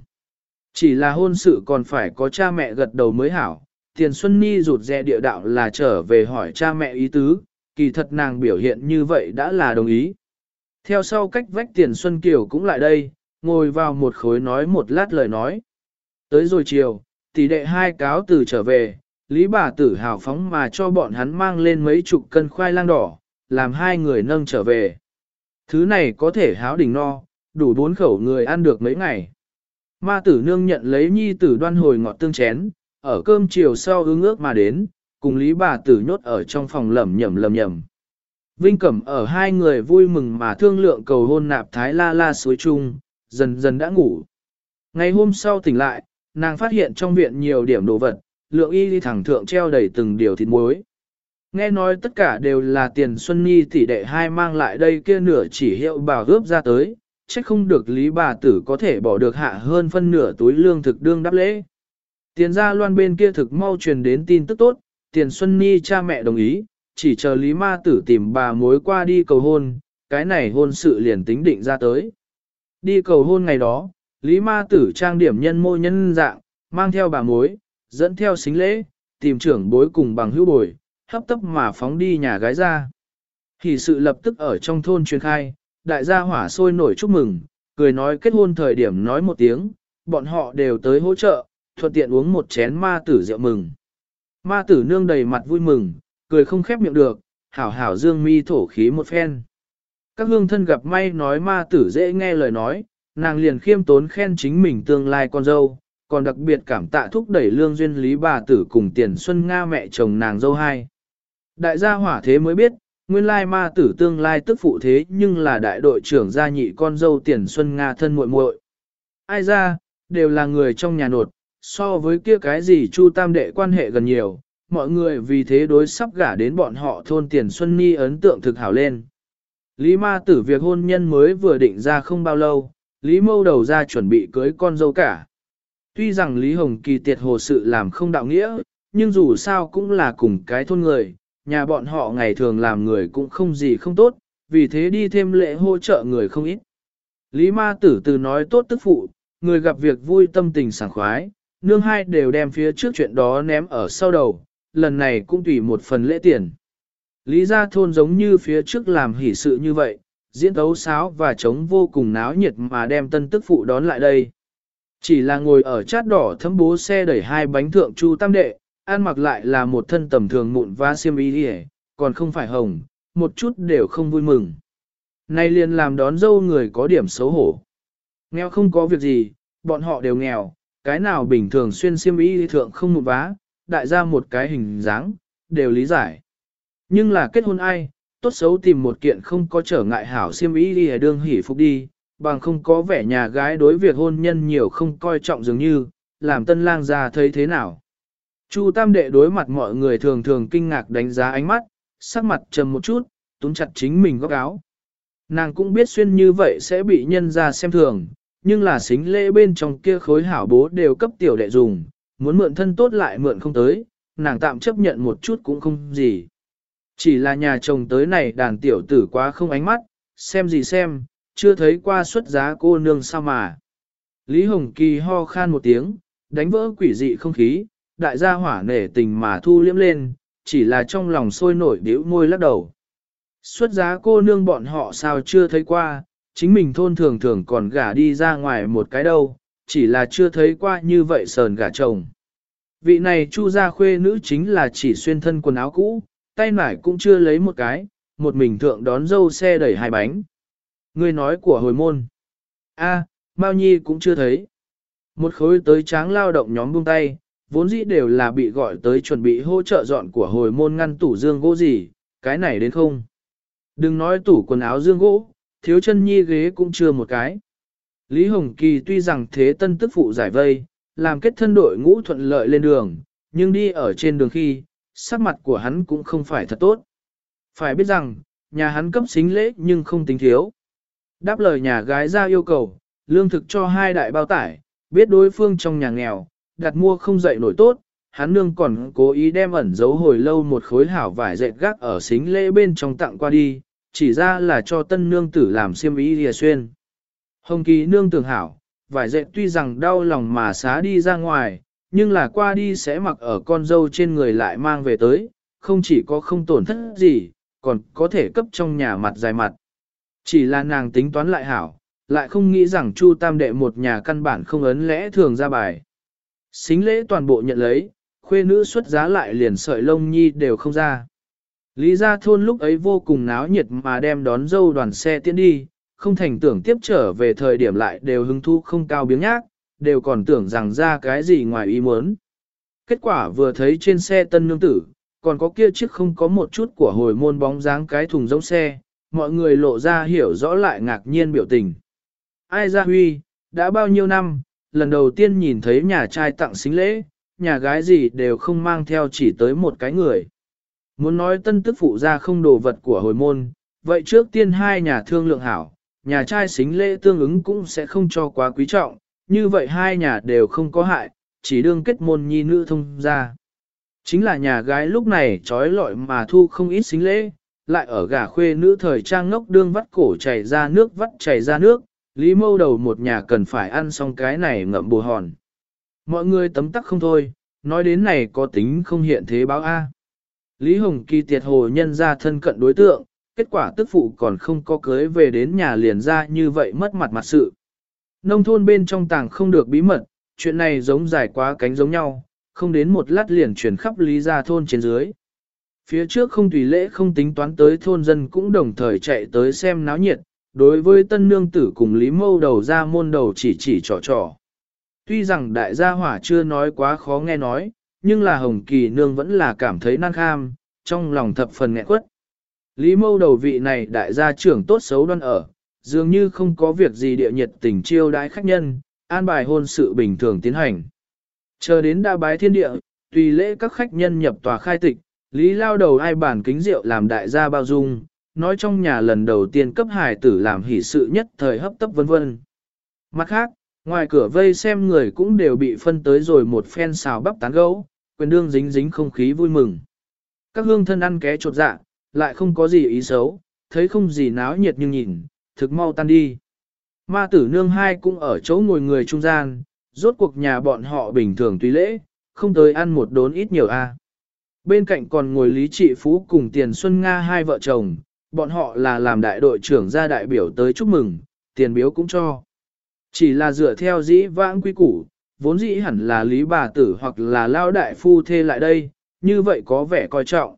Chỉ là hôn sự còn phải có cha mẹ gật đầu mới hảo, Tiền Xuân Ni rụt rè địa đạo là trở về hỏi cha mẹ ý tứ, kỳ thật nàng biểu hiện như vậy đã là đồng ý. Theo sau cách vách Tiền Xuân Kiều cũng lại đây, ngồi vào một khối nói một lát lời nói. Tới rồi chiều, tỷ đệ hai cáo từ trở về, Lý bà tử hào phóng mà cho bọn hắn mang lên mấy chục cân khoai lang đỏ, làm hai người nâng trở về. Thứ này có thể háo đỉnh no, đủ bốn khẩu người ăn được mấy ngày. Ma tử nương nhận lấy nhi tử đoan hồi ngọt tương chén, ở cơm chiều sau hướng ước mà đến, cùng Lý bà tử nhốt ở trong phòng lẩm nhẩm lẩm nhẩm. Vinh Cẩm ở hai người vui mừng mà thương lượng cầu hôn nạp thái la la suối chung, dần dần đã ngủ. Ngày hôm sau tỉnh lại, nàng phát hiện trong viện nhiều điểm đồ vật, lượng y đi thẳng thượng treo đầy từng điều thịt muối. Nghe nói tất cả đều là tiền Xuân Nhi tỷ đệ hai mang lại đây kia nửa chỉ hiệu bảo gớp ra tới, chắc không được lý bà tử có thể bỏ được hạ hơn phân nửa túi lương thực đương đáp lễ. Tiền gia loan bên kia thực mau truyền đến tin tức tốt, tiền Xuân Nhi cha mẹ đồng ý, chỉ chờ lý ma tử tìm bà mối qua đi cầu hôn, cái này hôn sự liền tính định ra tới. Đi cầu hôn ngày đó, Lý Ma Tử trang điểm nhân mô nhân dạng, mang theo bà mối, dẫn theo xính lễ, tìm trưởng bối cùng bằng hữu bồi, hấp tấp mà phóng đi nhà gái ra. Thì sự lập tức ở trong thôn truyền khai, đại gia hỏa sôi nổi chúc mừng, cười nói kết hôn thời điểm nói một tiếng, bọn họ đều tới hỗ trợ, thuận tiện uống một chén ma tử rượu mừng. Ma tử nương đầy mặt vui mừng, cười không khép miệng được, hảo hảo dương mi thổ khí một phen. Các hương thân gặp may nói ma tử dễ nghe lời nói, nàng liền khiêm tốn khen chính mình tương lai con dâu, còn đặc biệt cảm tạ thúc đẩy lương duyên lý bà tử cùng tiền xuân Nga mẹ chồng nàng dâu hai. Đại gia hỏa thế mới biết, nguyên lai ma tử tương lai tức phụ thế nhưng là đại đội trưởng gia nhị con dâu tiền xuân Nga thân muội muội. Ai ra, đều là người trong nhà nột, so với kia cái gì chu tam đệ quan hệ gần nhiều, mọi người vì thế đối sắp gả đến bọn họ thôn tiền xuân ni ấn tượng thực hảo lên. Lý ma tử việc hôn nhân mới vừa định ra không bao lâu, Lý mâu đầu ra chuẩn bị cưới con dâu cả. Tuy rằng Lý Hồng Kỳ tiệt hồ sự làm không đạo nghĩa, nhưng dù sao cũng là cùng cái thôn người, nhà bọn họ ngày thường làm người cũng không gì không tốt, vì thế đi thêm lễ hỗ trợ người không ít. Lý ma tử từ nói tốt tức phụ, người gặp việc vui tâm tình sảng khoái, nương hai đều đem phía trước chuyện đó ném ở sau đầu, lần này cũng tùy một phần lễ tiền. Lý gia thôn giống như phía trước làm hỷ sự như vậy, diễn tấu sáo và trống vô cùng náo nhiệt mà đem tân tức phụ đón lại đây. Chỉ là ngồi ở chát đỏ thấm bố xe đẩy hai bánh thượng chu tam đệ, ăn mặc lại là một thân tầm thường mụn và xiêm y hề, còn không phải hồng, một chút đều không vui mừng. Nay liền làm đón dâu người có điểm xấu hổ. Nghèo không có việc gì, bọn họ đều nghèo, cái nào bình thường xuyên xiêm y thượng không một vá, đại ra một cái hình dáng, đều lý giải. Nhưng là kết hôn ai, tốt xấu tìm một kiện không có trở ngại hảo xiêm y đi đương hỉ phục đi, bằng không có vẻ nhà gái đối việc hôn nhân nhiều không coi trọng dường như, làm tân lang ra thấy thế nào. Chu tam đệ đối mặt mọi người thường thường kinh ngạc đánh giá ánh mắt, sắc mặt trầm một chút, túm chặt chính mình góc áo. Nàng cũng biết xuyên như vậy sẽ bị nhân ra xem thường, nhưng là xính lễ bên trong kia khối hảo bố đều cấp tiểu đệ dùng, muốn mượn thân tốt lại mượn không tới, nàng tạm chấp nhận một chút cũng không gì. Chỉ là nhà chồng tới này đàn tiểu tử quá không ánh mắt, xem gì xem, chưa thấy qua xuất giá cô nương sao mà. Lý Hồng Kỳ ho khan một tiếng, đánh vỡ quỷ dị không khí, đại gia hỏa nể tình mà thu liếm lên, chỉ là trong lòng sôi nổi điếu môi lắc đầu. Xuất giá cô nương bọn họ sao chưa thấy qua, chính mình thôn thường thường còn gả đi ra ngoài một cái đâu, chỉ là chưa thấy qua như vậy sờn gả chồng. Vị này chu gia khuê nữ chính là chỉ xuyên thân quần áo cũ, tay nải cũng chưa lấy một cái, một mình thượng đón dâu xe đẩy hai bánh. Người nói của hồi môn. a à, Mao Nhi cũng chưa thấy. Một khối tới tráng lao động nhóm buông tay, vốn dĩ đều là bị gọi tới chuẩn bị hỗ trợ dọn của hồi môn ngăn tủ dương gỗ gì, cái này đến không. Đừng nói tủ quần áo dương gỗ, thiếu chân nhi ghế cũng chưa một cái. Lý Hồng Kỳ tuy rằng thế tân tức phụ giải vây, làm kết thân đội ngũ thuận lợi lên đường, nhưng đi ở trên đường khi, sắc mặt của hắn cũng không phải thật tốt. Phải biết rằng, nhà hắn cấp xính lễ nhưng không tính thiếu. Đáp lời nhà gái ra yêu cầu, lương thực cho hai đại bao tải, biết đối phương trong nhà nghèo, đặt mua không dậy nổi tốt, hắn nương còn cố ý đem ẩn giấu hồi lâu một khối hảo vải dệt gác ở xính lễ bên trong tặng qua đi, chỉ ra là cho tân nương tử làm xiêm ý lìa xuyên. Hồng kỳ nương tưởng hảo, vải dệt tuy rằng đau lòng mà xá đi ra ngoài, nhưng là qua đi sẽ mặc ở con dâu trên người lại mang về tới, không chỉ có không tổn thất gì, còn có thể cấp trong nhà mặt dài mặt. Chỉ là nàng tính toán lại hảo, lại không nghĩ rằng Chu Tam Đệ một nhà căn bản không ấn lẽ thường ra bài. Xính lễ toàn bộ nhận lấy, khuê nữ xuất giá lại liền sợi lông nhi đều không ra. Lý gia thôn lúc ấy vô cùng náo nhiệt mà đem đón dâu đoàn xe tiến đi, không thành tưởng tiếp trở về thời điểm lại đều hứng thú không cao biếng nhác, đều còn tưởng rằng ra cái gì ngoài ý muốn. Kết quả vừa thấy trên xe tân nương tử, còn có kia chiếc không có một chút của hồi môn bóng dáng cái thùng giống xe, mọi người lộ ra hiểu rõ lại ngạc nhiên biểu tình. Ai ra huy, đã bao nhiêu năm, lần đầu tiên nhìn thấy nhà trai tặng xính lễ, nhà gái gì đều không mang theo chỉ tới một cái người. Muốn nói tân tức phụ ra không đồ vật của hồi môn, vậy trước tiên hai nhà thương lượng hảo, nhà trai xính lễ tương ứng cũng sẽ không cho quá quý trọng, như vậy hai nhà đều không có hại, chỉ đương kết môn nhi nữ thông ra. Chính là nhà gái lúc này trói lọi mà thu không ít xính lễ, lại ở gà khuê nữ thời trang ngốc đương vắt cổ chảy ra nước vắt chảy ra nước, lý mâu đầu một nhà cần phải ăn xong cái này ngậm bù hòn. Mọi người tấm tắc không thôi, nói đến này có tính không hiện thế báo A. Lý Hồng Kỳ tiệt hồ nhân ra thân cận đối tượng, kết quả tức phụ còn không có cưới về đến nhà liền ra như vậy mất mặt mặt sự. Nông thôn bên trong tàng không được bí mật, chuyện này giống dài quá cánh giống nhau, không đến một lát liền chuyển khắp lý ra thôn trên dưới. Phía trước không tùy lễ không tính toán tới thôn dân cũng đồng thời chạy tới xem náo nhiệt, đối với tân nương tử cùng Lý Mâu đầu ra môn đầu chỉ chỉ trò trò. Tuy rằng đại gia hỏa chưa nói quá khó nghe nói, nhưng là Hồng Kỳ nương vẫn là cảm thấy năng kham, trong lòng thập phần nghẹn quất. Lý Mâu đầu vị này đại gia trưởng tốt xấu đoan ở, dường như không có việc gì địa nhiệt tình chiêu đãi khách nhân, an bài hôn sự bình thường tiến hành. Chờ đến đa bái thiên địa, tùy lễ các khách nhân nhập tòa khai tịch, Lý lao đầu ai bản kính rượu làm đại gia bao dung, nói trong nhà lần đầu tiên cấp hải tử làm hỷ sự nhất thời hấp tấp vân vân. Mặt khác, ngoài cửa vây xem người cũng đều bị phân tới rồi một phen xào bắp tán gấu, quyền đương dính dính không khí vui mừng. Các hương thân ăn ké trột dạ, lại không có gì ý xấu, thấy không gì náo nhiệt nhưng nhìn, thực mau tan đi. Ma tử nương hai cũng ở chỗ ngồi người trung gian, rốt cuộc nhà bọn họ bình thường tùy lễ, không tới ăn một đốn ít nhiều a. Bên cạnh còn ngồi Lý Trị Phú cùng Tiền Xuân Nga hai vợ chồng, bọn họ là làm đại đội trưởng ra đại biểu tới chúc mừng, tiền biếu cũng cho. Chỉ là dựa theo dĩ vãng quy củ, vốn dĩ hẳn là Lý bà tử hoặc là lao đại phu thê lại đây, như vậy có vẻ coi trọng.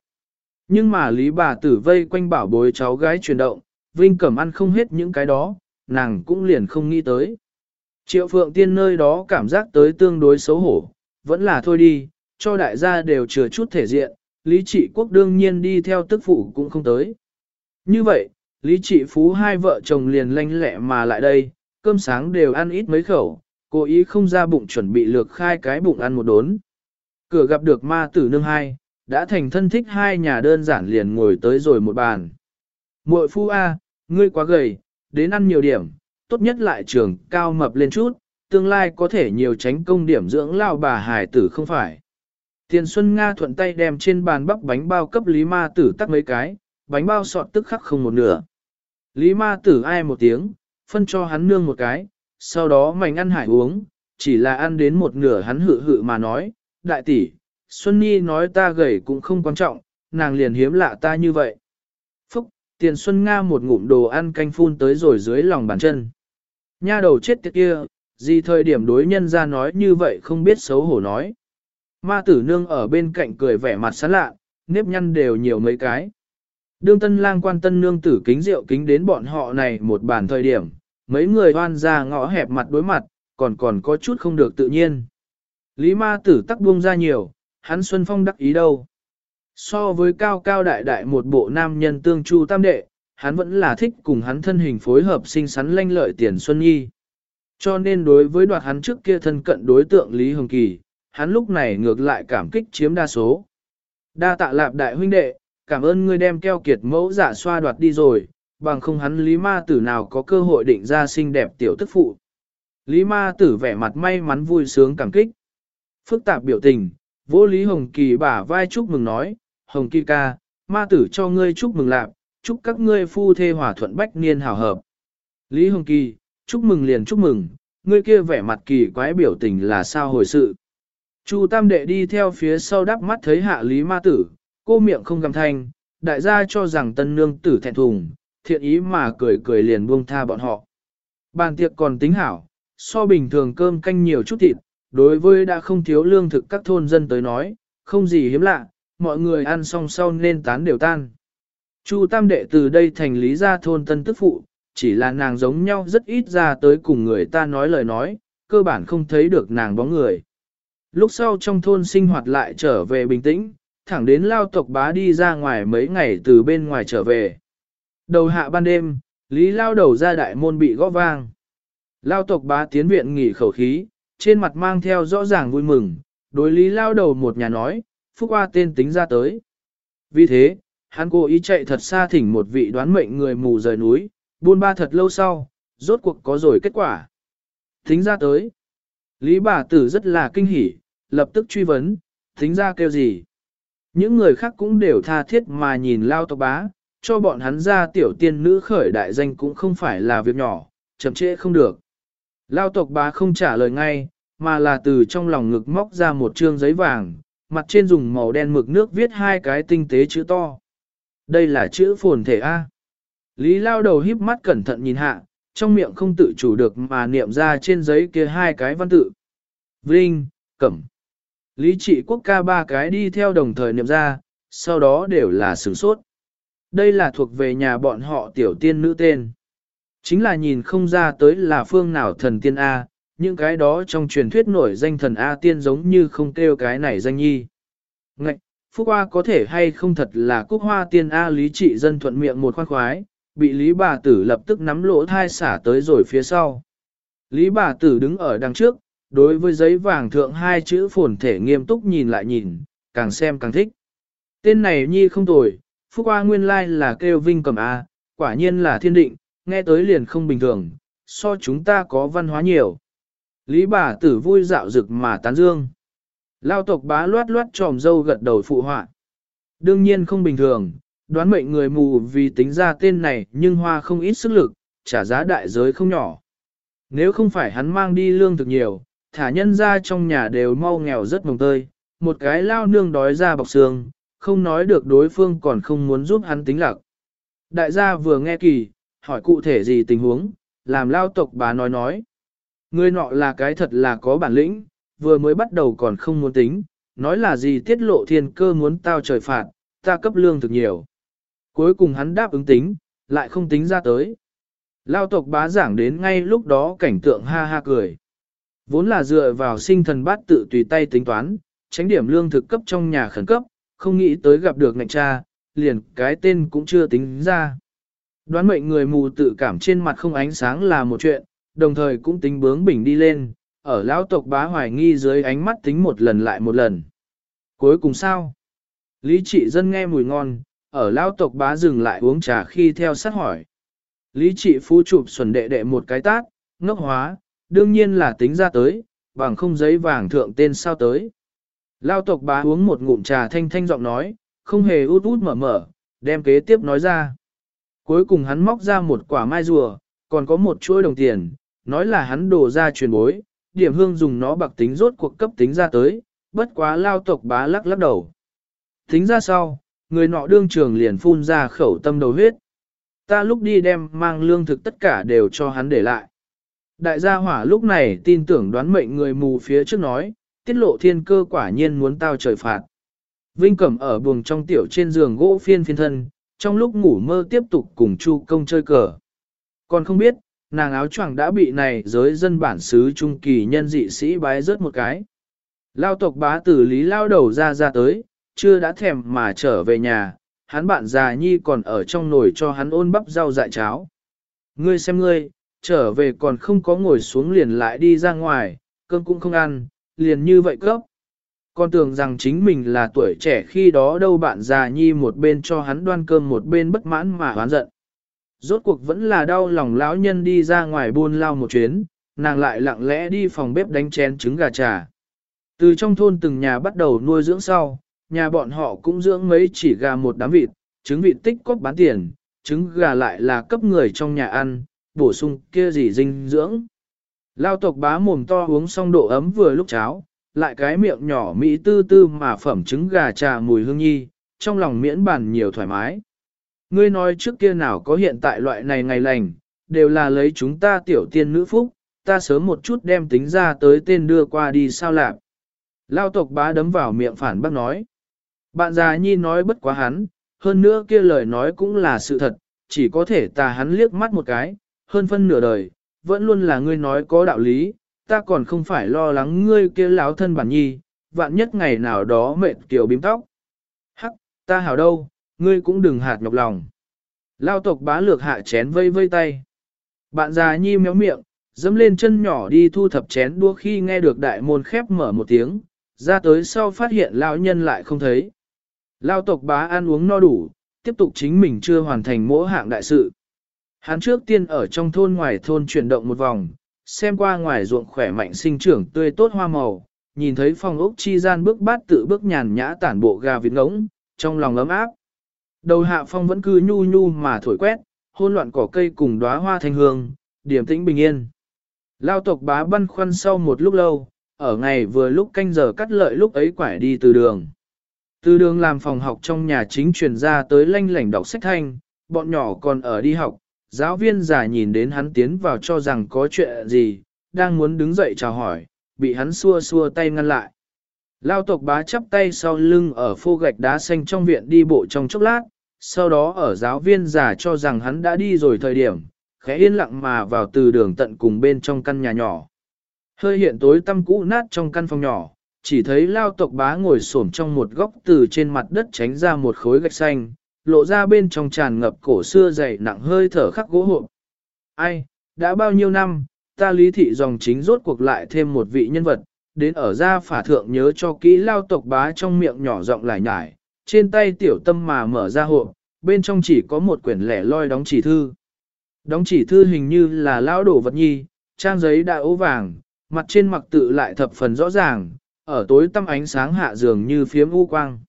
Nhưng mà Lý bà tử vây quanh bảo bối cháu gái chuyển động, Vinh Cẩm ăn không hết những cái đó, nàng cũng liền không nghĩ tới. Triệu Phượng Tiên nơi đó cảm giác tới tương đối xấu hổ, vẫn là thôi đi, cho đại gia đều chừa chút thể diện, Lý Trị Quốc đương nhiên đi theo tức phụ cũng không tới. Như vậy, Lý Trị Phú hai vợ chồng liền lanh lẹ mà lại đây, cơm sáng đều ăn ít mấy khẩu, cố ý không ra bụng chuẩn bị lược khai cái bụng ăn một đốn. Cửa gặp được ma tử nương hai, đã thành thân thích hai nhà đơn giản liền ngồi tới rồi một bàn. Muội phu A, ngươi quá gầy, đến ăn nhiều điểm, tốt nhất lại trường cao mập lên chút, tương lai có thể nhiều tránh công điểm dưỡng lao bà hải tử không phải. Tiền Xuân Nga thuận tay đem trên bàn bắp bánh bao cấp Lý Ma Tử tắt mấy cái, bánh bao sọt tức khắc không một nửa. Lý Ma Tử ai một tiếng, phân cho hắn nương một cái, sau đó mảnh ăn hải uống, chỉ là ăn đến một nửa hắn hự hự mà nói, đại tỷ, Xuân Nhi nói ta gầy cũng không quan trọng, nàng liền hiếm lạ ta như vậy. Phúc, tiền Xuân Nga một ngụm đồ ăn canh phun tới rồi dưới lòng bàn chân. Nha đầu chết tiệt kia, gì thời điểm đối nhân ra nói như vậy không biết xấu hổ nói. Ma tử nương ở bên cạnh cười vẻ mặt sán lạ, nếp nhăn đều nhiều mấy cái. Đương tân lang quan tân nương tử kính rượu kính đến bọn họ này một bản thời điểm, mấy người hoan ra ngõ hẹp mặt đối mặt, còn còn có chút không được tự nhiên. Lý ma tử tắc buông ra nhiều, hắn Xuân Phong đắc ý đâu. So với cao cao đại đại một bộ nam nhân tương chu tam đệ, hắn vẫn là thích cùng hắn thân hình phối hợp xinh xắn lanh lợi tiền Xuân Nhi. Cho nên đối với đoạt hắn trước kia thân cận đối tượng Lý Hồng Kỳ, hắn lúc này ngược lại cảm kích chiếm đa số. Đa tạ lạp đại huynh đệ, cảm ơn ngươi đem keo kiệt mẫu giả xoa đoạt đi rồi, bằng không hắn Lý Ma Tử nào có cơ hội định ra xinh đẹp tiểu tức phụ. Lý Ma Tử vẻ mặt may mắn vui sướng cảm kích. Phức tạp biểu tình, vô Lý Hồng Kỳ bả vai chúc mừng nói, Hồng Kỳ ca, Ma Tử cho ngươi chúc mừng lạp, chúc các ngươi phu thê hòa thuận bách niên hào hợp. Lý Hồng Kỳ, chúc mừng liền chúc mừng, ngươi kia vẻ mặt kỳ quái biểu tình là sao hồi sự. Chu Tam Đệ đi theo phía sau đắp mắt thấy hạ Lý Ma Tử, cô miệng không gầm thanh, đại gia cho rằng tân nương tử thẹn thùng, thiện ý mà cười cười liền buông tha bọn họ. Bàn tiệc còn tính hảo, so bình thường cơm canh nhiều chút thịt, đối với đã không thiếu lương thực các thôn dân tới nói, không gì hiếm lạ, mọi người ăn xong sau nên tán đều tan. Chu Tam Đệ từ đây thành lý gia thôn tân tức phụ, chỉ là nàng giống nhau rất ít ra tới cùng người ta nói lời nói, cơ bản không thấy được nàng bóng người. Lúc sau trong thôn sinh hoạt lại trở về bình tĩnh, thẳng đến lao tộc bá đi ra ngoài mấy ngày từ bên ngoài trở về. Đầu hạ ban đêm, Lý lao đầu ra đại môn bị gõ vang. Lao tộc bá tiến viện nghỉ khẩu khí, trên mặt mang theo rõ ràng vui mừng, đối Lý lao đầu một nhà nói, phúc qua tên tính ra tới. Vì thế, hắn cố ý chạy thật xa thỉnh một vị đoán mệnh người mù rời núi, buôn ba thật lâu sau, rốt cuộc có rồi kết quả. Tính ra tới. Lý bà tử rất là kinh hỉ, lập tức truy vấn, tính ra kêu gì. Những người khác cũng đều tha thiết mà nhìn lao tộc bá, cho bọn hắn ra tiểu tiên nữ khởi đại danh cũng không phải là việc nhỏ, chậm trễ không được. Lao tộc bá không trả lời ngay, mà là từ trong lòng ngực móc ra một trương giấy vàng, mặt trên dùng màu đen mực nước viết hai cái tinh tế chữ to. Đây là chữ phồn thể A. Lý lao đầu híp mắt cẩn thận nhìn hạ, trong miệng không tự chủ được mà niệm ra trên giấy kia hai cái văn tự. Vinh, Cẩm. Lý trị quốc ca ba cái đi theo đồng thời niệm ra, sau đó đều là sửng sốt. Đây là thuộc về nhà bọn họ tiểu tiên nữ tên. Chính là nhìn không ra tới là phương nào thần tiên A, những cái đó trong truyền thuyết nổi danh thần A tiên giống như không kêu cái này danh nhi. Ngạch, Phúc Hoa có thể hay không thật là cúc hoa tiên A lý trị dân thuận miệng một khoan khoái, bị lý bà tử lập tức nắm lỗ thai xả tới rồi phía sau. Lý bà tử đứng ở đằng trước, đối với giấy vàng thượng hai chữ phồn thể nghiêm túc nhìn lại nhìn, càng xem càng thích. Tên này nhi không tồi, Phúc Hoa nguyên lai là kêu vinh cẩm A, quả nhiên là thiên định, nghe tới liền không bình thường, so chúng ta có văn hóa nhiều. Lý bà tử vui dạo rực mà tán dương. Lao tộc bá loát loát tròm dâu gật đầu phụ họa. Đương nhiên không bình thường, đoán mệnh người mù vì tính ra tên này nhưng hoa không ít sức lực, trả giá đại giới không nhỏ. Nếu không phải hắn mang đi lương thực nhiều, thả nhân ra trong nhà đều mau nghèo rất mồng tơi, một cái lao nương đói ra bọc xương, không nói được đối phương còn không muốn giúp hắn tính lạc. Đại gia vừa nghe kỳ, hỏi cụ thể gì tình huống, làm lao tộc bá nói nói. Người nọ là cái thật là có bản lĩnh, vừa mới bắt đầu còn không muốn tính, nói là gì tiết lộ thiên cơ muốn tao trời phạt, ta cấp lương thực nhiều. Cuối cùng hắn đáp ứng tính, lại không tính ra tới. Lao tộc bá giảng đến ngay lúc đó cảnh tượng ha ha cười. Vốn là dựa vào sinh thần bát tự tùy tay tính toán, tránh điểm lương thực cấp trong nhà khẩn cấp, không nghĩ tới gặp được ngạch cha, liền cái tên cũng chưa tính ra. Đoán mệnh người mù tự cảm trên mặt không ánh sáng là một chuyện, đồng thời cũng tính bướng bỉnh đi lên, ở lão tộc bá hoài nghi dưới ánh mắt tính một lần lại một lần. Cuối cùng sao? Lý trị dân nghe mùi ngon, ở lão tộc bá dừng lại uống trà khi theo sát hỏi. Lý trị phu chụp xuẩn đệ đệ một cái tát, ngốc hóa, đương nhiên là tính ra tới, bằng không giấy vàng thượng tên sao tới. Lao tộc bá uống một ngụm trà thanh thanh giọng nói, không hề út út mở mở, đem kế tiếp nói ra. Cuối cùng hắn móc ra một quả mai rùa, còn có một chuỗi đồng tiền, nói là hắn đổ ra truyền bối, điểm hương dùng nó bạc tính rốt cuộc cấp tính ra tới, bất quá lao tộc bá lắc lắc đầu. Tính ra sau, người nọ đương trường liền phun ra khẩu tâm đầu huyết. Ta lúc đi đem mang lương thực tất cả đều cho hắn để lại. Đại gia hỏa lúc này tin tưởng đoán mệnh người mù phía trước nói, tiết lộ thiên cơ quả nhiên muốn tao trời phạt. Vinh Cẩm ở buồng trong tiểu trên giường gỗ phiên phiên thân, trong lúc ngủ mơ tiếp tục cùng Chu công chơi cờ. Còn không biết, nàng áo choàng đã bị này giới dân bản xứ trung kỳ nhân dị sĩ bái rớt một cái. Lao tộc bá tử lý lao đầu ra ra tới, chưa đã thèm mà trở về nhà, hắn bạn già nhi còn ở trong nồi cho hắn ôn bắp rau dại cháo. Ngươi xem ngươi, trở về còn không có ngồi xuống liền lại đi ra ngoài, cơm cũng không ăn, liền như vậy cấp. Con tưởng rằng chính mình là tuổi trẻ khi đó đâu bạn già nhi một bên cho hắn đoan cơm một bên bất mãn mà hoán giận. Rốt cuộc vẫn là đau lòng lão nhân đi ra ngoài buôn lao một chuyến, nàng lại lặng lẽ đi phòng bếp đánh chén trứng gà trà. Từ trong thôn từng nhà bắt đầu nuôi dưỡng sau, nhà bọn họ cũng dưỡng mấy chỉ gà một đám vịt, trứng vịt tích cóp bán tiền, trứng gà lại là cấp người trong nhà ăn, bổ sung kia gì dinh dưỡng. Lao tộc bá mồm to uống xong độ ấm vừa lúc cháo, lại cái miệng nhỏ mỹ tư tư mà phẩm trứng gà trà mùi hương nhi, trong lòng miễn bàn nhiều thoải mái. Ngươi nói trước kia nào có hiện tại loại này ngày lành, đều là lấy chúng ta tiểu tiên nữ phúc, ta sớm một chút đem tính ra tới tên đưa qua đi sao lạc. Lao tộc bá đấm vào miệng phản bác nói. Bạn già nhi nói bất quá hắn, hơn nữa kia lời nói cũng là sự thật, chỉ có thể tà hắn liếc mắt một cái, hơn phân nửa đời, vẫn luôn là ngươi nói có đạo lý, ta còn không phải lo lắng ngươi kia láo thân bản nhi, vạn nhất ngày nào đó mệt kiểu bím tóc. Hắc, ta hảo đâu, ngươi cũng đừng hạt nhọc lòng. Lao tộc bá lược hạ chén vây vây tay. Bạn già nhi méo miệng, dẫm lên chân nhỏ đi thu thập chén đua khi nghe được đại môn khép mở một tiếng, ra tới sau phát hiện lão nhân lại không thấy. Lao tộc bá ăn uống no đủ, tiếp tục chính mình chưa hoàn thành mỗi hạng đại sự. Hắn trước tiên ở trong thôn ngoài thôn chuyển động một vòng, xem qua ngoài ruộng khỏe mạnh sinh trưởng tươi tốt hoa màu, nhìn thấy phòng ốc chi gian bước bát tự bước nhàn nhã tản bộ gà vịt ngỗng, trong lòng ấm áp. Đầu hạ phong vẫn cứ nhu nhu mà thổi quét, hôn loạn cỏ cây cùng đóa hoa thanh hương, điểm tĩnh bình yên. Lao tộc bá băn khoăn sau một lúc lâu, ở ngày vừa lúc canh giờ cắt lợi lúc ấy quải đi từ đường. Từ đường làm phòng học trong nhà chính truyền ra tới lanh lảnh đọc sách thanh, bọn nhỏ còn ở đi học, giáo viên già nhìn đến hắn tiến vào cho rằng có chuyện gì, đang muốn đứng dậy chào hỏi, bị hắn xua xua tay ngăn lại. Lao tộc bá chắp tay sau lưng ở phô gạch đá xanh trong viện đi bộ trong chốc lát, sau đó ở giáo viên già cho rằng hắn đã đi rồi thời điểm, khẽ yên lặng mà vào từ đường tận cùng bên trong căn nhà nhỏ. Hơi hiện tối tăm cũ nát trong căn phòng nhỏ, chỉ thấy lao tộc bá ngồi xổm trong một góc từ trên mặt đất tránh ra một khối gạch xanh, lộ ra bên trong tràn ngập cổ xưa dày nặng hơi thở khắc gỗ hộp. Ai, đã bao nhiêu năm, ta lý thị dòng chính rốt cuộc lại thêm một vị nhân vật, đến ở ra phả thượng nhớ cho kỹ lao tộc bá trong miệng nhỏ giọng lại nhải, trên tay tiểu tâm mà mở ra hộp, bên trong chỉ có một quyển lẻ loi đóng chỉ thư. Đóng chỉ thư hình như là lao đổ vật nhi, trang giấy đã ố vàng, mặt trên mặc tự lại thập phần rõ ràng, ở tối tăm ánh sáng hạ dường như phiếm u quang.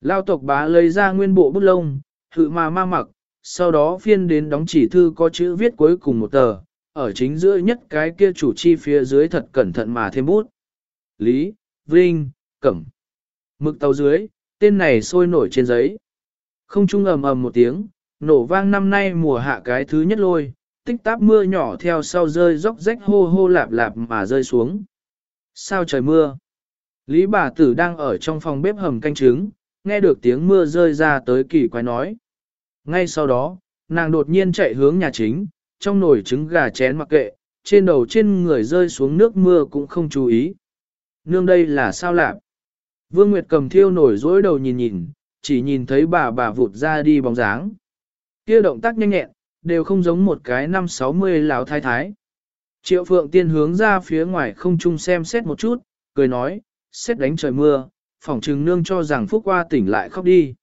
Lao tộc bá lấy ra nguyên bộ bút lông, hự mà ma mặc, sau đó phiên đến đóng chỉ thư có chữ viết cuối cùng một tờ, ở chính giữa nhất cái kia chủ chi phía dưới thật cẩn thận mà thêm bút. Lý, Vinh, Cẩm. Mực tàu dưới, tên này sôi nổi trên giấy. Không trung ầm ầm một tiếng, nổ vang năm nay mùa hạ cái thứ nhất lôi, tích táp mưa nhỏ theo sau rơi róc rách hô hô lạp lạp mà rơi xuống. Sao trời mưa? Lý bà tử đang ở trong phòng bếp hầm canh trứng, nghe được tiếng mưa rơi ra tới kỳ quái nói. Ngay sau đó, nàng đột nhiên chạy hướng nhà chính, trong nồi trứng gà chén mặc kệ, trên đầu trên người rơi xuống nước mưa cũng không chú ý. Nương đây là sao lạp? Vương Nguyệt cầm thiêu nổi dối đầu nhìn nhìn, chỉ nhìn thấy bà bà vụt ra đi bóng dáng. Kia động tác nhanh nhẹn, đều không giống một cái năm sáu mươi lão thái thái. Triệu Phượng Tiên hướng ra phía ngoài không trung xem xét một chút, cười nói, xét đánh trời mưa, phỏng trừng nương cho rằng phúc qua tỉnh lại khóc đi.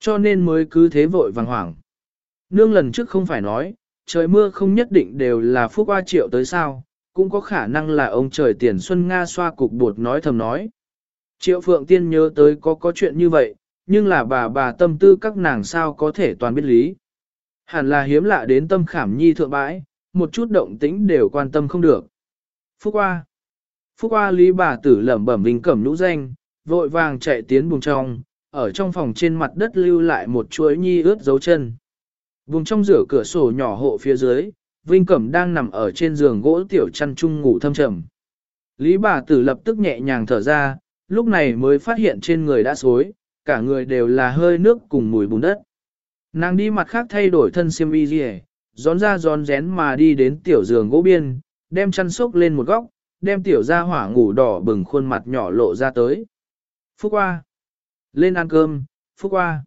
Cho nên mới cứ thế vội vàng hoảng. Nương lần trước không phải nói, trời mưa không nhất định đều là phúc qua triệu tới sao, cũng có khả năng là ông trời tiền xuân Nga xoa cục bột nói thầm nói. Triệu Phượng Tiên nhớ tới có có chuyện như vậy, nhưng là bà bà tâm tư các nàng sao có thể toàn biết lý. Hẳn là hiếm lạ đến tâm khảm nhi thượng bãi, một chút động tĩnh đều quan tâm không được. Phúc qua. Phúc qua lý bà tử lẩm bẩm vinh cẩm nũ danh, vội vàng chạy tiến buồng trong, ở trong phòng trên mặt đất lưu lại một chuỗi nhi ướt dấu chân. Vùng trong rửa cửa sổ nhỏ hộ phía dưới, Vinh Cẩm đang nằm ở trên giường gỗ tiểu chăn chung ngủ thâm trầm. Lý bà tử lập tức nhẹ nhàng thở ra, lúc này mới phát hiện trên người đã xối, cả người đều là hơi nước cùng mùi bùn đất. Nàng đi mặt khác thay đổi thân xiêm y gì gión ra gión rén mà đi đến tiểu giường gỗ biên, đem chăn xốc lên một góc, đem tiểu ra hỏa ngủ đỏ bừng khuôn mặt nhỏ lộ ra tới. Phúc qua. Lên ăn cơm, phúc qua.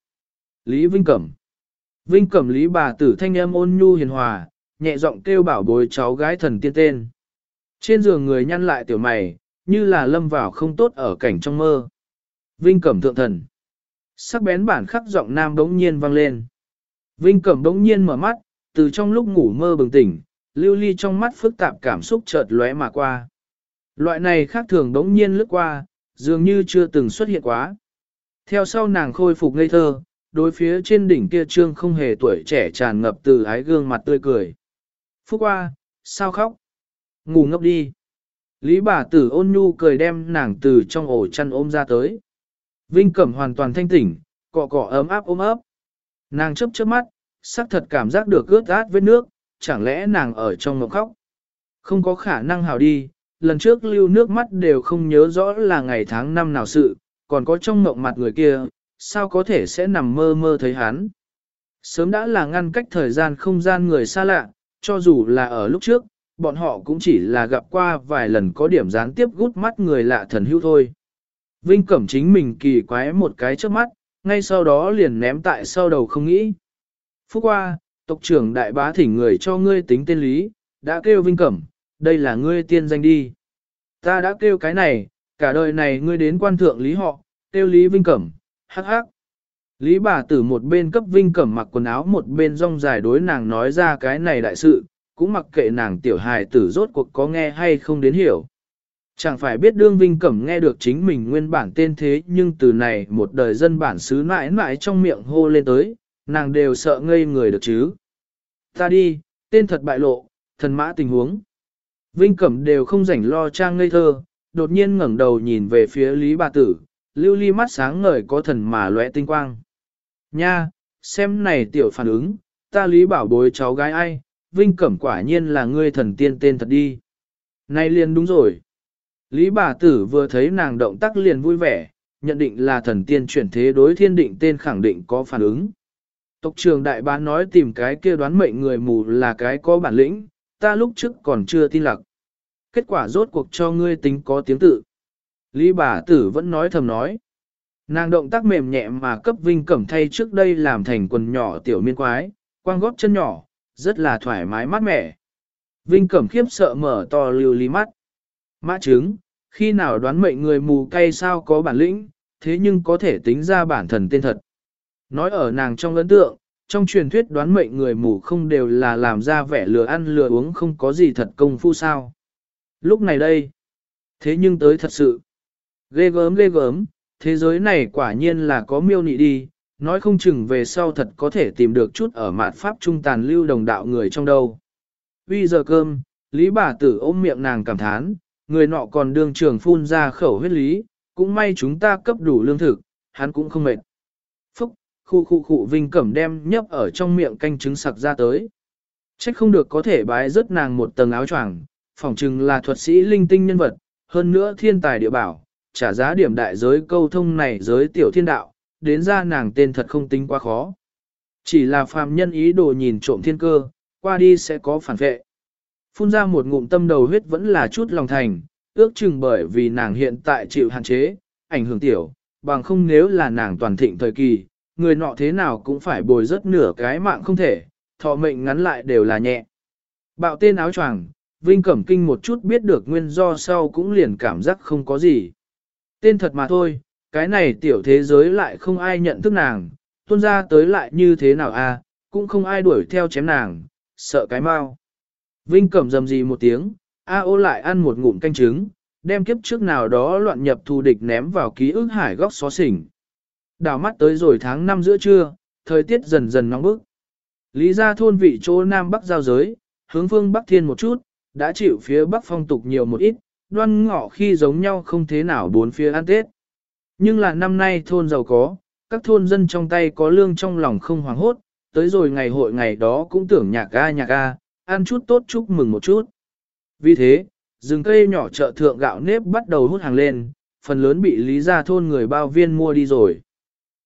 Lý Vinh Cẩm. Vinh Cẩm Lý bà tử thanh em ôn nhu hiền hòa, nhẹ giọng kêu bảo bối cháu gái thần tiên tên. Trên giường người nhăn lại tiểu mày, như là lâm vào không tốt ở cảnh trong mơ. Vinh Cẩm thượng thần. Sắc bén bản khắc giọng nam đống nhiên vang lên. Vinh Cẩm đống nhiên mở mắt, từ trong lúc ngủ mơ bừng tỉnh, lưu ly trong mắt phức tạp cảm xúc chợt lóe mà qua. Loại này khác thường đống nhiên lướt qua, dường như chưa từng xuất hiện quá. Theo sau nàng khôi phục ngây thơ, đối phía trên đỉnh kia trương không hề tuổi trẻ tràn ngập từ ái gương mặt tươi cười. Phúc qua, sao khóc? Ngủ ngốc đi. Lý bà tử ôn nhu cười đem nàng từ trong ổ chăn ôm ra tới. Vinh Cẩm hoàn toàn thanh tỉnh, cọ cọ ấm áp ôm ấp. Nàng chấp chớp mắt, sắc thật cảm giác được ướt át với nước, chẳng lẽ nàng ở trong ngọc khóc. Không có khả năng hào đi, lần trước lưu nước mắt đều không nhớ rõ là ngày tháng năm nào sự, còn có trong mộng mặt người kia, sao có thể sẽ nằm mơ mơ thấy hắn. Sớm đã là ngăn cách thời gian không gian người xa lạ, cho dù là ở lúc trước, bọn họ cũng chỉ là gặp qua vài lần có điểm gián tiếp gút mắt người lạ thần hữu thôi. Vinh Cẩm chính mình kỳ quái một cái trước mắt, ngay sau đó liền ném tại sau đầu không nghĩ. Phúc qua, tộc trưởng đại bá thỉnh người cho ngươi tính tên lý, đã kêu Vinh Cẩm, đây là ngươi tiên danh đi. Ta đã kêu cái này, cả đời này ngươi đến quan thượng lý họ, kêu Lý Vinh Cẩm, hắc hắc. Lý bà tử một bên cấp Vinh Cẩm mặc quần áo một bên rong dài đối nàng nói ra cái này đại sự, cũng mặc kệ nàng tiểu hài tử rốt cuộc có nghe hay không đến hiểu. Chẳng phải biết đương Vinh Cẩm nghe được chính mình nguyên bản tên thế nhưng từ này một đời dân bản xứ mãi mãi trong miệng hô lên tới, nàng đều sợ ngây người được chứ. Ta đi, tên thật bại lộ, thần mã tình huống. Vinh Cẩm đều không rảnh lo trang ngây thơ, đột nhiên ngẩng đầu nhìn về phía Lý bà tử, lưu ly mắt sáng ngời có thần mà lóe tinh quang. Nha, xem này tiểu phản ứng, ta Lý bảo bối cháu gái ai, Vinh Cẩm quả nhiên là ngươi thần tiên tên thật đi. Này liền đúng rồi. Lý bà tử vừa thấy nàng động tác liền vui vẻ, nhận định là thần tiên chuyển thế đối thiên định tên khẳng định có phản ứng. Tộc trường đại bá nói tìm cái kia đoán mệnh người mù là cái có bản lĩnh, ta lúc trước còn chưa tin lạc. Kết quả rốt cuộc cho ngươi tính có tiếng tự. Lý bà tử vẫn nói thầm nói. Nàng động tác mềm nhẹ mà cấp vinh cẩm thay trước đây làm thành quần nhỏ tiểu miên quái, quang góp chân nhỏ, rất là thoải mái mát mẻ. Vinh cẩm khiếp sợ mở to lưu lý mắt. Mã trứng, khi nào đoán mệnh người mù cay sao có bản lĩnh, thế nhưng có thể tính ra bản thần tên thật. Nói ở nàng trong ấn tượng, trong truyền thuyết đoán mệnh người mù không đều là làm ra vẻ lừa ăn lừa uống không có gì thật công phu sao. Lúc này đây, thế nhưng tới thật sự. Ghê gớm ghê gớm, thế giới này quả nhiên là có miêu nị đi, nói không chừng về sau thật có thể tìm được chút ở mạn pháp trung tàn lưu đồng đạo người trong đâu. Vì giờ cơm, Lý bà tử ôm miệng nàng cảm thán, người nọ còn đương trường phun ra khẩu huyết lý, cũng may chúng ta cấp đủ lương thực, hắn cũng không mệt. Phúc, khu khu khu vinh cẩm đem nhấp ở trong miệng canh trứng sặc ra tới. Trách không được có thể bái rớt nàng một tầng áo choàng, phỏng chừng là thuật sĩ linh tinh nhân vật, hơn nữa thiên tài địa bảo, trả giá điểm đại giới câu thông này giới tiểu thiên đạo, đến ra nàng tên thật không tính quá khó. Chỉ là phàm nhân ý đồ nhìn trộm thiên cơ, qua đi sẽ có phản vệ. Phun ra một ngụm tâm đầu huyết vẫn là chút lòng thành, ước chừng bởi vì nàng hiện tại chịu hạn chế, ảnh hưởng tiểu, bằng không nếu là nàng toàn thịnh thời kỳ, người nọ thế nào cũng phải bồi rất nửa cái mạng không thể, thọ mệnh ngắn lại đều là nhẹ. Bạo tên áo choàng, Vinh Cẩm Kinh một chút biết được nguyên do sau cũng liền cảm giác không có gì. Tên thật mà thôi, cái này tiểu thế giới lại không ai nhận thức nàng, tuôn ra tới lại như thế nào a, à, cũng không ai đuổi theo chém nàng, sợ cái mau. Vinh Cẩm dầm gì một tiếng, A ô lại ăn một ngụm canh trứng, đem kiếp trước nào đó loạn nhập thù địch ném vào ký ức hải góc xó xỉnh. Đào mắt tới rồi tháng 5 giữa trưa, thời tiết dần dần nóng bức. Lý ra thôn vị chỗ Nam Bắc giao giới, hướng phương Bắc thiên một chút, đã chịu phía Bắc phong tục nhiều một ít, đoan ngọ khi giống nhau không thế nào bốn phía ăn Tết. Nhưng là năm nay thôn giàu có, các thôn dân trong tay có lương trong lòng không hoảng hốt, tới rồi ngày hội ngày đó cũng tưởng nhạc ga nhạc ga, ăn chút tốt chúc mừng một chút. Vì thế, rừng cây nhỏ chợ thượng gạo nếp bắt đầu hút hàng lên, phần lớn bị lý ra thôn người bao viên mua đi rồi.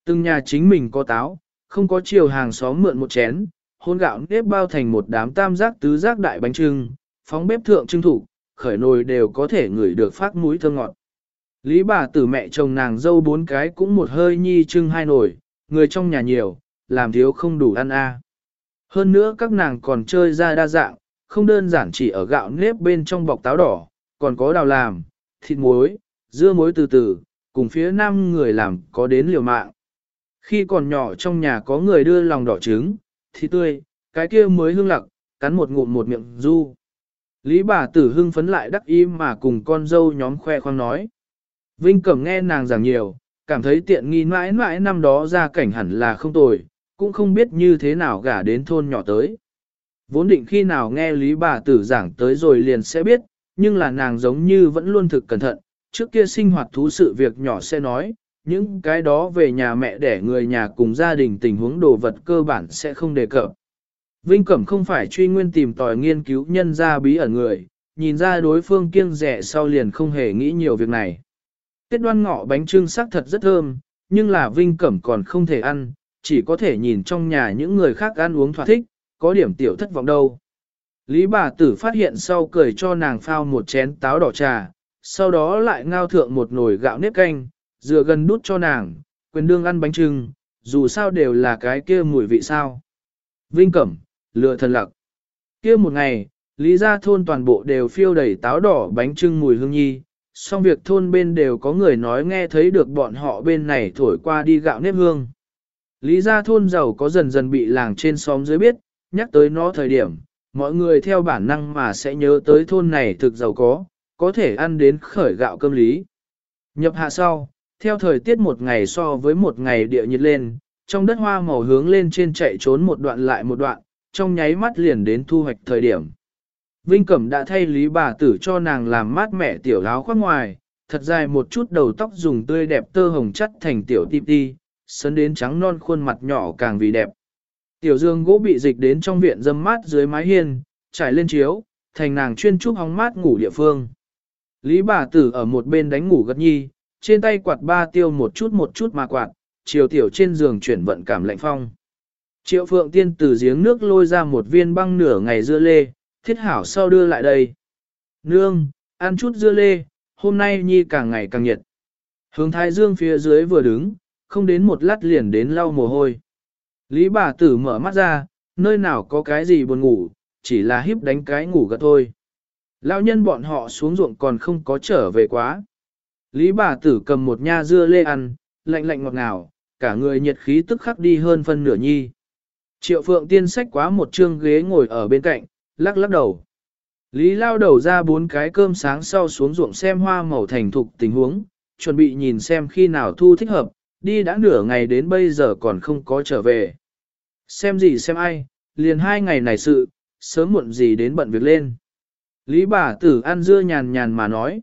Từng nhà chính mình có táo, không có chiều hàng xóm mượn một chén, hôn gạo nếp bao thành một đám tam giác tứ giác đại bánh trưng, phóng bếp thượng trưng thủ, khởi nồi đều có thể ngửi được phát mũi thơm ngọt. Lý bà tử mẹ chồng nàng dâu bốn cái cũng một hơi nhi trưng hai nồi, người trong nhà nhiều, làm thiếu không đủ ăn a. À. Hơn nữa các nàng còn chơi ra đa dạng, không đơn giản chỉ ở gạo nếp bên trong bọc táo đỏ, còn có đào làm, thịt muối, dưa muối từ từ, cùng phía nam người làm có đến liều mạng. Khi còn nhỏ trong nhà có người đưa lòng đỏ trứng, thịt tươi, cái kia mới hương lặc, cắn một ngụm một miệng du. Lý bà tử hưng phấn lại đắc ý mà cùng con dâu nhóm khoe khoang nói. Vinh Cẩm nghe nàng giảng nhiều, cảm thấy tiện nghi mãi mãi năm đó ra cảnh hẳn là không tồi, cũng không biết như thế nào gả đến thôn nhỏ tới. Vốn định khi nào nghe Lý bà tử giảng tới rồi liền sẽ biết, nhưng là nàng giống như vẫn luôn thực cẩn thận, trước kia sinh hoạt thú sự việc nhỏ sẽ nói, những cái đó về nhà mẹ để người nhà cùng gia đình tình huống đồ vật cơ bản sẽ không đề cập. Vinh Cẩm không phải truy nguyên tìm tòi nghiên cứu nhân ra bí ẩn người, nhìn ra đối phương kiêng rẻ sau liền không hề nghĩ nhiều việc này. Tết đoan ngọ bánh trưng sắc thật rất thơm, nhưng là Vinh Cẩm còn không thể ăn, chỉ có thể nhìn trong nhà những người khác ăn uống thỏa thích, có điểm tiểu thất vọng đâu. Lý bà tử phát hiện sau cười cho nàng phao một chén táo đỏ trà, sau đó lại ngao thượng một nồi gạo nếp canh, dựa gần đút cho nàng, quyền đương ăn bánh trưng, dù sao đều là cái kia mùi vị sao. Vinh Cẩm, lựa thần lặc. kia một ngày, Lý gia thôn toàn bộ đều phiêu đầy táo đỏ bánh trưng mùi hương nhi, song việc thôn bên đều có người nói nghe thấy được bọn họ bên này thổi qua đi gạo nếp hương. Lý gia thôn giàu có dần dần bị làng trên xóm dưới biết, nhắc tới nó thời điểm, mọi người theo bản năng mà sẽ nhớ tới thôn này thực giàu có, có thể ăn đến khởi gạo cơm lý. Nhập hạ sau, theo thời tiết một ngày so với một ngày địa nhiệt lên, trong đất hoa màu hướng lên trên chạy trốn một đoạn lại một đoạn, trong nháy mắt liền đến thu hoạch thời điểm. Vinh Cẩm đã thay lý bà tử cho nàng làm mát mẻ tiểu áo khoác ngoài, thật dài một chút đầu tóc dùng tươi đẹp tơ hồng chất thành tiểu tip ti, sấn đến trắng non khuôn mặt nhỏ càng vì đẹp. Tiểu dương gỗ bị dịch đến trong viện dâm mát dưới mái hiên, trải lên chiếu, thành nàng chuyên trúc hóng mát ngủ địa phương. Lý bà tử ở một bên đánh ngủ gật nhi, trên tay quạt ba tiêu một chút một chút mà quạt, chiều tiểu trên giường chuyển vận cảm lạnh phong. Triệu Phượng Tiên từ giếng nước lôi ra một viên băng nửa ngày dưa lê, thiết hảo sau đưa lại đây. Nương, ăn chút dưa lê, hôm nay nhi càng ngày càng nhiệt. Hướng thái dương phía dưới vừa đứng, không đến một lát liền đến lau mồ hôi. Lý bà tử mở mắt ra, nơi nào có cái gì buồn ngủ, chỉ là híp đánh cái ngủ gật thôi. Lão nhân bọn họ xuống ruộng còn không có trở về quá. Lý bà tử cầm một nha dưa lê ăn, lạnh lạnh ngọt ngào, cả người nhiệt khí tức khắc đi hơn phân nửa nhi. Triệu phượng tiên sách quá một chương ghế ngồi ở bên cạnh, lắc lắc đầu. Lý lao đầu ra bốn cái cơm sáng sau xuống ruộng xem hoa màu thành thục tình huống, chuẩn bị nhìn xem khi nào thu thích hợp, đi đã nửa ngày đến bây giờ còn không có trở về. Xem gì xem ai, liền hai ngày này sự, sớm muộn gì đến bận việc lên. Lý bà tử ăn dưa nhàn nhàn mà nói.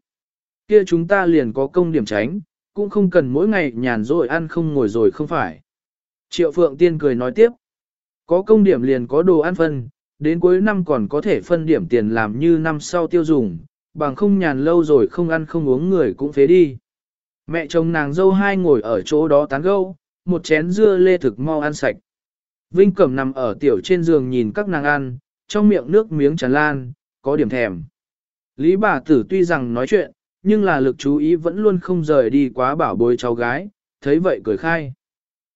Kia chúng ta liền có công điểm tránh, cũng không cần mỗi ngày nhàn rồi ăn không ngồi rồi không phải. Triệu Phượng Tiên cười nói tiếp. Có công điểm liền có đồ ăn phân, đến cuối năm còn có thể phân điểm tiền làm như năm sau tiêu dùng, bằng không nhàn lâu rồi không ăn không uống người cũng phế đi. Mẹ chồng nàng dâu hai ngồi ở chỗ đó tán gẫu, một chén dưa lê thực mau ăn sạch. Vinh Cẩm nằm ở tiểu trên giường nhìn các nàng ăn, trong miệng nước miếng tràn lan, có điểm thèm. Lý bà tử tuy rằng nói chuyện, nhưng là lực chú ý vẫn luôn không rời đi quá bảo bối cháu gái, thấy vậy cười khai.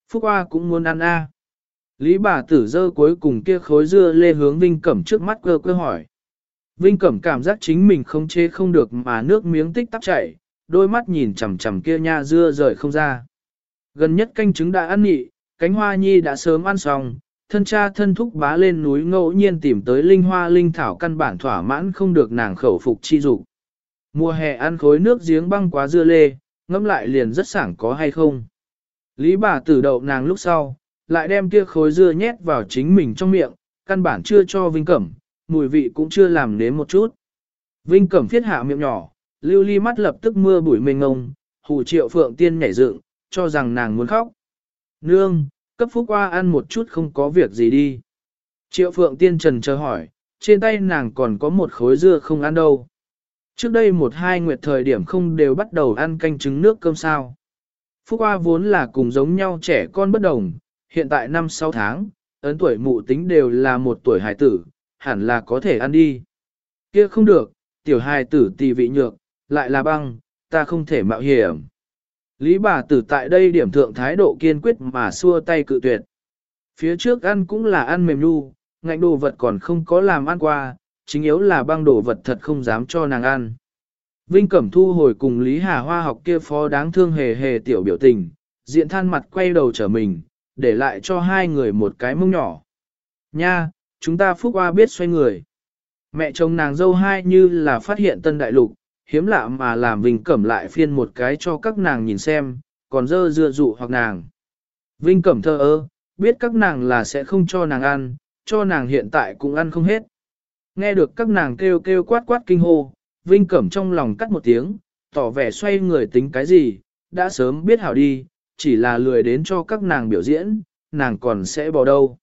Phúc A cũng muốn ăn A. Lý bà tử dơ cuối cùng kia khối dưa lê hướng Vinh Cẩm trước mắt cơ cơ hỏi. Vinh Cẩm cảm giác chính mình không chế không được mà nước miếng tích tắc chảy, đôi mắt nhìn chằm chằm kia nha dưa rời không ra. Gần nhất canh trứng đã ăn nhị, cánh hoa nhi đã sớm ăn xong, thân cha thân thúc bá lên núi ngẫu nhiên tìm tới linh hoa linh thảo căn bản thỏa mãn không được nàng khẩu phục chi dục. Mùa hè ăn khối nước giếng băng quá dưa lê, ngâm lại liền rất sảng có hay không. Lý bà tử đậu nàng lúc sau, lại đem kia khối dưa nhét vào chính mình trong miệng, căn bản chưa cho Vinh Cẩm, mùi vị cũng chưa làm nếm một chút. Vinh Cẩm phiết hạ miệng nhỏ, lưu ly mắt lập tức mưa bụi mênh ngông, hù triệu phượng tiên nhảy dựng, cho rằng nàng muốn khóc. Nương, cấp phúc qua ăn một chút không có việc gì đi. Triệu phượng tiên trần chờ hỏi, trên tay nàng còn có một khối dưa không ăn đâu. Trước đây một hai nguyệt thời điểm không đều bắt đầu ăn canh trứng nước cơm sao. Phúc Hoa vốn là cùng giống nhau trẻ con bất đồng, hiện tại năm sáu tháng, ấn tuổi mụ tính đều là một tuổi hài tử, hẳn là có thể ăn đi. Kia không được, tiểu hài tử tỳ vị nhược, lại là băng, ta không thể mạo hiểm. Lý bà tử tại đây điểm thượng thái độ kiên quyết mà xua tay cự tuyệt. Phía trước ăn cũng là ăn mềm nu, ngạnh đồ vật còn không có làm ăn qua, chính yếu là băng đồ vật thật không dám cho nàng ăn. Vinh Cẩm thu hồi cùng Lý Hà Hoa học kia phó đáng thương hề hề tiểu biểu tình, diện than mặt quay đầu trở mình, để lại cho hai người một cái mông nhỏ. Nha, chúng ta phúc hoa biết xoay người. Mẹ chồng nàng dâu hai như là phát hiện tân đại lục, hiếm lạ mà làm Vinh Cẩm lại phiên một cái cho các nàng nhìn xem, còn dơ dưa dụ hoặc nàng. Vinh Cẩm thơ ơ, biết các nàng là sẽ không cho nàng ăn, cho nàng hiện tại cũng ăn không hết. Nghe được các nàng kêu kêu quát quát kinh hô, Vinh Cẩm trong lòng cắt một tiếng, tỏ vẻ xoay người tính cái gì, đã sớm biết hảo đi, chỉ là lười đến cho các nàng biểu diễn, nàng còn sẽ bỏ đâu.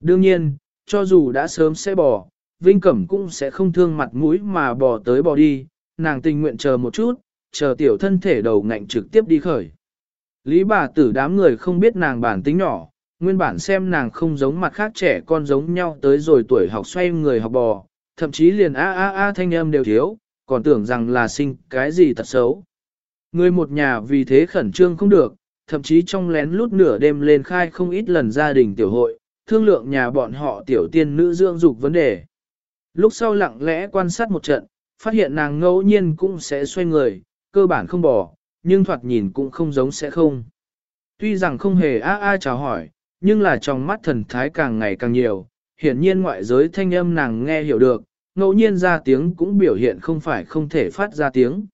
Đương nhiên, cho dù đã sớm sẽ bỏ, Vinh Cẩm cũng sẽ không thương mặt mũi mà bỏ tới bỏ đi, nàng tình nguyện chờ một chút, chờ tiểu thân thể đầu ngạnh trực tiếp đi khởi. Lý bà tử đám người không biết nàng bản tính nhỏ, nguyên bản xem nàng không giống mặt khác trẻ con giống nhau tới rồi tuổi học xoay người học bò, thậm chí liền a a a thanh âm đều thiếu, còn tưởng rằng là sinh cái gì thật xấu. Người một nhà vì thế khẩn trương không được, thậm chí trong lén lút nửa đêm lên khai không ít lần gia đình tiểu hội, thương lượng nhà bọn họ tiểu tiên nữ dưỡng dục vấn đề. Lúc sau lặng lẽ quan sát một trận, phát hiện nàng ngẫu nhiên cũng sẽ xoay người, cơ bản không bỏ, nhưng thoạt nhìn cũng không giống sẽ không. Tuy rằng không hề a a chào hỏi, nhưng là trong mắt thần thái càng ngày càng nhiều, hiển nhiên ngoại giới thanh âm nàng nghe hiểu được, ngẫu nhiên ra tiếng cũng biểu hiện không phải không thể phát ra tiếng.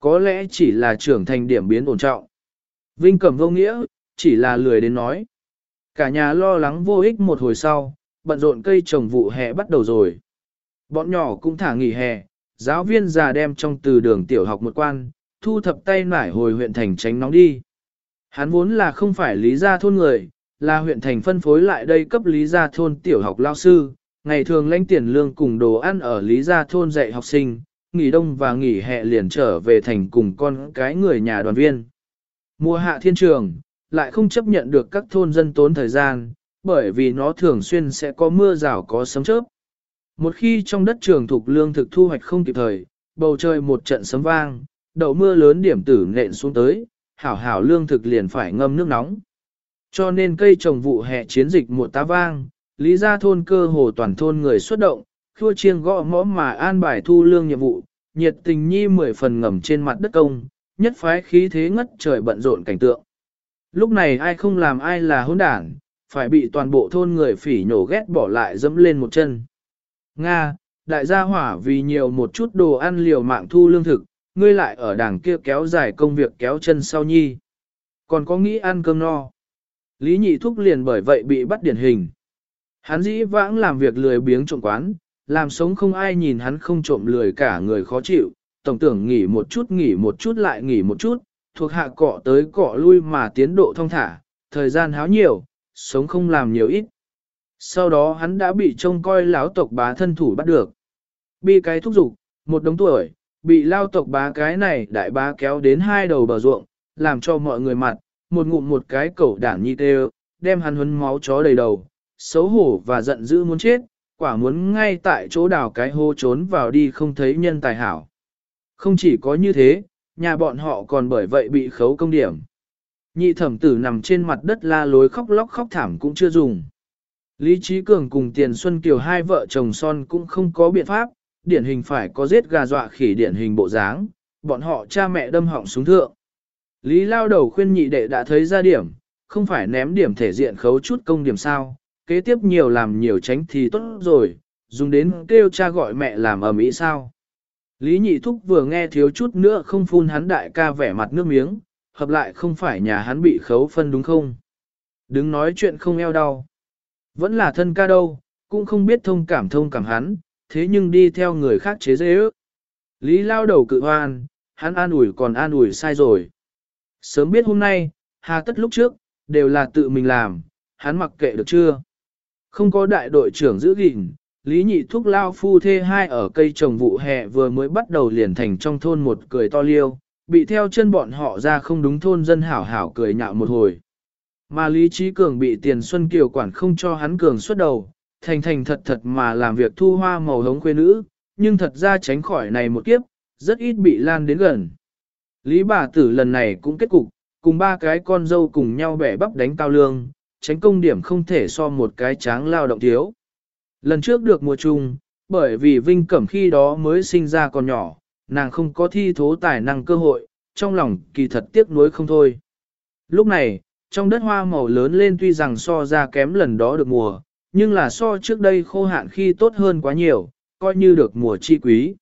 Có lẽ chỉ là trưởng thành điểm biến ổn trọng. Vinh Cẩm vô nghĩa, chỉ là lười đến nói. Cả nhà lo lắng vô ích một hồi sau, bận rộn cây trồng vụ hè bắt đầu rồi. Bọn nhỏ cũng thả nghỉ hè, giáo viên già đem trong từ đường tiểu học một quan, thu thập tay nải hồi huyện thành tránh nóng đi. Hắn vốn là không phải lý gia thôn người, là huyện thành phân phối lại đây cấp lý gia thôn tiểu học lao sư, ngày thường lãnh tiền lương cùng đồ ăn ở lý gia thôn dạy học sinh, nghỉ đông và nghỉ hè liền trở về thành cùng con cái người nhà đoàn viên. Mùa hạ thiên trường, lại không chấp nhận được các thôn dân tốn thời gian, bởi vì nó thường xuyên sẽ có mưa rào có sấm chớp. Một khi trong đất trường thuộc lương thực thu hoạch không kịp thời, bầu trời một trận sấm vang, đậu mưa lớn điểm tử nện xuống tới, hảo hảo lương thực liền phải ngâm nước nóng. Cho nên cây trồng vụ hè chiến dịch một tá vang, lý gia thôn cơ hồ toàn thôn người xuất động, khua chiêng gõ mõ mà an bài thu lương nhiệm vụ, nhiệt tình nhi mười phần ngầm trên mặt đất công, nhất phái khí thế ngất trời bận rộn cảnh tượng. Lúc này ai không làm ai là hỗn đảng, phải bị toàn bộ thôn người phỉ nhổ ghét bỏ lại dẫm lên một chân. Nga, đại gia hỏa vì nhiều một chút đồ ăn liều mạng thu lương thực, ngươi lại ở đảng kia kéo dài công việc kéo chân sau nhi. Còn có nghĩ ăn cơm no. Lý nhị thúc liền bởi vậy bị bắt điển hình. Hắn dĩ vãng làm việc lười biếng trộm quán, làm sống không ai nhìn hắn không trộm lười cả người khó chịu, tổng tưởng nghỉ một chút nghỉ một chút lại nghỉ một chút, thuộc hạ cọ tới cọ lui mà tiến độ thông thả, thời gian háo nhiều, sống không làm nhiều ít. Sau đó hắn đã bị trông coi lão tộc bá thân thủ bắt được. Bi cái thúc giục, một đống tuổi, bị lao tộc bá cái này đại bá kéo đến hai đầu bờ ruộng, làm cho mọi người mặt, một ngụm một cái cẩu đản nhi tê đem hắn huấn máu chó đầy đầu, xấu hổ và giận dữ muốn chết, quả muốn ngay tại chỗ đào cái hô trốn vào đi không thấy nhân tài hảo. Không chỉ có như thế, nhà bọn họ còn bởi vậy bị khấu công điểm. Nhị thẩm tử nằm trên mặt đất la lối khóc lóc khóc thảm cũng chưa dùng. Lý Trí Cường cùng Tiền Xuân Kiều hai vợ chồng son cũng không có biện pháp, điển hình phải có giết gà dọa khỉ điển hình bộ dáng, bọn họ cha mẹ đâm họng xuống thượng. Lý lao đầu khuyên nhị đệ đã thấy ra điểm, không phải ném điểm thể diện khấu chút công điểm sao, kế tiếp nhiều làm nhiều tránh thì tốt rồi, dùng đến kêu cha gọi mẹ làm ở mỹ sao. Lý nhị thúc vừa nghe thiếu chút nữa không phun hắn đại ca vẻ mặt nước miếng, hợp lại không phải nhà hắn bị khấu phân đúng không? Đứng nói chuyện không eo đau. Vẫn là thân ca đâu, cũng không biết thông cảm thông cảm hắn, thế nhưng đi theo người khác chế dễ ước. Lý lao đầu cự hoan, hắn an ủi còn an ủi sai rồi. Sớm biết hôm nay, hà tất lúc trước, đều là tự mình làm, hắn mặc kệ được chưa? Không có đại đội trưởng giữ gìn, Lý Nhị Thúc Lao Phu Thê hai ở cây trồng vụ hè vừa mới bắt đầu liền thành trong thôn một cười to liêu, bị theo chân bọn họ ra không đúng thôn dân hảo hảo cười nhạo một hồi. Mà Lý Trí Cường bị tiền xuân kiều quản không cho hắn cường xuất đầu, thành thành thật thật mà làm việc thu hoa màu hống quê nữ, nhưng thật ra tránh khỏi này một kiếp, rất ít bị lan đến gần. Lý bà tử lần này cũng kết cục, cùng ba cái con dâu cùng nhau bẻ bắp đánh cao lương, tránh công điểm không thể so một cái tráng lao động thiếu. Lần trước được mùa chung, bởi vì Vinh Cẩm khi đó mới sinh ra còn nhỏ, nàng không có thi thố tài năng cơ hội, trong lòng kỳ thật tiếc nuối không thôi. Lúc này, trong đất hoa màu lớn lên tuy rằng so ra kém lần đó được mùa, nhưng là so trước đây khô hạn khi tốt hơn quá nhiều, coi như được mùa chi quý.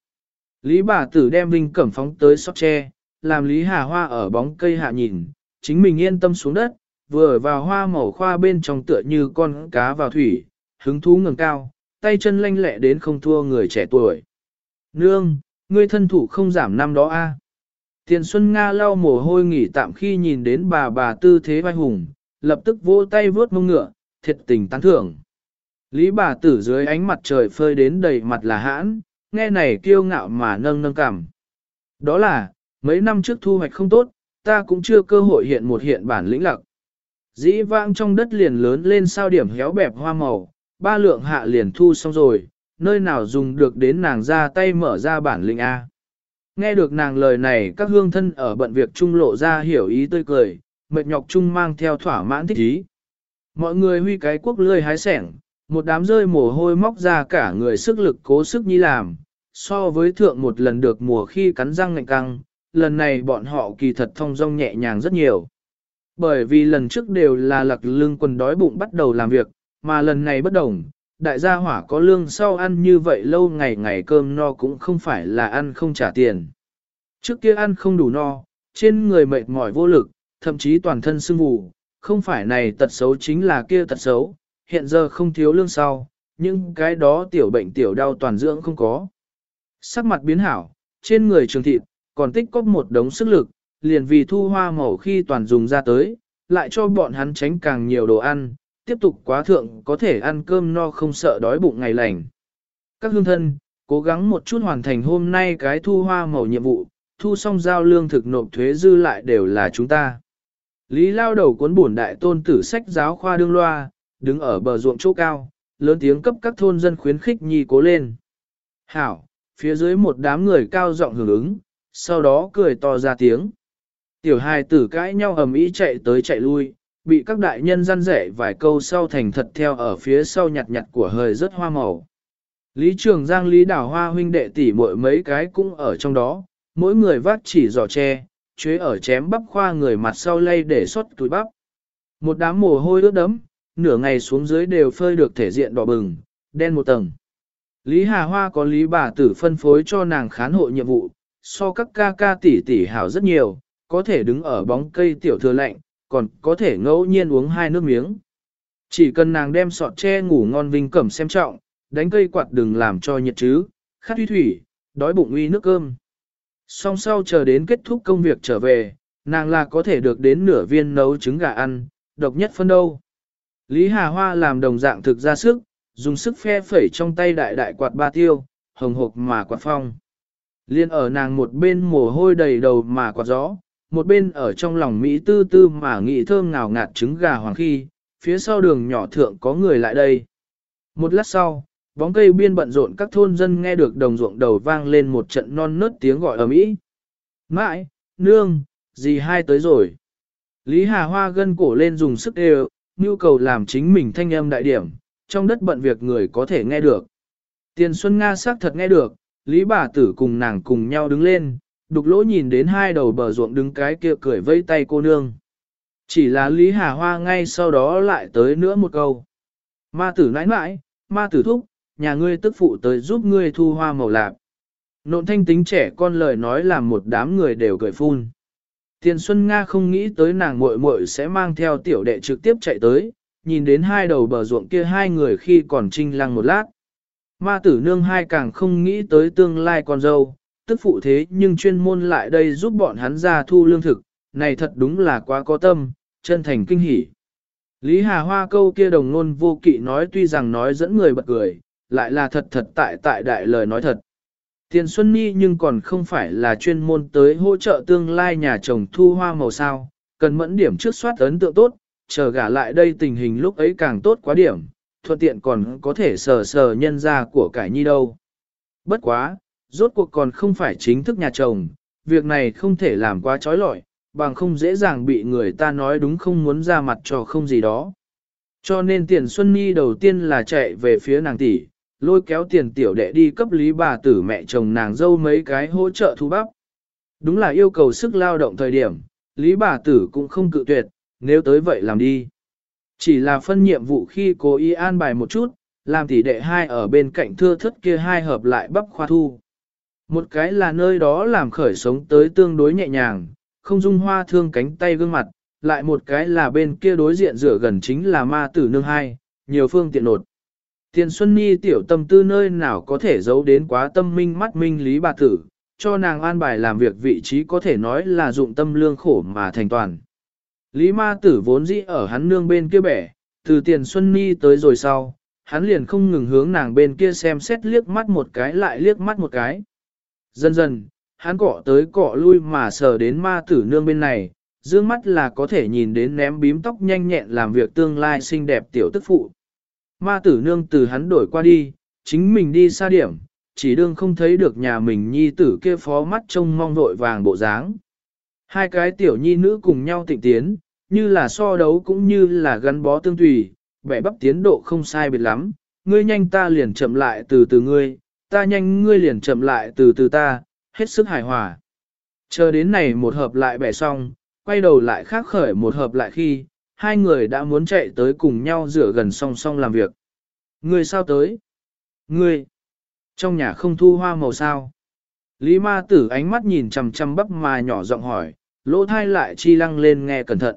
Lý bà tử đem Vinh Cẩm phóng tới sóc tre, làm Lý Hà Hoa ở bóng cây hạ nhìn, chính mình yên tâm xuống đất, vừa vào hoa màu khoa bên trong tựa như con cá vào thủy, hứng thú ngừng cao, tay chân lanh lẹ đến không thua người trẻ tuổi. Nương, ngươi thân thủ không giảm năm đó a. Tiền Xuân Nga lau mồ hôi nghỉ tạm khi nhìn đến bà bà tư thế vai hùng, lập tức vỗ tay vớt mông ngựa, thiệt tình tán thưởng. Lý bà tử dưới ánh mặt trời phơi đến đầy mặt là hãn, nghe này kiêu ngạo mà nâng nâng cảm. Đó là, mấy năm trước thu hoạch không tốt, ta cũng chưa cơ hội hiện một hiện bản lĩnh lặc. Dĩ vãng trong đất liền lớn lên sao điểm héo bẹp hoa màu, ba lượng hạ liền thu xong rồi, nơi nào dùng được đến nàng ra tay mở ra bản lĩnh A. Nghe được nàng lời này các hương thân ở bận việc trung lộ ra hiểu ý tươi cười, mệt nhọc chung mang theo thỏa mãn thích ý. Mọi người huy cái quốc lươi hái sẻng, một đám rơi mồ hôi móc ra cả người sức lực cố sức nhi làm, so với thượng một lần được mùa khi cắn răng ngạnh căng, lần này bọn họ kỳ thật thông dong nhẹ nhàng rất nhiều. Bởi vì lần trước đều là lặc lưng quần đói bụng bắt đầu làm việc, mà lần này bất đồng, đại gia hỏa có lương sau ăn như vậy lâu ngày ngày cơm no cũng không phải là ăn không trả tiền. Trước kia ăn không đủ no, trên người mệt mỏi vô lực, thậm chí toàn thân sưng vù, không phải này tật xấu chính là kia tật xấu, hiện giờ không thiếu lương sau, nhưng cái đó tiểu bệnh tiểu đau toàn dưỡng không có. Sắc mặt biến hảo, trên người trường thịt, còn tích có một đống sức lực, liền vì thu hoa màu khi toàn dùng ra tới, lại cho bọn hắn tránh càng nhiều đồ ăn, tiếp tục quá thượng có thể ăn cơm no không sợ đói bụng ngày lành. Các hương thân, cố gắng một chút hoàn thành hôm nay cái thu hoa màu nhiệm vụ, thu xong giao lương thực nộp thuế dư lại đều là chúng ta. Lý lao đầu cuốn bổn đại tôn tử sách giáo khoa đương loa, đứng ở bờ ruộng chỗ cao, lớn tiếng cấp các thôn dân khuyến khích nhi cố lên. Hảo, phía dưới một đám người cao giọng hưởng ứng, sau đó cười to ra tiếng. Tiểu hài tử cãi nhau ầm ĩ chạy tới chạy lui, bị các đại nhân răn rẻ vài câu sau thành thật theo ở phía sau nhặt nhặt của hơi rất hoa màu. Lý Trường Giang Lý Đào Hoa huynh đệ tỷ muội mấy cái cũng ở trong đó, mỗi người vác chỉ giỏ tre, chế ở chém bắp khoa người mặt sau lay để xuất túi bắp. Một đám mồ hôi ướt đấm, nửa ngày xuống dưới đều phơi được thể diện đỏ bừng, đen một tầng. Lý Hà Hoa có Lý bà tử phân phối cho nàng khán hộ nhiệm vụ, so các ca ca tỷ tỷ hảo rất nhiều, có thể đứng ở bóng cây tiểu thừa lạnh, còn có thể ngẫu nhiên uống hai nước miếng. Chỉ cần nàng đem sọt tre ngủ ngon vinh cẩm xem trọng, đánh cây quạt đừng làm cho nhiệt chứ, khát thủy thủy, đói bụng uy nước cơm. Song sau chờ đến kết thúc công việc trở về, nàng là có thể được đến nửa viên nấu trứng gà ăn, độc nhất phân đâu. Lý Hà Hoa làm đồng dạng thực ra sức, dùng sức phe phẩy trong tay đại đại quạt ba tiêu, hồng hộc mà quạt phong. Liên ở nàng một bên mồ hôi đầy đầu mà quạt gió, một bên ở trong lòng Mỹ tư tư mà nghĩ thơm ngào ngạt trứng gà hoàng khi, phía sau đường nhỏ thượng có người lại đây. Một lát sau, bóng cây biên bận rộn các thôn dân nghe được đồng ruộng đầu vang lên một trận non nớt tiếng gọi ở Mỹ. Mãi, nương, gì hai tới rồi. Lý Hà Hoa gân cổ lên dùng sức đều, nhu cầu làm chính mình thanh âm đại điểm, trong đất bận việc người có thể nghe được. Tiền Xuân Nga xác thật nghe được, Lý bà tử cùng nàng cùng nhau đứng lên, đục lỗ nhìn đến hai đầu bờ ruộng đứng cái kia cười vây tay cô nương. Chỉ là Lý Hà Hoa ngay sau đó lại tới nữa một câu. Ma tử nãi nãi, ma tử thúc, nhà ngươi tức phụ tới giúp ngươi thu hoa màu lạp. Nộn thanh tính trẻ con lời nói làm một đám người đều cười phun. Tiền Xuân Nga không nghĩ tới nàng muội muội sẽ mang theo tiểu đệ trực tiếp chạy tới, nhìn đến hai đầu bờ ruộng kia hai người khi còn trinh lăng một lát. Ma tử nương hai càng không nghĩ tới tương lai con dâu, tức phụ thế nhưng chuyên môn lại đây giúp bọn hắn ra thu lương thực, này thật đúng là quá có tâm, chân thành kinh hỉ. Lý Hà Hoa câu kia đồng ngôn vô kỵ nói tuy rằng nói dẫn người bật cười, lại là thật thật tại tại đại lời nói thật. Tiền Xuân Nhi nhưng còn không phải là chuyên môn tới hỗ trợ tương lai nhà chồng thu hoa màu sao, cần mẫn điểm trước soát ấn tượng tốt, chờ gả lại đây tình hình lúc ấy càng tốt quá điểm, thuận tiện còn có thể sờ sờ nhân ra của cải nhi đâu. Bất quá, rốt cuộc còn không phải chính thức nhà chồng, việc này không thể làm quá trói lọi, bằng không dễ dàng bị người ta nói đúng không muốn ra mặt cho không gì đó. Cho nên tiền Xuân Nhi đầu tiên là chạy về phía nàng tỷ, lôi kéo tiền tiểu đệ đi cấp lý bà tử mẹ chồng nàng dâu mấy cái hỗ trợ thu bắp. Đúng là yêu cầu sức lao động thời điểm, lý bà tử cũng không cự tuyệt, nếu tới vậy làm đi. Chỉ là phân nhiệm vụ khi cố ý an bài một chút, làm tỷ đệ hai ở bên cạnh thưa thất kia hai hợp lại bắp khoa thu. Một cái là nơi đó làm khởi sống tới tương đối nhẹ nhàng, không dung hoa thương cánh tay gương mặt, lại một cái là bên kia đối diện rửa gần chính là ma tử nương hai, nhiều phương tiện nột. Tiền Xuân Nhi tiểu tâm tư nơi nào có thể giấu đến quá tâm minh mắt minh lý bà tử, cho nàng an bài làm việc vị trí có thể nói là dụng tâm lương khổ mà thành toàn. Lý ma tử vốn dĩ ở hắn nương bên kia bẻ, từ tiền Xuân Nhi tới rồi sau, hắn liền không ngừng hướng nàng bên kia xem xét liếc mắt một cái lại liếc mắt một cái. Dần dần, hắn cọ tới cọ lui mà sờ đến ma tử nương bên này, dương mắt là có thể nhìn đến ném bím tóc nhanh nhẹn làm việc tương lai xinh đẹp tiểu tức phụ. Ma tử nương từ hắn đổi qua đi, chính mình đi xa điểm, chỉ đương không thấy được nhà mình nhi tử kia phó mắt trông mong vội vàng bộ dáng. Hai cái tiểu nhi nữ cùng nhau tịnh tiến, như là so đấu cũng như là gắn bó tương tùy, bẻ bắp tiến độ không sai biệt lắm, ngươi nhanh ta liền chậm lại từ từ ngươi, ta nhanh ngươi liền chậm lại từ từ ta, hết sức hài hòa. Chờ đến này một hợp lại bẻ xong, quay đầu lại khác khởi một hợp lại khi, hai người đã muốn chạy tới cùng nhau rửa gần song song làm việc. Ngươi sao tới? Ngươi! Trong nhà không thu hoa màu sao? Lý ma tử ánh mắt nhìn chằm chằm bắp mà nhỏ giọng hỏi, lỗ thai lại chi lăng lên nghe cẩn thận.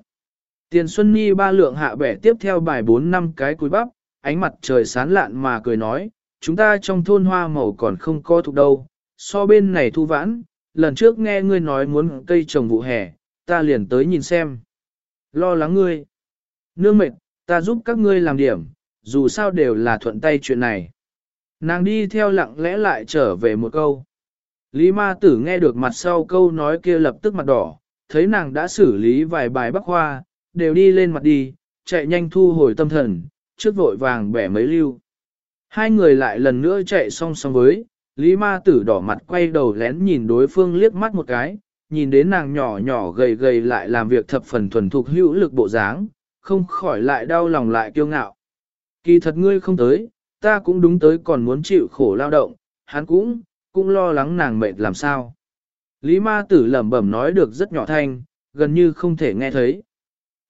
Tiền Xuân Nhi ba lượng hạ bẻ tiếp theo bài 4 năm cái cúi bắp, ánh mặt trời sán lạn mà cười nói, chúng ta trong thôn hoa màu còn không có thuộc đâu, so bên này thu vãn, lần trước nghe ngươi nói muốn cây trồng vụ hè, ta liền tới nhìn xem. Lo lắng ngươi. Nương mệt, ta giúp các ngươi làm điểm, dù sao đều là thuận tay chuyện này. Nàng đi theo lặng lẽ lại trở về một câu. Lý ma tử nghe được mặt sau câu nói kia lập tức mặt đỏ, thấy nàng đã xử lý vài bài bắc hoa, đều đi lên mặt đi, chạy nhanh thu hồi tâm thần, trước vội vàng bẻ mấy lưu. Hai người lại lần nữa chạy song song với, Lý ma tử đỏ mặt quay đầu lén nhìn đối phương liếc mắt một cái, nhìn đến nàng nhỏ nhỏ gầy gầy lại làm việc thập phần thuần thục hữu lực bộ dáng, không khỏi lại đau lòng lại kiêu ngạo. Kỳ thật ngươi không tới, ta cũng đúng tới còn muốn chịu khổ lao động, hắn cũng, cũng lo lắng nàng mệt làm sao. Lý ma tử lẩm bẩm nói được rất nhỏ thanh, gần như không thể nghe thấy.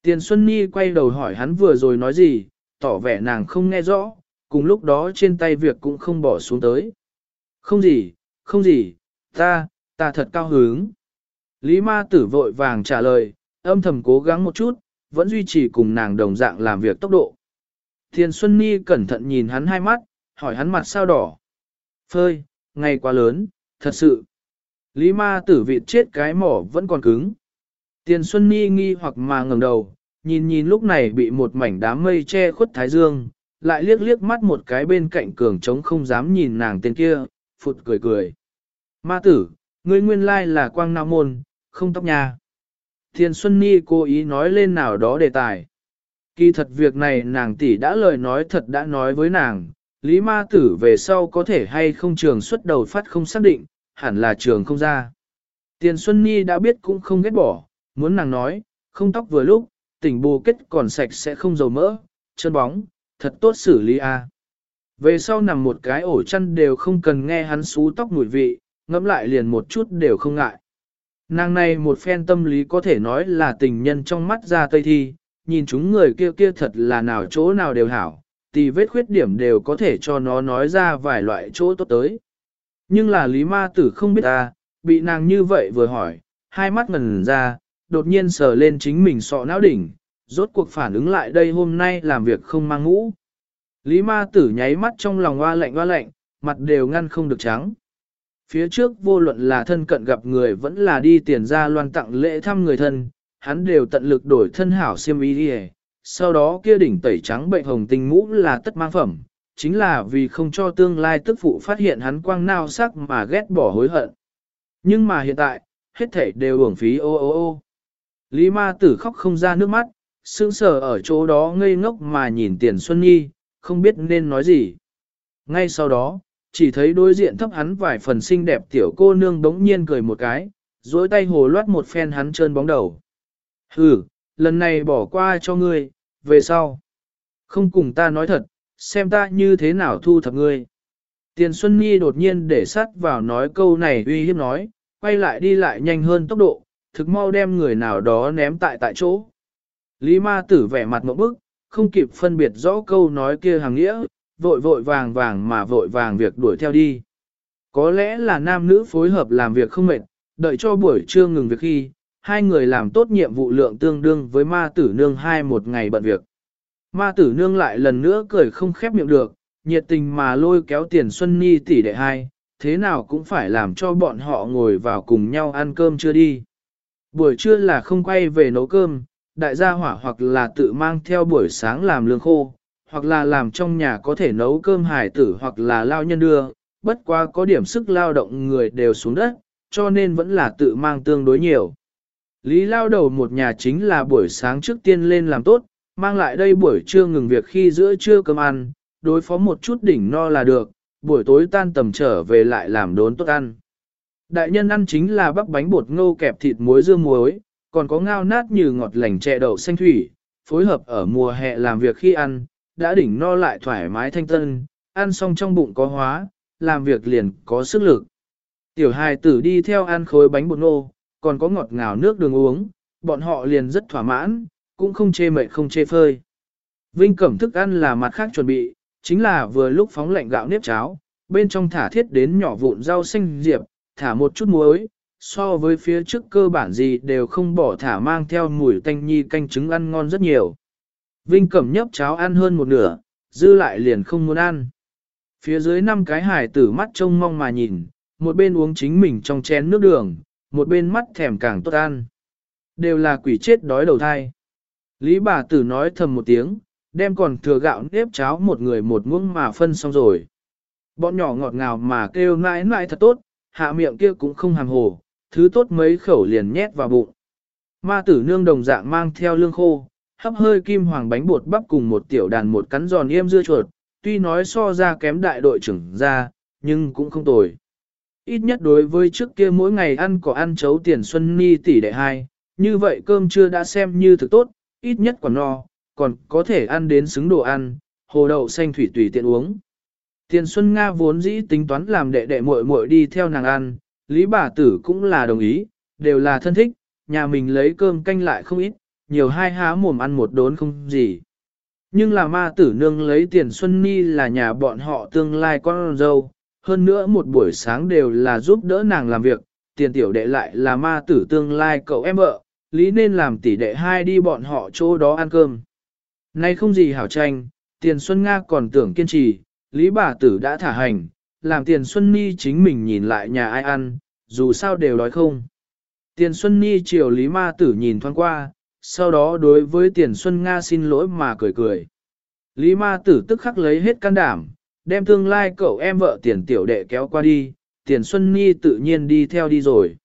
Tiền Xuân Nhi quay đầu hỏi hắn vừa rồi nói gì, tỏ vẻ nàng không nghe rõ, cùng lúc đó trên tay việc cũng không bỏ xuống tới. Không gì, không gì, ta, ta thật cao hứng. Lý ma tử vội vàng trả lời, âm thầm cố gắng một chút, vẫn duy trì cùng nàng đồng dạng làm việc tốc độ. Thiền Xuân ni cẩn thận nhìn hắn hai mắt, hỏi hắn mặt sao đỏ. Phơi, ngày quá lớn, thật sự. Lý ma tử vịt chết cái mỏ vẫn còn cứng. Tiền Xuân ni nghi hoặc mà ngẩng đầu, nhìn nhìn lúc này bị một mảnh đám mây che khuất thái dương, lại liếc liếc mắt một cái bên cạnh cường trống không dám nhìn nàng tên kia, phụt cười cười. Ma tử, ngươi nguyên lai là quang nam môn, không tóc nhà. Thiên Xuân Nhi cố ý nói lên nào đó đề tài. Kỳ thật việc này nàng tỷ đã lời nói thật đã nói với nàng, Lý Ma Tử về sau có thể hay không trường xuất đầu phát không xác định, hẳn là trường không ra. Tiền Xuân Nhi đã biết cũng không ghét bỏ, muốn nàng nói, không tóc vừa lúc, tỉnh bù kết còn sạch sẽ không dầu mỡ, chân bóng, thật tốt xử lý a. Về sau nằm một cái ổ chăn đều không cần nghe hắn xú tóc mùi vị, ngẫm lại liền một chút đều không ngại. Nàng này một phen tâm lý có thể nói là tình nhân trong mắt ra tây thi, nhìn chúng người kia kia thật là nào chỗ nào đều hảo, tì vết khuyết điểm đều có thể cho nó nói ra vài loại chỗ tốt tới. Nhưng là lý ma tử không biết ta, bị nàng như vậy vừa hỏi, hai mắt ngần ra, đột nhiên sờ lên chính mình sọ não đỉnh, rốt cuộc phản ứng lại đây hôm nay làm việc không mang ngũ. Lý ma tử nháy mắt trong lòng hoa lạnh hoa lạnh, mặt đều ngăn không được trắng. Phía trước vô luận là thân cận gặp người vẫn là đi tiền ra loan tặng lễ thăm người thân, hắn đều tận lực đổi thân hảo xiêm y đi sau đó kia đỉnh tẩy trắng bệnh hồng tinh mũ là tất mang phẩm, chính là vì không cho tương lai tức phụ phát hiện hắn quang nao sắc mà ghét bỏ hối hận. Nhưng mà hiện tại, hết thảy đều uổng phí ô ô ô. Lý ma tử khóc không ra nước mắt, sững sờ ở chỗ đó ngây ngốc mà nhìn tiền Xuân Nhi, không biết nên nói gì. Ngay sau đó, chỉ thấy đối diện thấp hắn vài phần xinh đẹp tiểu cô nương đống nhiên cười một cái, dối tay hồ loát một phen hắn trơn bóng đầu. Hừ, lần này bỏ qua cho ngươi, về sau. Không cùng ta nói thật, xem ta như thế nào thu thập ngươi. Tiền Xuân Nhi đột nhiên để sát vào nói câu này uy hiếp nói, quay lại đi lại nhanh hơn tốc độ, thực mau đem người nào đó ném tại tại chỗ. Lý ma tử vẻ mặt một bức, không kịp phân biệt rõ câu nói kia hàng nghĩa, vội vội vàng vàng mà vội vàng việc đuổi theo đi. Có lẽ là nam nữ phối hợp làm việc không mệt, đợi cho buổi trưa ngừng việc khi, hai người làm tốt nhiệm vụ lượng tương đương với ma tử nương hai một ngày bận việc. Ma tử nương lại lần nữa cười không khép miệng được, nhiệt tình mà lôi kéo tiền Xuân Ni tỷ đệ hai, thế nào cũng phải làm cho bọn họ ngồi vào cùng nhau ăn cơm chưa đi. Buổi trưa là không quay về nấu cơm, đại gia hỏa hoặc là tự mang theo buổi sáng làm lương khô, hoặc là làm trong nhà có thể nấu cơm hải tử hoặc là lao nhân đưa, bất quá có điểm sức lao động người đều xuống đất, cho nên vẫn là tự mang tương đối nhiều. Lý lao đầu một nhà chính là buổi sáng trước tiên lên làm tốt, mang lại đây buổi trưa ngừng việc khi giữa trưa cơm ăn, đối phó một chút đỉnh no là được, buổi tối tan tầm trở về lại làm đốn tốt ăn. Đại nhân ăn chính là bắp bánh bột ngô kẹp thịt muối dưa muối, còn có ngao nát như ngọt lành chè đậu xanh thủy, phối hợp ở mùa hè làm việc khi ăn, đã đỉnh no lại thoải mái thanh tân, ăn xong trong bụng có hóa, làm việc liền có sức lực. Tiểu hài tử đi theo ăn khối bánh bột nô còn có ngọt ngào nước đường uống, bọn họ liền rất thỏa mãn, cũng không chê mệt không chê phơi. Vinh cẩm thức ăn là mặt khác chuẩn bị, chính là vừa lúc phóng lạnh gạo nếp cháo, bên trong thả thiết đến nhỏ vụn rau xanh diệp, thả một chút muối, so với phía trước cơ bản gì đều không bỏ thả mang theo mùi tanh nhi canh trứng ăn ngon rất nhiều. Vinh cẩm nhấp cháo ăn hơn một nửa, dư lại liền không muốn ăn. Phía dưới năm cái hải tử mắt trông mong mà nhìn, một bên uống chính mình trong chén nước đường, một bên mắt thèm càng tốt ăn. Đều là quỷ chết đói đầu thai. Lý bà tử nói thầm một tiếng, đem còn thừa gạo nếp cháo một người một muỗng mà phân xong rồi. Bọn nhỏ ngọt ngào mà kêu nãi nãi thật tốt, hạ miệng kia cũng không hàm hồ, thứ tốt mấy khẩu liền nhét vào bụng. Ma tử nương đồng dạng mang theo lương khô, hấp hơi kim hoàng bánh bột bắp cùng một tiểu đàn một cắn giòn yêm dưa chuột, tuy nói so ra kém đại đội trưởng ra, nhưng cũng không tồi. Ít nhất đối với trước kia mỗi ngày ăn có ăn chấu tiền xuân ni tỷ đệ hai, như vậy cơm chưa đã xem như thực tốt, ít nhất còn no, còn có thể ăn đến xứng đồ ăn, hồ đậu xanh thủy tùy tiện uống. Tiền Xuân Nga vốn dĩ tính toán làm đệ đệ muội muội đi theo nàng ăn, Lý bà tử cũng là đồng ý, đều là thân thích, nhà mình lấy cơm canh lại không ít, nhiều hai há mồm ăn một đốn không gì. Nhưng là ma tử nương lấy tiền Xuân Ni là nhà bọn họ tương lai con dâu, hơn nữa một buổi sáng đều là giúp đỡ nàng làm việc, tiền tiểu đệ lại là ma tử tương lai cậu em vợ, lý nên làm tỷ đệ hai đi bọn họ chỗ đó ăn cơm. Nay không gì hảo tranh, tiền Xuân Nga còn tưởng kiên trì, lý bà tử đã thả hành, làm tiền Xuân Ni chính mình nhìn lại nhà ai ăn, dù sao đều đói không. Tiền Xuân Ni chiều lý ma tử nhìn thoáng qua, sau đó đối với tiền Xuân Nga xin lỗi mà cười cười. Lý ma tử tức khắc lấy hết can đảm, đem tương lai cậu em vợ tiền tiểu đệ kéo qua đi, tiền Xuân Nhi tự nhiên đi theo đi rồi.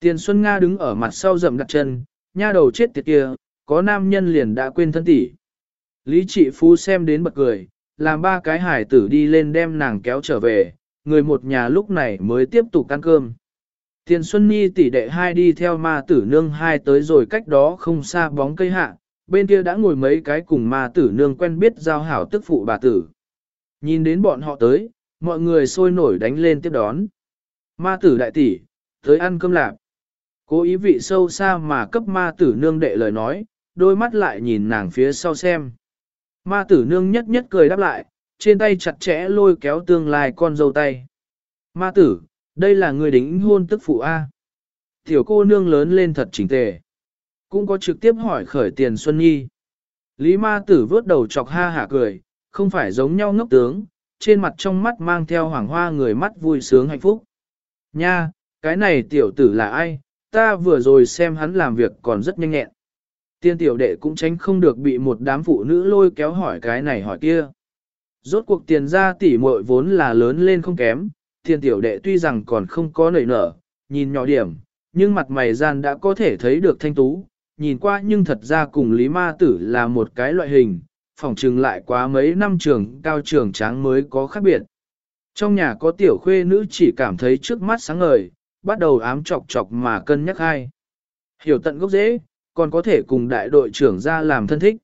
Tiền Xuân Nga đứng ở mặt sau rậm đặt chân, nha đầu chết tiệt kia, có nam nhân liền đã quên thân tỷ. Lý trị phú xem đến bật cười, làm ba cái hải tử đi lên đem nàng kéo trở về, người một nhà lúc này mới tiếp tục ăn cơm. Tiền Xuân Nhi tỷ đệ hai đi theo ma tử nương hai tới rồi cách đó không xa bóng cây hạ, bên kia đã ngồi mấy cái cùng ma tử nương quen biết giao hảo tức phụ bà tử. Nhìn đến bọn họ tới, mọi người sôi nổi đánh lên tiếp đón. Ma tử đại tỷ, tới ăn cơm lạp. Cố ý vị sâu xa mà cấp ma tử nương đệ lời nói, đôi mắt lại nhìn nàng phía sau xem. Ma tử nương nhất nhất cười đáp lại, trên tay chặt chẽ lôi kéo tương lai con dâu tay. Ma tử, đây là người đính hôn tức phụ A. Tiểu cô nương lớn lên thật chỉnh tề. Cũng có trực tiếp hỏi khởi tiền Xuân Nhi. Lý ma tử vớt đầu chọc ha hả cười, không phải giống nhau ngốc tướng, trên mặt trong mắt mang theo hoàng hoa người mắt vui sướng hạnh phúc. Nha, cái này tiểu tử là ai, ta vừa rồi xem hắn làm việc còn rất nhanh nhẹn. Tiên tiểu đệ cũng tránh không được bị một đám phụ nữ lôi kéo hỏi cái này hỏi kia. Rốt cuộc tiền ra tỷ muội vốn là lớn lên không kém, tiên tiểu đệ tuy rằng còn không có nảy nở, nhìn nhỏ điểm, nhưng mặt mày gian đã có thể thấy được thanh tú, nhìn qua nhưng thật ra cùng Lý Ma Tử là một cái loại hình, phòng trừng lại quá mấy năm trường cao trường tráng mới có khác biệt. Trong nhà có tiểu khuê nữ chỉ cảm thấy trước mắt sáng ngời, bắt đầu ám chọc chọc mà cân nhắc hai. Hiểu tận gốc dễ, còn có thể cùng đại đội trưởng ra làm thân thích.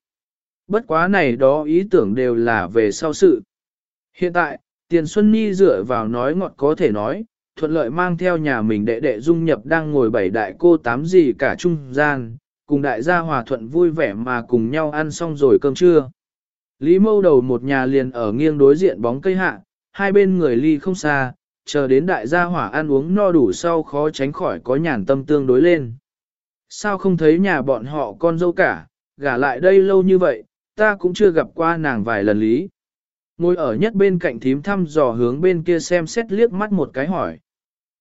Bất quá này đó ý tưởng đều là về sau sự. Hiện tại, Tiền Xuân Nhi dựa vào nói ngọt có thể nói, thuận lợi mang theo nhà mình đệ đệ dung nhập đang ngồi bảy đại cô tám gì cả trung gian, cùng đại gia hòa thuận vui vẻ mà cùng nhau ăn xong rồi cơm trưa. Lý mâu đầu một nhà liền ở nghiêng đối diện bóng cây hạ, hai bên người ly không xa, chờ đến đại gia hỏa ăn uống no đủ sau khó tránh khỏi có nhàn tâm tương đối lên. Sao không thấy nhà bọn họ con dâu cả, gả lại đây lâu như vậy, ta cũng chưa gặp qua nàng vài lần lý. Ngồi ở nhất bên cạnh thím thăm dò hướng bên kia xem xét liếc mắt một cái hỏi.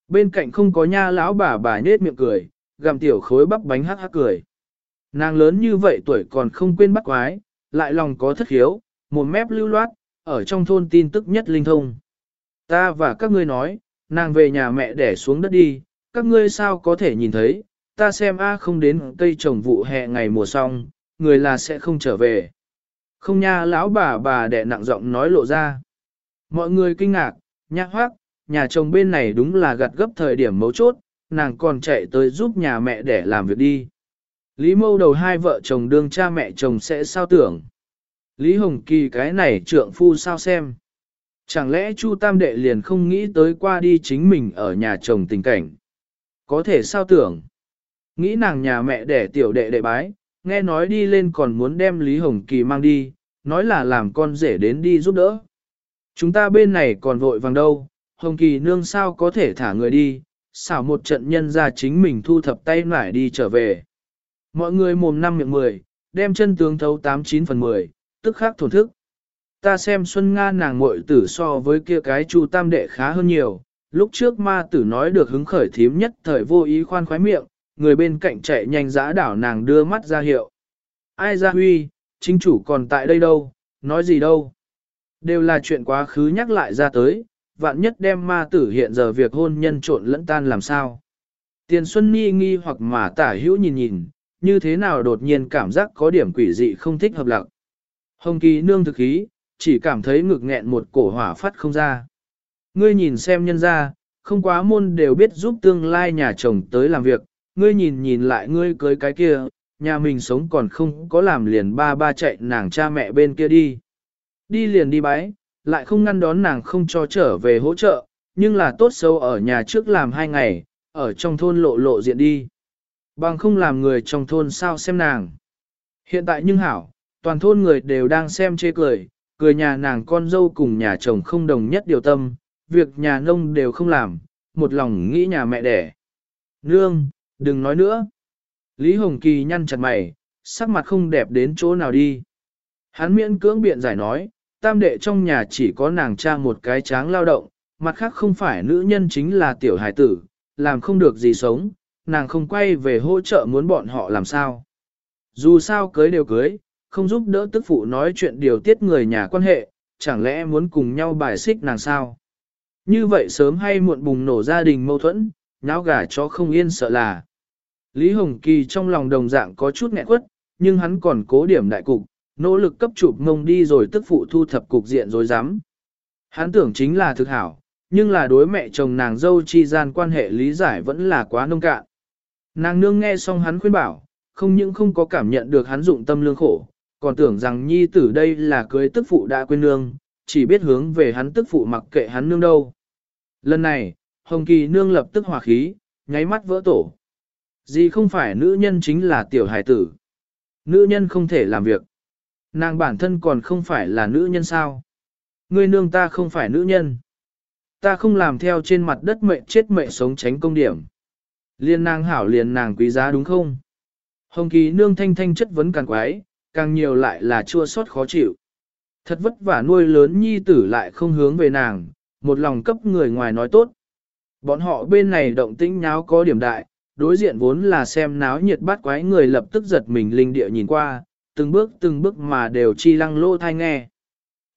Bên cạnh không có nha lão bà bà nết miệng cười, gặm tiểu khối bắp bánh hắc hắc cười. Nàng lớn như vậy tuổi còn không quên bắt quái, lại lòng có thất hiếu, một mép lưu loát, ở trong thôn tin tức nhất linh thông. Ta và các ngươi nói, nàng về nhà mẹ để xuống đất đi, các ngươi sao có thể nhìn thấy, ta xem A không đến cây trồng vụ hè ngày mùa xong, người là sẽ không trở về. Không nha lão bà bà đẻ nặng giọng nói lộ ra. Mọi người kinh ngạc, nhạc hoác, nhà chồng bên này đúng là gặt gấp thời điểm mấu chốt, nàng còn chạy tới giúp nhà mẹ để làm việc đi. Lý mâu đầu hai vợ chồng đương cha mẹ chồng sẽ sao tưởng. Lý Hồng Kỳ cái này trượng phu sao xem. Chẳng lẽ Chu Tam Đệ liền không nghĩ tới qua đi chính mình ở nhà chồng tình cảnh. Có thể sao tưởng. Nghĩ nàng nhà mẹ đẻ tiểu đệ đệ bái, nghe nói đi lên còn muốn đem Lý Hồng Kỳ mang đi, nói là làm con rể đến đi giúp đỡ. Chúng ta bên này còn vội vàng đâu, Hồng Kỳ nương sao có thể thả người đi, xảo một trận nhân ra chính mình thu thập tay nải đi trở về. Mọi người mồm năm miệng mười, đem chân tướng thấu tám chín phần mười, tức khắc thổn thức. Ta xem Xuân Nga nàng muội tử so với kia cái chu tam đệ khá hơn nhiều, lúc trước ma tử nói được hứng khởi thím nhất thời vô ý khoan khoái miệng, người bên cạnh chạy nhanh dã đảo nàng đưa mắt ra hiệu. Ai ra huy, chính chủ còn tại đây đâu, nói gì đâu. Đều là chuyện quá khứ nhắc lại ra tới, vạn nhất đem ma tử hiện giờ việc hôn nhân trộn lẫn tan làm sao. Tiền Xuân Nhi nghi hoặc mà tả hữu nhìn nhìn, như thế nào đột nhiên cảm giác có điểm quỷ dị không thích hợp lạc. Hồng Kỳ nương thực khí, chỉ cảm thấy ngực nghẹn một cổ hỏa phát không ra. Ngươi nhìn xem nhân ra, không quá môn đều biết giúp tương lai nhà chồng tới làm việc, ngươi nhìn nhìn lại ngươi cưới cái kia, nhà mình sống còn không có làm liền ba ba chạy nàng cha mẹ bên kia đi. Đi liền đi bái, lại không ngăn đón nàng không cho trở về hỗ trợ, nhưng là tốt xấu ở nhà trước làm hai ngày, ở trong thôn lộ lộ diện đi. Bằng không làm người trong thôn sao xem nàng. Hiện tại nhưng hảo, toàn thôn người đều đang xem chê cười, cười nhà nàng con dâu cùng nhà chồng không đồng nhất điều tâm, việc nhà nông đều không làm, một lòng nghĩ nhà mẹ đẻ. Nương, đừng nói nữa. Lý Hồng Kỳ nhăn chặt mày, sắc mặt không đẹp đến chỗ nào đi. Hắn miễn cưỡng biện giải nói, tam đệ trong nhà chỉ có nàng cha một cái tráng lao động, mặt khác không phải nữ nhân chính là tiểu hải tử, làm không được gì sống, nàng không quay về hỗ trợ muốn bọn họ làm sao. Dù sao cưới đều cưới, không giúp đỡ tức phụ nói chuyện điều tiết người nhà quan hệ, chẳng lẽ muốn cùng nhau bài xích nàng sao? Như vậy sớm hay muộn bùng nổ gia đình mâu thuẫn, nháo gà cho không yên sợ là. Lý Hồng Kỳ trong lòng đồng dạng có chút nghẹn quất, nhưng hắn còn cố điểm đại cục, nỗ lực cấp chụp ngông đi rồi tức phụ thu thập cục diện rồi dám. Hắn tưởng chính là thực hảo, nhưng là đối mẹ chồng nàng dâu chi gian quan hệ lý giải vẫn là quá nông cạn. Nàng nương nghe xong hắn khuyên bảo, không những không có cảm nhận được hắn dụng tâm lương khổ, còn tưởng rằng nhi tử đây là cưới tức phụ đã quên nương, chỉ biết hướng về hắn tức phụ mặc kệ hắn nương đâu. Lần này, Hồng Kỳ nương lập tức hòa khí, nháy mắt vỡ tổ. Gì không phải nữ nhân chính là tiểu hải tử. Nữ nhân không thể làm việc. Nàng bản thân còn không phải là nữ nhân sao. Ngươi nương ta không phải nữ nhân. Ta không làm theo trên mặt đất mệnh chết mệnh sống tránh công điểm. Liên nàng hảo liền nàng quý giá đúng không? Hồng Kỳ nương thanh thanh chất vấn càng quái, càng nhiều lại là chua xót khó chịu. Thật vất vả nuôi lớn nhi tử lại không hướng về nàng, một lòng cấp người ngoài nói tốt. Bọn họ bên này động tĩnh nháo có điểm đại, đối diện vốn là xem náo nhiệt bát quái người lập tức giật mình linh địa nhìn qua, từng bước từng bước mà đều chi lăng lô thai nghe.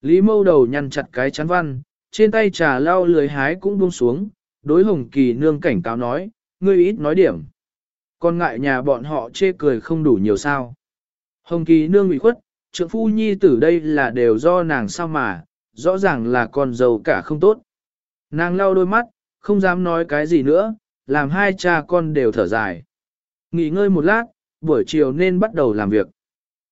Lý mâu đầu nhăn chặt cái chắn văn, trên tay trà lau lười hái cũng buông xuống, đối hồng kỳ nương cảnh cáo nói, ngươi ít nói điểm. Còn ngại nhà bọn họ chê cười không đủ nhiều sao. Hồng kỳ nương bị khuất, trượng phu nhi tử đây là đều do nàng sao mà, rõ ràng là con giàu cả không tốt. Nàng lau đôi mắt, không dám nói cái gì nữa, làm hai cha con đều thở dài. Nghỉ ngơi một lát, buổi chiều nên bắt đầu làm việc.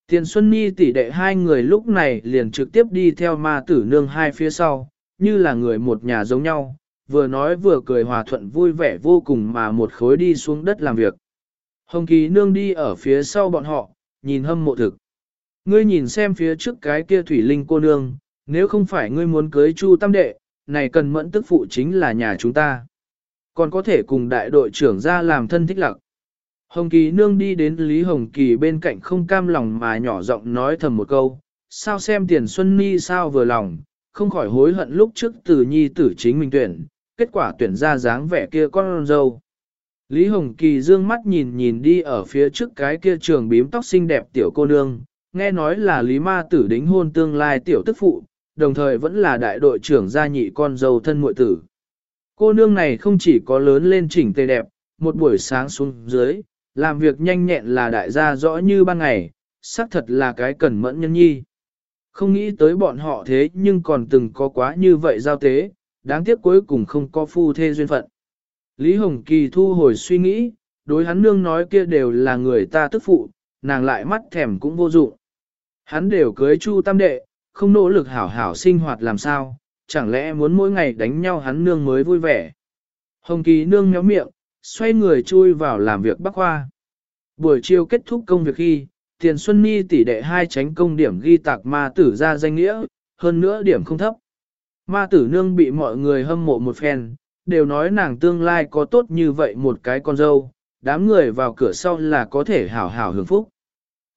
Tiền Xuân Nhi tỷ đệ hai người lúc này liền trực tiếp đi theo ma tử nương hai phía sau, như là người một nhà giống nhau, vừa nói vừa cười hòa thuận vui vẻ vô cùng mà một khối đi xuống đất làm việc. Hồng Kỳ nương đi ở phía sau bọn họ, nhìn hâm mộ thực. Ngươi nhìn xem phía trước cái kia thủy linh cô nương, nếu không phải ngươi muốn cưới Chu Tam Đệ, này cần mẫn tức phụ chính là nhà chúng ta. Còn có thể cùng đại đội trưởng ra làm thân thích lặc. Hồng Kỳ nương đi đến Lý Hồng Kỳ bên cạnh không cam lòng mà nhỏ giọng nói thầm một câu, sao xem tiền Xuân Ni sao vừa lòng, không khỏi hối hận lúc trước từ nhi tử chính mình tuyển, kết quả tuyển ra dáng vẻ kia con dâu. Lý Hồng Kỳ dương mắt nhìn nhìn đi ở phía trước cái kia trường bím tóc xinh đẹp tiểu cô nương, nghe nói là Lý Ma tử đính hôn tương lai tiểu tức phụ, đồng thời vẫn là đại đội trưởng gia nhị con dâu thân muội tử. Cô nương này không chỉ có lớn lên chỉnh tề đẹp, một buổi sáng xuống dưới, làm việc nhanh nhẹn là đại gia rõ như ban ngày, xác thật là cái cẩn mẫn nhân nhi. Không nghĩ tới bọn họ thế nhưng còn từng có quá như vậy giao tế, đáng tiếc cuối cùng không có phu thê duyên phận. Lý Hồng Kỳ thu hồi suy nghĩ, đối hắn nương nói kia đều là người ta tức phụ, nàng lại mắt thèm cũng vô dụng. Hắn đều cưới chu tam đệ, không nỗ lực hảo hảo sinh hoạt làm sao, chẳng lẽ muốn mỗi ngày đánh nhau hắn nương mới vui vẻ. Hồng Kỳ nương méo miệng, xoay người chui vào làm việc bắc hoa. Buổi chiều kết thúc công việc khi, Tiền Xuân Ni tỷ đệ hai tránh công điểm ghi tạc ma tử ra danh nghĩa, hơn nữa điểm không thấp. Ma tử nương bị mọi người hâm mộ một phen, đều nói nàng tương lai có tốt như vậy một cái con dâu, đám người vào cửa sau là có thể hảo hảo hưởng phúc.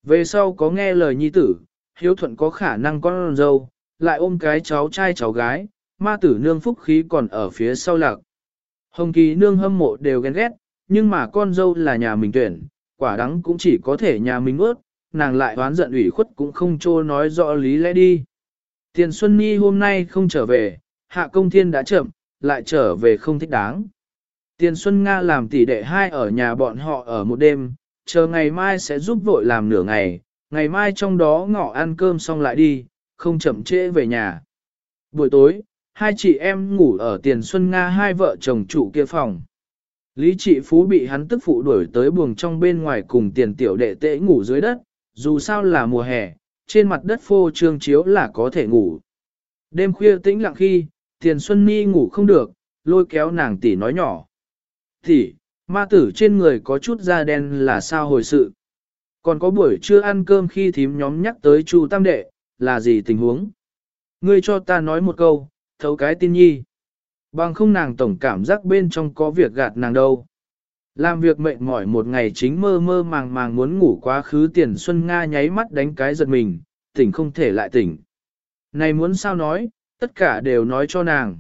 Về sau có nghe lời nhi tử, hiếu thuận có khả năng con dâu, lại ôm cái cháu trai cháu gái, ma tử nương phúc khí còn ở phía sau lạc. Hồng kỳ nương hâm mộ đều ghen ghét, nhưng mà con dâu là nhà mình tuyển, quả đắng cũng chỉ có thể nhà mình ướt, nàng lại oán giận ủy khuất cũng không trô nói rõ lý lẽ đi. Tiền Xuân Nhi hôm nay không trở về, hạ công thiên đã chậm, lại trở về không thích đáng. Tiền Xuân Nga làm tỷ đệ hai ở nhà bọn họ ở một đêm, chờ ngày mai sẽ giúp vội làm nửa ngày, ngày mai trong đó ngọ ăn cơm xong lại đi, không chậm trễ về nhà. Buổi tối, hai chị em ngủ ở tiền Xuân Nga hai vợ chồng chủ kia phòng. Lý trị phú bị hắn tức phụ đuổi tới buồng trong bên ngoài cùng tiền tiểu đệ tễ ngủ dưới đất, dù sao là mùa hè, trên mặt đất phô trương chiếu là có thể ngủ. Đêm khuya tĩnh lặng khi, tiền Xuân Ni ngủ không được, lôi kéo nàng tỷ nói nhỏ. Tỷ, ma tử trên người có chút da đen là sao hồi sự. Còn có buổi trưa ăn cơm khi thím nhóm nhắc tới Chu Tam Đệ, là gì tình huống? Ngươi cho ta nói một câu, thấu cái tin nhi. Bằng không nàng tổng cảm giác bên trong có việc gạt nàng đâu. Làm việc mệt mỏi một ngày chính mơ mơ màng màng muốn ngủ quá khứ tiền Xuân Nga nháy mắt đánh cái giật mình, tỉnh không thể lại tỉnh. Này muốn sao nói, tất cả đều nói cho nàng.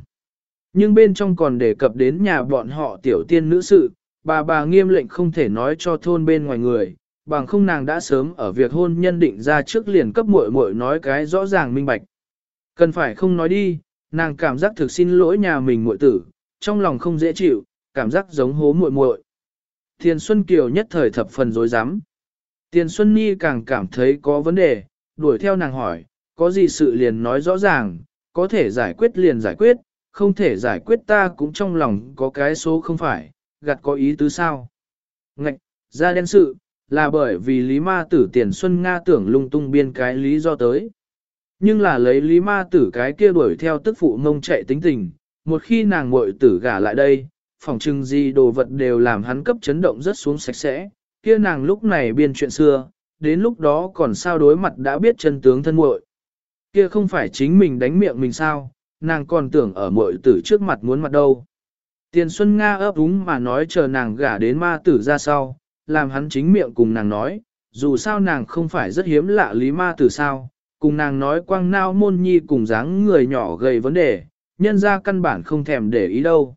Nhưng bên trong còn đề cập đến nhà bọn họ tiểu tiên nữ sự, bà bà nghiêm lệnh không thể nói cho thôn bên ngoài người, bằng không nàng đã sớm ở việc hôn nhân định ra trước liền cấp muội muội nói cái rõ ràng minh bạch. Cần phải không nói đi, nàng cảm giác thực xin lỗi nhà mình muội tử, trong lòng không dễ chịu, cảm giác giống hố muội muội. Tiền Xuân Kiều nhất thời thập phần dối rắm Tiền Xuân Nhi càng cảm thấy có vấn đề, đuổi theo nàng hỏi, có gì sự liền nói rõ ràng, có thể giải quyết liền giải quyết, không thể giải quyết ta cũng trong lòng có cái số không phải, gặt có ý tứ sao. Ngạch, ra đen sự, là bởi vì Lý Ma Tử tiền Xuân Nga tưởng lung tung biên cái lý do tới. Nhưng là lấy Lý Ma Tử cái kia đuổi theo tức phụ ngông chạy tính tình, một khi nàng muội tử gả lại đây, phòng trưng gì đồ vật đều làm hắn cấp chấn động rất xuống sạch sẽ, kia nàng lúc này biên chuyện xưa, đến lúc đó còn sao đối mặt đã biết chân tướng thân muội. Kia không phải chính mình đánh miệng mình sao, nàng còn tưởng ở muội tử trước mặt muốn mặt đâu. Tiền Xuân Nga ấp úng mà nói chờ nàng gả đến ma tử ra sau, làm hắn chính miệng cùng nàng nói, dù sao nàng không phải rất hiếm lạ lý ma tử sao, cùng nàng nói quang nao môn nhi cùng dáng người nhỏ gầy vấn đề, nhân ra căn bản không thèm để ý đâu.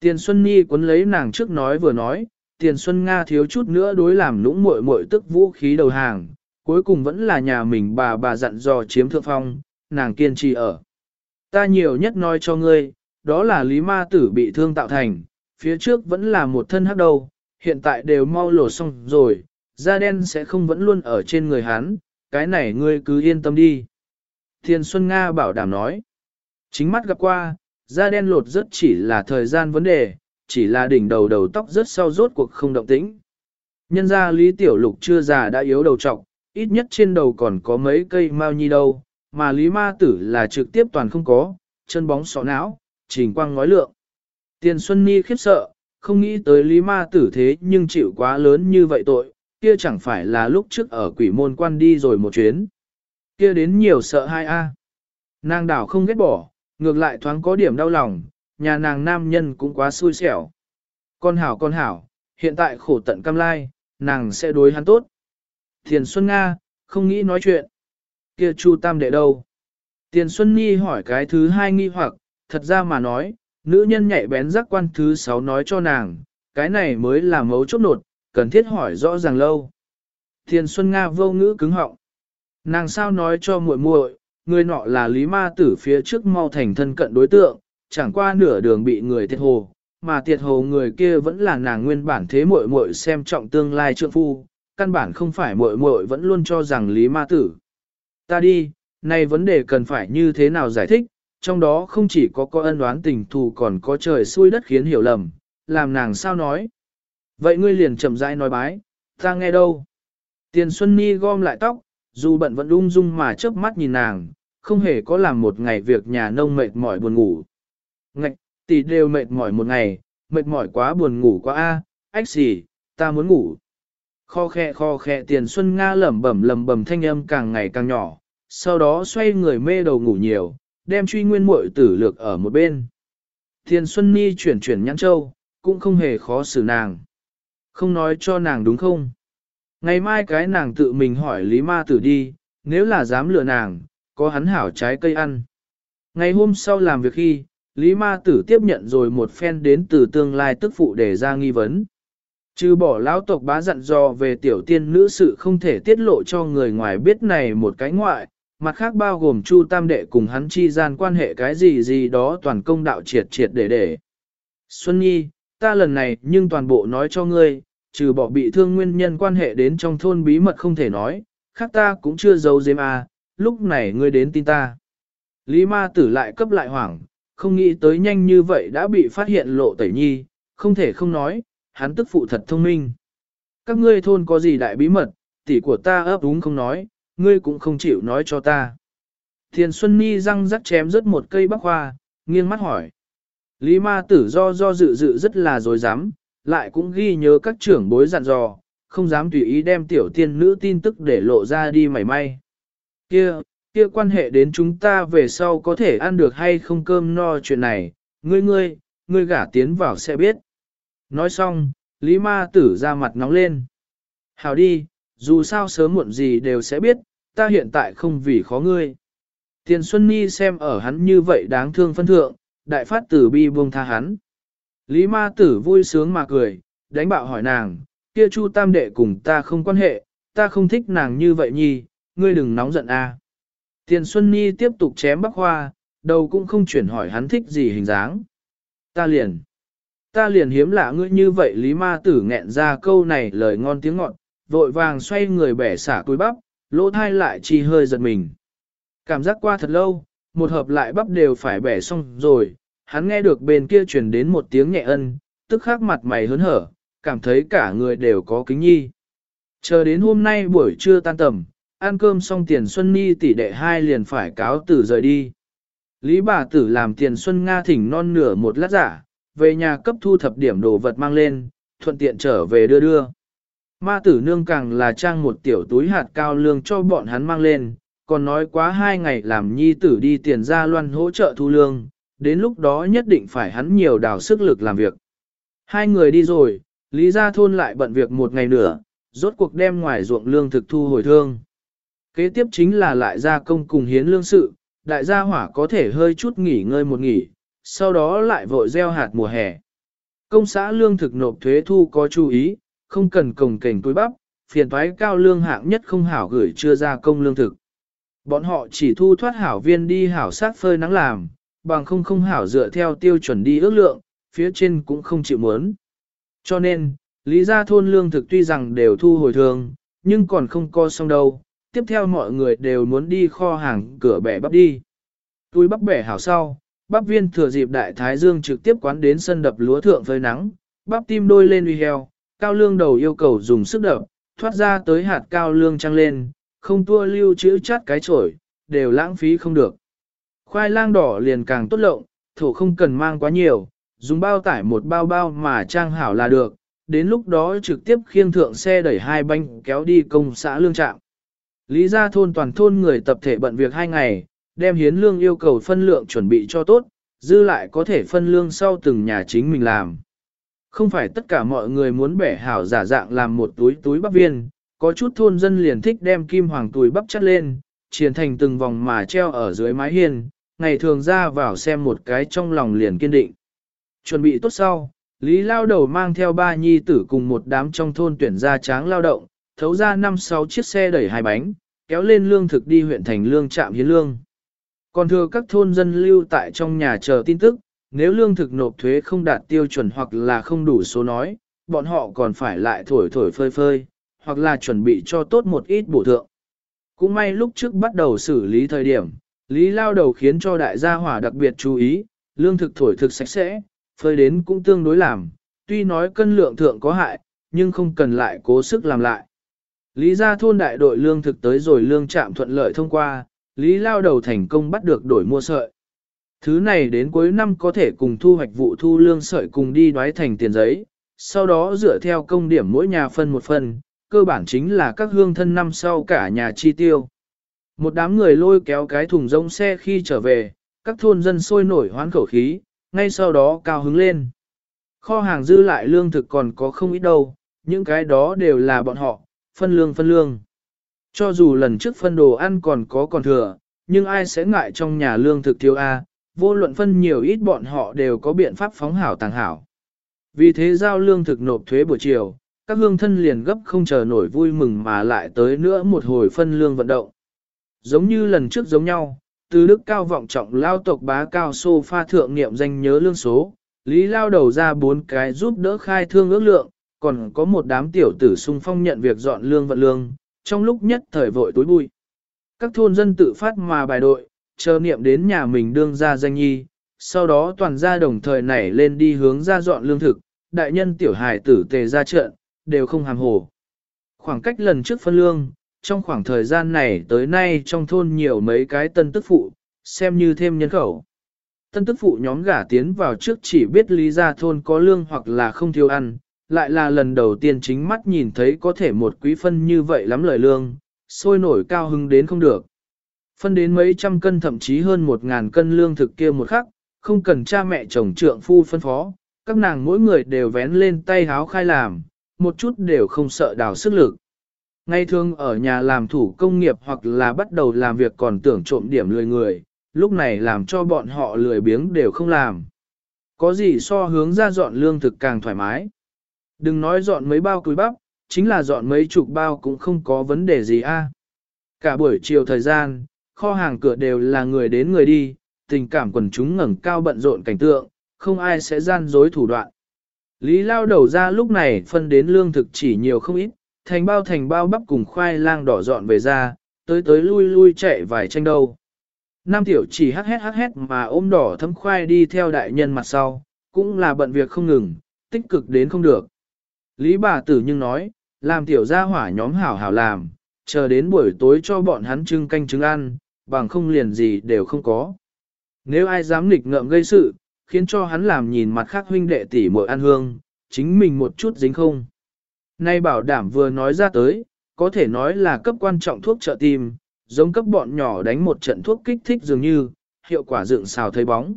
Tiền Xuân Nhi cuốn lấy nàng trước nói vừa nói, Tiền Xuân Nga thiếu chút nữa đối làm nũng muội muội tức vũ khí đầu hàng, cuối cùng vẫn là nhà mình bà bà dặn dò chiếm thượng phong, nàng kiên trì ở. Ta nhiều nhất nói cho ngươi, đó là lý ma tử bị thương tạo thành, phía trước vẫn là một thân hắc đầu, hiện tại đều mau lột xong rồi, da đen sẽ không vẫn luôn ở trên người hắn, cái này ngươi cứ yên tâm đi. Thiên Xuân Nga bảo đảm nói, chính mắt gặp qua, da đen lột rất chỉ là thời gian vấn đề, chỉ là đỉnh đầu đầu tóc rất sau rốt cuộc không động tĩnh. Nhân ra Lý Tiểu Lục chưa già đã yếu đầu trọng, ít nhất trên đầu còn có mấy cây mao nhi đâu, mà Lý Ma Tử là trực tiếp toàn không có, chân bóng sọ não, trình quang ngói lượng. Tiền Xuân Ni khiếp sợ, không nghĩ tới Lý Ma Tử thế nhưng chịu quá lớn như vậy tội, kia chẳng phải là lúc trước ở quỷ môn quan đi rồi một chuyến. Kia đến nhiều sợ hai a. Nàng đảo không ghét bỏ, ngược lại thoáng có điểm đau lòng, nhà nàng nam nhân cũng quá xui xẻo. Con hảo con hảo, hiện tại khổ tận cam lai, nàng sẽ đối hắn tốt. Thiền Xuân Nga, không nghĩ nói chuyện. Kia Chu Tam đệ đâu? Tiền Xuân Nhi hỏi cái thứ hai nghi hoặc, thật ra mà nói, nữ nhân nhạy bén giác quan thứ sáu nói cho nàng, cái này mới là mấu chốt nột, cần thiết hỏi rõ ràng lâu. Thiền Xuân Nga vô ngữ cứng họng. Nàng sao nói cho muội muội, người nọ là lý ma tử phía trước mau thành thân cận đối tượng, chẳng qua nửa đường bị người thiệt hồ, mà thiệt hồ người kia vẫn là nàng nguyên bản thế muội muội xem trọng tương lai trượng phu, căn bản không phải muội muội vẫn luôn cho rằng lý ma tử. Ta đi, này vấn đề cần phải như thế nào giải thích, trong đó không chỉ có có ân oán tình thù còn có trời xui đất khiến hiểu lầm, làm nàng sao nói. Vậy ngươi liền chậm rãi nói bái, ta nghe đâu. Tiền Xuân Ni gom lại tóc, dù bận vẫn ung dung mà chớp mắt nhìn nàng, không hề có làm một ngày việc nhà nông mệt mỏi buồn ngủ. Ngạch, tỷ đều mệt mỏi một ngày, mệt mỏi quá buồn ngủ quá a, ách gì, ta muốn ngủ. Kho khe kho khe tiền Xuân Nga lẩm bẩm lẩm bẩm thanh âm càng ngày càng nhỏ, sau đó xoay người mê đầu ngủ nhiều, đem truy nguyên muội tử lược ở một bên. Thiên Xuân Ni chuyển chuyển nhãn châu, cũng không hề khó xử nàng. Không nói cho nàng đúng không? Ngày mai cái nàng tự mình hỏi Lý Ma Tử đi, nếu là dám lừa nàng, có hắn hảo trái cây ăn. Ngày hôm sau làm việc khi, Lý Ma Tử tiếp nhận rồi một phen đến từ tương lai tức phụ để ra nghi vấn. Trừ bỏ lão tộc bá dặn dò về tiểu tiên nữ sự không thể tiết lộ cho người ngoài biết này một cái ngoại, mặt khác bao gồm Chu Tam Đệ cùng hắn chi gian quan hệ cái gì gì đó toàn công đạo triệt triệt để để. Xuân Nhi, ta lần này nhưng toàn bộ nói cho ngươi, trừ bỏ bị thương nguyên nhân quan hệ đến trong thôn bí mật không thể nói, khác ta cũng chưa giấu giếm à, lúc này ngươi đến tin ta. Lý ma tử lại cấp lại hoảng, không nghĩ tới nhanh như vậy đã bị phát hiện lộ tẩy nhi, không thể không nói, hắn tức phụ thật thông minh. Các ngươi thôn có gì đại bí mật, tỷ của ta ấp úng không nói, ngươi cũng không chịu nói cho ta. Thiền Xuân Nhi răng rắc chém rớt một cây bắc hoa, nghiêng mắt hỏi. Lý ma tử do do dự dự rất là dối dám, lại cũng ghi nhớ các trưởng bối dặn dò, không dám tùy ý đem tiểu tiên nữ tin tức để lộ ra đi mảy may. Kia, kia quan hệ đến chúng ta về sau có thể ăn được hay không cơm no chuyện này, ngươi ngươi, ngươi gả tiến vào sẽ biết. Nói xong, Lý ma tử ra mặt nóng lên. Hào đi, dù sao sớm muộn gì đều sẽ biết, ta hiện tại không vì khó ngươi. Tiền Xuân Nhi xem ở hắn như vậy đáng thương phân thượng, đại phát tử bi buông tha hắn. Lý ma tử vui sướng mà cười, đánh bạo hỏi nàng, kia chu tam đệ cùng ta không quan hệ, ta không thích nàng như vậy nhi, ngươi đừng nóng giận a. Tiền Xuân Nhi tiếp tục chém bắc hoa, đầu cũng không chuyển hỏi hắn thích gì hình dáng. Ta liền, ta liền hiếm lạ ngươi như vậy Lý ma tử nghẹn ra câu này lời ngon tiếng ngọt, vội vàng xoay người bẻ xả túi bắp, lỗ thai lại chi hơi giật mình. Cảm giác qua thật lâu, một hợp lại bắp đều phải bẻ xong rồi, hắn nghe được bên kia truyền đến một tiếng nhẹ ân, tức khắc mặt mày hớn hở, cảm thấy cả người đều có kính nhi. Chờ đến hôm nay buổi trưa tan tầm, ăn cơm xong tiền Xuân Ni tỷ đệ hai liền phải cáo tử rời đi. Lý bà tử làm tiền Xuân Nga thỉnh non nửa một lát giả, về nhà cấp thu thập điểm đồ vật mang lên, thuận tiện trở về đưa đưa. Ma tử nương càng là trang một tiểu túi hạt cao lương cho bọn hắn mang lên, còn nói quá hai ngày làm nhi tử đi tiền ra loan hỗ trợ thu lương, đến lúc đó nhất định phải hắn nhiều đào sức lực làm việc. Hai người đi rồi, Lý Gia Thôn lại bận việc một ngày nữa, rốt cuộc đem ngoài ruộng lương thực thu hồi thương. Kế tiếp chính là lại gia công cùng hiến lương sự, đại gia hỏa có thể hơi chút nghỉ ngơi một nghỉ, sau đó lại vội gieo hạt mùa hè. Công xã lương thực nộp thuế thu có chú ý, không cần cồng kềnh túi bắp, phiền thoái cao lương hạng nhất không hảo gửi chưa ra công lương thực. Bọn họ chỉ thu thoát hảo viên đi hảo sát phơi nắng làm, bằng không không hảo dựa theo tiêu chuẩn đi ước lượng, phía trên cũng không chịu muốn. Cho nên, lý gia thôn lương thực tuy rằng đều thu hồi thường, nhưng còn không co xong đâu, tiếp theo mọi người đều muốn đi kho hàng cửa bẻ bắp đi. Túi bắp bẻ hảo sau, bắp viên thừa dịp đại thái dương trực tiếp quán đến sân đập lúa thượng phơi nắng, bắp tim đôi lên uy heo, cao lương đầu yêu cầu dùng sức đập, thoát ra tới hạt cao lương trăng lên, không tua lưu chữ chát cái chổi, đều lãng phí không được. Khoai lang đỏ liền càng tốt lộng, thổ không cần mang quá nhiều, dùng bao tải một bao bao mà trang hảo là được, đến lúc đó trực tiếp khiêng thượng xe đẩy hai bánh kéo đi công xã lương trạm. Lý gia thôn toàn thôn người tập thể bận việc hai ngày, đem hiến lương yêu cầu phân lượng chuẩn bị cho tốt, dư lại có thể phân lương sau từng nhà chính mình làm. Không phải tất cả mọi người muốn bẻ hảo giả dạng làm một túi túi bắp viên, có chút thôn dân liền thích đem kim hoàng túi bắp chất lên, triển thành từng vòng mà treo ở dưới mái hiên, ngày thường ra vào xem một cái trong lòng liền kiên định. Chuẩn bị tốt sau, Lý lao đầu mang theo ba nhi tử cùng một đám trong thôn tuyển ra tráng lao động, thấu ra năm sáu chiếc xe đẩy hai bánh, kéo lên lương thực đi huyện thành lương trạm hiến lương. Còn thừa các thôn dân lưu tại trong nhà chờ tin tức, nếu lương thực nộp thuế không đạt tiêu chuẩn hoặc là không đủ số nói, bọn họ còn phải lại thổi thổi phơi phơi, hoặc là chuẩn bị cho tốt một ít bổ thượng. Cũng may lúc trước bắt đầu xử lý thời điểm, Lý lao đầu khiến cho đại gia hỏa đặc biệt chú ý, lương thực thổi thực sạch sẽ, phơi đến cũng tương đối làm, tuy nói cân lượng thượng có hại, nhưng không cần lại cố sức làm lại. Lý gia thôn đại đội lương thực tới rồi lương trạm thuận lợi thông qua, Lý lao đầu thành công bắt được đổi mua sợi. Thứ này đến cuối năm có thể cùng thu hoạch vụ thu lương sợi cùng đi đoái thành tiền giấy, sau đó dựa theo công điểm mỗi nhà phân một phần, cơ bản chính là các hương thân năm sau cả nhà chi tiêu. Một đám người lôi kéo cái thùng rông xe khi trở về, các thôn dân sôi nổi hoán khẩu khí, ngay sau đó cao hứng lên. Kho hàng dư lại lương thực còn có không ít đâu, những cái đó đều là bọn họ, phân lương phân lương. Cho dù lần trước phân đồ ăn còn có còn thừa, nhưng ai sẽ ngại trong nhà lương thực thiếu A, vô luận phân nhiều ít bọn họ đều có biện pháp phóng hảo tàng hảo. Vì thế giao lương thực nộp thuế buổi chiều, các hương thân liền gấp không chờ nổi vui mừng mà lại tới nữa một hồi phân lương vận động. Giống như lần trước giống nhau, từ đức cao vọng trọng lao tộc bá cao sô pha thượng niệm danh nhớ lương số, lý lao đầu ra bốn cái giúp đỡ khai thương ước lượng, còn có một đám tiểu tử sung phong nhận việc dọn lương vận lương, trong lúc nhất thời vội tối bụi. Các thôn dân tự phát mà bài đội, chờ niệm đến nhà mình đương ra danh nhi, sau đó toàn gia đồng thời nảy lên đi hướng ra dọn lương thực, đại nhân tiểu hài tử tề ra trận, đều không hàm hồ. Khoảng cách lần trước phân lương, trong khoảng thời gian này tới nay trong thôn nhiều mấy cái tân tức phụ, xem như thêm nhân khẩu. Tân tức phụ nhóm gả tiến vào trước chỉ biết lý ra thôn có lương hoặc là không thiếu ăn, lại là lần đầu tiên chính mắt nhìn thấy có thể một quý phân như vậy lắm lời lương, sôi nổi cao hứng đến không được. Phân đến mấy trăm cân thậm chí hơn một ngàn cân lương thực kia một khắc, không cần cha mẹ chồng trượng phu phân phó, các nàng mỗi người đều vén lên tay háo khai làm, một chút đều không sợ đào sức lực. Ngay thường ở nhà làm thủ công nghiệp hoặc là bắt đầu làm việc còn tưởng trộm điểm lười người, lúc này làm cho bọn họ lười biếng đều không làm. Có gì so hướng ra dọn lương thực càng thoải mái. Đừng nói dọn mấy bao cùi bắp, chính là dọn mấy chục bao cũng không có vấn đề gì a. Cả buổi chiều thời gian, kho hàng cửa đều là người đến người đi, tình cảm quần chúng ngẩng cao bận rộn cảnh tượng, không ai sẽ gian dối thủ đoạn. Lý lao đầu ra lúc này phân đến lương thực chỉ nhiều không ít, thành bao thành bao bắp cùng khoai lang đỏ dọn về ra, tới tới lui lui chạy vài tranh đâu. Nam tiểu chỉ hắc hét hắc hét mà ôm đỏ thấm khoai đi theo đại nhân mặt sau, cũng là bận việc không ngừng, tích cực đến không được. Lý bà tử nhưng nói, làm tiểu gia hỏa nhóm hảo hảo làm, chờ đến buổi tối cho bọn hắn trưng canh trứng ăn, bằng không liền gì đều không có. Nếu ai dám nghịch ngợm gây sự, khiến cho hắn làm nhìn mặt khác huynh đệ tỷ muội ăn hương, chính mình một chút dính không. Nay bảo đảm vừa nói ra tới, có thể nói là cấp quan trọng thuốc trợ tim, giống cấp bọn nhỏ đánh một trận thuốc kích thích dường như, hiệu quả dựng xào thấy bóng.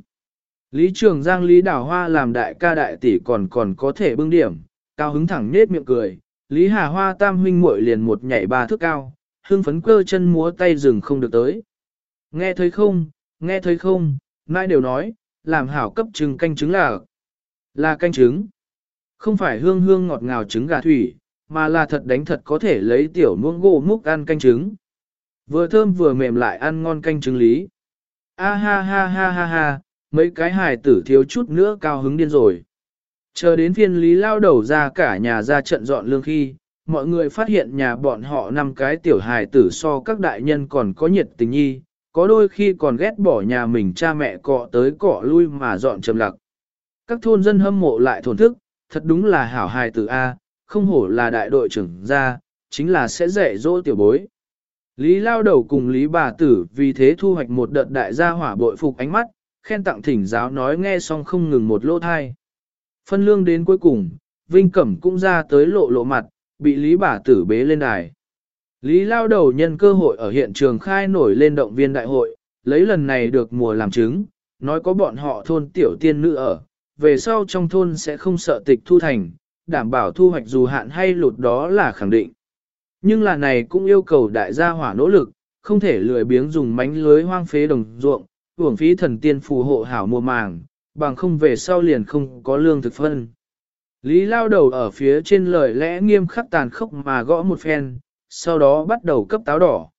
Lý Trường Giang Lý Đào Hoa làm đại ca đại tỷ còn còn có thể bưng điểm, cao hứng thẳng nết miệng cười, Lý Hà Hoa tam huynh muội liền một nhảy ba thước cao, hưng phấn cơ chân múa tay rừng không được tới. Nghe thấy không, nghe thấy không, mai đều nói, làm hảo cấp trứng canh trứng là, là canh trứng. Không phải hương hương ngọt ngào trứng gà thủy, mà là thật đánh thật có thể lấy tiểu muông gỗ múc ăn canh trứng. Vừa thơm vừa mềm lại ăn ngon canh trứng lý. A ha ha ha ha ha, mấy cái hài tử thiếu chút nữa cao hứng điên rồi. Chờ đến phiên lý lao đầu ra cả nhà ra trận dọn lương khi, mọi người phát hiện nhà bọn họ năm cái tiểu hài tử so các đại nhân còn có nhiệt tình nhi, có đôi khi còn ghét bỏ nhà mình cha mẹ cọ tới cọ lui mà dọn trầm lặc. Các thôn dân hâm mộ lại thổn thức, thật đúng là hảo hài tử A, không hổ là đại đội trưởng ra, chính là sẽ dạy dỗ tiểu bối. Lý lao đầu cùng Lý bà tử vì thế thu hoạch một đợt đại gia hỏa bội phục ánh mắt, khen tặng thỉnh giáo nói nghe xong không ngừng một lỗ thai. Phân lương đến cuối cùng, Vinh Cẩm cũng ra tới lộ lộ mặt, bị Lý bà tử bế lên đài. Lý lao đầu nhân cơ hội ở hiện trường khai nổi lên động viên đại hội, lấy lần này được mùa làm chứng, nói có bọn họ thôn tiểu tiên nữ ở, về sau trong thôn sẽ không sợ tịch thu thành, đảm bảo thu hoạch dù hạn hay lụt đó là khẳng định. Nhưng là này cũng yêu cầu đại gia hỏa nỗ lực, không thể lười biếng dùng mánh lưới hoang phế đồng ruộng, uổng phí thần tiên phù hộ hảo mùa màng, bằng không về sau liền không có lương thực phân. Lý lao đầu ở phía trên lời lẽ nghiêm khắc tàn khốc mà gõ một phen, sau đó bắt đầu cấp táo đỏ.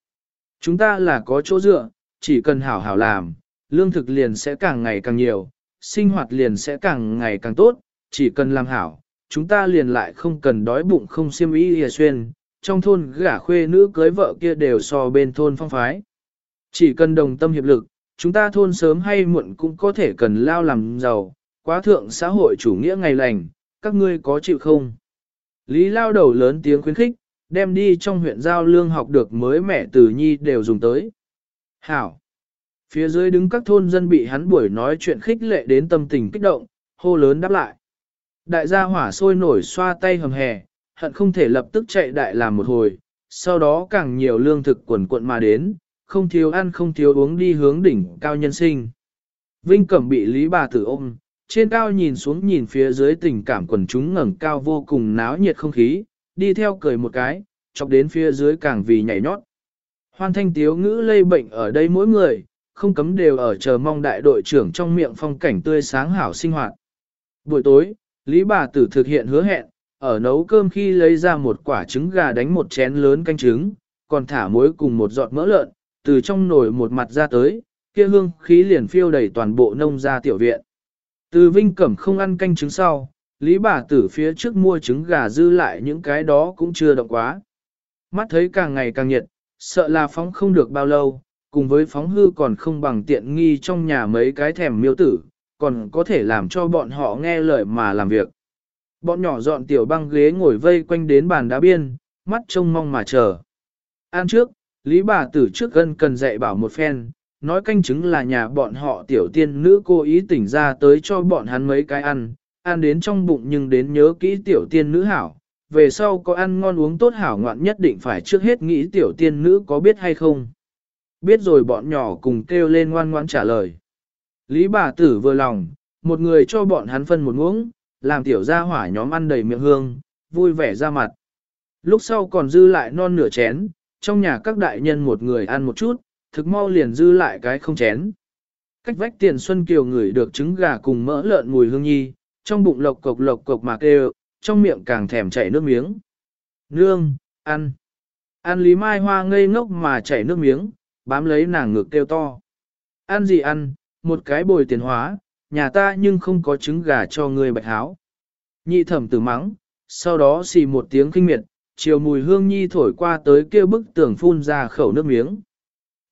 Chúng ta là có chỗ dựa, chỉ cần hảo hảo làm, lương thực liền sẽ càng ngày càng nhiều, sinh hoạt liền sẽ càng ngày càng tốt, chỉ cần làm hảo, chúng ta liền lại không cần đói bụng không xiêm y hìa xuyên, trong thôn gả khuê nữ cưới vợ kia đều so bên thôn phong phái. Chỉ cần đồng tâm hiệp lực, chúng ta thôn sớm hay muộn cũng có thể cần lao làm giàu, quá thượng xã hội chủ nghĩa ngày lành, các ngươi có chịu không? Lý lao đầu lớn tiếng khuyến khích, đem đi trong huyện giao lương học được mới mẹ tử nhi đều dùng tới. Hảo! Phía dưới đứng các thôn dân bị hắn buổi nói chuyện khích lệ đến tâm tình kích động, hô lớn đáp lại. Đại gia hỏa sôi nổi xoa tay hầm hè, hận không thể lập tức chạy đại làm một hồi, sau đó càng nhiều lương thực quần quận mà đến, không thiếu ăn không thiếu uống đi hướng đỉnh cao nhân sinh. Vinh Cẩm bị Lý bà tử ôm, trên cao nhìn xuống nhìn phía dưới tình cảm quần chúng ngẩng cao vô cùng náo nhiệt không khí, đi theo cười một cái, chọc đến phía dưới càng vì nhảy nhót. Hoan thanh tiếu ngữ lây bệnh ở đây mỗi người, không cấm đều ở chờ mong đại đội trưởng trong miệng phong cảnh tươi sáng hảo sinh hoạt. Buổi tối, Lý bà tử thực hiện hứa hẹn, ở nấu cơm khi lấy ra một quả trứng gà đánh một chén lớn canh trứng, còn thả muối cùng một giọt mỡ lợn, từ trong nồi một mặt ra tới, kia hương khí liền phiêu đầy toàn bộ nông gia tiểu viện. Từ Vinh Cẩm không ăn canh trứng sau, Lý bà tử phía trước mua trứng gà dư lại những cái đó cũng chưa động quá. Mắt thấy càng ngày càng nhiệt, sợ là phóng không được bao lâu, cùng với phóng hư còn không bằng tiện nghi trong nhà mấy cái thèm miêu tử, còn có thể làm cho bọn họ nghe lời mà làm việc. Bọn nhỏ dọn tiểu băng ghế ngồi vây quanh đến bàn đá biên, mắt trông mong mà chờ. Ăn trước, Lý bà tử trước gân cần dạy bảo một phen, nói canh chứng là nhà bọn họ tiểu tiên nữ cô ý tỉnh ra tới cho bọn hắn mấy cái ăn, ăn đến trong bụng nhưng đến nhớ kỹ tiểu tiên nữ hảo, về sau có ăn ngon uống tốt hảo ngoạn nhất định phải trước hết nghĩ tiểu tiên nữ có biết hay không. Biết rồi bọn nhỏ cùng kêu lên ngoan ngoãn trả lời. Lý bà tử vừa lòng, một người cho bọn hắn phân một muỗng, làm tiểu gia hỏa nhóm ăn đầy miệng hương, vui vẻ ra mặt. Lúc sau còn dư lại non nửa chén, trong nhà các đại nhân một người ăn một chút, thực mau liền dư lại cái không chén. Cách vách tiền Xuân Kiều ngửi được trứng gà cùng mỡ lợn mùi hương nhi, trong bụng lộc cộc lộc cộc mà đều, trong miệng càng thèm chảy nước miếng. Nương, ăn. Ăn Lý Mai Hoa ngây ngốc mà chảy nước miếng, bám lấy nàng ngược kêu to. Ăn gì ăn, một cái bồi tiền hóa, nhà ta nhưng không có trứng gà cho người bạch háo. Nhị thẩm tử mắng, sau đó xì một tiếng kinh miệt, chiều mùi hương nhi thổi qua tới kia bức tường phun ra khẩu nước miếng.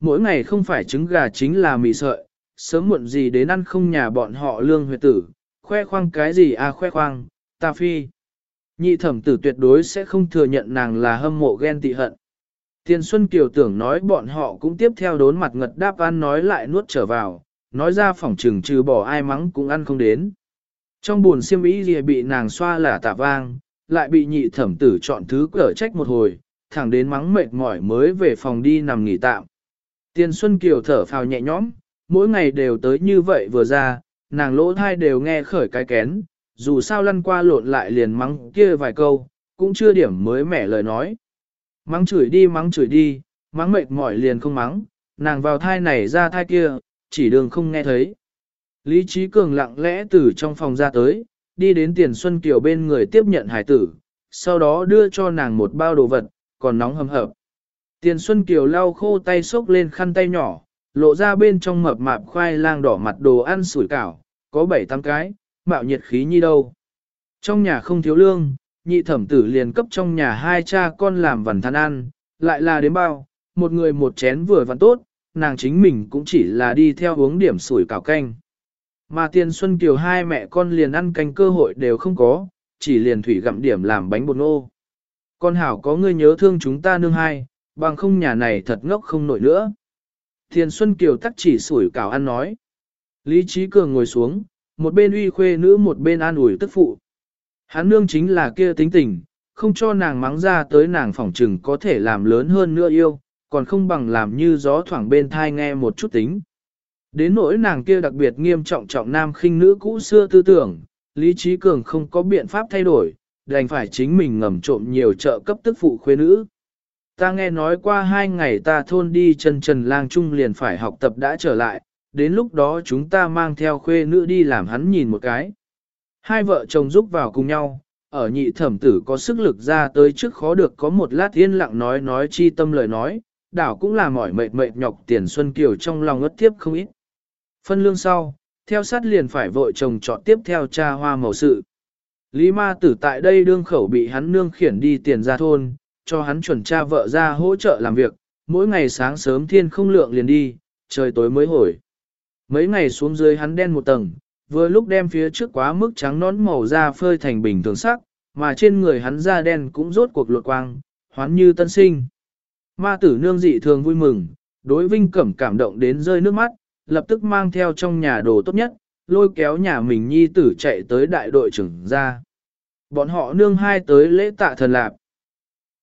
Mỗi ngày không phải trứng gà chính là mì sợi, sớm muộn gì đến ăn không nhà bọn họ lương huyệt tử, khoe khoang cái gì à khoe khoang, ta phi. Nhị thẩm tử tuyệt đối sẽ không thừa nhận nàng là hâm mộ ghen tị hận. Tiền Xuân Kiều tưởng nói bọn họ cũng tiếp theo đốn mặt ngật đáp ăn nói lại nuốt trở vào, nói ra phỏng trừng trừ bỏ ai mắng cũng ăn không đến. Trong buồn xiêm ý gì bị nàng xoa là tạ vang, lại bị nhị thẩm tử chọn thứ cở trách một hồi, thẳng đến mắng mệt mỏi mới về phòng đi nằm nghỉ tạm. Tiền Xuân Kiều thở phào nhẹ nhõm, mỗi ngày đều tới như vậy vừa ra, nàng lỗ thai đều nghe khởi cái kén, dù sao lăn qua lộn lại liền mắng kia vài câu, cũng chưa điểm mới mẻ lời nói. Mắng chửi đi mắng chửi đi, mắng mệt mỏi liền không mắng, nàng vào thai này ra thai kia, chỉ đường không nghe thấy. Lý Trí Cường lặng lẽ từ trong phòng ra tới, đi đến Tiền Xuân Kiều bên người tiếp nhận hải tử, sau đó đưa cho nàng một bao đồ vật, còn nóng hầm hập. Tiền Xuân Kiều lau khô tay xốc lên khăn tay nhỏ, lộ ra bên trong mập mạp khoai lang đỏ mặt đồ ăn sủi cảo, có bảy tám cái, mạo nhiệt khí như đâu. Trong nhà không thiếu lương, nhị thẩm tử liền cấp trong nhà hai cha con làm vần than ăn, lại là đến bao, một người một chén vừa vặn tốt, nàng chính mình cũng chỉ là đi theo uống điểm sủi cảo canh. Mà tiền xuân kiều hai mẹ con liền ăn canh cơ hội đều không có, chỉ liền thủy gặm điểm làm bánh bột nô. Con hảo có ngươi nhớ thương chúng ta nương hai, bằng không nhà này thật ngốc không nổi nữa. Tiền xuân kiều tắt chỉ sủi cảo ăn nói. Lý Trí Cường ngồi xuống, một bên uy khuê nữ một bên an ủi tức phụ. Hắn nương chính là kia tính tình, không cho nàng mắng ra tới nàng phỏng trừng có thể làm lớn hơn nữa yêu, còn không bằng làm như gió thoảng bên thai nghe một chút tính. Đến nỗi nàng kia đặc biệt nghiêm trọng trọng nam khinh nữ cũ xưa tư tưởng, Lý Trí Cường không có biện pháp thay đổi, đành phải chính mình ngầm trộm nhiều trợ cấp tức phụ khuê nữ. Ta nghe nói qua hai ngày ta thôn đi chân trần lang trung liền phải học tập đã trở lại, đến lúc đó chúng ta mang theo khuê nữ đi làm hắn nhìn một cái. Hai vợ chồng giúp vào cùng nhau, ở nhị thẩm tử có sức lực ra tới trước khó được có một lát yên lặng nói nói chi tâm lời nói, đảo cũng là mỏi mệt mệt nhọc tiền xuân kiều trong lòng ất tiếp không ít. Phân lương sau, theo sát liền phải vội chồng chọn tiếp theo cha hoa màu sự. Lý ma tử tại đây đương khẩu bị hắn nương khiển đi tiền ra thôn, cho hắn chuẩn cha vợ ra hỗ trợ làm việc, mỗi ngày sáng sớm thiên không lượng liền đi, trời tối mới hồi. Mấy ngày xuống dưới hắn đen một tầng, vừa lúc đem phía trước quá mức trắng nón màu da phơi thành bình thường sắc, mà trên người hắn da đen cũng rốt cuộc lột quang, hoán như tân sinh. Ma tử nương dị thường vui mừng, đối vinh cẩm cảm động đến rơi nước mắt, lập tức mang theo trong nhà đồ tốt nhất, lôi kéo nhà mình nhi tử chạy tới đại đội trưởng ra. Bọn họ nương hai tới lễ tạ thần lạp,